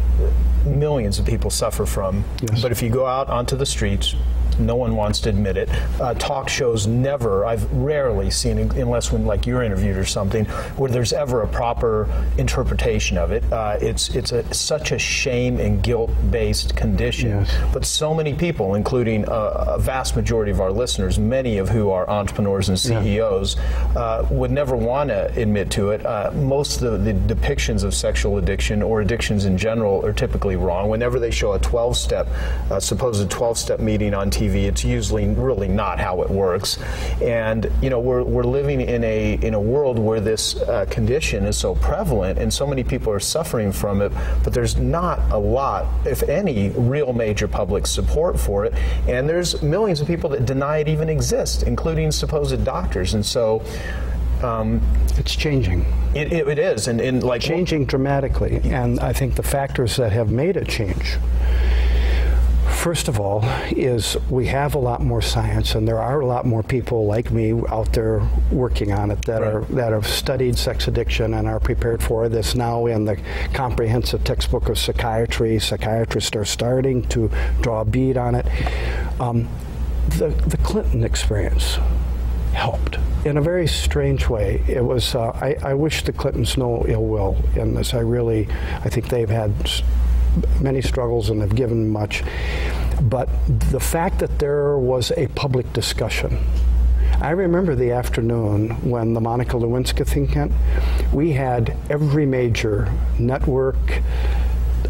S34: millions of people suffer from. Yes. But if you go out onto the streets, no one wants to admit it. Uh, talk shows never, I've rarely seen, unless when like you're interviewed or something, where there's ever a proper interpretation of it. Uh, it's it's a, such a shame and guilt based condition. Yes. But so many people, including a, a, vast majority of our listeners, many of who are entrepreneurs and CEOs, yeah. uh, would never want to admit to it. Uh, most of the, the depictions of sexual addiction or addictions in general are typically wrong. Whenever they show a 12 step, supposed 12 step meeting on TV, TV, it's usually really not how it works. And you know, we're, we're living in a in a world where this uh, condition is so prevalent, and so many people are suffering from it. But there's not a lot, if any, real major public support for it. And there's millions of people that deny it even exists, including supposed doctors. And so.
S56: Um, it's changing.
S34: It, it, it is, and, and like
S56: changing dramatically. And I think the factors that have made it change First of all, is we have a lot more science, and there are a lot more people like me out there working on it that right. are that have studied sex addiction and are prepared for this now in the comprehensive textbook of psychiatry. Psychiatrists are starting to draw a bead on it. Um, the the Clinton experience helped in a very strange way. It was. Uh, I, I wish the Clintons no ill will in this. I really. I think they've had many struggles and have given much. But the fact that there was a public discussion I remember the afternoon when the Monica Lewinsky thing came. We had every major network,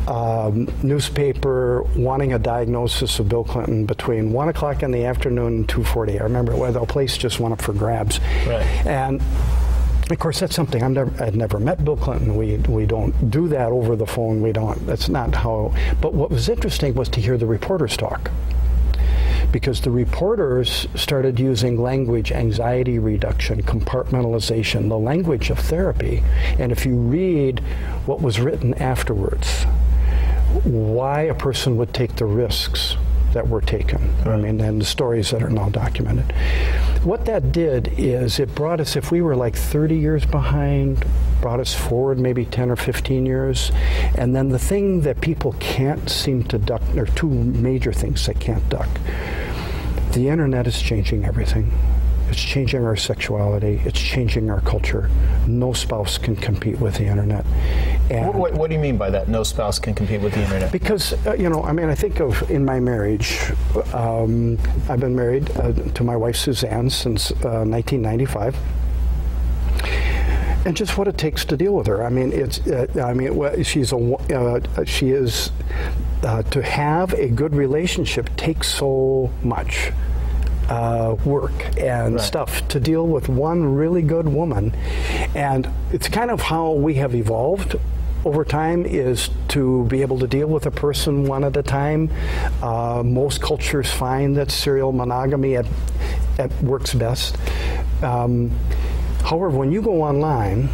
S56: um, newspaper wanting a diagnosis of Bill Clinton between one o'clock in the afternoon and two forty. I remember where the place just went up for grabs,
S34: right.
S56: and of course, that's something I've never, I'd never met Bill Clinton. We, we don't do that over the phone. We don't, that's not how. But what was interesting was to hear the reporters talk. Because the reporters started using language, anxiety reduction, compartmentalization, the language of therapy. And if you read what was written afterwards, why a person would take the risks that were taken. I mean, and the stories that are now documented. What that did is it brought us, if we were like 30 years behind, brought us forward maybe 10 or 15 years. And then the thing that people can't seem to duck, there are two major things they can't duck. The internet is changing everything. It's changing our sexuality. It's changing our culture. No spouse can compete with the internet.
S34: What, what, what do you mean by that? No spouse can compete with the internet.
S56: Because uh, you know, I mean, I think of in my marriage. Um, I've been married uh, to my wife Suzanne since uh, 1995 and just what it takes to deal with her. I mean, it's. Uh, I mean, she's a. Uh, she is. Uh, to have a good relationship takes so much uh, work and
S34: Right.
S56: stuff to deal with one really good woman, and it's kind of how we have evolved over time is to be able to deal with a person one at a time. Uh, most cultures find that serial monogamy at, at works best. Um, however, when you go online,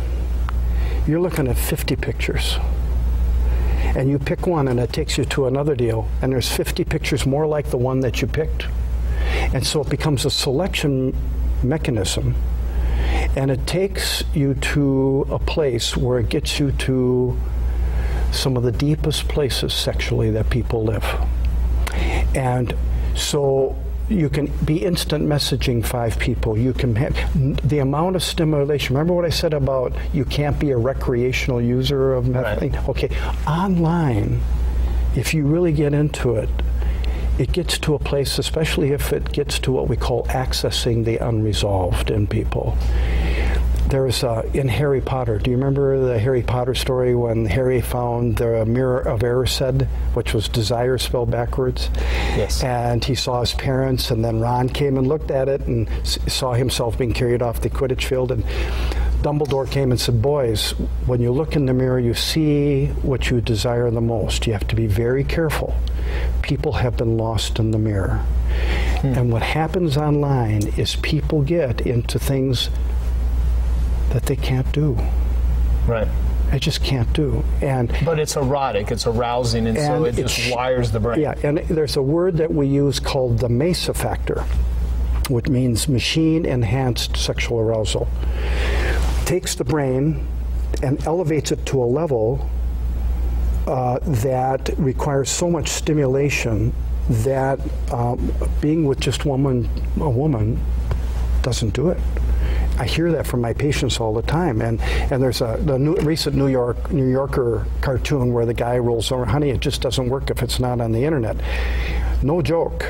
S56: you're looking at 50 pictures and you pick one and it takes you to another deal and there's 50 pictures more like the one that you picked and so it becomes a selection mechanism and it takes you to a place where it gets you to some of the deepest places sexually that people live and so you can be instant messaging five people. You can have the amount of stimulation. Remember what I said about you can't be a recreational user of methane? Okay, online, if you really get into it, it gets to a place, especially if it gets to what we call accessing the unresolved in people. There's uh, in Harry Potter. Do you remember the Harry Potter story when Harry found the mirror of Erised, which was desire spelled backwards?
S34: Yes.
S56: And he saw his parents, and then Ron came and looked at it and s- saw himself being carried off the Quidditch field. And Dumbledore came and said, "Boys, when you look in the mirror, you see what you desire the most. You have to be very careful. People have been lost in the mirror." Hmm. And what happens online is people get into things that they can't do.
S34: Right.
S56: They just can't do. And
S34: but it's erotic, it's arousing, and, so it just wires the brain.
S56: Yeah, and there's a word that we use called the MESA factor, which means machine enhanced sexual arousal. Takes the brain and elevates it to a level uh, that requires so much stimulation that um, being with just woman, a woman doesn't do it. I hear that from my patients all the time, and and there's a the new, recent New York New Yorker cartoon where the guy rolls over, honey, it just doesn't work if it's not on the internet. No joke.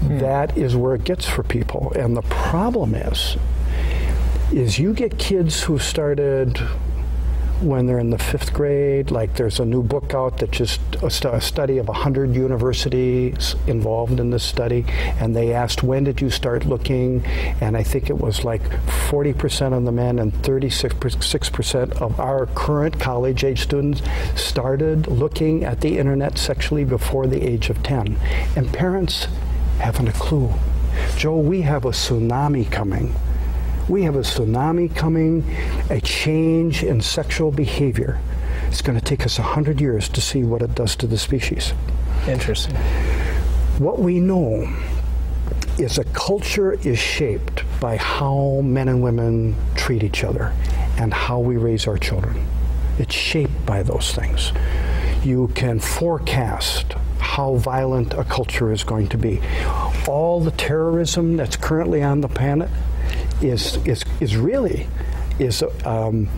S56: Hmm. That is where it gets for people, and the problem is, is you get kids who started when they're in the fifth grade. Like there's a new book out that just a study of 100 universities involved in this study, and they asked when did you start looking, and I think it was like 40% of the men and 36% of our current college age students started looking at the internet sexually before the age of 10, and parents haven't a clue. Joe, we have a tsunami coming. We have a tsunami coming, a change in sexual behavior. It's going to take us 100 years to see what it does to the species.
S34: Interesting.
S56: What we know is a culture is shaped by how men and women treat each other and how we raise our children. It's shaped by those things. You can forecast how violent a culture is going to be. All the terrorism that's currently on the planet is is is really is um,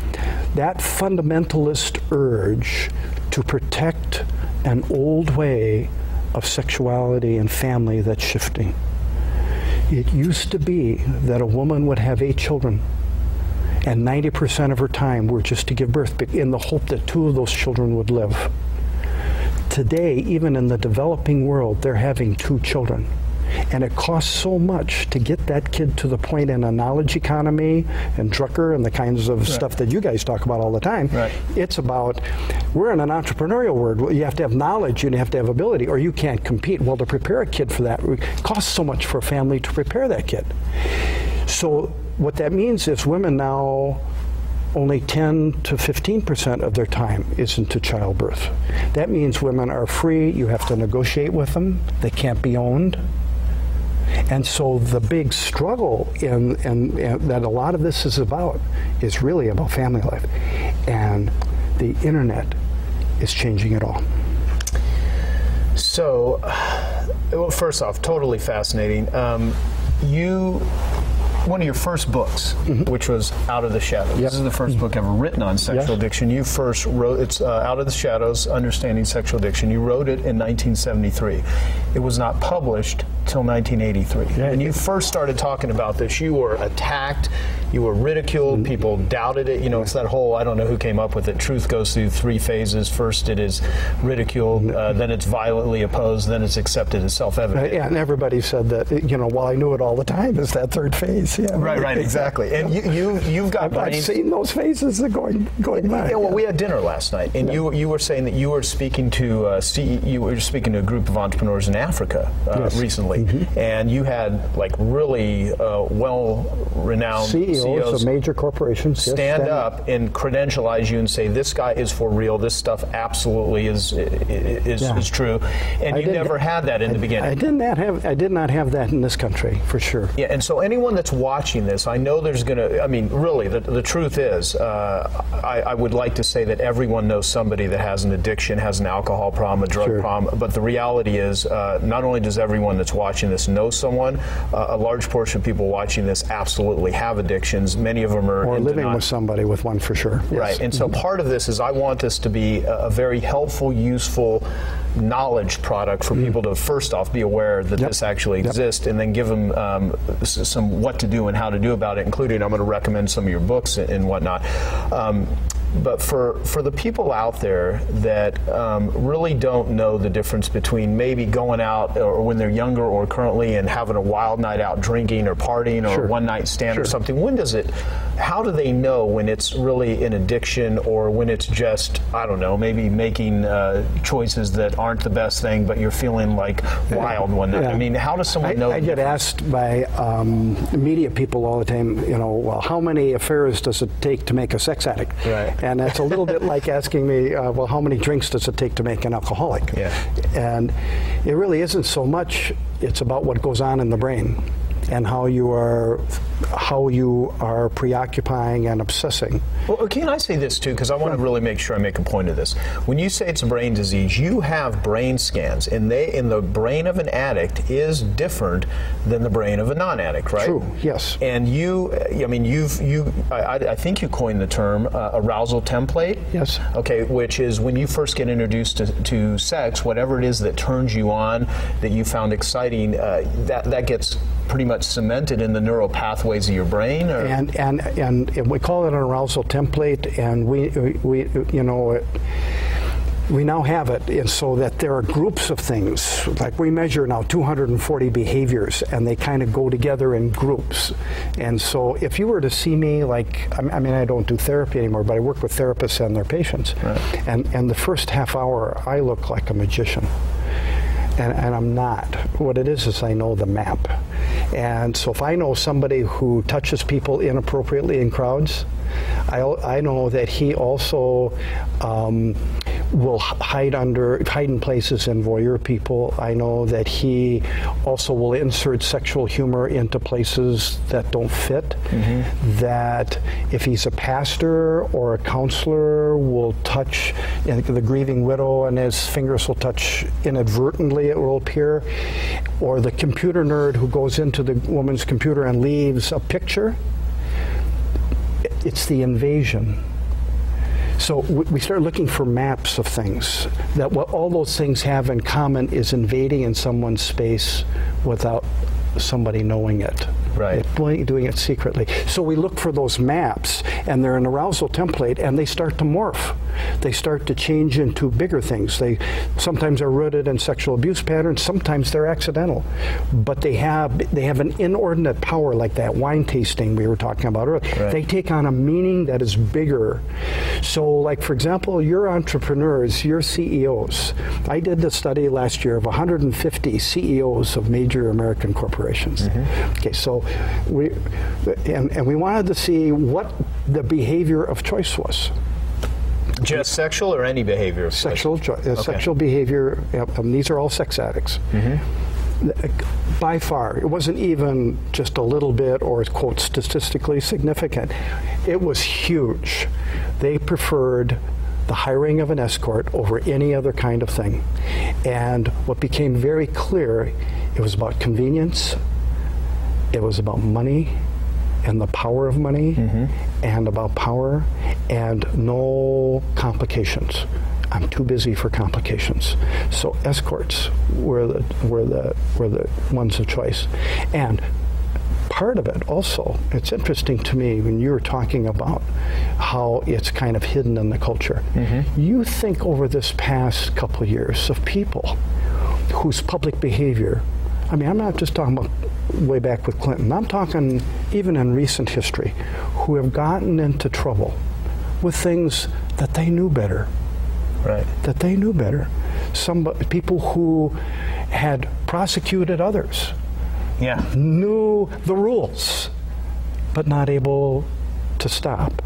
S56: that fundamentalist urge to protect an old way of sexuality and family that's shifting. It used to be that a woman would have eight children, and 90% of her time were just to give birth, in the hope that two of those children would live. Today, even in the developing world, they're having two children. And it costs so much to get that kid to the point in a knowledge economy and Drucker and the kinds of stuff that you guys talk about all the time. Right. It's about, we're in an entrepreneurial world. You have to have knowledge, you have to have ability, or you can't compete. Well, to prepare a kid for that it costs so much for a family to prepare that kid. So, what that means is women now only 10 to 15 percent of their time is into childbirth. That means women are free. You have to negotiate with them. They can't be owned. And so the big struggle in, in, in that a lot of this is about is really about family life. And the internet is changing it all.
S34: So, Well, first off, totally fascinating. Um, you one of your first books, which was Out of the Shadows. This is the 1st book ever written on sexual addiction. You first wrote it's uh, Out of the Shadows: Understanding Sexual Addiction. You wrote it in 1973. It was not published till 1983. When you first started talking about this, you were attacked, you were ridiculed, people doubted it. You know, it's that whole I don't know who came up with it. Truth goes through three phases. First, it is ridiculed, uh, then it's violently opposed, then it's accepted as self-evident.
S56: Right, yeah, and everybody said that, you know, while I knew it all the time, is that third phase. Yeah,
S34: Right, right, exactly. And you, you you've got
S56: I've, I've seen those phases that going going by.
S34: Yeah, well, we had dinner last night, and you you were saying that you were speaking to uh, CE, you were speaking to a group of entrepreneurs in Africa uh,
S56: Yes.
S34: recently, and you had like really uh, well-renowned
S56: CEOs,
S34: CEOs
S56: of major corporations yes,
S34: stand up and credentialize you and say this guy is for real. This stuff absolutely is is,
S56: Yeah.
S34: is true, and
S56: I
S34: you never had that in the beginning.
S56: I did not have I did not have that in this country for sure.
S34: Yeah, and so anyone that's watching this, I know there's going to, I mean, really, the, the truth is, uh, I, I would like to say that everyone knows somebody that has an addiction, has an alcohol problem, a drug problem, but the reality is, uh, not only does everyone that's watching this know someone, uh, a large portion of people watching this absolutely have addictions. Many of them are
S56: Or living with somebody with one for sure. Yes. Mm-hmm.
S34: Right, and so part of this is I want this to be a, a very helpful, useful knowledge product for people to first off be aware that this actually exists, and then give them um, some what to do and how to do about it. Including, I'm going to recommend some of your books and, whatnot. Um, but for, for the people out there that um, really don't know the difference between maybe going out or when they're younger or currently and having a wild night out drinking or partying or
S56: Sure.
S34: one night stand or something, when does it, how do they know when it's really an addiction or when it's just, I don't know, maybe making uh, choices that aren't the best thing, but you're feeling like wild one night?
S56: Yeah.
S34: I mean, how does someone
S56: I,
S34: know?
S56: I get asked by um, media people all the time, you know, well, how many affairs does it take to make a sex addict?
S34: Right.
S56: And that's a little bit like asking me, uh, well, how many drinks does it take to make an alcoholic?
S34: Yeah.
S56: And it really isn't so much, it's about what goes on in the brain and how you are how you are preoccupying and obsessing.
S34: Well, can I say this too? Because I want to really make sure I make a point of this. When you say it's a brain disease, you have brain scans, and they in the brain of an addict is different than the brain of a non-addict, right?
S56: True. Yes.
S34: And you, I mean, you've you, I, I- I think you coined the term uh, arousal template.
S56: Yes.
S34: Okay, which is when you first get introduced to, to sex, whatever it is that turns you on, that you found exciting, uh, that that gets pretty much cemented in the neural pathways of your brain. Or?
S56: and and and we call it an arousal template, and we we you know. It, we now have it and so that there are groups of things like we measure now 240 behaviors and they kind of go together in groups and so if you were to see me like I I mean I don't do therapy anymore but I work with therapists and their patients and and the first half hour I look like a magician and, and I'm not. What it is is I know the map. And so if I know somebody who touches people inappropriately in crowds, I, I know that he also um, will hide under hide in places and voyeur people. I know that he also will insert sexual humor into places that don't fit. Mm-hmm. That if he's a pastor or a counselor, will touch the grieving widow and his fingers will touch inadvertently. It will appear, or the computer nerd who goes into the woman's computer and leaves a picture. It's the invasion. So we start looking for maps of things that what all those things have in common is invading in someone's space without somebody knowing it.
S34: Right.
S56: Doing, doing it secretly. So we look for those maps, and they're an arousal template, and they start to morph. They start to change into bigger things. They sometimes are rooted in sexual abuse patterns. Sometimes they're accidental, but they have they have an inordinate power, like that wine tasting we were talking about earlier. They take on a meaning that is bigger. So, like for example, you're entrepreneurs, you're CEOs. I did the study last year of 150 CEOs of major American corporations. Mm-hmm. Okay, so we and, and we wanted to see what the behavior of choice was.
S34: Just sexual or any behavior? of
S56: Sexual, uh,
S34: Okay.
S56: Sexual behavior. um, these are all sex addicts. By far, it wasn't even just a little bit or quote statistically significant. It was huge. They preferred the hiring of an escort over any other kind of thing. And what became very clear, it was about convenience, it was about money and the power of money mm-hmm. and about power and no complications. I'm too busy for complications. So escorts were the were the were the ones of choice. And part of it also, it's interesting to me when you were talking about how it's kind of hidden in the culture. Mm-hmm. You think over this past couple of years of people whose public behavior, I mean, I'm not just talking about way back with Clinton, I'm talking even in recent history, who have gotten into trouble with things that they knew better.
S34: Right.
S56: That they knew better. Some people who had prosecuted others
S34: yeah.
S56: knew the rules, but not able to stop.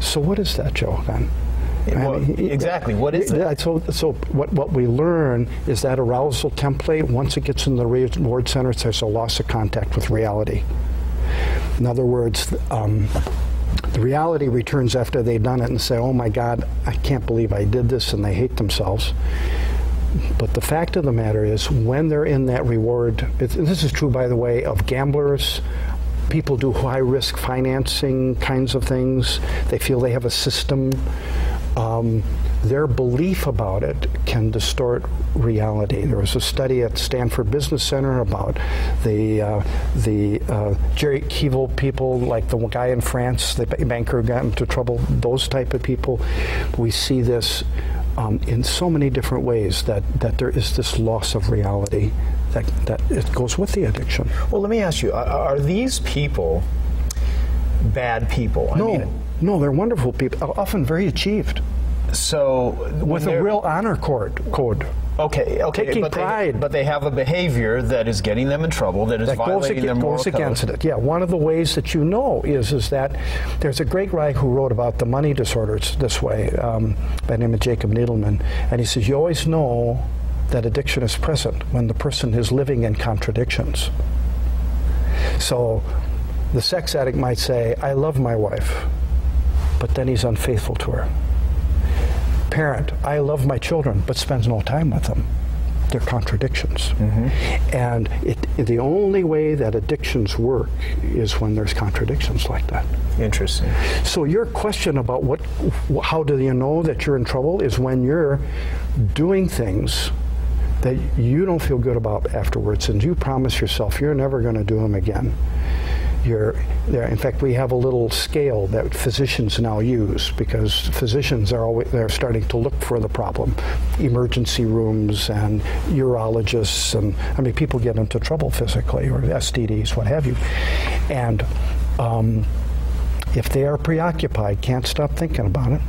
S56: So what is that, Joe? Then.
S34: Well, exactly. What is
S56: it? So, so what, what we learn is that arousal template, once it gets in the reward center, there's a loss of contact with reality. In other words, um, the reality returns after they've done it and say, oh my God, I can't believe I did this, and they hate themselves. But the fact of the matter is, when they're in that reward, it's, this is true, by the way, of gamblers, people do high risk financing kinds of things, they feel they have a system. Um, their belief about it can distort reality. There was a study at Stanford Business Center about the uh, the uh, Jerry Kerviel people, like the guy in France, the banker got into trouble. Those type of people. We see this um, in so many different ways that that there is this loss of reality that that it goes with the addiction.
S34: Well, let me ask you: Are, are these people bad people? I
S56: no,
S34: mean,
S56: no, they're wonderful people, often very achieved.
S34: So
S56: with a real honor code, code.
S34: Okay, okay,
S56: Taking
S34: but
S56: pride.
S34: They, but they have a behavior that is getting them in trouble, that is
S56: that
S34: violating
S56: ag-
S34: their moral
S56: goes
S34: code.
S56: against it. Yeah, one of the ways that you know is is that there's a great guy who wrote about the money disorders this way, um, by the name of Jacob Needleman, and he says you always know that addiction is present when the person is living in contradictions. So, the sex addict might say, "I love my wife," but then he's unfaithful to her. Parent, I love my children, but spends no time with them they're contradictions. Mm-hmm. And it, the only way that addictions work is when there's contradictions like that.
S34: Interesting.
S56: So your question about what, how do you know that you're in trouble is when you're doing things that you don't feel good about afterwards, and you promise yourself you're never going to do them again. You're there. In fact, we have a little scale that physicians now use because physicians are always they're starting to look for the problem. Emergency rooms and urologists and I mean people get into trouble physically or STDs, what have you, and um, if they are preoccupied, can't stop thinking about it.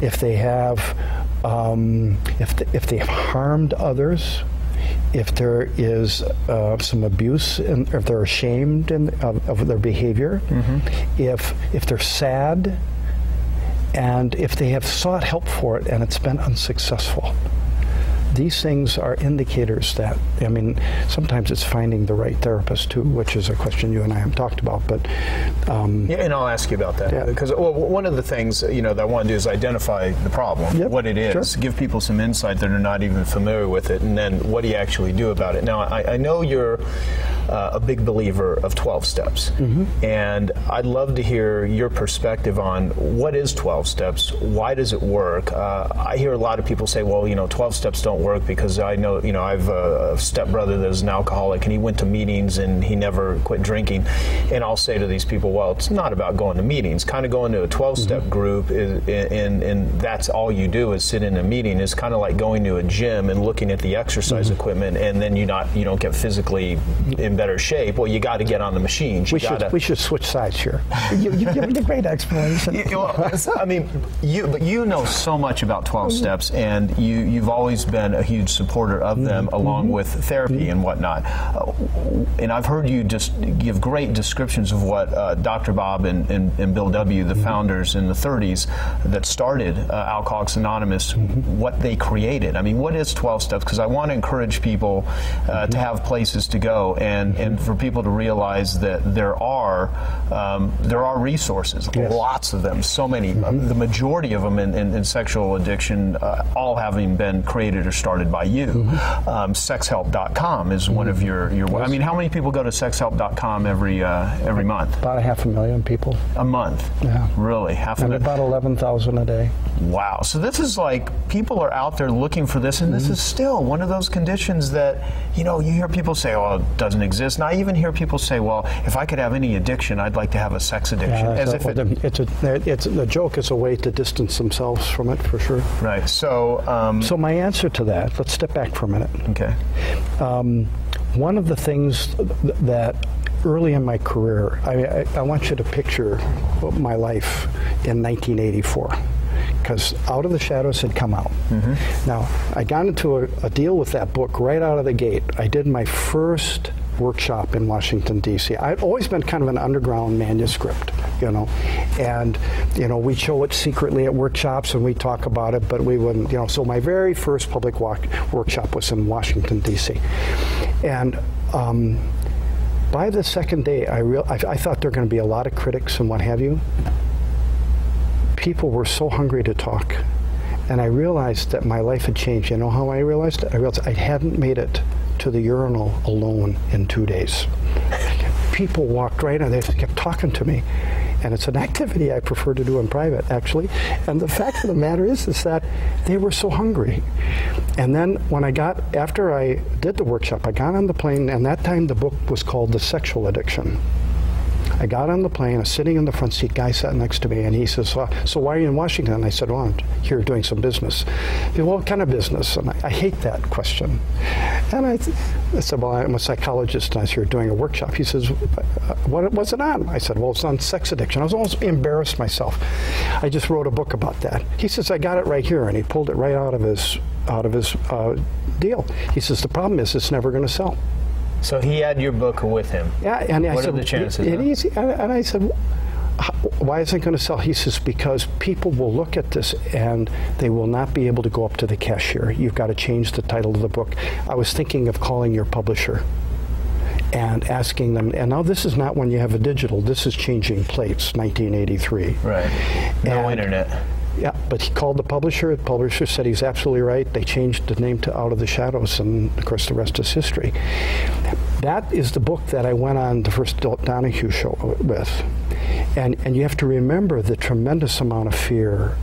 S56: If they have, um, if th- if they have harmed others, if there is uh, some abuse, and if they're ashamed in, of, of their behavior, if if they're sad, and if they have sought help for it and it's been unsuccessful. These things are indicators that, I mean, sometimes it's finding the right therapist too, which is a question you and I have talked about. But um,
S34: Yeah, and I'll ask you about that because well, one of the things you know that I want to do is identify the problem, what it is, give people some insight that are not even familiar with it, and then what do you actually do about it. Now, I, I know you're uh, a big believer of 12 steps, and I'd love to hear your perspective on what is 12 steps, why does it work. Uh, I hear a lot of people say, well, you know, 12 steps don't work because I know, you know, I've a, a stepbrother that is an alcoholic, and he went to meetings and he never quit drinking, and I'll say to these people, well, it's not about going to meetings. Kind of going to a 12 step mm-hmm. group, is, and, and that's all you do is sit in a meeting. It's kind of like going to a gym and looking at the exercise mm-hmm. equipment, and then you not you don't get physically in better shape. Well, you got to get on the machines. You
S56: we should
S34: gotta,
S56: we should switch sides here. you, you give me a great explanation.
S34: you- well, I mean, you but you know so much about 12 mm-hmm. steps, and you you've always been a huge supporter of them, along with therapy and whatnot. Uh, and I've heard you just give great descriptions of what uh, Dr. Bob and, and, and Bill W., the founders in the 30s that started uh, Alcoholics Anonymous, what they created. I mean, what is 12 steps? Because I want to encourage people uh, to have places to go and and for people to realize that there are um, there are resources, lots of them, so many, the majority of them in, in, in sexual addiction, uh, all having been created or started by you. Um, sexhelp.com is one of your your. I mean, how many people go to sexhelp.com every uh, every month?
S56: About a half a million people.
S34: A month.
S56: Yeah.
S34: Really, half
S56: And
S34: a
S56: about 11,000 a day.
S34: Wow. So this is like people are out there looking for this, and this is still one of those conditions that you know you hear people say, "Oh, it doesn't exist." And I even hear people say, "Well, if I could have any addiction, I'd like to have a sex addiction,"
S56: Yeah,
S34: as if it,
S56: it's a, it's the joke is a way to distance themselves from it for sure.
S34: Right. So, um,
S56: so my answer to that. Let's step back for a minute.
S34: Okay.
S56: Um, one of the things that early in my career, I, I, I want you to picture my life in 1984. Because Out of the Shadows had come out. Now, I got into a, a deal with that book right out of the gate. I did my first workshop in Washington, D.C. I'd always been kind of an underground manuscript, you know, and, you know, we'd show it secretly at workshops and we'd talk about it, but we wouldn't, you know. So my very first public walk, workshop was in Washington, D.C. And um, by the second day, I, real, I, I thought there were going to be a lot of critics and what have you. People were so hungry to talk. And I realized that my life had changed. You know how I realized it? I realized I hadn't made it to the urinal alone in two days. People walked right in, they kept talking to me. And it's an activity I prefer to do in private, actually. And the fact of the matter is, is that they were so hungry. And then when I got, after I did the workshop, I got on the plane, and that time the book was called The Sexual Addiction. I got on the plane, I was sitting in the front seat, guy sat next to me, and he says, so why are you in Washington? I said, well, I'm here doing some business. He said, well, what kind of business? And I, I hate that question. And I, I said, well, I'm a psychologist, and I was here doing a workshop. He says, what was it on? I said, well, it's on sex addiction. I was almost embarrassed myself. I just wrote a book about that. He says, I got it right here, and he pulled it right out of his, out of his uh, deal. He says, the problem is it's never going to sell.
S34: So he had your book with him.
S56: Yeah, and I
S34: what
S56: said,
S34: are the chances?
S56: It, it is, and and I said, why is it going to sell? He says, because people will look at this and they will not be able to go up to the cashier. You've got to change the title of the book. I was thinking of calling your publisher and asking them, and now this is not when you have a digital, this is changing plates, 1983.
S34: Right. No
S56: And-
S34: internet.
S56: Yeah, but he called the publisher. The publisher said he's absolutely right. They changed the name to Out of the Shadows, and of course, the rest is history. That is the book that I went on the first Donahue show with. And, and you have to remember the tremendous amount of fear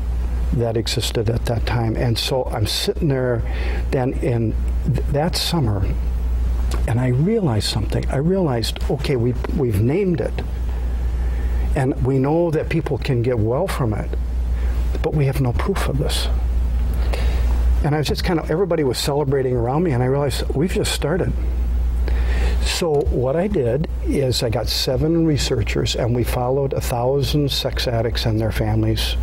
S56: that existed at that time. And so I'm sitting there then in th- that summer, and I realized something. I realized, okay, we, we've named it, and we know that people can get well from it but we have no proof of this. And I was just kind of, everybody was celebrating around me, and I realized we've just started. So, what I did is I got seven researchers, and we followed a thousand sex addicts and their families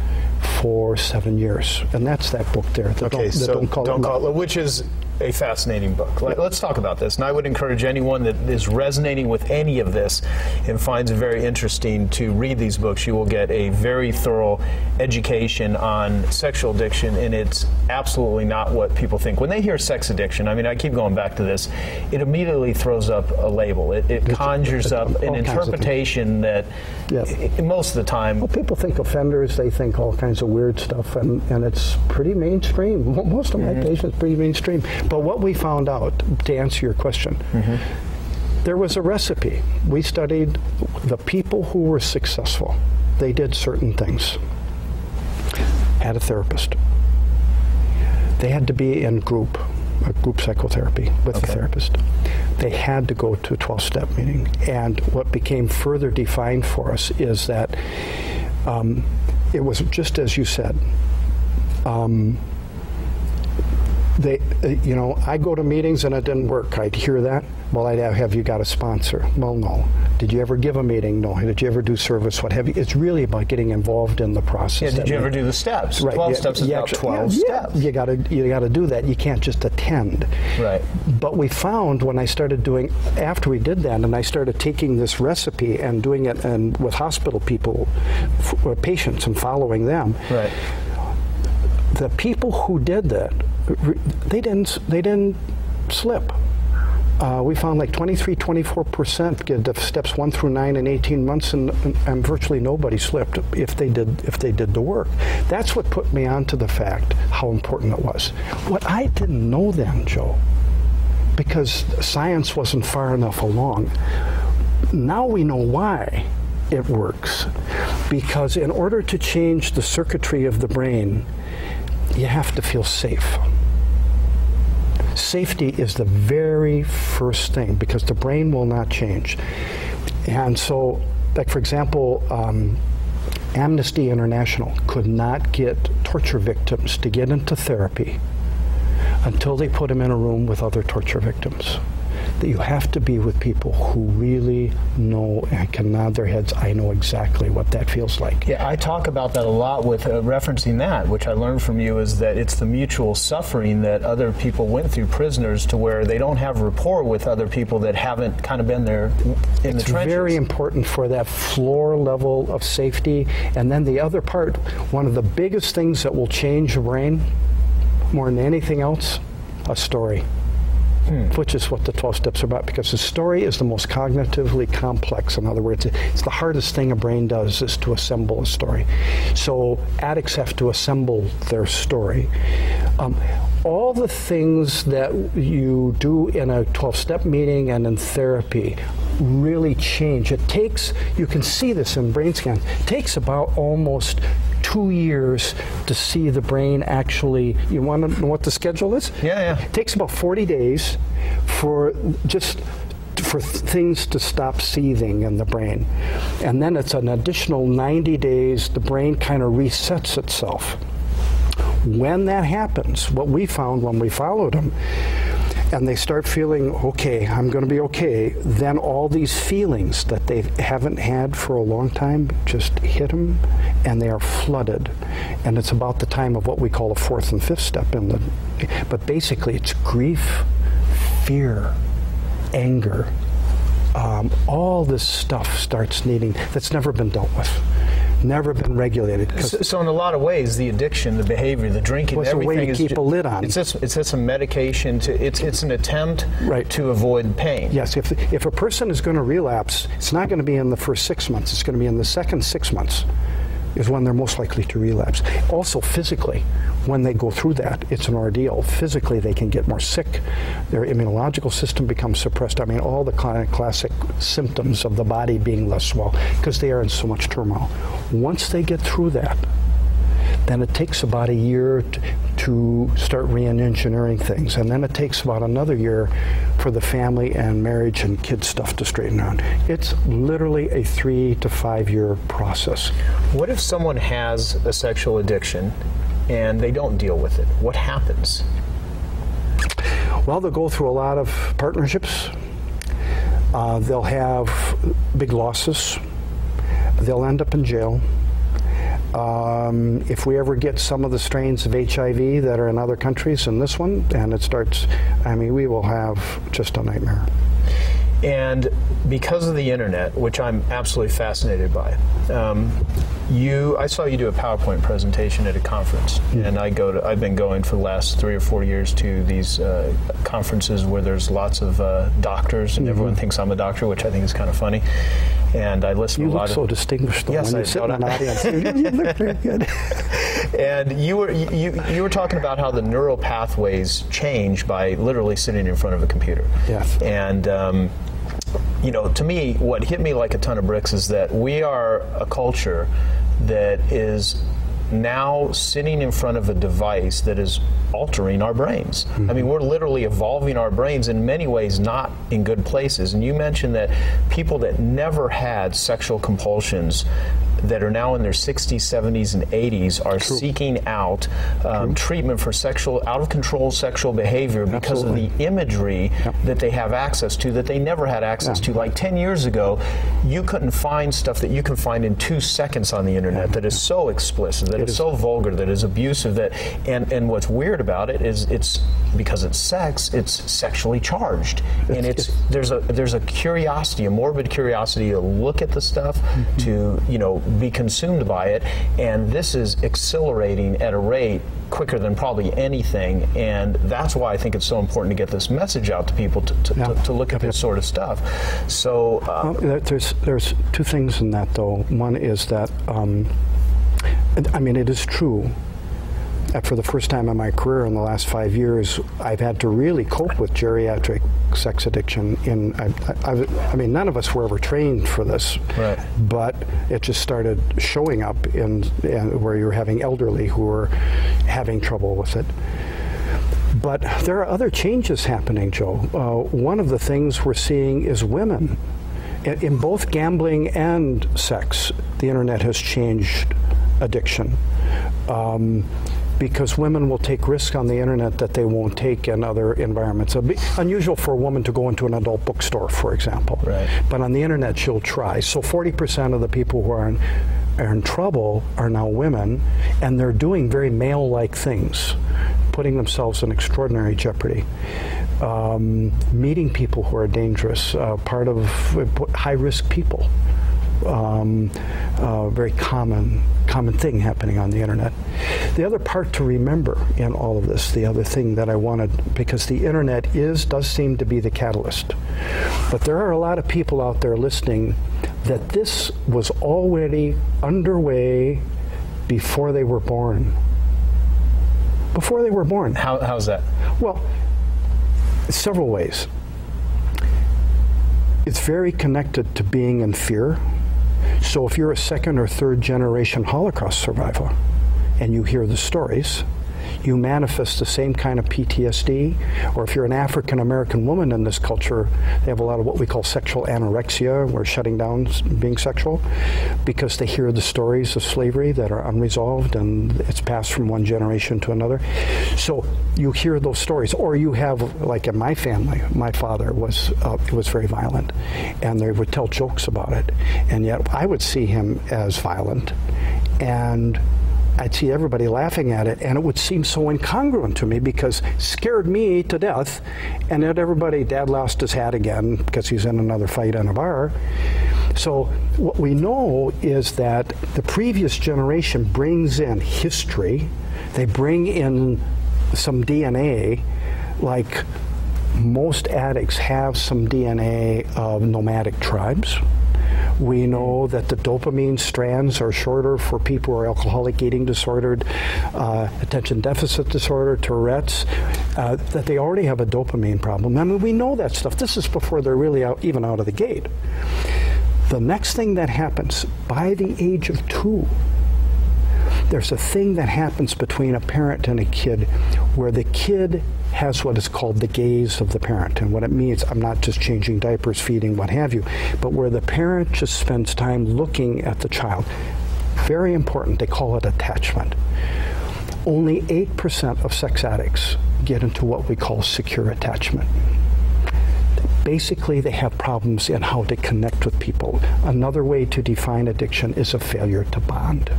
S56: for seven years. And that's that book there. The
S34: Okay,
S56: don't,
S34: so
S56: don't call it love.
S34: It, which is a fascinating book. Let, us talk about this. And I would encourage anyone that is resonating with any of this and finds it very interesting to read these books. You will get a very thorough education on sexual addiction, and it's absolutely not what people think. When they hear sex addiction, I mean, I keep going back to this, it immediately throws up a label. It, it conjures up an
S56: kinds of things.
S34: interpretation that i- most of the time.
S56: Well, people think offenders, they think all kinds of weird stuff, and, and it's pretty mainstream. Most of my
S34: Mm-hmm.
S56: patients pretty mainstream. But what we found out, to answer your question,
S34: Mm-hmm.
S56: there was a recipe. We studied the people who were successful. They did certain things. Had a therapist. They had to be in group, a group psychotherapy with a therapist. They had to go to a 12 step meeting. And what became further defined for us is that um, it was just as you said. Um, they, uh, you know, I go to meetings and it didn't work. I'd hear that. Well, I'd have, have you got a sponsor? Well, no. Did you ever give a meeting? No. Did you ever do service? What have you? It's really about getting involved in the process.
S34: Yeah, did you ever do the steps?
S56: Right.
S34: 12
S56: yeah,
S34: steps is
S56: yeah,
S34: about 12
S56: yeah,
S34: steps.
S56: You got to you got to do that. You can't just attend.
S34: Right.
S56: But we found when I started doing after we did that, and I started taking this recipe and doing it and with hospital people, uh, patients, and following them.
S34: Right.
S56: The people who did that, they didn't they didn't slip. uh, we found like 23, 24% get the steps one through nine in 18 months, and, and virtually nobody slipped if they did if they did the work. That's what put me onto the fact how important it was. What I didn't know then, Joe, because science wasn't far enough along. Now we know why it works. Because in order to change the circuitry of the brain, you have to feel safe. Safety is the very first thing because the brain will not change. And so, like for example, um, Amnesty International could not get torture victims to get into therapy until they put them in a room with other torture victims that you have to be with people who really know and can nod their heads. I know exactly what that feels like.
S34: Yeah, I talk about that a lot with uh, referencing that, which I learned from you is that it's the mutual suffering that other people went through, prisoners, to where they don't have rapport with other people that haven't kind of been there in
S56: it's
S34: the trenches.
S56: very important for that floor level of safety. And then the other part, one of the biggest things that will change your brain more than anything else, a story. Hmm. Which is what the 12 steps are about because the story is the most cognitively complex. In other words, it's the hardest thing a brain does is to assemble a story. So addicts have to assemble their story. Um, all the things that you do in a 12 step meeting and in therapy really change. It takes, you can see this in brain scans, it takes about almost two years to see the brain actually. You want to know what the schedule is?
S34: Yeah, yeah.
S56: It takes about 40 days for just for th- things to stop seething in the brain. And then it's an additional 90 days, the brain kind of resets itself. When that happens, what we found when we followed them, and they start feeling, okay, I'm going to be okay, then all these feelings that they haven't had for a long time just hit them and they are flooded. And it's about the time of what we call a fourth and fifth step in the but basically it's grief, fear, anger. Um, all this stuff starts needing that's never been dealt with never been regulated.
S34: So, so, in a lot of ways, the addiction, the behavior, the drinking,
S56: well,
S34: everything
S56: a way to
S34: is
S56: keep a lid on.
S34: It's just, it's just a medication. To, it's it's an attempt
S56: right.
S34: to avoid pain.
S56: Yes, if if a person is going to relapse, it's not going to be in the first six months. It's going to be in the second six months is when they're most likely to relapse. Also, physically, when they go through that, it's an ordeal. Physically, they can get more sick. Their immunological system becomes suppressed. I mean, all the classic symptoms of the body being less well because they are in so much turmoil. Once they get through that, then it takes about a year to, start re-engineering things, and then it takes about another year for the family and marriage and kid stuff to straighten out. It's literally a three to five year process.
S34: What if someone has a sexual addiction and they don't deal with it? What happens?
S56: Well, they'll go through a lot of partnerships. Uh, they'll have big losses. They'll end up in jail. Um, if we ever get some of the strains of HIV that are in other countries in this one, and it starts, I mean, we will have just a nightmare.
S34: And because of the internet, which I'm absolutely fascinated by, um, you, I saw you do a PowerPoint presentation at a conference, mm-hmm. and I go to. I've been going for the last three or four years to these uh, conferences where there's lots of uh, doctors, and mm-hmm. everyone thinks I'm a doctor, which I think is kind of funny. And I listen
S56: you
S34: to a lot
S56: look so distinguished. Though,
S34: yes,
S56: when
S34: I
S56: you sit in an audience. you look very good.
S34: and you were you, you were talking about how the neural pathways change by literally sitting in front of a computer.
S56: Yes.
S34: And um, you know, to me, what hit me like a ton of bricks is that we are a culture that is now sitting in front of a device that is altering our brains. Mm-hmm. I mean, we're literally evolving our brains in many ways not in good places. And you mentioned that people that never had sexual compulsions that are now in their 60s, 70s, and 80s are True. seeking out um, treatment for sexual out of control sexual behavior because Absolutely. of the imagery yep. that they have access to that they never had access yeah. to. Like 10 years ago, you couldn't find stuff that you can find in two seconds on the internet yeah. that is so explicit, that is, is so vulgar, that is abusive. That and and what's weird about it is it's because it's sex, it's sexually charged, it's, and it's, it's, there's a there's a curiosity, a morbid curiosity to look at the stuff, mm-hmm. to you know be consumed by it, and this is accelerating at a rate quicker than probably anything. And that's why I think it's so important to get this message out to people to, to, to, to look at this sort of stuff. So, uh,
S56: well, there's there's two things in that though. One is that um, I mean it is true for the first time in my career in the last five years, I've had to really cope with geriatric sex addiction. In I, I, I mean, none of us were ever trained for this,
S34: right.
S56: but it just started showing up in, in where you're having elderly who are having trouble with it. But there are other changes happening, Joe. Uh, one of the things we're seeing is women. In, in both gambling and sex, the internet has changed addiction. Um, because women will take risks on the internet that they won't take in other environments. It'd be unusual for a woman to go into an adult bookstore, for example.
S34: Right.
S56: But on the internet, she'll try. So 40% of the people who are in, are in trouble are now women, and they're doing very male like things, putting themselves in extraordinary jeopardy. Um, meeting people who are dangerous, uh, part of high risk people. Um, uh, very common common thing happening on the internet. The other part to remember in all of this, the other thing that I wanted, because the internet is does seem to be the catalyst, but there are a lot of people out there listening that this was already underway before they were born. Before they were born.
S34: How, how's that?
S56: Well, several ways. It's very connected to being in fear so if you're a second or third generation Holocaust survivor and you hear the stories, you manifest the same kind of PTSD. Or if you're an African American woman in this culture, they have a lot of what we call sexual anorexia, where shutting down being sexual, because they hear the stories of slavery that are unresolved and it's passed from one generation to another. So you hear those stories, or you have, like in my family, my father was uh, was very violent, and they would tell jokes about it, and yet I would see him as violent, and I'd see everybody laughing at it, and it would seem so incongruent to me because scared me to death. And then everybody, Dad lost his hat again because he's in another fight in a bar. So what we know is that the previous generation brings in history. They bring in some DNA, like most addicts have some DNA of nomadic tribes. We know that the dopamine strands are shorter for people who are alcoholic eating disordered, uh, attention deficit disorder, Tourette's, uh, that they already have a dopamine problem. I mean, we know that stuff. This is before they're really out, even out of the gate. The next thing that happens by the age of two, there's a thing that happens between a parent and a kid where the kid has what is called the gaze of the parent. And what it means, I'm not just changing diapers, feeding, what have you, but where the parent just spends time looking at the child. Very important. They call it attachment. Only 8% of sex addicts get into what we call secure attachment basically they have problems in how to connect with people. Another way to define addiction is a failure to bond.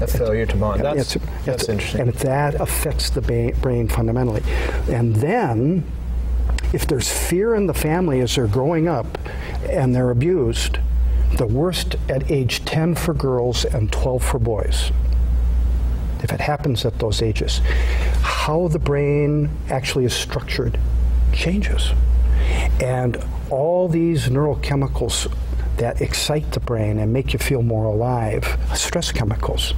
S34: A failure to bond. That's,
S56: it's,
S34: that's
S56: it's,
S34: interesting.
S56: And that affects the ba- brain fundamentally. And then, if there's fear in the family as they're growing up and they're abused, the worst at age 10 for girls and 12 for boys. If it happens at those ages, how the brain actually is structured changes. And all these neurochemicals that excite the brain and make you feel more alive, stress chemicals.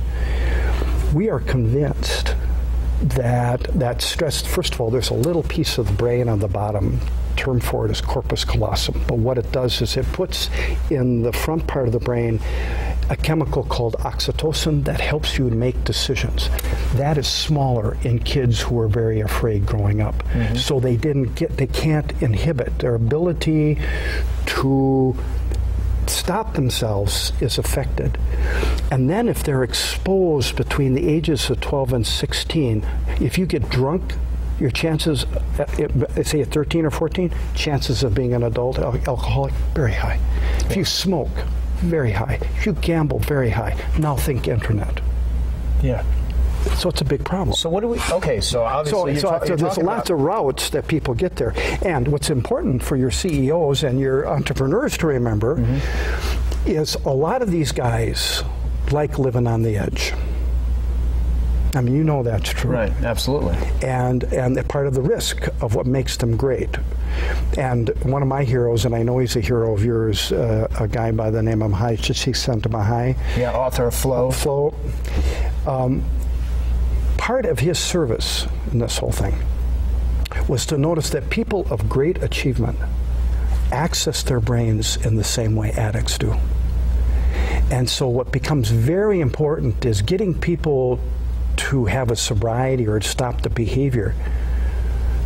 S56: We are convinced that that stress, first of all, there's a little piece of the brain on the bottom. Term for it is corpus callosum. But what it does is it puts in the front part of the brain a chemical called oxytocin that helps you make decisions. That is smaller in kids who are very afraid growing up. Mm-hmm. So they didn't get they can't inhibit their ability to stop themselves is affected. And then if they're exposed between the ages of 12 and 16, if you get drunk, your chances, uh, say at 13 or 14, chances of being an adult alcoholic, very high. If you smoke, very high. If you gamble, very high. Now think internet.
S34: Yeah.
S56: So it's a big problem.
S34: So what do we? Okay, so obviously,
S56: so,
S34: so,
S56: so there's lots of routes that people get there, and what's important for your CEOs and your entrepreneurs to remember mm-hmm. is a lot of these guys like living on the edge. I mean, you know that's true.
S34: Right, absolutely.
S56: And and they're part of the risk of what makes them great. And one of my heroes, and I know he's a hero of yours, uh, a guy by the name of Mihaly Csikszentmihalyi.
S34: Yeah, author of Flow.
S56: Flow. Um, part of his service in this whole thing was to notice that people of great achievement access their brains in the same way addicts do. And so, what becomes very important is getting people to have a sobriety or to stop the behavior.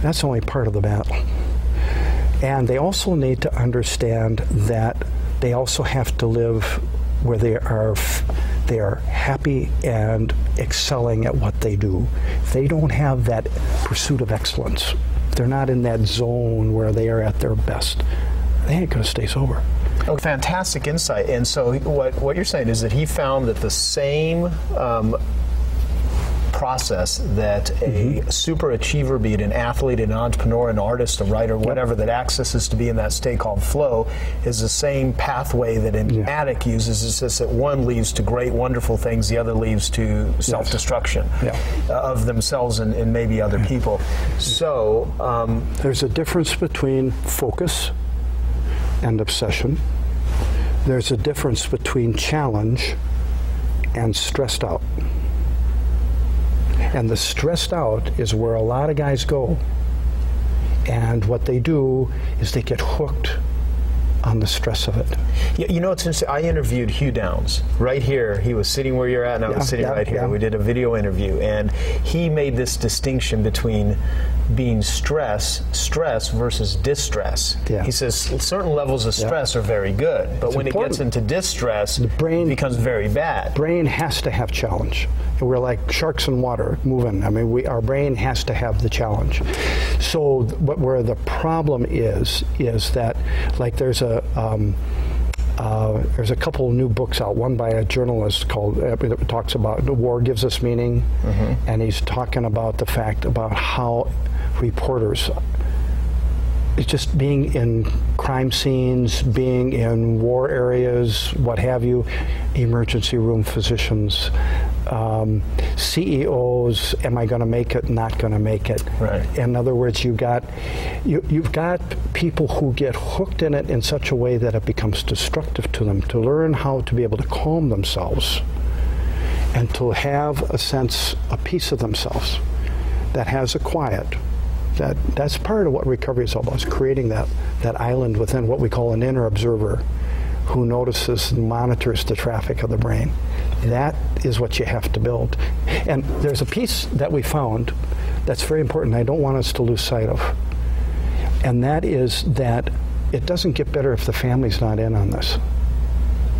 S56: That's only part of the battle. And they also need to understand that they also have to live where they are they are happy and excelling at what they do. They don't have that pursuit of excellence, they're not in that zone where they are at their best, they ain't going to stay sober.
S34: Oh, fantastic insight. And so, what, what you're saying is that he found that the same um, process that a
S56: Mm-hmm.
S34: super achiever, be it an athlete, an entrepreneur, an artist, a writer, whatever, that accesses to be in that state called flow is the same pathway that an addict uses. It's just that one leads to great, wonderful things, the other leads to self destruction uh, of themselves and, and maybe other people. So, um,
S56: There's a difference between focus and obsession. There's a difference between challenge and stressed out. And the stressed out is where a lot of guys go. And what they do is they get hooked on the stress of it.
S34: Yeah, you know, it's interesting. I interviewed Hugh Downs right here. He was sitting where you're at, and I
S56: Yeah,
S34: was sitting
S56: yeah,
S34: right here. We did a video interview, and he made this distinction between being stress, stress versus distress.
S56: Yeah.
S34: He says certain levels of stress are very good, but
S56: It's
S34: when it gets into distress, the brain becomes very bad.
S56: Brain has to have challenge. We're like sharks in water, moving. I mean, we, our brain has to have the challenge. So, but where the problem is, is that like there's a um, uh, there's a couple new books out. One by a journalist called uh, that talks about the war gives us meaning, and he's talking about the fact about how reporters it's just being in crime scenes, being in war areas, what have you, emergency room physicians, um, CEOs. Am I going to make it? Not going to make it.
S34: Right.
S56: In other words, you got you, you've got people who get hooked in it in such a way that it becomes destructive to them. To learn how to be able to calm themselves and to have a sense, a piece of themselves that has a quiet. That that's part of what recovery is all about. Is creating that that island within what we call an inner observer, who notices and monitors the traffic of the brain. That is what you have to build. And there's a piece that we found that's very important. I don't want us to lose sight of, and that is that it doesn't get better if the family's not in on this.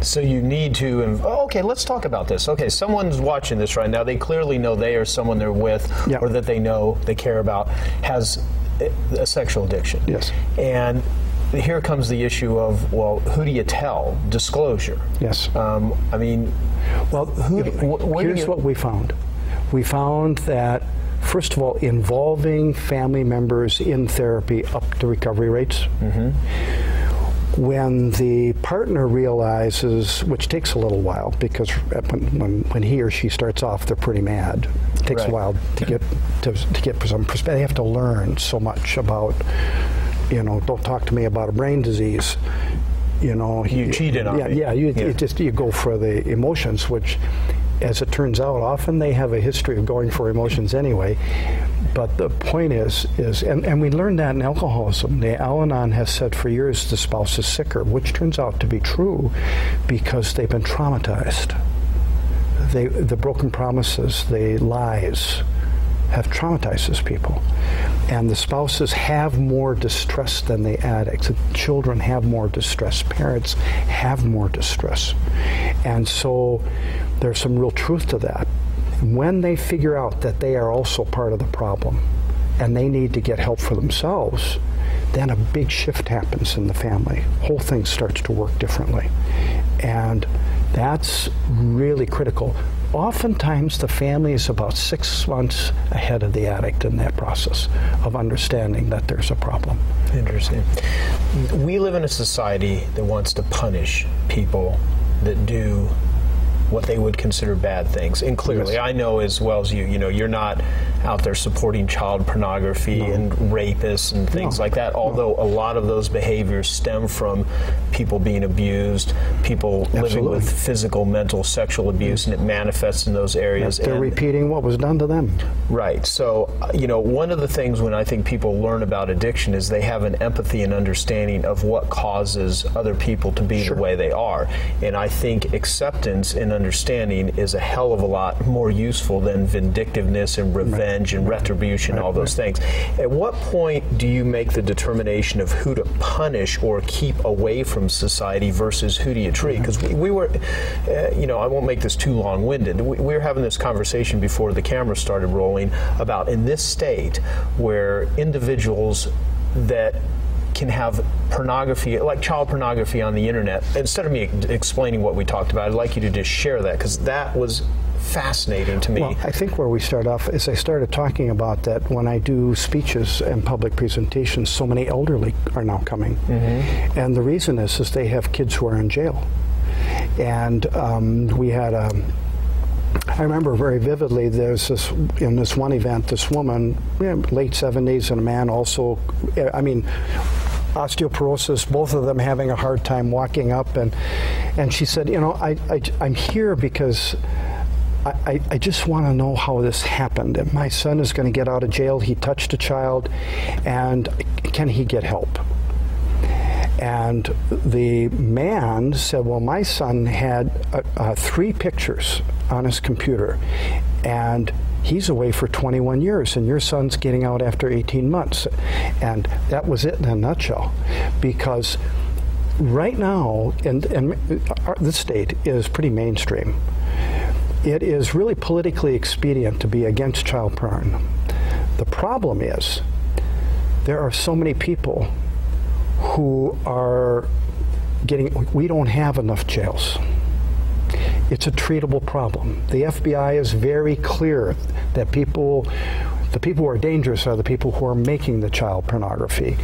S34: So you need to. inv- Oh, okay, let's talk about this. Okay, someone's watching this right now. They clearly know they or someone they're with, or that they know they care about, has a, sexual addiction.
S56: Yes.
S34: And here comes the issue of well, who do you tell? Disclosure.
S56: Yes.
S34: Um, I mean,
S56: well,
S34: who? wh-
S56: Here's
S34: you-
S56: what we found. We found that, first of all, involving family members in therapy up the recovery rates. When the partner realizes, which takes a little while because when, when, when he or she starts off, they're pretty mad. It takes
S34: Right.
S56: a while to get to, to get some perspective. They have to learn so much about, you know, don't talk to me about a brain disease. You know,
S34: You cheated on
S56: yeah,
S34: me.
S56: Yeah, you,
S34: Yeah.
S56: you just you go for the emotions, which, as it turns out, often they have a history of going for emotions anyway. But the point is, is and, and we learned that in alcoholism. The Al-Anon has said for years the spouse is sicker, which turns out to be true because they've been traumatized. They, the broken promises, the lies, have traumatized these people. And the spouses have more distress than the addicts. The children have more distress. Parents have more distress. And so there's some real truth to that. When they figure out that they are also part of the problem and they need to get help for themselves, then a big shift happens in the family. Whole thing starts to work differently. And that's really critical. Oftentimes, the family is about six months ahead of the addict in that process of understanding that there's a problem.
S34: Interesting. We live in a society that wants to punish people that do what they would consider bad things. And clearly, I know as well as you, you know, you're not out there supporting child pornography and rapists and things like that. Although a lot of those behaviors stem from people being abused, people living with physical, mental, sexual abuse, and it manifests in those areas.
S56: They're
S34: And-
S56: repeating what was done to them.
S34: Right. So, uh, you know, one of the things when I think people learn about addiction is they have an empathy and understanding of what causes other people to be the way they are. And I think acceptance and understanding is a hell of a lot more useful than vindictiveness and revenge and retribution, all those things. At what point do you make the determination of who to punish or keep away from society versus who do you treat? Because we, we were, uh, you know, I won't make this too long winded. We, we were having this conversation before the camera started rolling about in this state where individuals that can have pornography, like child pornography on the internet, instead of me explaining what we talked about, I'd like you to just share that because that was fascinating to me.
S56: Well, I think where we start off is I started talking about that when I do speeches and public presentations, so many elderly are now coming.
S34: Mm-hmm.
S56: And the reason is, is they have kids who are in jail. And um, we had a, I remember very vividly. There's this in this one event, this woman, late 70s, and a man also. I mean, osteoporosis. Both of them having a hard time walking up, and and she said, you know, I, I I'm here because. I, I, just want to know how this happened. And my son is going to get out of jail. He touched a child, and can he get help? And the man said, Well, my son had uh, uh, three pictures on his computer, and he's away for 21 years, and your son's getting out after 18 months. And that was it in a nutshell. Because right now, and, and our, the state is pretty mainstream, it is really politically expedient to be against child porn. The problem is, there are so many people who are getting, we don't have enough jails. It's a treatable problem. The FBI is very clear that people, the people who are dangerous are the people who are making the child pornography.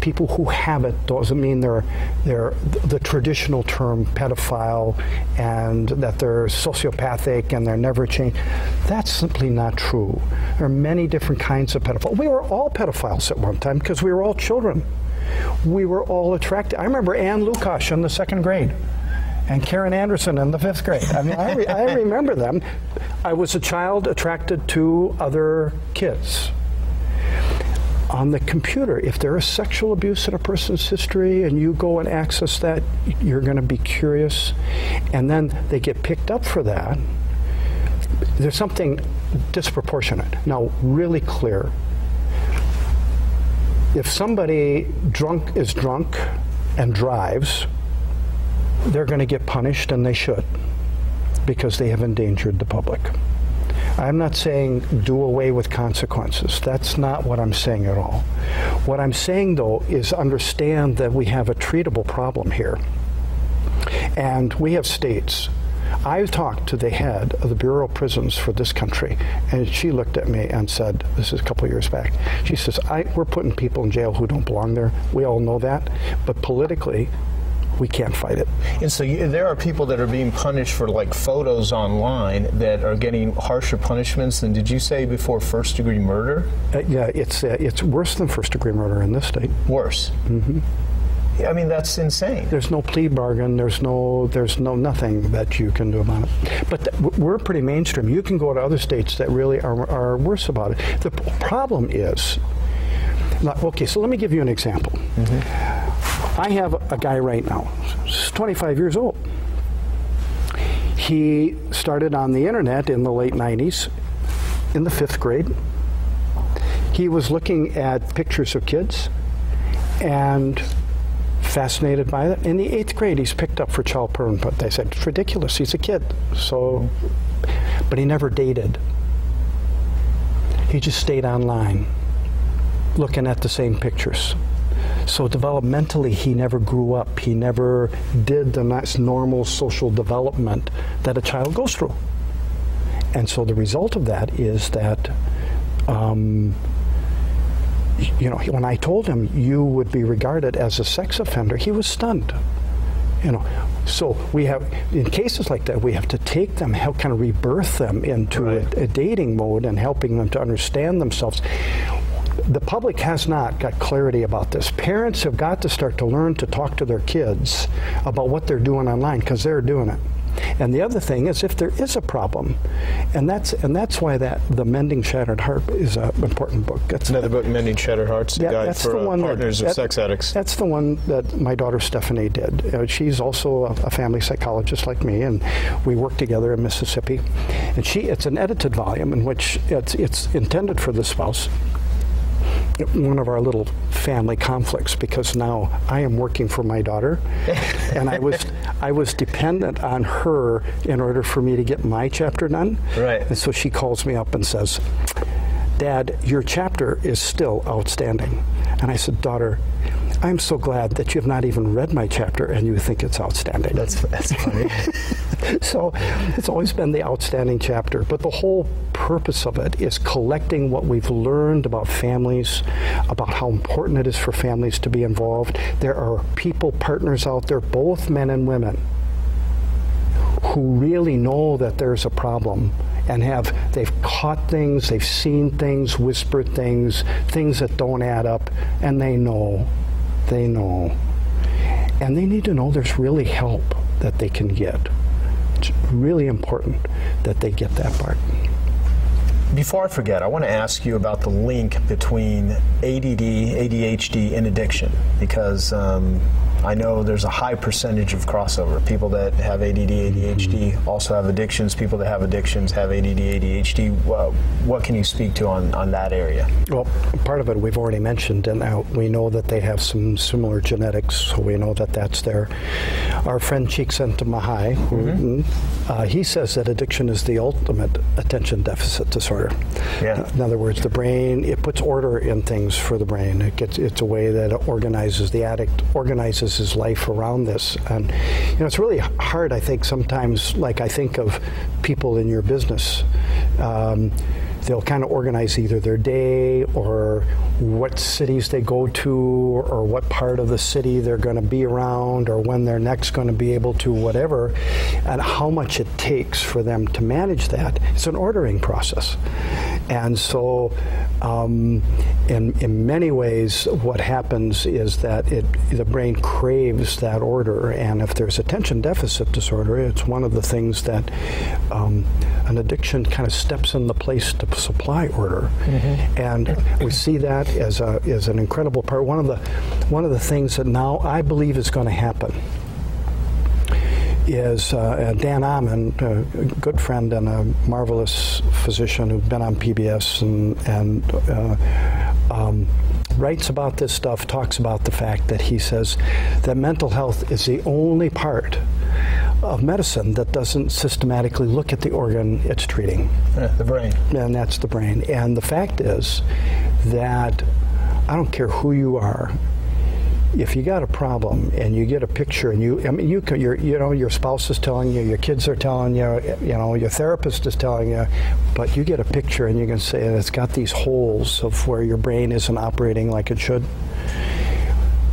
S56: People who have it doesn't mean they're, they're the traditional term pedophile and that they're sociopathic and they're never changed. That's simply not true. There are many different kinds of pedophiles. We were all pedophiles at one time because we were all children we were all attracted. I remember Ann Lukash in the second grade and Karen Anderson in the fifth grade. I mean, I, re- I remember them. I was a child attracted to other kids. On the computer, if there is sexual abuse in a person's history and you go and access that, you're going to be curious. And then they get picked up for that. There's something disproportionate. Now, really clear if somebody drunk is drunk and drives, they're going to get punished, and they should, because they have endangered the public. I'm not saying do away with consequences. That's not what I'm saying at all. What I'm saying, though, is understand that we have a treatable problem here. And we have states. I talked to the head of the Bureau of Prisons for this country, and she looked at me and said, This is a couple years back. She says, I, We're putting people in jail who don't belong there. We all know that. But politically, we can't fight it.
S34: And so you, there are people that are being punished for like photos online that are getting harsher punishments than did you say before first degree murder?
S56: Uh, yeah, it's uh, it's worse than first degree murder in this state.
S34: Worse.
S56: Mm-hmm.
S34: I mean that's insane.
S56: There's no plea bargain. There's no there's no nothing that you can do about it. But we're pretty mainstream. You can go to other states that really are are worse about it. The p- problem is. Like, okay, so let me give you an example. Mm-hmm. I have a guy right now, he's 25 years old. He started on the internet in the late 90s, in the fifth grade. He was looking at pictures of kids and fascinated by it. In the eighth grade, he's picked up for child porn, but they said it's ridiculous. He's a kid. So, but he never dated. He just stayed online, looking at the same pictures. So developmentally, he never grew up. He never did the nice normal social development that a child goes through. And so the result of that is that, um, you know, when I told him you would be regarded as a sex offender, he was stunned. You know, so we have in cases like that we have to take them, help kind of rebirth them into a, a dating mode and helping them to understand themselves the public has not got clarity about this. Parents have got to start to learn to talk to their kids about what they're doing online because they're doing it. And the other thing is if there is a problem, and that's and that's why that the Mending Shattered Heart is an important book. That's
S34: another book, Mending Shattered Hearts, guide
S56: that's
S34: for
S56: the
S34: uh,
S56: one that-
S34: partners of
S56: that-
S34: sex addicts.
S56: That's the one that my daughter Stephanie did. Uh, she's also a, a family psychologist like me, and we work together in Mississippi. And she, it's an edited volume in which it's it's intended for the spouse. One of our little family conflicts because now I am working for my daughter, and I was I was dependent on her in order for me to get my chapter done.
S34: Right.
S56: And so she calls me up and says, Dad, your chapter is still outstanding. And I said, Daughter, I'm so glad that you have not even read my chapter and you think it's outstanding.
S34: That's that's funny.
S56: so it's always been the outstanding chapter, but the whole purpose of it is collecting what we've learned about families, about how important it is for families to be involved. There are people, partners out there, both men and women, who really know that there's a problem and have they've caught things, they've seen things, whispered things, things that don't add up, and they know, they know. And they need to know there's really help that they can get. It's really important that they get that part.
S34: Before I forget, I want to ask you about the link between ADD, ADHD, and addiction because um, I know there's a high percentage of crossover. People that have ADD, ADHD also have addictions. People that have addictions have ADD, ADHD. What, what can you speak to on, on that area?
S56: Well, part of it we've already mentioned, and now we know that they have some similar genetics, so we know that that's there. Our friend Csikszentmihalyi, Mihaly, who, uh, he says that addiction is the ultimate attention deficit disorder.
S34: Yeah.
S56: In other words, the brain it puts order in things for the brain. It gets it's a way that it organizes the addict organizes his life around this, and you know it's really hard. I think sometimes, like I think of people in your business. Um, they'll kind of organize either their day or what cities they go to or what part of the city they're going to be around or when they're next going to be able to whatever and how much it takes for them to manage that. It's an ordering process. And so um, in, in many ways what happens is that it the brain craves that order and if there's attention deficit disorder it's one of the things that um, an addiction kind of steps in the place to supply order. And we see that as a as an incredible part. One of the one of the things that now I believe is going to happen is uh, Dan Amen, a good friend and a marvelous physician who's been on PBS and, and uh, um, writes about this stuff, talks about the fact that he says that mental health is the only part of medicine that doesn't systematically look at the organ it's treating.
S34: Yeah, the brain.
S56: And that's the brain. And the fact is that I don't care who you are, if you got a problem and you get a picture and you, I mean, you can, your, you know, your spouse is telling you, your kids are telling you, you know, your therapist is telling you, but you get a picture and you can say it's got these holes of where your brain isn't operating like it should.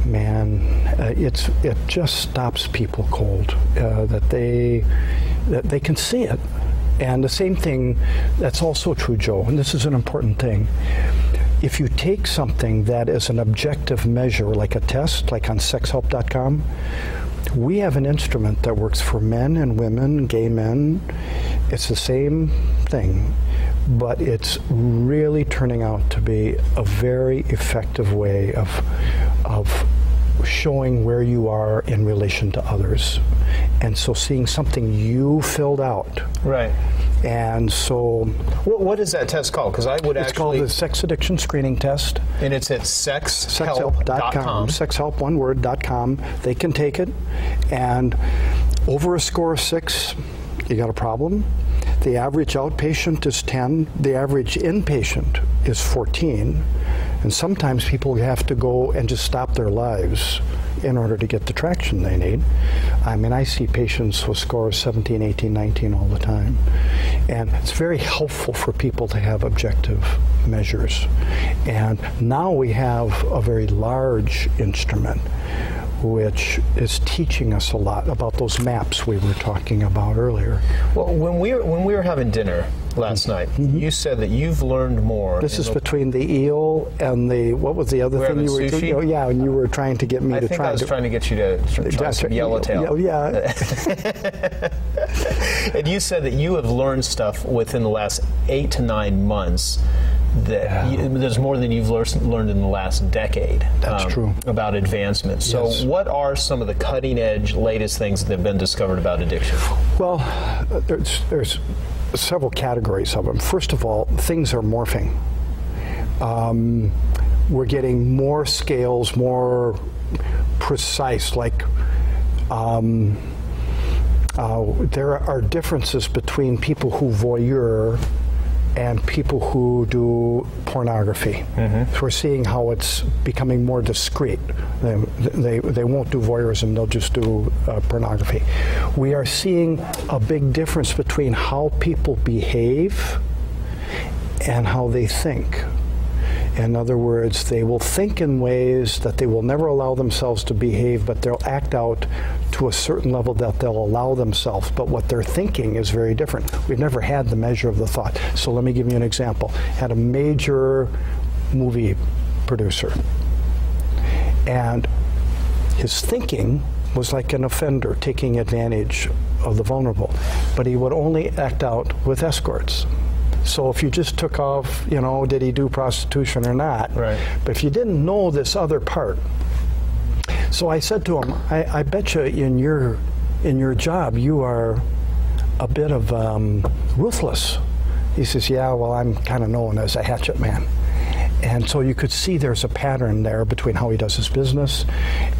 S56: Man, uh, it's it just stops people cold uh, that they that they can see it, and the same thing that's also true, Joe. And this is an important thing if you take something that is an objective measure, like a test, like on sexhelp.com, we have an instrument that works for men and women, gay men. It's the same thing, but it's really turning out to be a very effective way of, of showing where you are in relation to others. And so seeing something you filled out.
S34: Right.
S56: And so.
S34: What, what is that test called? Because I would
S56: it's
S34: actually.
S56: called the sex addiction screening test.
S34: And it's at sexhelp.com.
S56: Sexhelp, sexhelp, one word, dot com. They can take it. And over a score of six, you got a problem. The average outpatient is 10, the average inpatient is 14. And sometimes people have to go and just stop their lives in order to get the traction they need. I mean, I see patients with scores 17, 18, 19 all the time. And it's very helpful for people to have objective measures. And now we have a very large instrument which is teaching us a lot about those maps we were talking about earlier.
S34: Well, when we were, when we were having dinner last night, you said that you've learned more.
S56: Mm-hmm. This is
S34: the-
S56: between the eel and the what was the other thing you were
S34: sushi?
S56: oh, yeah, and you were trying to get me
S34: I
S56: to try
S34: I was
S56: to
S34: trying to get you to try some yellowtail.
S56: Oh, yeah.
S34: and you said that you have learned stuff within the last eight to nine months that you, there's more than you've lear- learned in the last decade. um,
S56: true.
S34: About advancement. So,
S56: Yes.
S34: what are some of the cutting edge, latest things that have been discovered about addiction?
S56: Well, uh, there's, there's several categories of them. First of all, things are morphing. Um, we're getting more scales, more precise, like um, uh, there are differences between people who voyeur and people who do pornography. So we're seeing how it's becoming more discreet. They, they, they won't do voyeurism, they'll just do uh, pornography. We are seeing a big difference between how people behave and how they think. In other words, they will think in ways that they will never allow themselves to behave, but they'll act out to a certain level that they'll allow themselves. But what they're thinking is very different. We've never had the measure of the thought. So let me give you an example. Had a major movie producer, and his thinking was like an offender taking advantage of the vulnerable, but he would only act out with escorts. So if you just took off, you know, did he do prostitution or not? Right. But if you didn't know this other part, so I said to him, I, I bet you in your in your job you are a bit of um, ruthless. He says, Yeah, well, I'm kind of known as a hatchet man. And so you could see there's a pattern there between how he does his business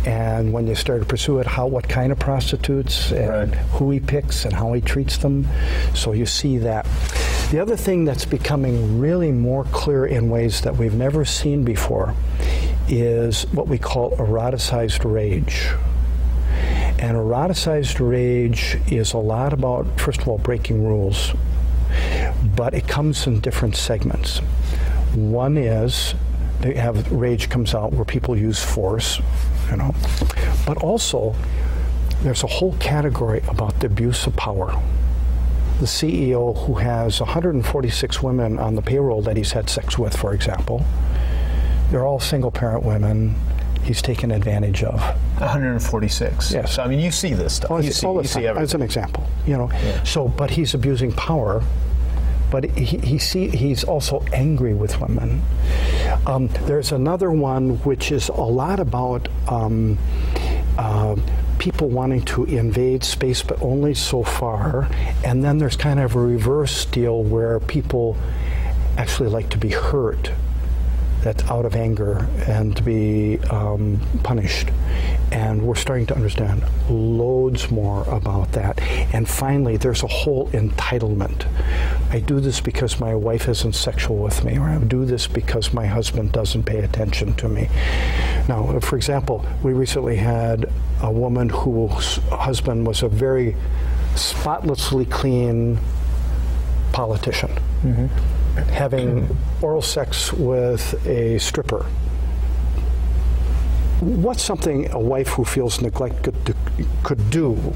S56: and when you start to pursue it, how what kind of prostitutes and who he picks and how he treats them. So you see that. The other thing that's becoming really more clear in ways that we've never seen before is what we call eroticized rage. And eroticized rage is a lot about, first of all, breaking rules, but it comes in different segments. One is they have rage comes out where people use force, you know, but also there's a whole category about the abuse of power. The CEO who has 146 women on the payroll that he's had sex with, for example, they're all single parent women he's taken advantage of.
S34: 146.
S56: Yes.
S34: So, I mean, you see this stuff.
S56: Well,
S34: you see,
S56: all the
S34: you see everything.
S56: as an example, you know. So, but he's abusing power. But he, he see, he's also angry with women. Um, there's another one which is a lot about um, uh, people wanting to invade space, but only so far. And then there's kind of a reverse deal where people actually like to be hurt that's out of anger and to be um, punished. And we're starting to understand loads more about that. And finally, there's a whole entitlement. I do this because my wife isn't sexual with me, or I do this because my husband doesn't pay attention to me. Now, for example, we recently had a woman whose husband was a very spotlessly clean politician having oral sex with a stripper. What's something a wife who feels neglect could, do- could do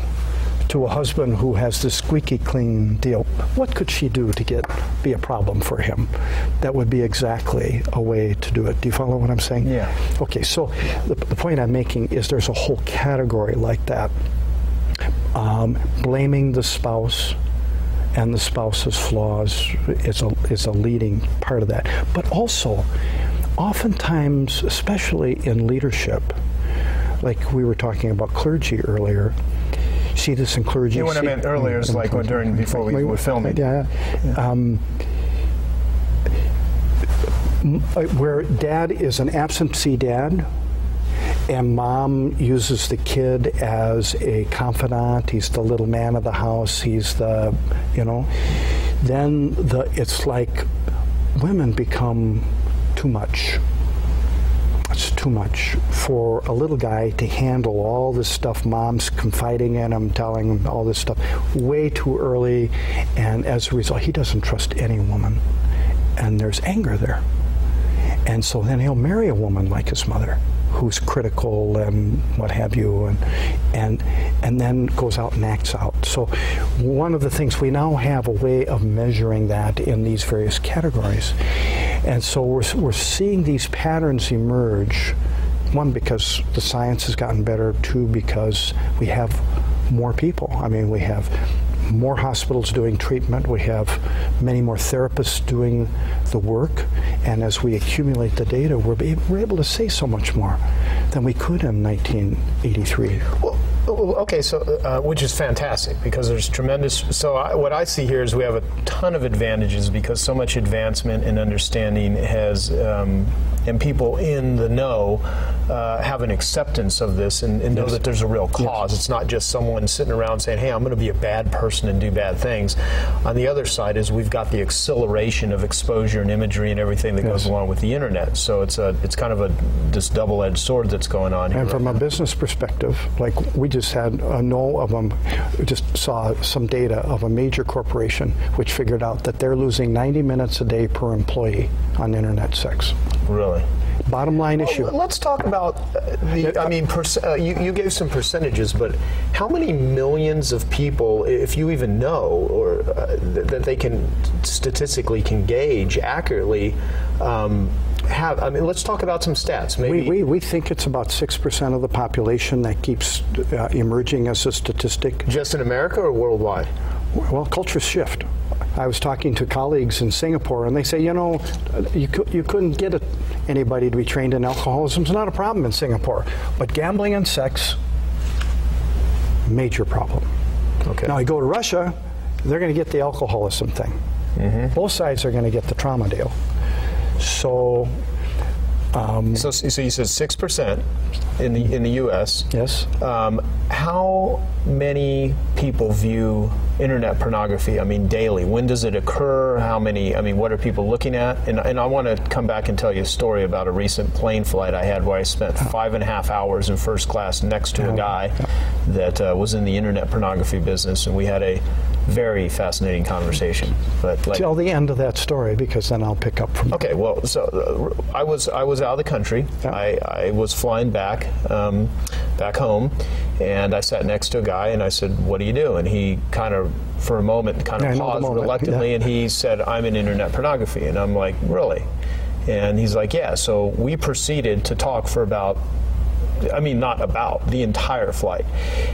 S56: to a husband who has this squeaky clean deal? What could she do to get be a problem for him? That would be exactly a way to do it. Do you follow what I'm saying?
S34: Yeah.
S56: Okay, so the, the point I'm making is there's a whole category like that. Um, blaming the spouse and the spouse's flaws is a, is a leading part of that. But also, oftentimes, especially in leadership, like we were talking about clergy earlier, see this in clergy.
S34: Yeah, what I meant earlier is like during- before we were filming.
S56: Yeah. Um, uh, where dad is an absentee dad and mom uses the kid as a confidant. He's the little man of the house. He's the you know. Then the it's like women become too much. It's too much for a little guy to handle all this stuff mom's confiding in him telling him all this stuff way too early. And as a result he doesn't trust any woman. And there's anger there. And so then he'll marry a woman like his mother who's critical and what have you, and and and then goes out and acts out. So, one of the things we now have a way of measuring that in these various categories, and so we're we're seeing these patterns emerge. One because the science has gotten better. Two because we have more people. I mean, we have more hospitals doing treatment. We have many more therapists doing the work. And as we accumulate the data, we're, we're able to say so much more than we could in 1983.
S34: Well, Okay, so uh, which is fantastic because there's tremendous. So I, what I see here is we have a ton of advantages because so much advancement and understanding has, um, and people in the know uh, have an acceptance of this and, and know yes. that there's a real cause. Yes. It's not just someone sitting around saying, "Hey, I'm going to be a bad person and do bad things." On the other side is we've got the acceleration of exposure and imagery and everything that yes. goes along with the internet. So it's a it's kind of a this double-edged sword that's going on. Here.
S56: And
S34: from
S56: a business perspective, like we just had a know of them, just saw some data of a major corporation which figured out that they're losing 90 minutes a day per employee on internet sex.
S34: Really?
S56: Bottom line
S34: well,
S56: issue.
S34: Let's talk about uh, the. I mean, uh, you, you gave some percentages, but how many millions of people, if you even know, or uh, that they can statistically can gauge accurately, um, have? I mean, let's talk about some stats. Maybe
S56: we, we, we think it's about six percent of the population that keeps uh, emerging as a statistic.
S34: Just in America or worldwide?
S56: Well, cultures shift. I was talking to colleagues in Singapore, and they say, you know, you, you couldn't get a, anybody to be trained in alcoholism. It's not a problem in Singapore, but gambling and sex, major problem.
S34: Okay.
S56: Now you go to Russia, they're going to get the alcoholism thing. Mm-hmm. Both sides are going to get the trauma deal. So,
S34: um, so, so you said six percent in the in the U.S.
S56: Yes. Um,
S34: how many people view internet pornography? I mean, daily. When does it occur? How many? I mean, what are people looking at? And, and I want to come back and tell you a story about a recent plane flight I had where I spent five and a half hours in first class next to a guy that uh, was in the internet pornography business, and we had a very fascinating conversation. But
S56: like, tell the end of that story because then I'll pick up from.
S34: Okay, well, so uh, I was I was out of the country. Yeah. I, I was flying back um, back home, and I sat next to a guy and I said, "What do you do?" And he kind of for a moment kind of yeah, paused moment. reluctantly, yeah. and he said, "I'm in internet pornography," and I'm like, "Really?" And he's like, "Yeah." So we proceeded to talk for about I mean, not about the entire flight.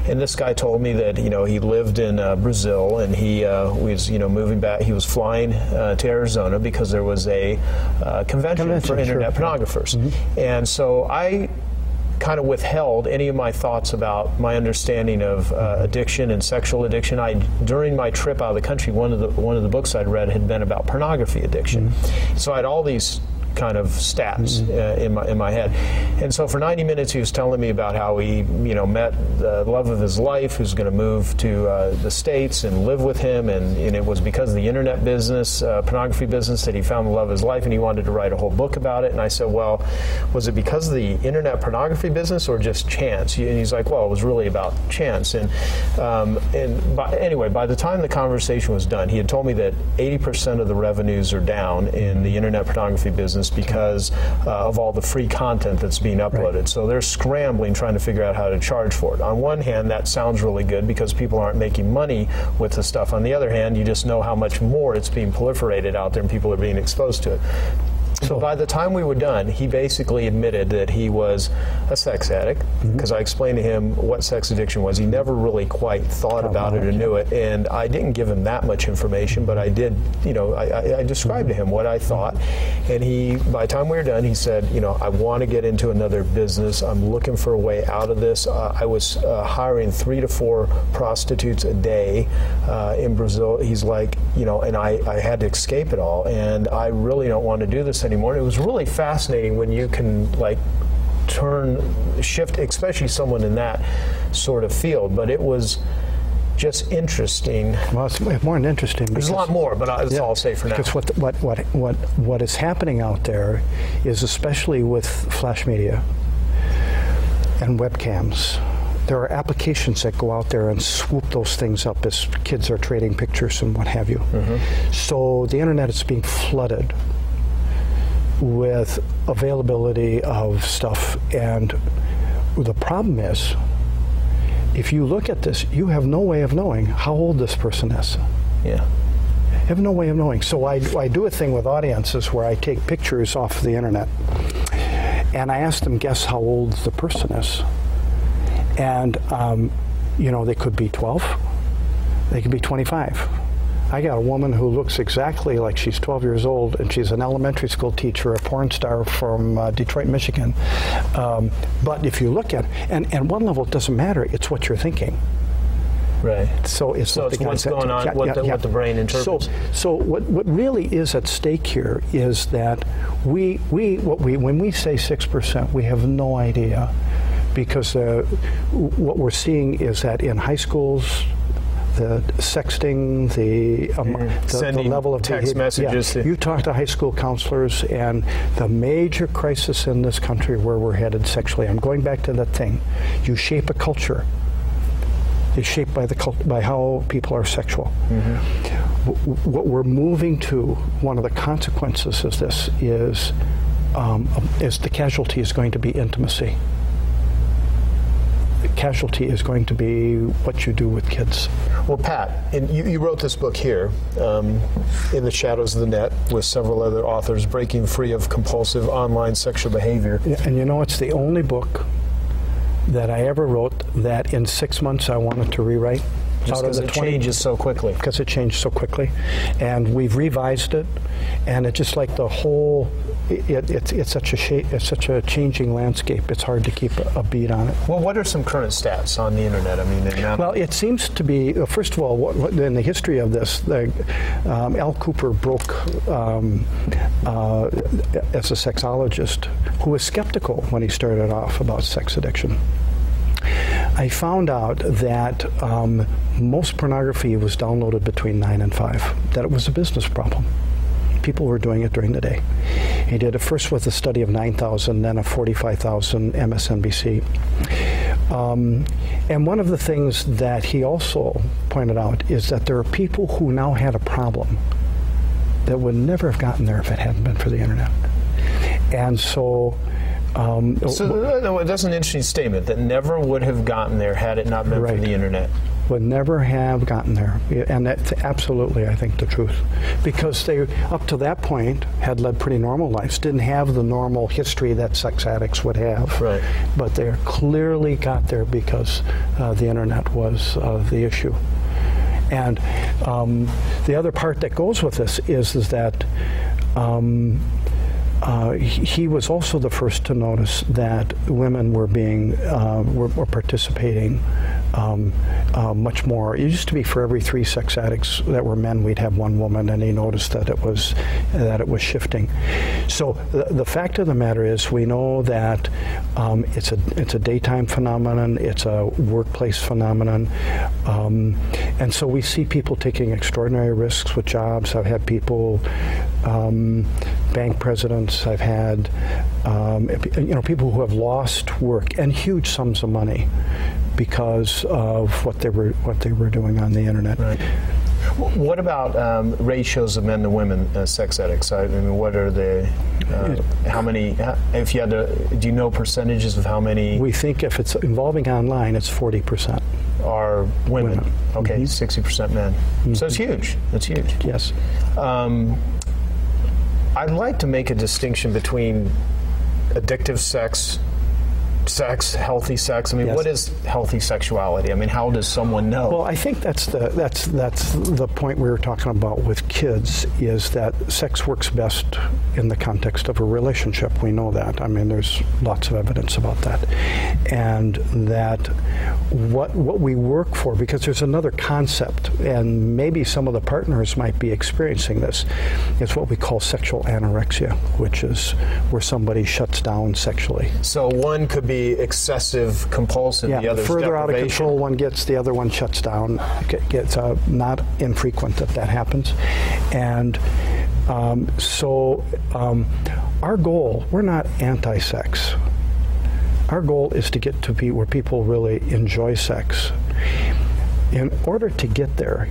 S34: And this guy told me that you know he lived in uh, Brazil and he uh, was you know moving back. He was flying uh, to Arizona because there was a uh, convention, convention, for internet sure. pornographers. Mm-hmm. And so I kind of withheld any of my thoughts about my understanding of uh, addiction and sexual addiction. I during my trip out of the country, one of the one of the books I'd read had been about pornography addiction. Mm-hmm. So I had all these kind of stats mm-hmm. uh, in my in my head. And so for 90 minutes, he was telling me about how he, you know, met the love of his life, who's going to move to uh, the states and live with him, and, and, it was because of the internet business, uh, pornography business, that he found the love of his life, and he wanted to write a whole book about it. And I said, well, was it because of the internet pornography business or just chance? And he's like, well, it was really about chance. And um, and by, anyway, by the time the conversation was done, he had told me that 80% of the revenues are down in the internet pornography business because uh, of all the free content that's being uploaded. Right. So they're scrambling trying to figure out how to charge for it. On one hand, that sounds really good because people aren't making money with the stuff. On the other hand, you just know how much more it's being proliferated out there and people are being exposed to it. So by the time we were done, he basically admitted that he was a sex addict because mm-hmm. I explained to him what sex addiction was. He never really quite thought about it or knew it, and I didn't give him that much information, but I did. You know, I, I, I described to him what I thought, and he. By the time we were done, he said, "You know, I want to get into another business. I'm looking for a way out of this. Uh, I was uh, hiring three to four prostitutes a day uh, in Brazil. He's like, you know, and I, I had to escape it all, and I really don't want to do this anymore. It was really fascinating when you can like turn shift, especially someone in that sort of field. But it was just interesting.
S56: Well, it's more than interesting.
S34: There's a lot more, but that's yeah, all I'll say for now.
S56: Because what, what, what, what, what is happening out there is, especially with flash media and webcams, there are applications that go out there and swoop those things up as kids are trading pictures and what have you. Mm-hmm. So the internet is being flooded with availability of stuff. And the problem is, if you look at this, you have no way of knowing how old this person is.
S34: Yeah.
S56: You have no way of knowing. So I, I do a thing with audiences where I take pictures off the internet and I ask them guess how old the person is. And, um, you know, they could be 12, they could be 25. I got a woman who looks exactly like she's 12 years old, and she's an elementary school teacher, a porn star from uh, Detroit, Michigan. Um, but if you look at and and one level, it doesn't matter. It's what you're thinking.
S34: Right.
S56: So it's,
S34: So it's what's going on, what the- what the brain interprets.
S56: So, so what, what really is at stake here is that we we what we when we say six percent, we have no idea because uh, what we're seeing is that in high schools. The sexting, the, um, the, the
S34: Mm.
S56: Level of
S34: text
S56: behavior-
S34: messages to-
S56: You talk to high school counselors, and the major crisis in this country where we're headed sexually. I'm going back to that thing. You shape a culture is shaped by the cult, by how people are sexual. W- What we're moving to, one of the consequences of this is, um, is the casualty is going to be intimacy. Casualty is going to be what you do with kids.
S34: Well, Pat, and you, you wrote this book here, um, In the Shadows of the Net, with several other authors, Breaking Free of Compulsive Online Sexual Behavior.
S56: And you know, it's the only book that I ever wrote that in six months I wanted to rewrite.
S34: Just 'cause it changes so quickly.
S56: Because it changed so quickly. And we've revised it, and it's just like the whole. It, it's it's such a it's such a changing landscape. It's hard to keep a, a beat on it.
S34: Well, what are some current stats on the internet? I mean,
S56: Well, it seems to be, uh, first of all, what, what, in the history of this, the, um, Al Cooper broke um, uh, as a sexologist who was skeptical when he started off about sex addiction. I found out that um, most pornography was downloaded between 9 and 5, that it was a business problem. People were doing it during the day. He did it first with a study of 9,000, then a 45,000 MSNBC. Um, and one of the things that he also pointed out is that there are people who now had a problem that would never have gotten there if it hadn't been for the internet. And so. Um,
S34: So uh, no, that's an interesting statement that never would have gotten there had it not been right. for the internet.
S56: would never have gotten there. And that's absolutely, I think, the truth. Because they, up to that point, had led pretty normal lives, didn't have the normal history that sex addicts would have.
S34: Right.
S56: But they clearly got there because uh, the internet was uh, the issue. And um, the other part that goes with this is, is that um, uh, he was also the first to notice that women were being uh, were, were participating um, uh, much more. It used to be for every three sex addicts that were men, we'd have one woman, and he noticed that it was that it was shifting. So the, the fact of the matter is, we know that um, it's a it's a daytime phenomenon, it's a workplace phenomenon, um, and so we see people taking extraordinary risks with jobs. I've had people. Um, bank presidents. I've had, um, you know, people who have lost work and huge sums of money because of what they were what they were doing on the internet.
S34: Right. What about um, ratios of men to women as sex addicts? I mean, what are the uh, how many? If you had to, do you know percentages of how many
S56: We think if it's involving online, it's forty percent.
S34: are women? Okay, 60 percent men. So it's huge. It's huge.
S56: Yes.
S34: Um, I'd like to make a distinction between addictive sex, sex, healthy sex. I mean,
S56: Yes.
S34: what is healthy sexuality? I mean, how does someone know?
S56: Well, I think that's the that's that's the point we were talking about with kids is that sex works best in the context of a relationship. We know that. I mean, there's lots of evidence about that, and that what what we work for because there's another concept, and maybe some of the partners might be experiencing this. It's what we call sexual anorexia, which is where somebody shuts down sexually.
S34: So one could be excessive compulsive,
S56: Yeah,
S34: the
S56: further out of control one gets, the other one shuts down. It gets uh, not infrequent that that happens, and um, so um, our goal. We're not anti-sex. Our goal is to get to be where people really enjoy sex. In order to get there,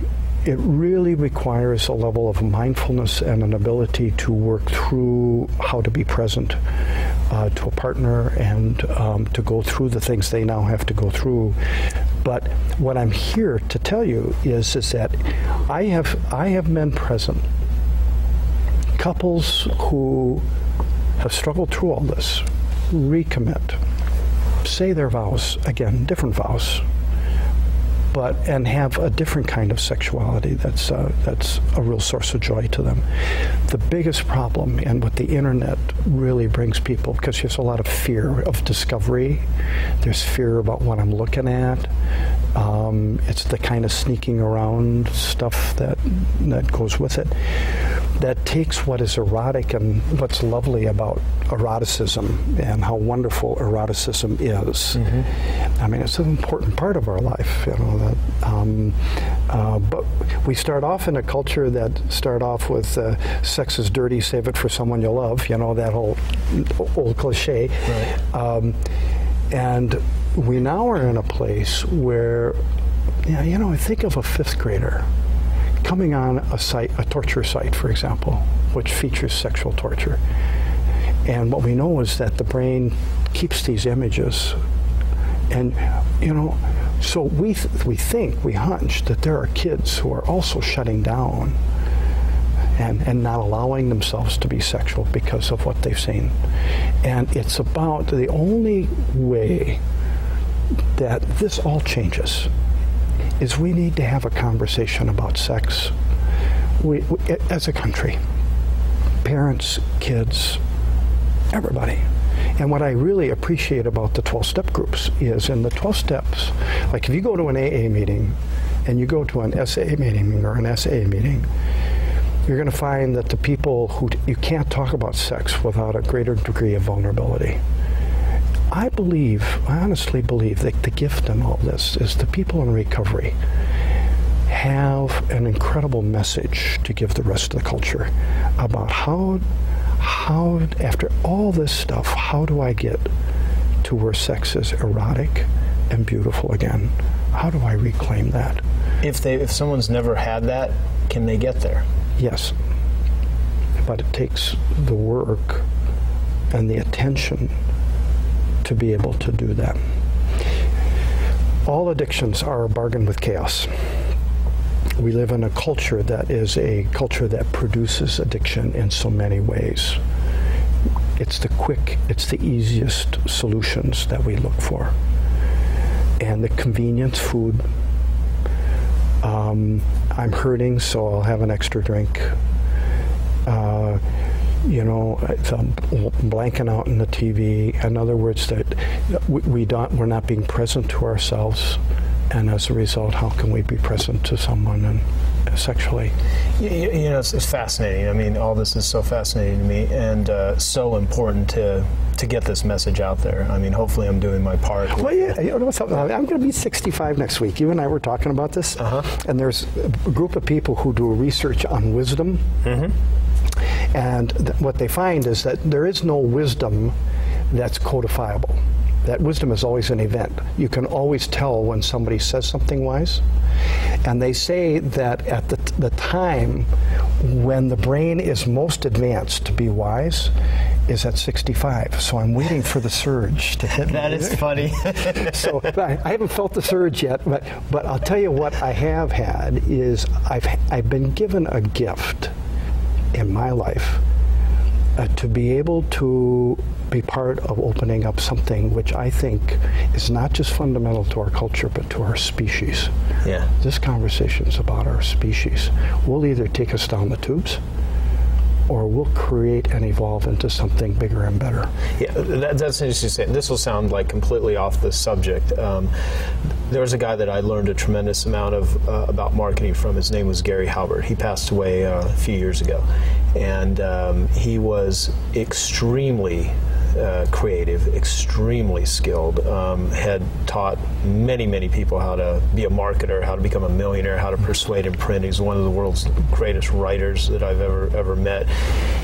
S56: it really requires a level of mindfulness and an ability to work through how to be present uh, to a partner and um, to go through the things they now have to go through. But what I'm here to tell you is is that I have I have men present, couples who have struggled through all this, recommit, say their vows again, different vows, but and have a different kind of sexuality that's uh, that's a real source of joy to them. The biggest problem, and what the internet really brings people, because there's a lot of fear of discovery. There's fear about what I'm looking at. Um, it's the kind of sneaking around stuff that that goes with it. That takes what is erotic and what's lovely about eroticism and how wonderful eroticism is. I mean, it's an important part of our life, you know. That, um, uh, but we start off in a culture that start off with uh, "sex is dirty, save it for someone you love." You know that whole old cliche. Um, and we now are in a place where, yeah, you know, I think of a fifth grader coming on a site, a torture site, for example, which features sexual torture. And what we know is that the brain keeps these images. And, you know, so we, th- we think, we hunch that there are kids who are also shutting down and, and not allowing themselves to be sexual because of what they've seen. And it's about the only way that this all changes is we need to have a conversation about sex we, we, as a country parents kids everybody and what I really appreciate about the 12 step groups is in the 12 steps, like if you go to an AA meeting and you go to an SA meeting or an SA meeting, you're going to find that the people who you can't talk about sex without a greater degree of vulnerability. I believe, I honestly believe that the gift in all this is the people in recovery have an incredible message to give the rest of the culture about how how after all this stuff how do I get to where sex is erotic and beautiful again? How do I reclaim that?
S34: If they if someone's never had that, can they get there?
S56: yes. But it takes the work and the attention to be able to do that. All addictions are a bargain with chaos we live in a culture that is a culture that produces addiction in so many ways. It's the quick, it's the easiest solutions that we look for. And the convenience food. Um, I'm hurting, so I'll have an extra drink. Uh, you know, blanking out in the TV. In other words, that we don't, we're not being present to ourselves and as a result, how can we be present to someone and sexually?
S34: You, you, you know, it's, it's fascinating. I mean, all this is so fascinating to me and uh, so important to to get this message out there. I mean, hopefully, I'm doing my part.
S56: Well, yeah, you know something? I'm going to be 65 next week. You and I were talking about this, uh-huh. and there's a group of people who do research on wisdom. Mm-hmm. And th- what they find is that there is no wisdom that's codifiable that wisdom is always an event. You can always tell when somebody says something wise. And they say that at the, the time when the brain is most advanced to be wise is at 65. So I'm waiting for the surge to hit
S34: That
S56: me.
S34: is funny.
S56: so I, I haven't felt the surge yet, but, but I'll tell you what I have had is I've, I've been given a gift in my life uh, to be able to be part of opening up something which I think is not just fundamental to our culture but to our species.
S34: Yeah.
S56: This conversation is about our species. We'll either take us down the tubes or we'll create and evolve into something bigger and better.
S34: Yeah, that, that's interesting. Say, this will sound like completely off the subject. Um, there was a guy that I learned a tremendous amount of uh, about marketing from. His name was Gary Halbert. He passed away uh, a few years ago, and um, he was extremely uh, creative, extremely skilled, um, had taught many, many people how to be a marketer, how to become a millionaire, how to persuade in print. He's one of the world's greatest writers that I've ever ever met.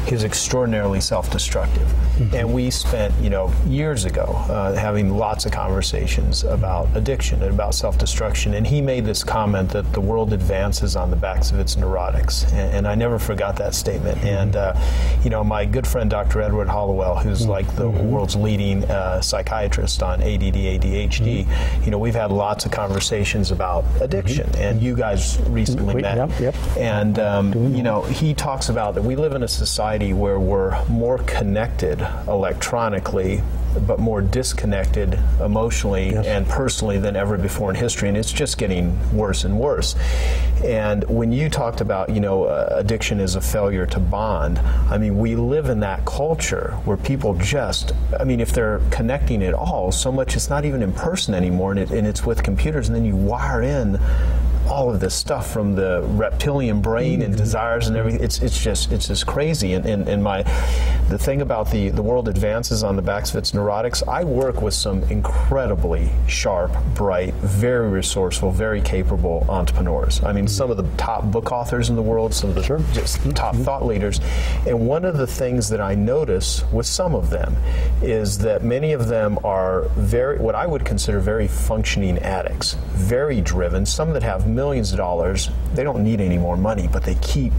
S34: He's extraordinarily self-destructive. And we spent, you know, years ago uh, having lots of conversations about addiction and about self-destruction. And he made this comment that the world advances on the backs of its neurotics, and, and I never forgot that statement. And uh, you know, my good friend Dr. Edward Hallowell, who's like the world's leading uh, psychiatrist on ADD, ADHD, you know, we've had lots of conversations about addiction, and you guys recently
S56: We-
S34: met.
S56: yep, yep.
S34: And um, you know, he talks about that we live in a society where we're more connected electronically but more disconnected emotionally and personally than ever before in history and it's just getting worse and worse. And when you talked about you know uh, addiction is a failure to bond i mean we live in that culture where people just i mean if they're connecting at all so much it's not even in person anymore and, it, and it's with computers and then you wire in all of this stuff from the reptilian brain and mm-hmm. desires and everything. It's it's just it's just crazy. And, and, and my the thing about the the world advances on the backs of its neurotics. I work with some incredibly sharp, bright, very resourceful, very capable entrepreneurs. I mean, mm-hmm. some of the top book authors in the world, some of the just mm-hmm. top thought leaders. And one of the things that I notice with some of them is that many of them are very what I would consider very functioning addicts, very driven. Some that have millions of dollars, they don't need any more money, but they keep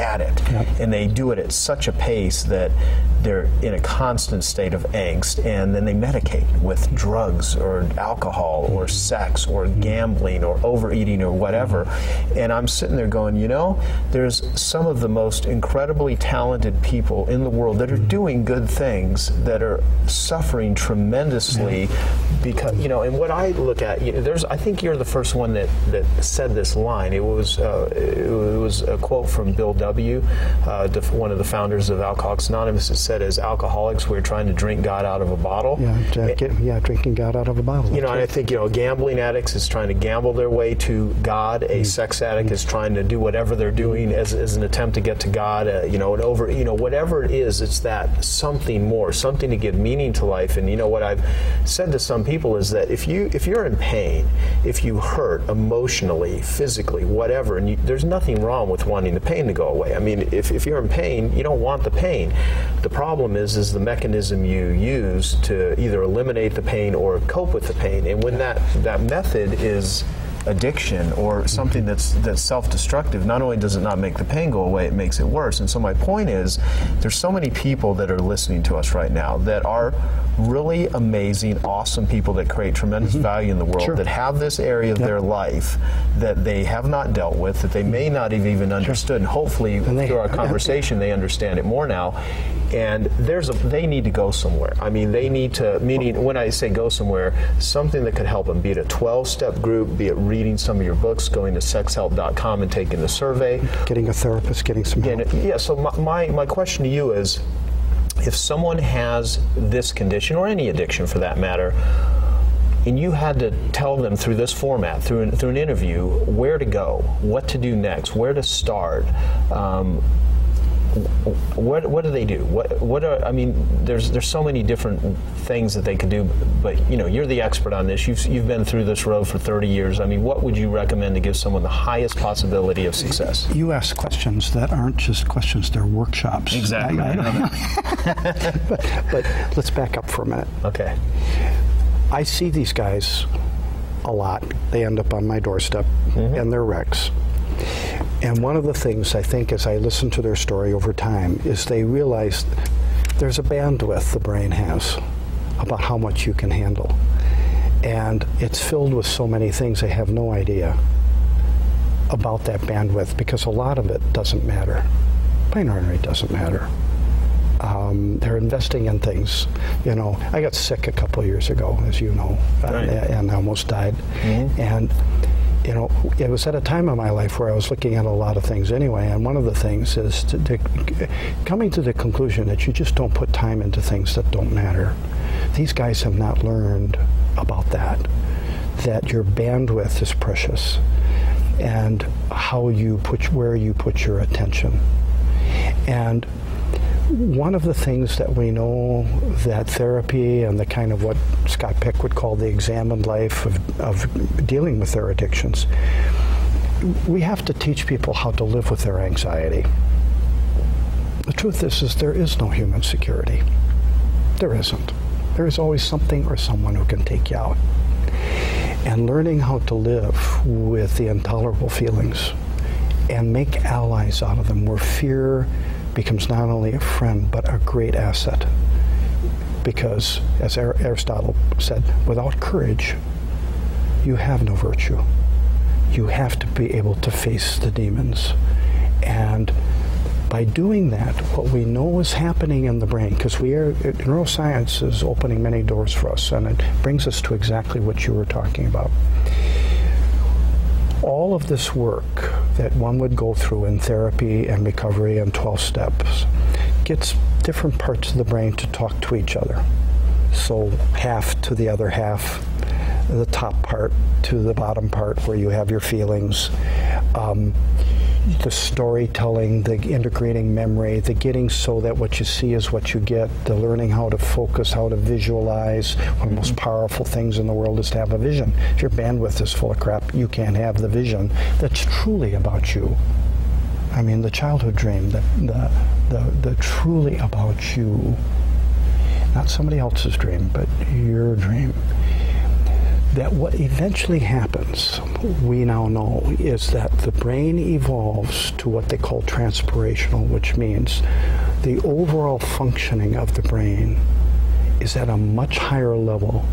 S34: at it. And they do it at such a pace that they're in a constant state of angst and then they medicate with drugs or alcohol or sex or mm-hmm. gambling or overeating or whatever. Mm-hmm. And I'm sitting there going, you know, there's some of the most incredibly talented people in the world that are mm-hmm. doing good things that are suffering tremendously because you know and what I look at you know, there's I think you're the first one that that said this line. It was uh, it was a quote from Bill W uh, one of the founders of Alcoholics Anonymous said as alcoholics we're trying to drink God out of a bottle
S56: Yeah, Jack, yeah, drinking God out of a bottle.
S34: you know, and I think you know, gambling addicts is trying to gamble their way to God. A sex addict is trying to do whatever they're doing as, as an attempt to get to God. Uh, you know, and over, you know, whatever it is, it's that something more, something to give meaning to life. And you know, what I've said to some people is that if you if you're in pain, if you hurt emotionally, physically, whatever, and you, there's nothing wrong with wanting the pain to go away. I mean, if, if you're in pain, you don't want the pain. The problem is is the mechanism you use to either eliminate the pain or cope with the pain. And when that that method is addiction or something that's that's self-destructive not only does it not make the pain go away it makes it worse. And so my point is there's so many people that are listening to us right now that are really amazing awesome people that create tremendous value in the world that have this area of their life that they have not dealt with that they may not have even understood. And hopefully through our conversation they understand it more now and there's a they need to go somewhere i mean they need to meaning when i say go somewhere something that could help them be it a 12-step group be it reading some of your books going to sexhelp.com and taking the survey
S56: getting a therapist getting some help.
S34: yeah so my, my, my question to you is if someone has this condition or any addiction for that matter and you had to tell them through this format, through an, through an interview, where to go, what to do next, where to start. Um, what what do they do? What what are I mean? There's there's so many different things that they could do, but you know you're the expert on this. You've you've been through this road for 30 years. I mean, what would you recommend to give someone the highest possibility of success?
S56: You ask questions that aren't just questions; they're workshops.
S34: Exactly.
S56: I- I- but, but let's back up for a minute.
S34: Okay.
S56: I see these guys a lot. They end up on my doorstep, mm-hmm. and they're wrecks. And one of the things I think as I listen to their story over time is they realize there's a bandwidth the brain has about how much you can handle. And it's filled with so many things they have no idea about that bandwidth because a lot of it doesn't matter. Plain ordinary doesn't matter. Um, they're investing in things. You know, I got sick a couple of years ago, as you know,
S34: Right.
S56: and I almost died. And you know, it was at a time in my life where I was looking at a lot of things anyway. And one of the things is to, to, coming to the conclusion that you just don't put time into things that don't matter. These guys have not learned about that. That your bandwidth is precious, and how you put where you put your attention. And one of the things that we know that therapy and the kind of what Scott Peck would call the examined life of, of dealing with their addictions, we have to teach people how to live with their anxiety. The truth is, is there is no human security. There isn't. There is always something or someone who can take you out. And learning how to live with the intolerable feelings and make allies out of them where fear becomes not only a friend but a great asset. Because, as Aristotle said, without courage, you have no virtue. You have to be able to face the demons. And by doing that, what we know is happening in the brain, because we are neuroscience is opening many doors for us, and it brings us to exactly what you were talking about. All of this work that one would go through in therapy and recovery and 12 steps gets different parts of the brain to talk to each other. So half to the other half, the top part to the bottom part where you have your feelings. Um, the storytelling, the integrating memory, the getting so that what you see is what you get, the learning how to focus, how to visualize. One of the most mm-hmm. powerful things in the world is to have a vision. If your bandwidth is full of crap, you can't have the vision that's truly about you. I mean, the childhood dream, the, the, the, the truly about you, not somebody else's dream, but your dream that what eventually happens, we now know, is that the brain evolves to what they call transpirational, which means the overall functioning of the brain is at a much higher level.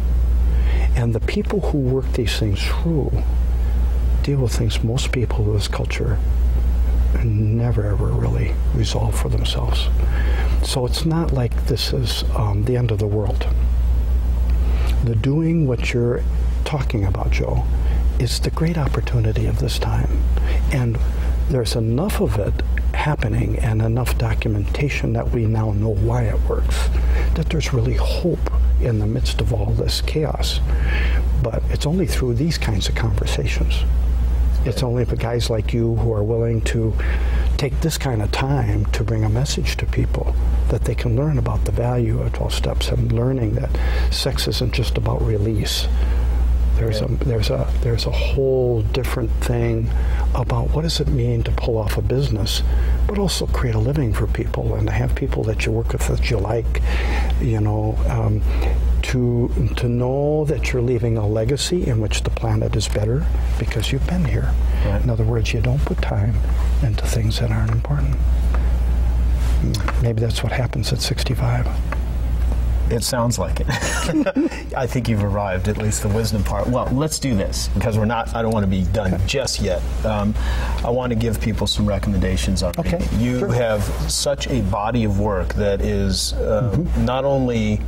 S56: And the people who work these things through deal with things most people in this culture never ever really resolve for themselves. So it's not like this is um, the end of the world. The doing what you're talking about, Joe, is the great opportunity of this time. And there's enough of it happening and enough documentation that we now know why it works, that there's really hope in the midst of all this chaos. But it's only through these kinds of conversations. It's only for guys like you who are willing to take this kind of time to bring a message to people that they can learn about the value of 12 steps and learning that sex isn't just about release there's a there's a there's a whole different thing about what does it mean to pull off a business, but also create a living for people and to have people that you work with that you like, you know. Um, to to know that you're leaving a legacy in which the planet is better because you've been here. Right. In other words, you don't put time into things that aren't important. Maybe that's what happens at 65.
S34: It sounds like it. I think you've arrived, at least the wisdom part. Well, let's do this because we're not, I don't want to be done just yet. Um, I want to give people some recommendations on okay. You sure. have such a body of work that is uh, mm-hmm. not only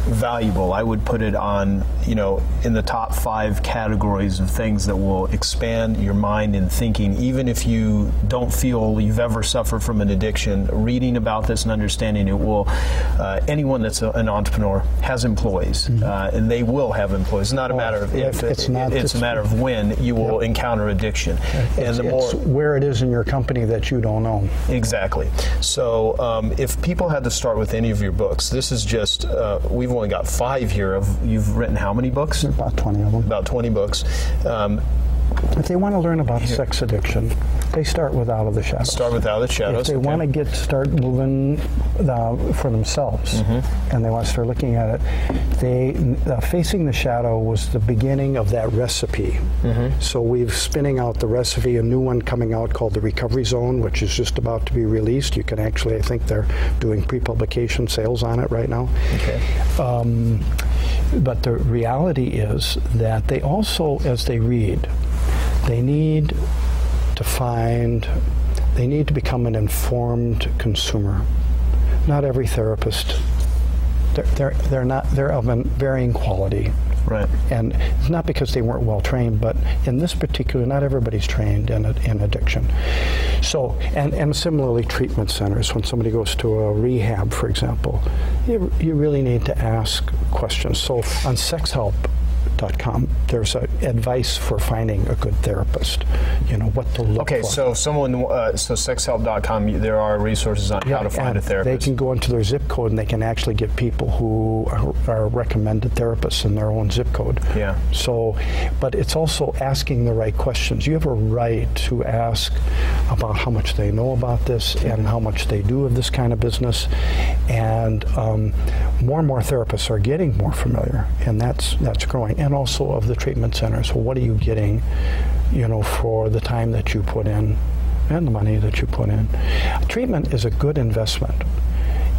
S34: valuable. I would put it on, you know, in the top five categories of things that will expand your mind and thinking. Even if you don't feel you've ever suffered from an addiction, reading about this and understanding it will. Uh, anyone that's a, an entrepreneur has employees, mm-hmm. uh, and they will have employees. It's not a matter of if. It's, not it's a matter of when you will encounter addiction,
S56: and the more where it is in your company that you don't know.
S34: Exactly. So um, if people had to start with any of your books, this is just uh, we've we've only got five here. Of you've written how many books?
S56: About twenty of them.
S34: About twenty books. Um,
S56: if they want to learn about here. sex addiction, they start with Out of the Shadows.
S34: Start with Out of the Shadows.
S56: If they okay. want to get start moving uh, for themselves, mm-hmm. and they want to start looking at it, they uh, facing the shadow was the beginning of that recipe. Mm-hmm. So we've spinning out the recipe, a new one coming out called the Recovery Zone, which is just about to be released. You can actually, I think they're doing pre-publication sales on it right now.
S34: Okay.
S56: Um, but the reality is that they also, as they read, they need to find, they need to become an informed consumer. Not every therapist, they're, they're, they're not, they're of a varying quality.
S34: Right.
S56: And it's not because they weren't well trained, but in this particular, not everybody's trained in, in addiction. So, and, and similarly, treatment centers, when somebody goes to a rehab, for example, you, you really need to ask questions. So, on sex help, There's a advice for finding a good therapist. You know what to look
S34: Okay,
S56: for.
S34: so someone, uh, so sexhelp.com, there are resources on how to find a therapist.
S56: They can go into their zip code and they can actually get people who are, are recommended therapists in their own zip code.
S34: Yeah.
S56: So, but it's also asking the right questions. You have a right to ask about how much they know about this and how much they do of this kind of business. And um, more and more therapists are getting more familiar, and that's that's growing. And also of the treatment centers. So, what are you getting? You know, for the time that you put in and the money that you put in. Treatment is a good investment.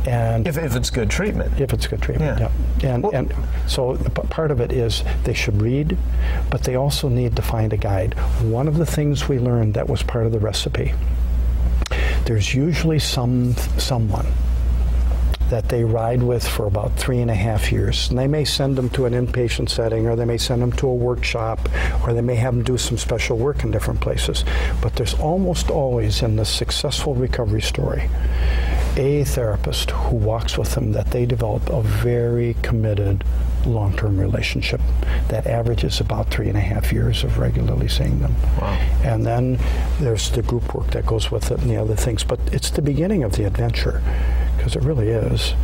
S56: And
S34: if, if it's good treatment.
S56: If it's good treatment, yeah. And, and so part of it is they should read, but they also need to find a guide. One of the things we learned that was part of the recipe, there's usually some someone that they ride with for about three and a half years. And they may send them to an inpatient setting, or they may send them to a workshop, or they may have them do some special work in different places. But there's almost always in the successful recovery story a therapist who walks with them that they develop a very committed long term relationship that averages about three and a half years of regularly seeing them.
S34: Wow.
S56: And then there's the group work that goes with it and the other things. But it's the beginning of the adventure because it really is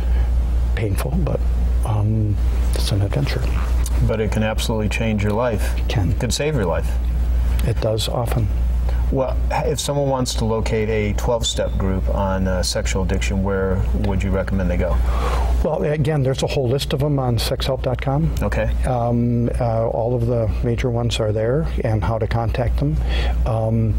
S56: painful, but um, it's an adventure.
S34: But it can absolutely change your life.
S56: It can.
S34: It can save your life.
S56: It does often.
S34: Well, if someone wants to locate a 12 step group on uh, sexual addiction, where would you recommend they go?
S56: Well, again, there's a whole list of them on sexhelp.com.
S34: Okay.
S56: Um, uh, all of the major ones are there and how to contact them. Um,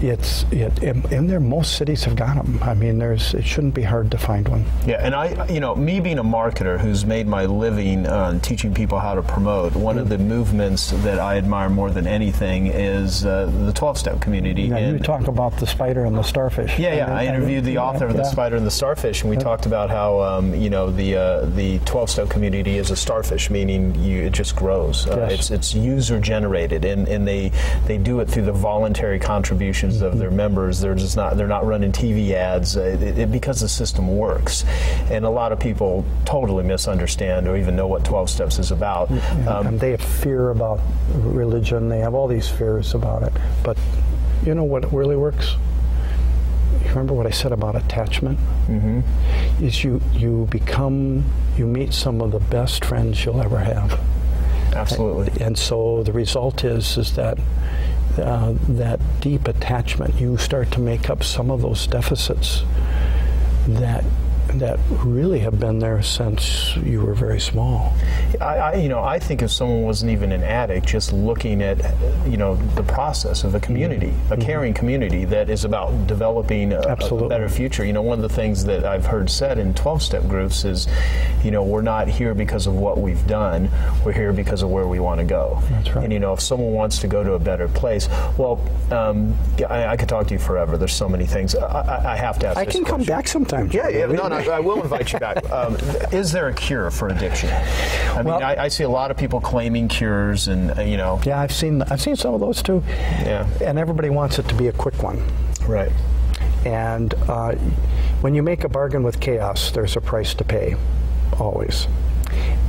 S56: it's it, in, in there, most cities have got them. I mean, there's it shouldn't be hard to find one.
S34: Yeah, and I, you know, me being a marketer who's made my living uh, teaching people how to promote, one of the movements that I admire more than anything is uh, the 12 step community.
S56: Yeah,
S34: and
S56: you talk about the spider and the starfish.
S34: Yeah, yeah.
S56: And-
S34: I
S56: and-
S34: interviewed the
S56: yeah,
S34: author of The
S56: yeah.
S34: Spider and the Starfish, and we talked about how um, you know the uh, the 12 step community is a starfish, meaning you, it just grows. Uh,
S56: Yes.
S34: It's it's user generated, and, and they they do it through the voluntary contributions of their members. They're just not they're not running TV ads uh, it, it- because the system works, and a lot of people totally misunderstand or even know what 12 steps is about. Um,
S56: and they have fear about religion. They have all these fears about it. But you know what really works? You remember what I said about attachment? Mm-hmm. Is you you become you meet some of the best friends you'll ever have.
S34: Absolutely.
S56: And so the result is is that. Uh, that deep attachment, you start to make up some of those deficits that that really have been there since you were very small.
S34: I, I, you know, I think if someone wasn't even an addict, just looking at, you know, the process of a community, a caring community that is about developing a, a better future. You know, one of the things that I've heard said in 12-step groups is, you know, we're not here because of what we've done. We're here because of where we want to go. That's right. And you know, if someone wants to go to a better place, well, um, I, I could talk to you forever. There's so many things. I, I, I have to ask.
S56: I
S34: this
S56: can come back sometime.
S34: Yeah, yeah, no, no, I will invite you back. Um, is there a cure for addiction? I mean, I, I see a lot of people claiming cures, and uh, you know.
S56: Yeah, I've seen I've seen some of those too.
S34: Yeah.
S56: And everybody wants it to be a quick one.
S34: Right.
S56: And uh, when you make a bargain with chaos, there's a price to pay, always.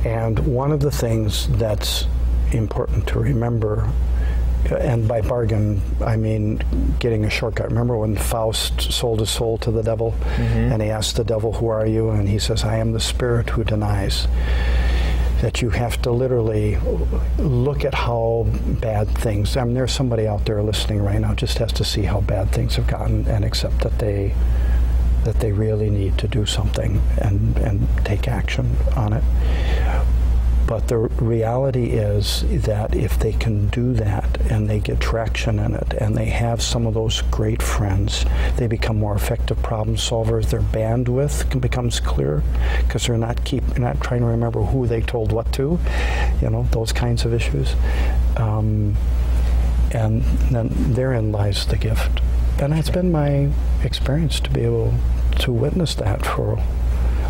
S56: And one of the things that's important to remember, and by bargain, I mean getting a shortcut. Remember when Faust sold his soul to the devil, mm-hmm. and he asked the devil, Who are you? And he says, I am the spirit who denies that you have to literally look at how bad things. I mean, there's somebody out there listening right now just has to see how bad things have gotten and accept that they that they really need to do something and and take action on it. But the reality is that if they can do that and they get traction in it and they have some of those great friends, they become more effective problem solvers. Their bandwidth becomes clear because they're not keep not trying to remember who they told what to, you know, those kinds of issues. Um, and then therein lies the gift. And it's been my experience to be able to witness that for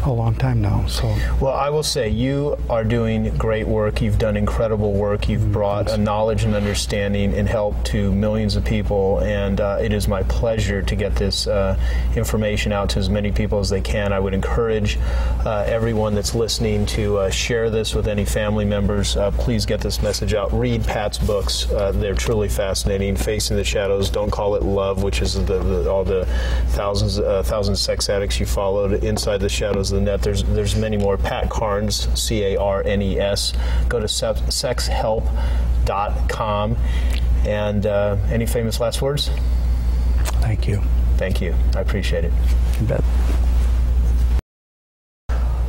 S56: a long time now. So,
S34: well, I will say you are doing great work. You've done incredible work. You've brought a knowledge and understanding and help to millions of people, and uh, it is my pleasure to get this uh, information out to as many people as they can. I would encourage uh, everyone that's listening to uh, share this with any family members. Uh, please get this message out. Read Pat's books; uh, they're truly fascinating. Facing the Shadows, Don't Call It Love, which is the, the, all the thousands thousand sex addicts you followed inside the shadows the net. There's there's many more. Pat Carnes, C A R N E S. Go to sexhelp.com. And uh, any famous last words?
S56: Thank you.
S34: Thank you. I appreciate it.
S56: You bet.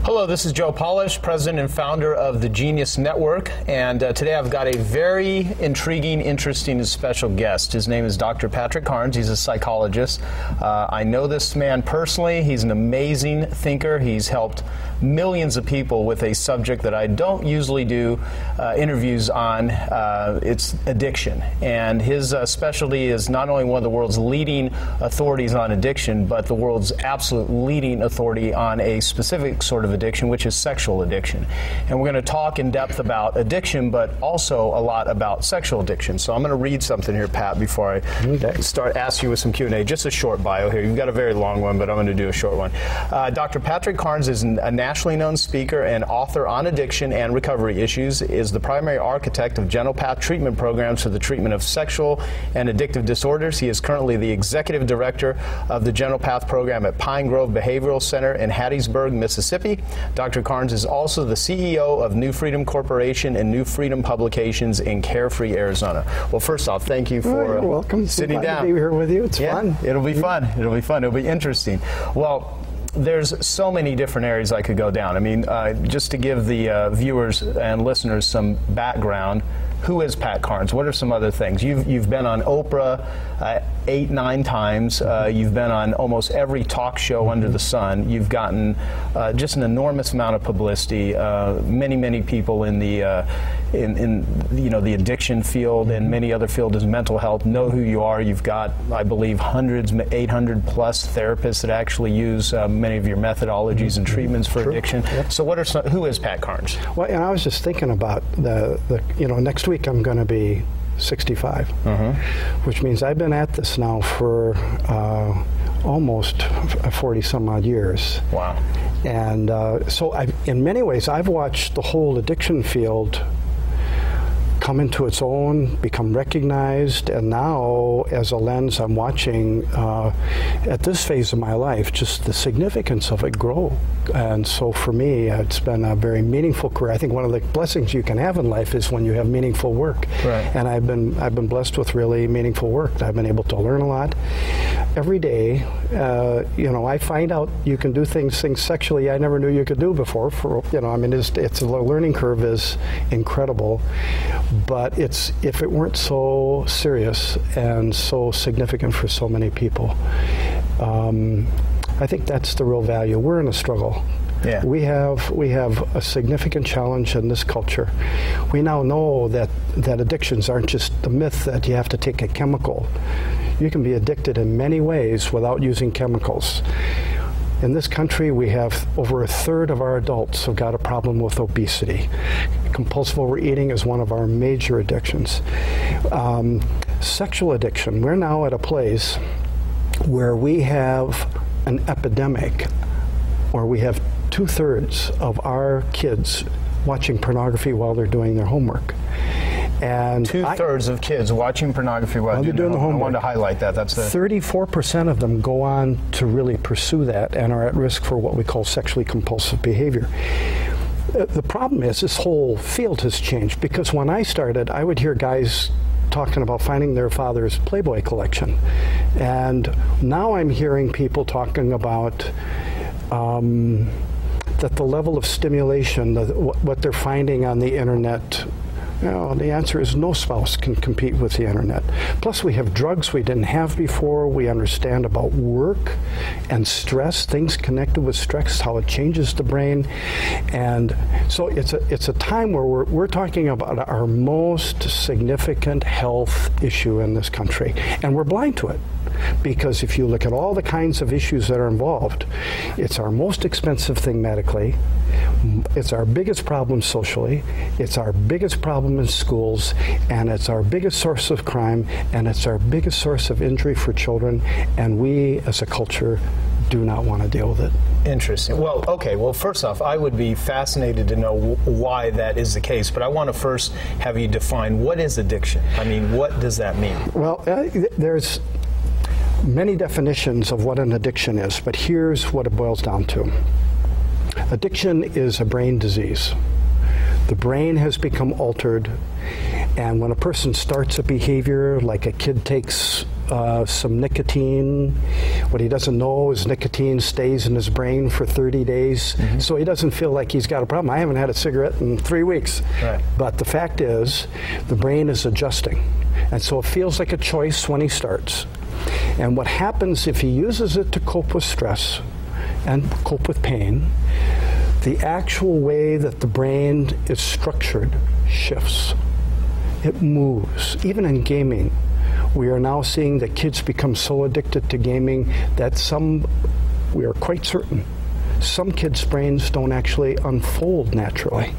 S34: Hello, this is Joe Polish, president and founder of the Genius Network, and uh, today I've got a very intriguing, interesting, and special guest. His name is Dr. Patrick Carnes. He's a psychologist. Uh, I know this man personally. He's an amazing thinker. He's helped millions of people with a subject that I don't usually do uh, interviews on. Uh, it's addiction, and his uh, specialty is not only one of the world's leading authorities on addiction, but the world's absolute leading authority on a specific sort of addiction, which is sexual addiction. And we're going to talk in depth about addiction, but also a lot about sexual addiction. So I'm going to read something here, Pat, before I okay. start asking you with some Q&A. Just a short bio here. You've got a very long one, but I'm going to do a short one. Uh, Dr. Patrick Carnes is a nationally known speaker and author on addiction and recovery issues, is the primary architect of Gentle Path treatment programs for the treatment of sexual and addictive disorders. He is currently the executive director of the Gentle Path program at Pine Grove Behavioral Center in Hattiesburg, Mississippi. Dr. Carnes is also the CEO of New Freedom Corporation and New Freedom Publications in Carefree, Arizona. Well, first off, thank you for
S56: oh, welcome.
S34: sitting down.
S56: To be here with you. It's
S34: yeah,
S56: fun.
S34: It'll be fun. It'll be fun. It'll be interesting. Well, there's so many different areas I could go down. I mean, uh, just to give the uh, viewers and listeners some background, who is Pat Carnes? What are some other things? You've, you've been on Oprah uh, eight, nine times. Uh, you've been on almost every talk show under the sun. You've gotten uh, just an enormous amount of publicity. Uh, many, many people in the uh, in, in, you know the addiction field and many other fields as mental health know who you are. You've got, I believe, hundreds, 800 plus therapists that actually use uh, many of your methodologies and treatments for
S56: True.
S34: addiction.
S56: Yep.
S34: So, what are some, who is Pat Carnes?
S56: Well, and I was just thinking about the, the you know next week I'm going to be 65,
S34: Uh-huh.
S56: which means I've been at this now for uh, almost 40 some odd years.
S34: Wow.
S56: And uh, so, I've, in many ways, I've watched the whole addiction field come into its own, become recognized, and now, as a lens, I'm watching uh, at this phase of my life just the significance of it grow. And so, for me, it's been a very meaningful career. I think one of the blessings you can have in life is when you have meaningful work.
S34: Right.
S56: And I've been I've been blessed with really meaningful work. I've been able to learn a lot every day. Uh, you know, I find out you can do things things sexually I never knew you could do before. For you know, I mean, it's, it's the learning curve is incredible but it's if it weren't so serious and so significant for so many people, um, I think that's the real value. We're in a struggle.
S34: Yeah.
S56: We have we have a significant challenge in this culture. We now know that that addictions aren't just the myth that you have to take a chemical. You can be addicted in many ways without using chemicals. In this country, we have over a third of our adults have got a problem with obesity. Compulsive overeating is one of our major addictions. Um, sexual addiction, we're now at a place where we have an epidemic, where we have two thirds of our kids watching pornography while they're doing their homework. And
S34: two thirds of kids watching pornography while,
S56: While they're doing the homework.
S34: I wanted to highlight that. That's the
S56: 34% of them go on to really pursue that and are at risk for what we call sexually compulsive behavior. Uh, The problem is this whole field has changed because when I started, I would hear guys talking about finding their father's Playboy collection. And now I'm hearing people talking about um, that the level of stimulation, the, what they're finding on the internet, know, the answer is no spouse can compete with the internet. Plus, we have drugs we didn't have before. We understand about work and stress, things connected with stress, how it changes the brain, and so it's a it's a time where we're we're talking about our most significant health issue in this country, and we're blind to it. Because if you look at all the kinds of issues that are involved, it's our most expensive thing medically. It's our biggest problem socially. It's our biggest problem in schools, and it's our biggest source of crime, and it's our biggest source of injury for children. And we, as a culture, do not want to deal with it.
S34: Interesting. Well, okay. Well, first off, I would be fascinated to know why that is the case, but I want to first have you define what is addiction. I mean, what does that mean?
S56: Well, uh, there's many definitions of what an addiction is, but here's what it boils down to. Addiction is a brain disease. The brain has become altered, and when a person starts a behavior, like a kid takes uh, some nicotine. What he doesn't know is nicotine stays in his brain for 30 days, mm -hmm. so he doesn't feel like he's got a problem. I haven't had a cigarette in three weeks. Right. But the fact is, the brain is adjusting. And so it feels like a choice when he starts. And what happens if he uses it to cope with stress and cope with pain, the actual way that the brain is structured shifts. It moves. Even in gaming, we are now seeing that kids become so addicted to gaming that some, we are quite certain, some kids' brains don't actually unfold naturally.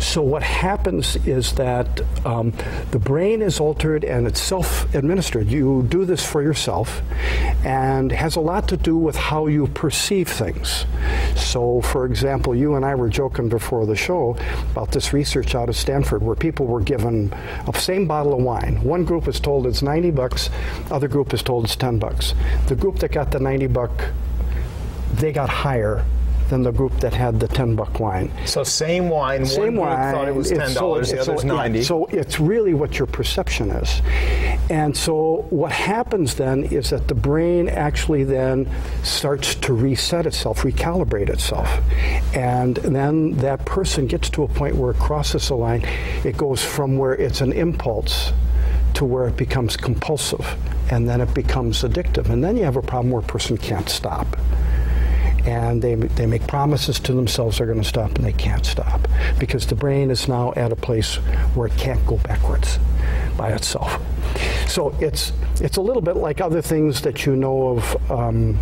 S56: So what happens is that um, the brain is altered and it's self-administered. You do this for yourself, and has a lot to do with how you perceive things. So, for example, you and I were joking before the show about this research out of Stanford where people were given a same bottle of wine. One group is told it's 90 bucks, other group is told it's 10 bucks. The group that got the 90 buck they got higher than the group that had the 10 buck wine.
S34: So same wine,
S56: same
S34: one
S56: wine
S34: thought it was $10, so, the other's
S56: so,
S34: 90.
S56: Yeah, so it's really what your perception is. And so what happens then is that the brain actually then starts to reset itself, recalibrate itself. And then that person gets to a point where it crosses the line. It goes from where it's an impulse to where it becomes compulsive and then it becomes addictive. And then you have a problem where a person can't stop and they, they make promises to themselves they're going to stop and they can't stop because the brain is now at a place where it can't go backwards by itself. So it's, it's a little bit like other things that you know of. Um,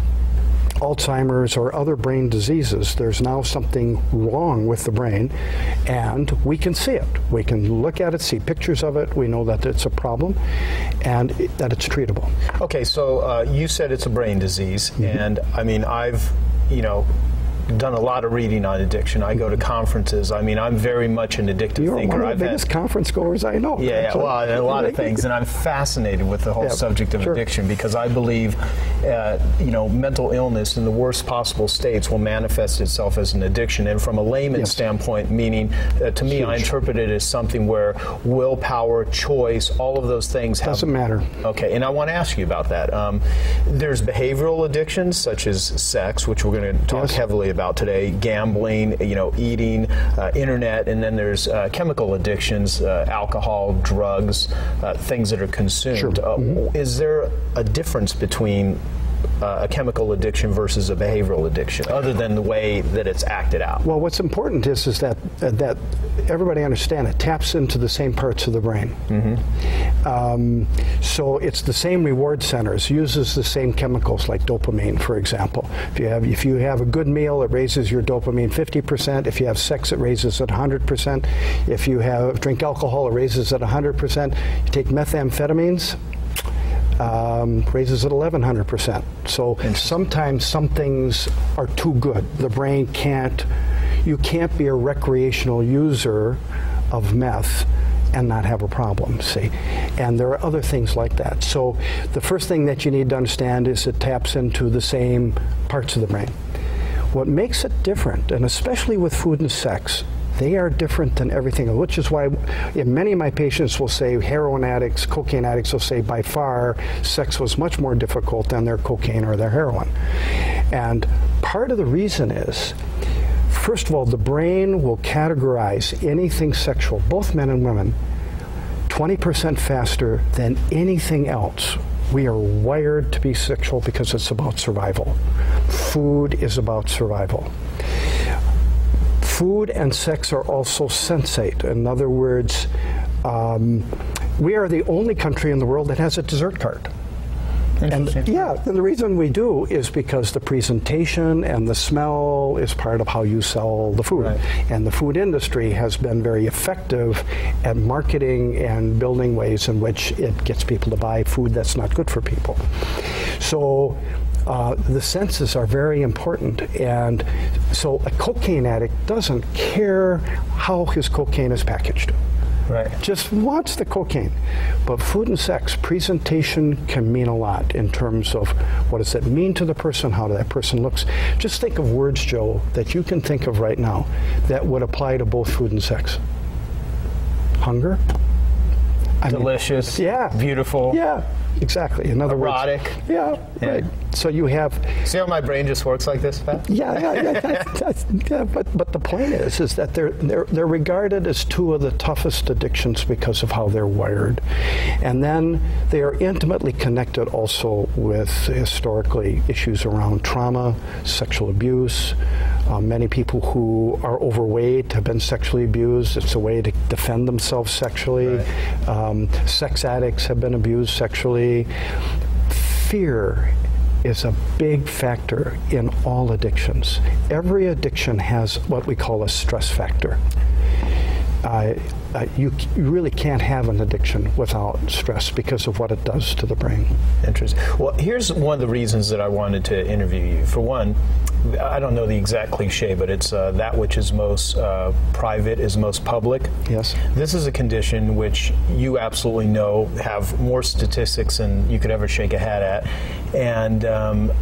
S56: Alzheimer's or other brain diseases, there's now something wrong with the brain, and we can see it. We can look at it, see pictures of it. We know that it's a problem, and that it's treatable.
S34: Okay, so uh, you said it's a brain disease, mm -hmm. and I mean, I've you know, done a lot of reading on addiction. I go to conferences. I mean, I'm very much an addictive
S56: You're
S34: thinker.
S56: one of the
S34: I've
S56: biggest had, conference goers I know.
S34: Yeah, yeah well, a lot of things, and I'm fascinated with the whole yeah, subject of sure. addiction because I believe, uh, you know, mental illness in the worst possible states will manifest itself as an addiction. And from a layman yes. standpoint, meaning uh, to me, Huge. I interpret it as something where willpower, choice, all of those things have,
S56: doesn't matter.
S34: Okay, and I want to ask you about that. Um, there's behavioral addictions such as sex, which we're going to talk yes. heavily about about today gambling, you know, eating, uh, internet, and then there's uh, chemical addictions, uh, alcohol, drugs, uh, things that are consumed.
S56: Sure.
S34: Uh,
S56: mm-hmm.
S34: Is there a difference between uh, a chemical addiction versus a behavioral addiction, other than the way that it's acted out?
S56: Well, what's important is is that uh, that everybody understand it taps into the same parts of the brain.
S34: Mm-hmm.
S56: Um, so it's the same reward centers, uses the same chemicals like dopamine, for example. If you have if you have a good meal, it raises your dopamine 50%. If you have sex, it raises it 100%. If you have drink alcohol, it raises it 100%. You take methamphetamines um, raises it 1100%. So sometimes some things are too good. The brain can't, you can't be a recreational user of meth and not have a problem, see? And there are other things like that. So the first thing that you need to understand is it taps into the same parts of the brain. What makes it different, and especially with food and sex, they are different than everything else, which is why many of my patients will say, heroin addicts, cocaine addicts will say by far sex was much more difficult than their cocaine or their heroin. And part of the reason is, first of all, the brain will categorize anything sexual, both men and women, 20% faster than anything else. We are wired to be sexual because it's about survival. Food is about survival food and sex are also sensate. In other words, um, we are the only country in the world that has a dessert cart. And yeah, and the reason we do is because the presentation and the smell is part of how you sell the food. Right. And the food industry has been very effective at marketing and building ways in which it gets people to buy food that's not good for people. So uh, the senses are very important. And so a cocaine addict doesn't care how his cocaine is packaged.
S34: Right.
S56: Just wants the cocaine. But food and sex, presentation can mean a lot in terms of what does that mean to the person, how that person looks. Just think of words, Joe, that you can think of right now that would apply to both food and sex. Hunger. I mean,
S34: Delicious.
S56: yeah.
S34: Beautiful.
S56: Yeah. Exactly. In other
S34: Erotic.
S56: words. Yeah. Right. So you have.
S34: See how my brain just works like this, Pat?
S56: Yeah, yeah, yeah. that's- yeah, but but the point is, is that they're they're they're regarded as two of the toughest addictions because of how they're wired, and then they are intimately connected also with historically issues around trauma, sexual abuse. Uh, many people who are overweight have been sexually abused. It's a way to defend themselves sexually. Um, sex addicts have been abused sexually. Fear is a big factor in all addictions. Every addiction has what we call a stress factor. Uh, uh, you, you really can't have an addiction without stress because of what it does to the brain.
S34: Interesting. Well, here's one of the reasons that I wanted to interview you. For one, I don't know the exact cliche, but it's uh, that which is most uh, private is most public.
S56: Yes.
S34: This is a condition which you absolutely know have more statistics than you could ever shake a hat at, and um,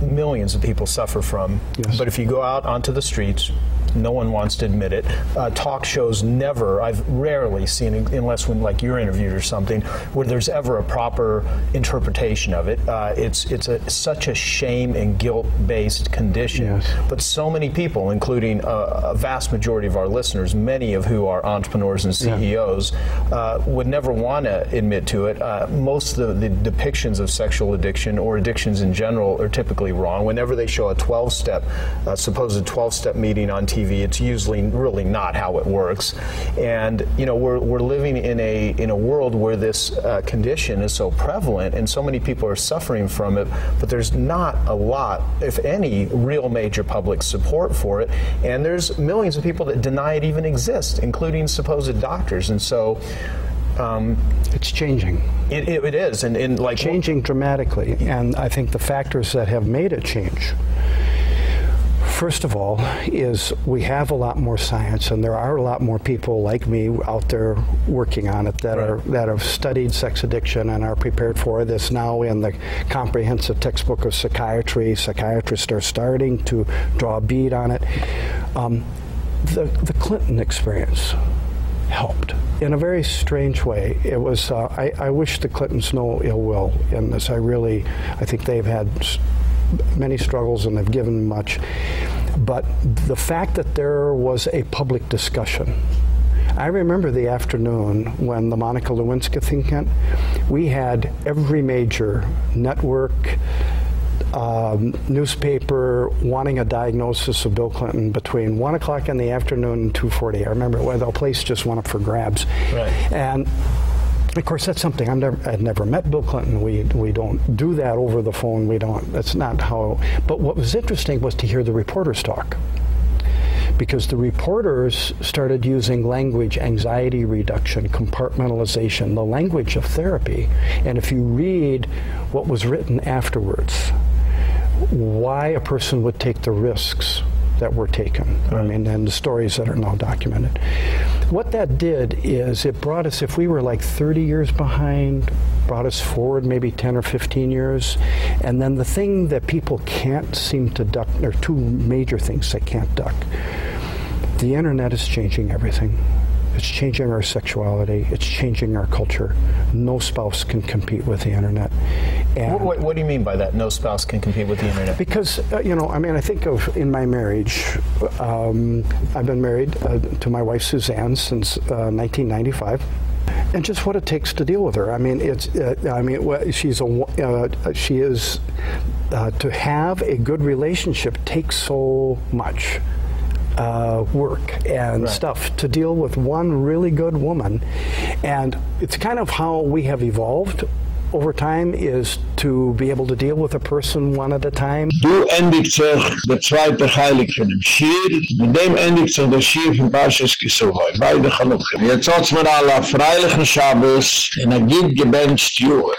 S34: millions of people suffer from. Yes. But if you go out onto the streets, no one wants to admit it. Uh, talk shows never, I've rarely seen, unless when like you're interviewed or something, where there's ever a proper interpretation of it. Uh, it's it's a, such a shame and guilt based condition. But so many people, including a, a vast majority of our listeners, many of who are entrepreneurs and CEOs, uh, would never want to admit to it. Uh, most of the, the depictions of sexual addiction or addictions in general are typically wrong. Whenever they show a 12 step, uh, supposed 12 step meeting on TV, it's usually really not how it works. And you know, we're, we're living in a in a world where this uh, condition is so prevalent, and so many people are suffering from it. But there's not a lot, if any, real major public support for it. And there's millions of people that deny it even exists, including supposed doctors. And so. Um,
S56: it's changing.
S34: It, it, it is, and, and like
S56: changing dramatically. And I think the factors that have made it change First of all, is we have a lot more science, and there are a lot more people like me out there working on it that are that have studied sex addiction and are prepared for this now in the comprehensive textbook of psychiatry. Psychiatrists are starting to draw a bead on it. Um, the the Clinton experience helped in a very strange way. It was. Uh, I, I wish the Clintons no ill will in this. I really. I think they've had many struggles and they've given much. But the fact that there was a public discussion. I remember the afternoon when the Monica Lewinsky thing went. We had every major network, um, newspaper wanting a diagnosis of Bill Clinton between one o'clock in the afternoon and two forty. I remember where the place just went up for grabs,
S34: Right.
S56: and of course, that's something I've never, I'd never met Bill Clinton. We we don't do that over the phone. We don't. That's not how. But what was interesting was to hear the reporters talk because the reporters started using language anxiety reduction, compartmentalization, the language of therapy. And if you read what was written afterwards, why a person would take the risks that were taken. I mean, and the stories that are now documented. What that did is it brought us, if we were like 30 years behind, brought us forward maybe 10 or 15 years. And then the thing that people can't seem to duck, there are two major things they can't duck. The internet is changing everything. It's changing our sexuality. It's changing our culture. No spouse can compete with the internet. And
S34: What, what, what do you mean by that? No spouse can compete with the internet.
S56: because uh, you know, I mean, I think of in my marriage. Um, I've been married uh, to my wife Suzanne since uh, 1995. And just what it takes to deal with her. I mean, it's. Uh, I mean, she's a. Uh, she is. Uh, to have a good relationship takes so much uh, work and stuff to deal with one really good woman, and it's kind of how we have evolved over time is to be able to deal with a person one at a time.
S1: Du endigt sich der zweite Heilig von dem Schir, mit dem endigt sich der Schir von Parshas Ki Sovoi, beide Chanukim. Jetzt hat man alle freilichen Shabbos in a git gebencht Juhr.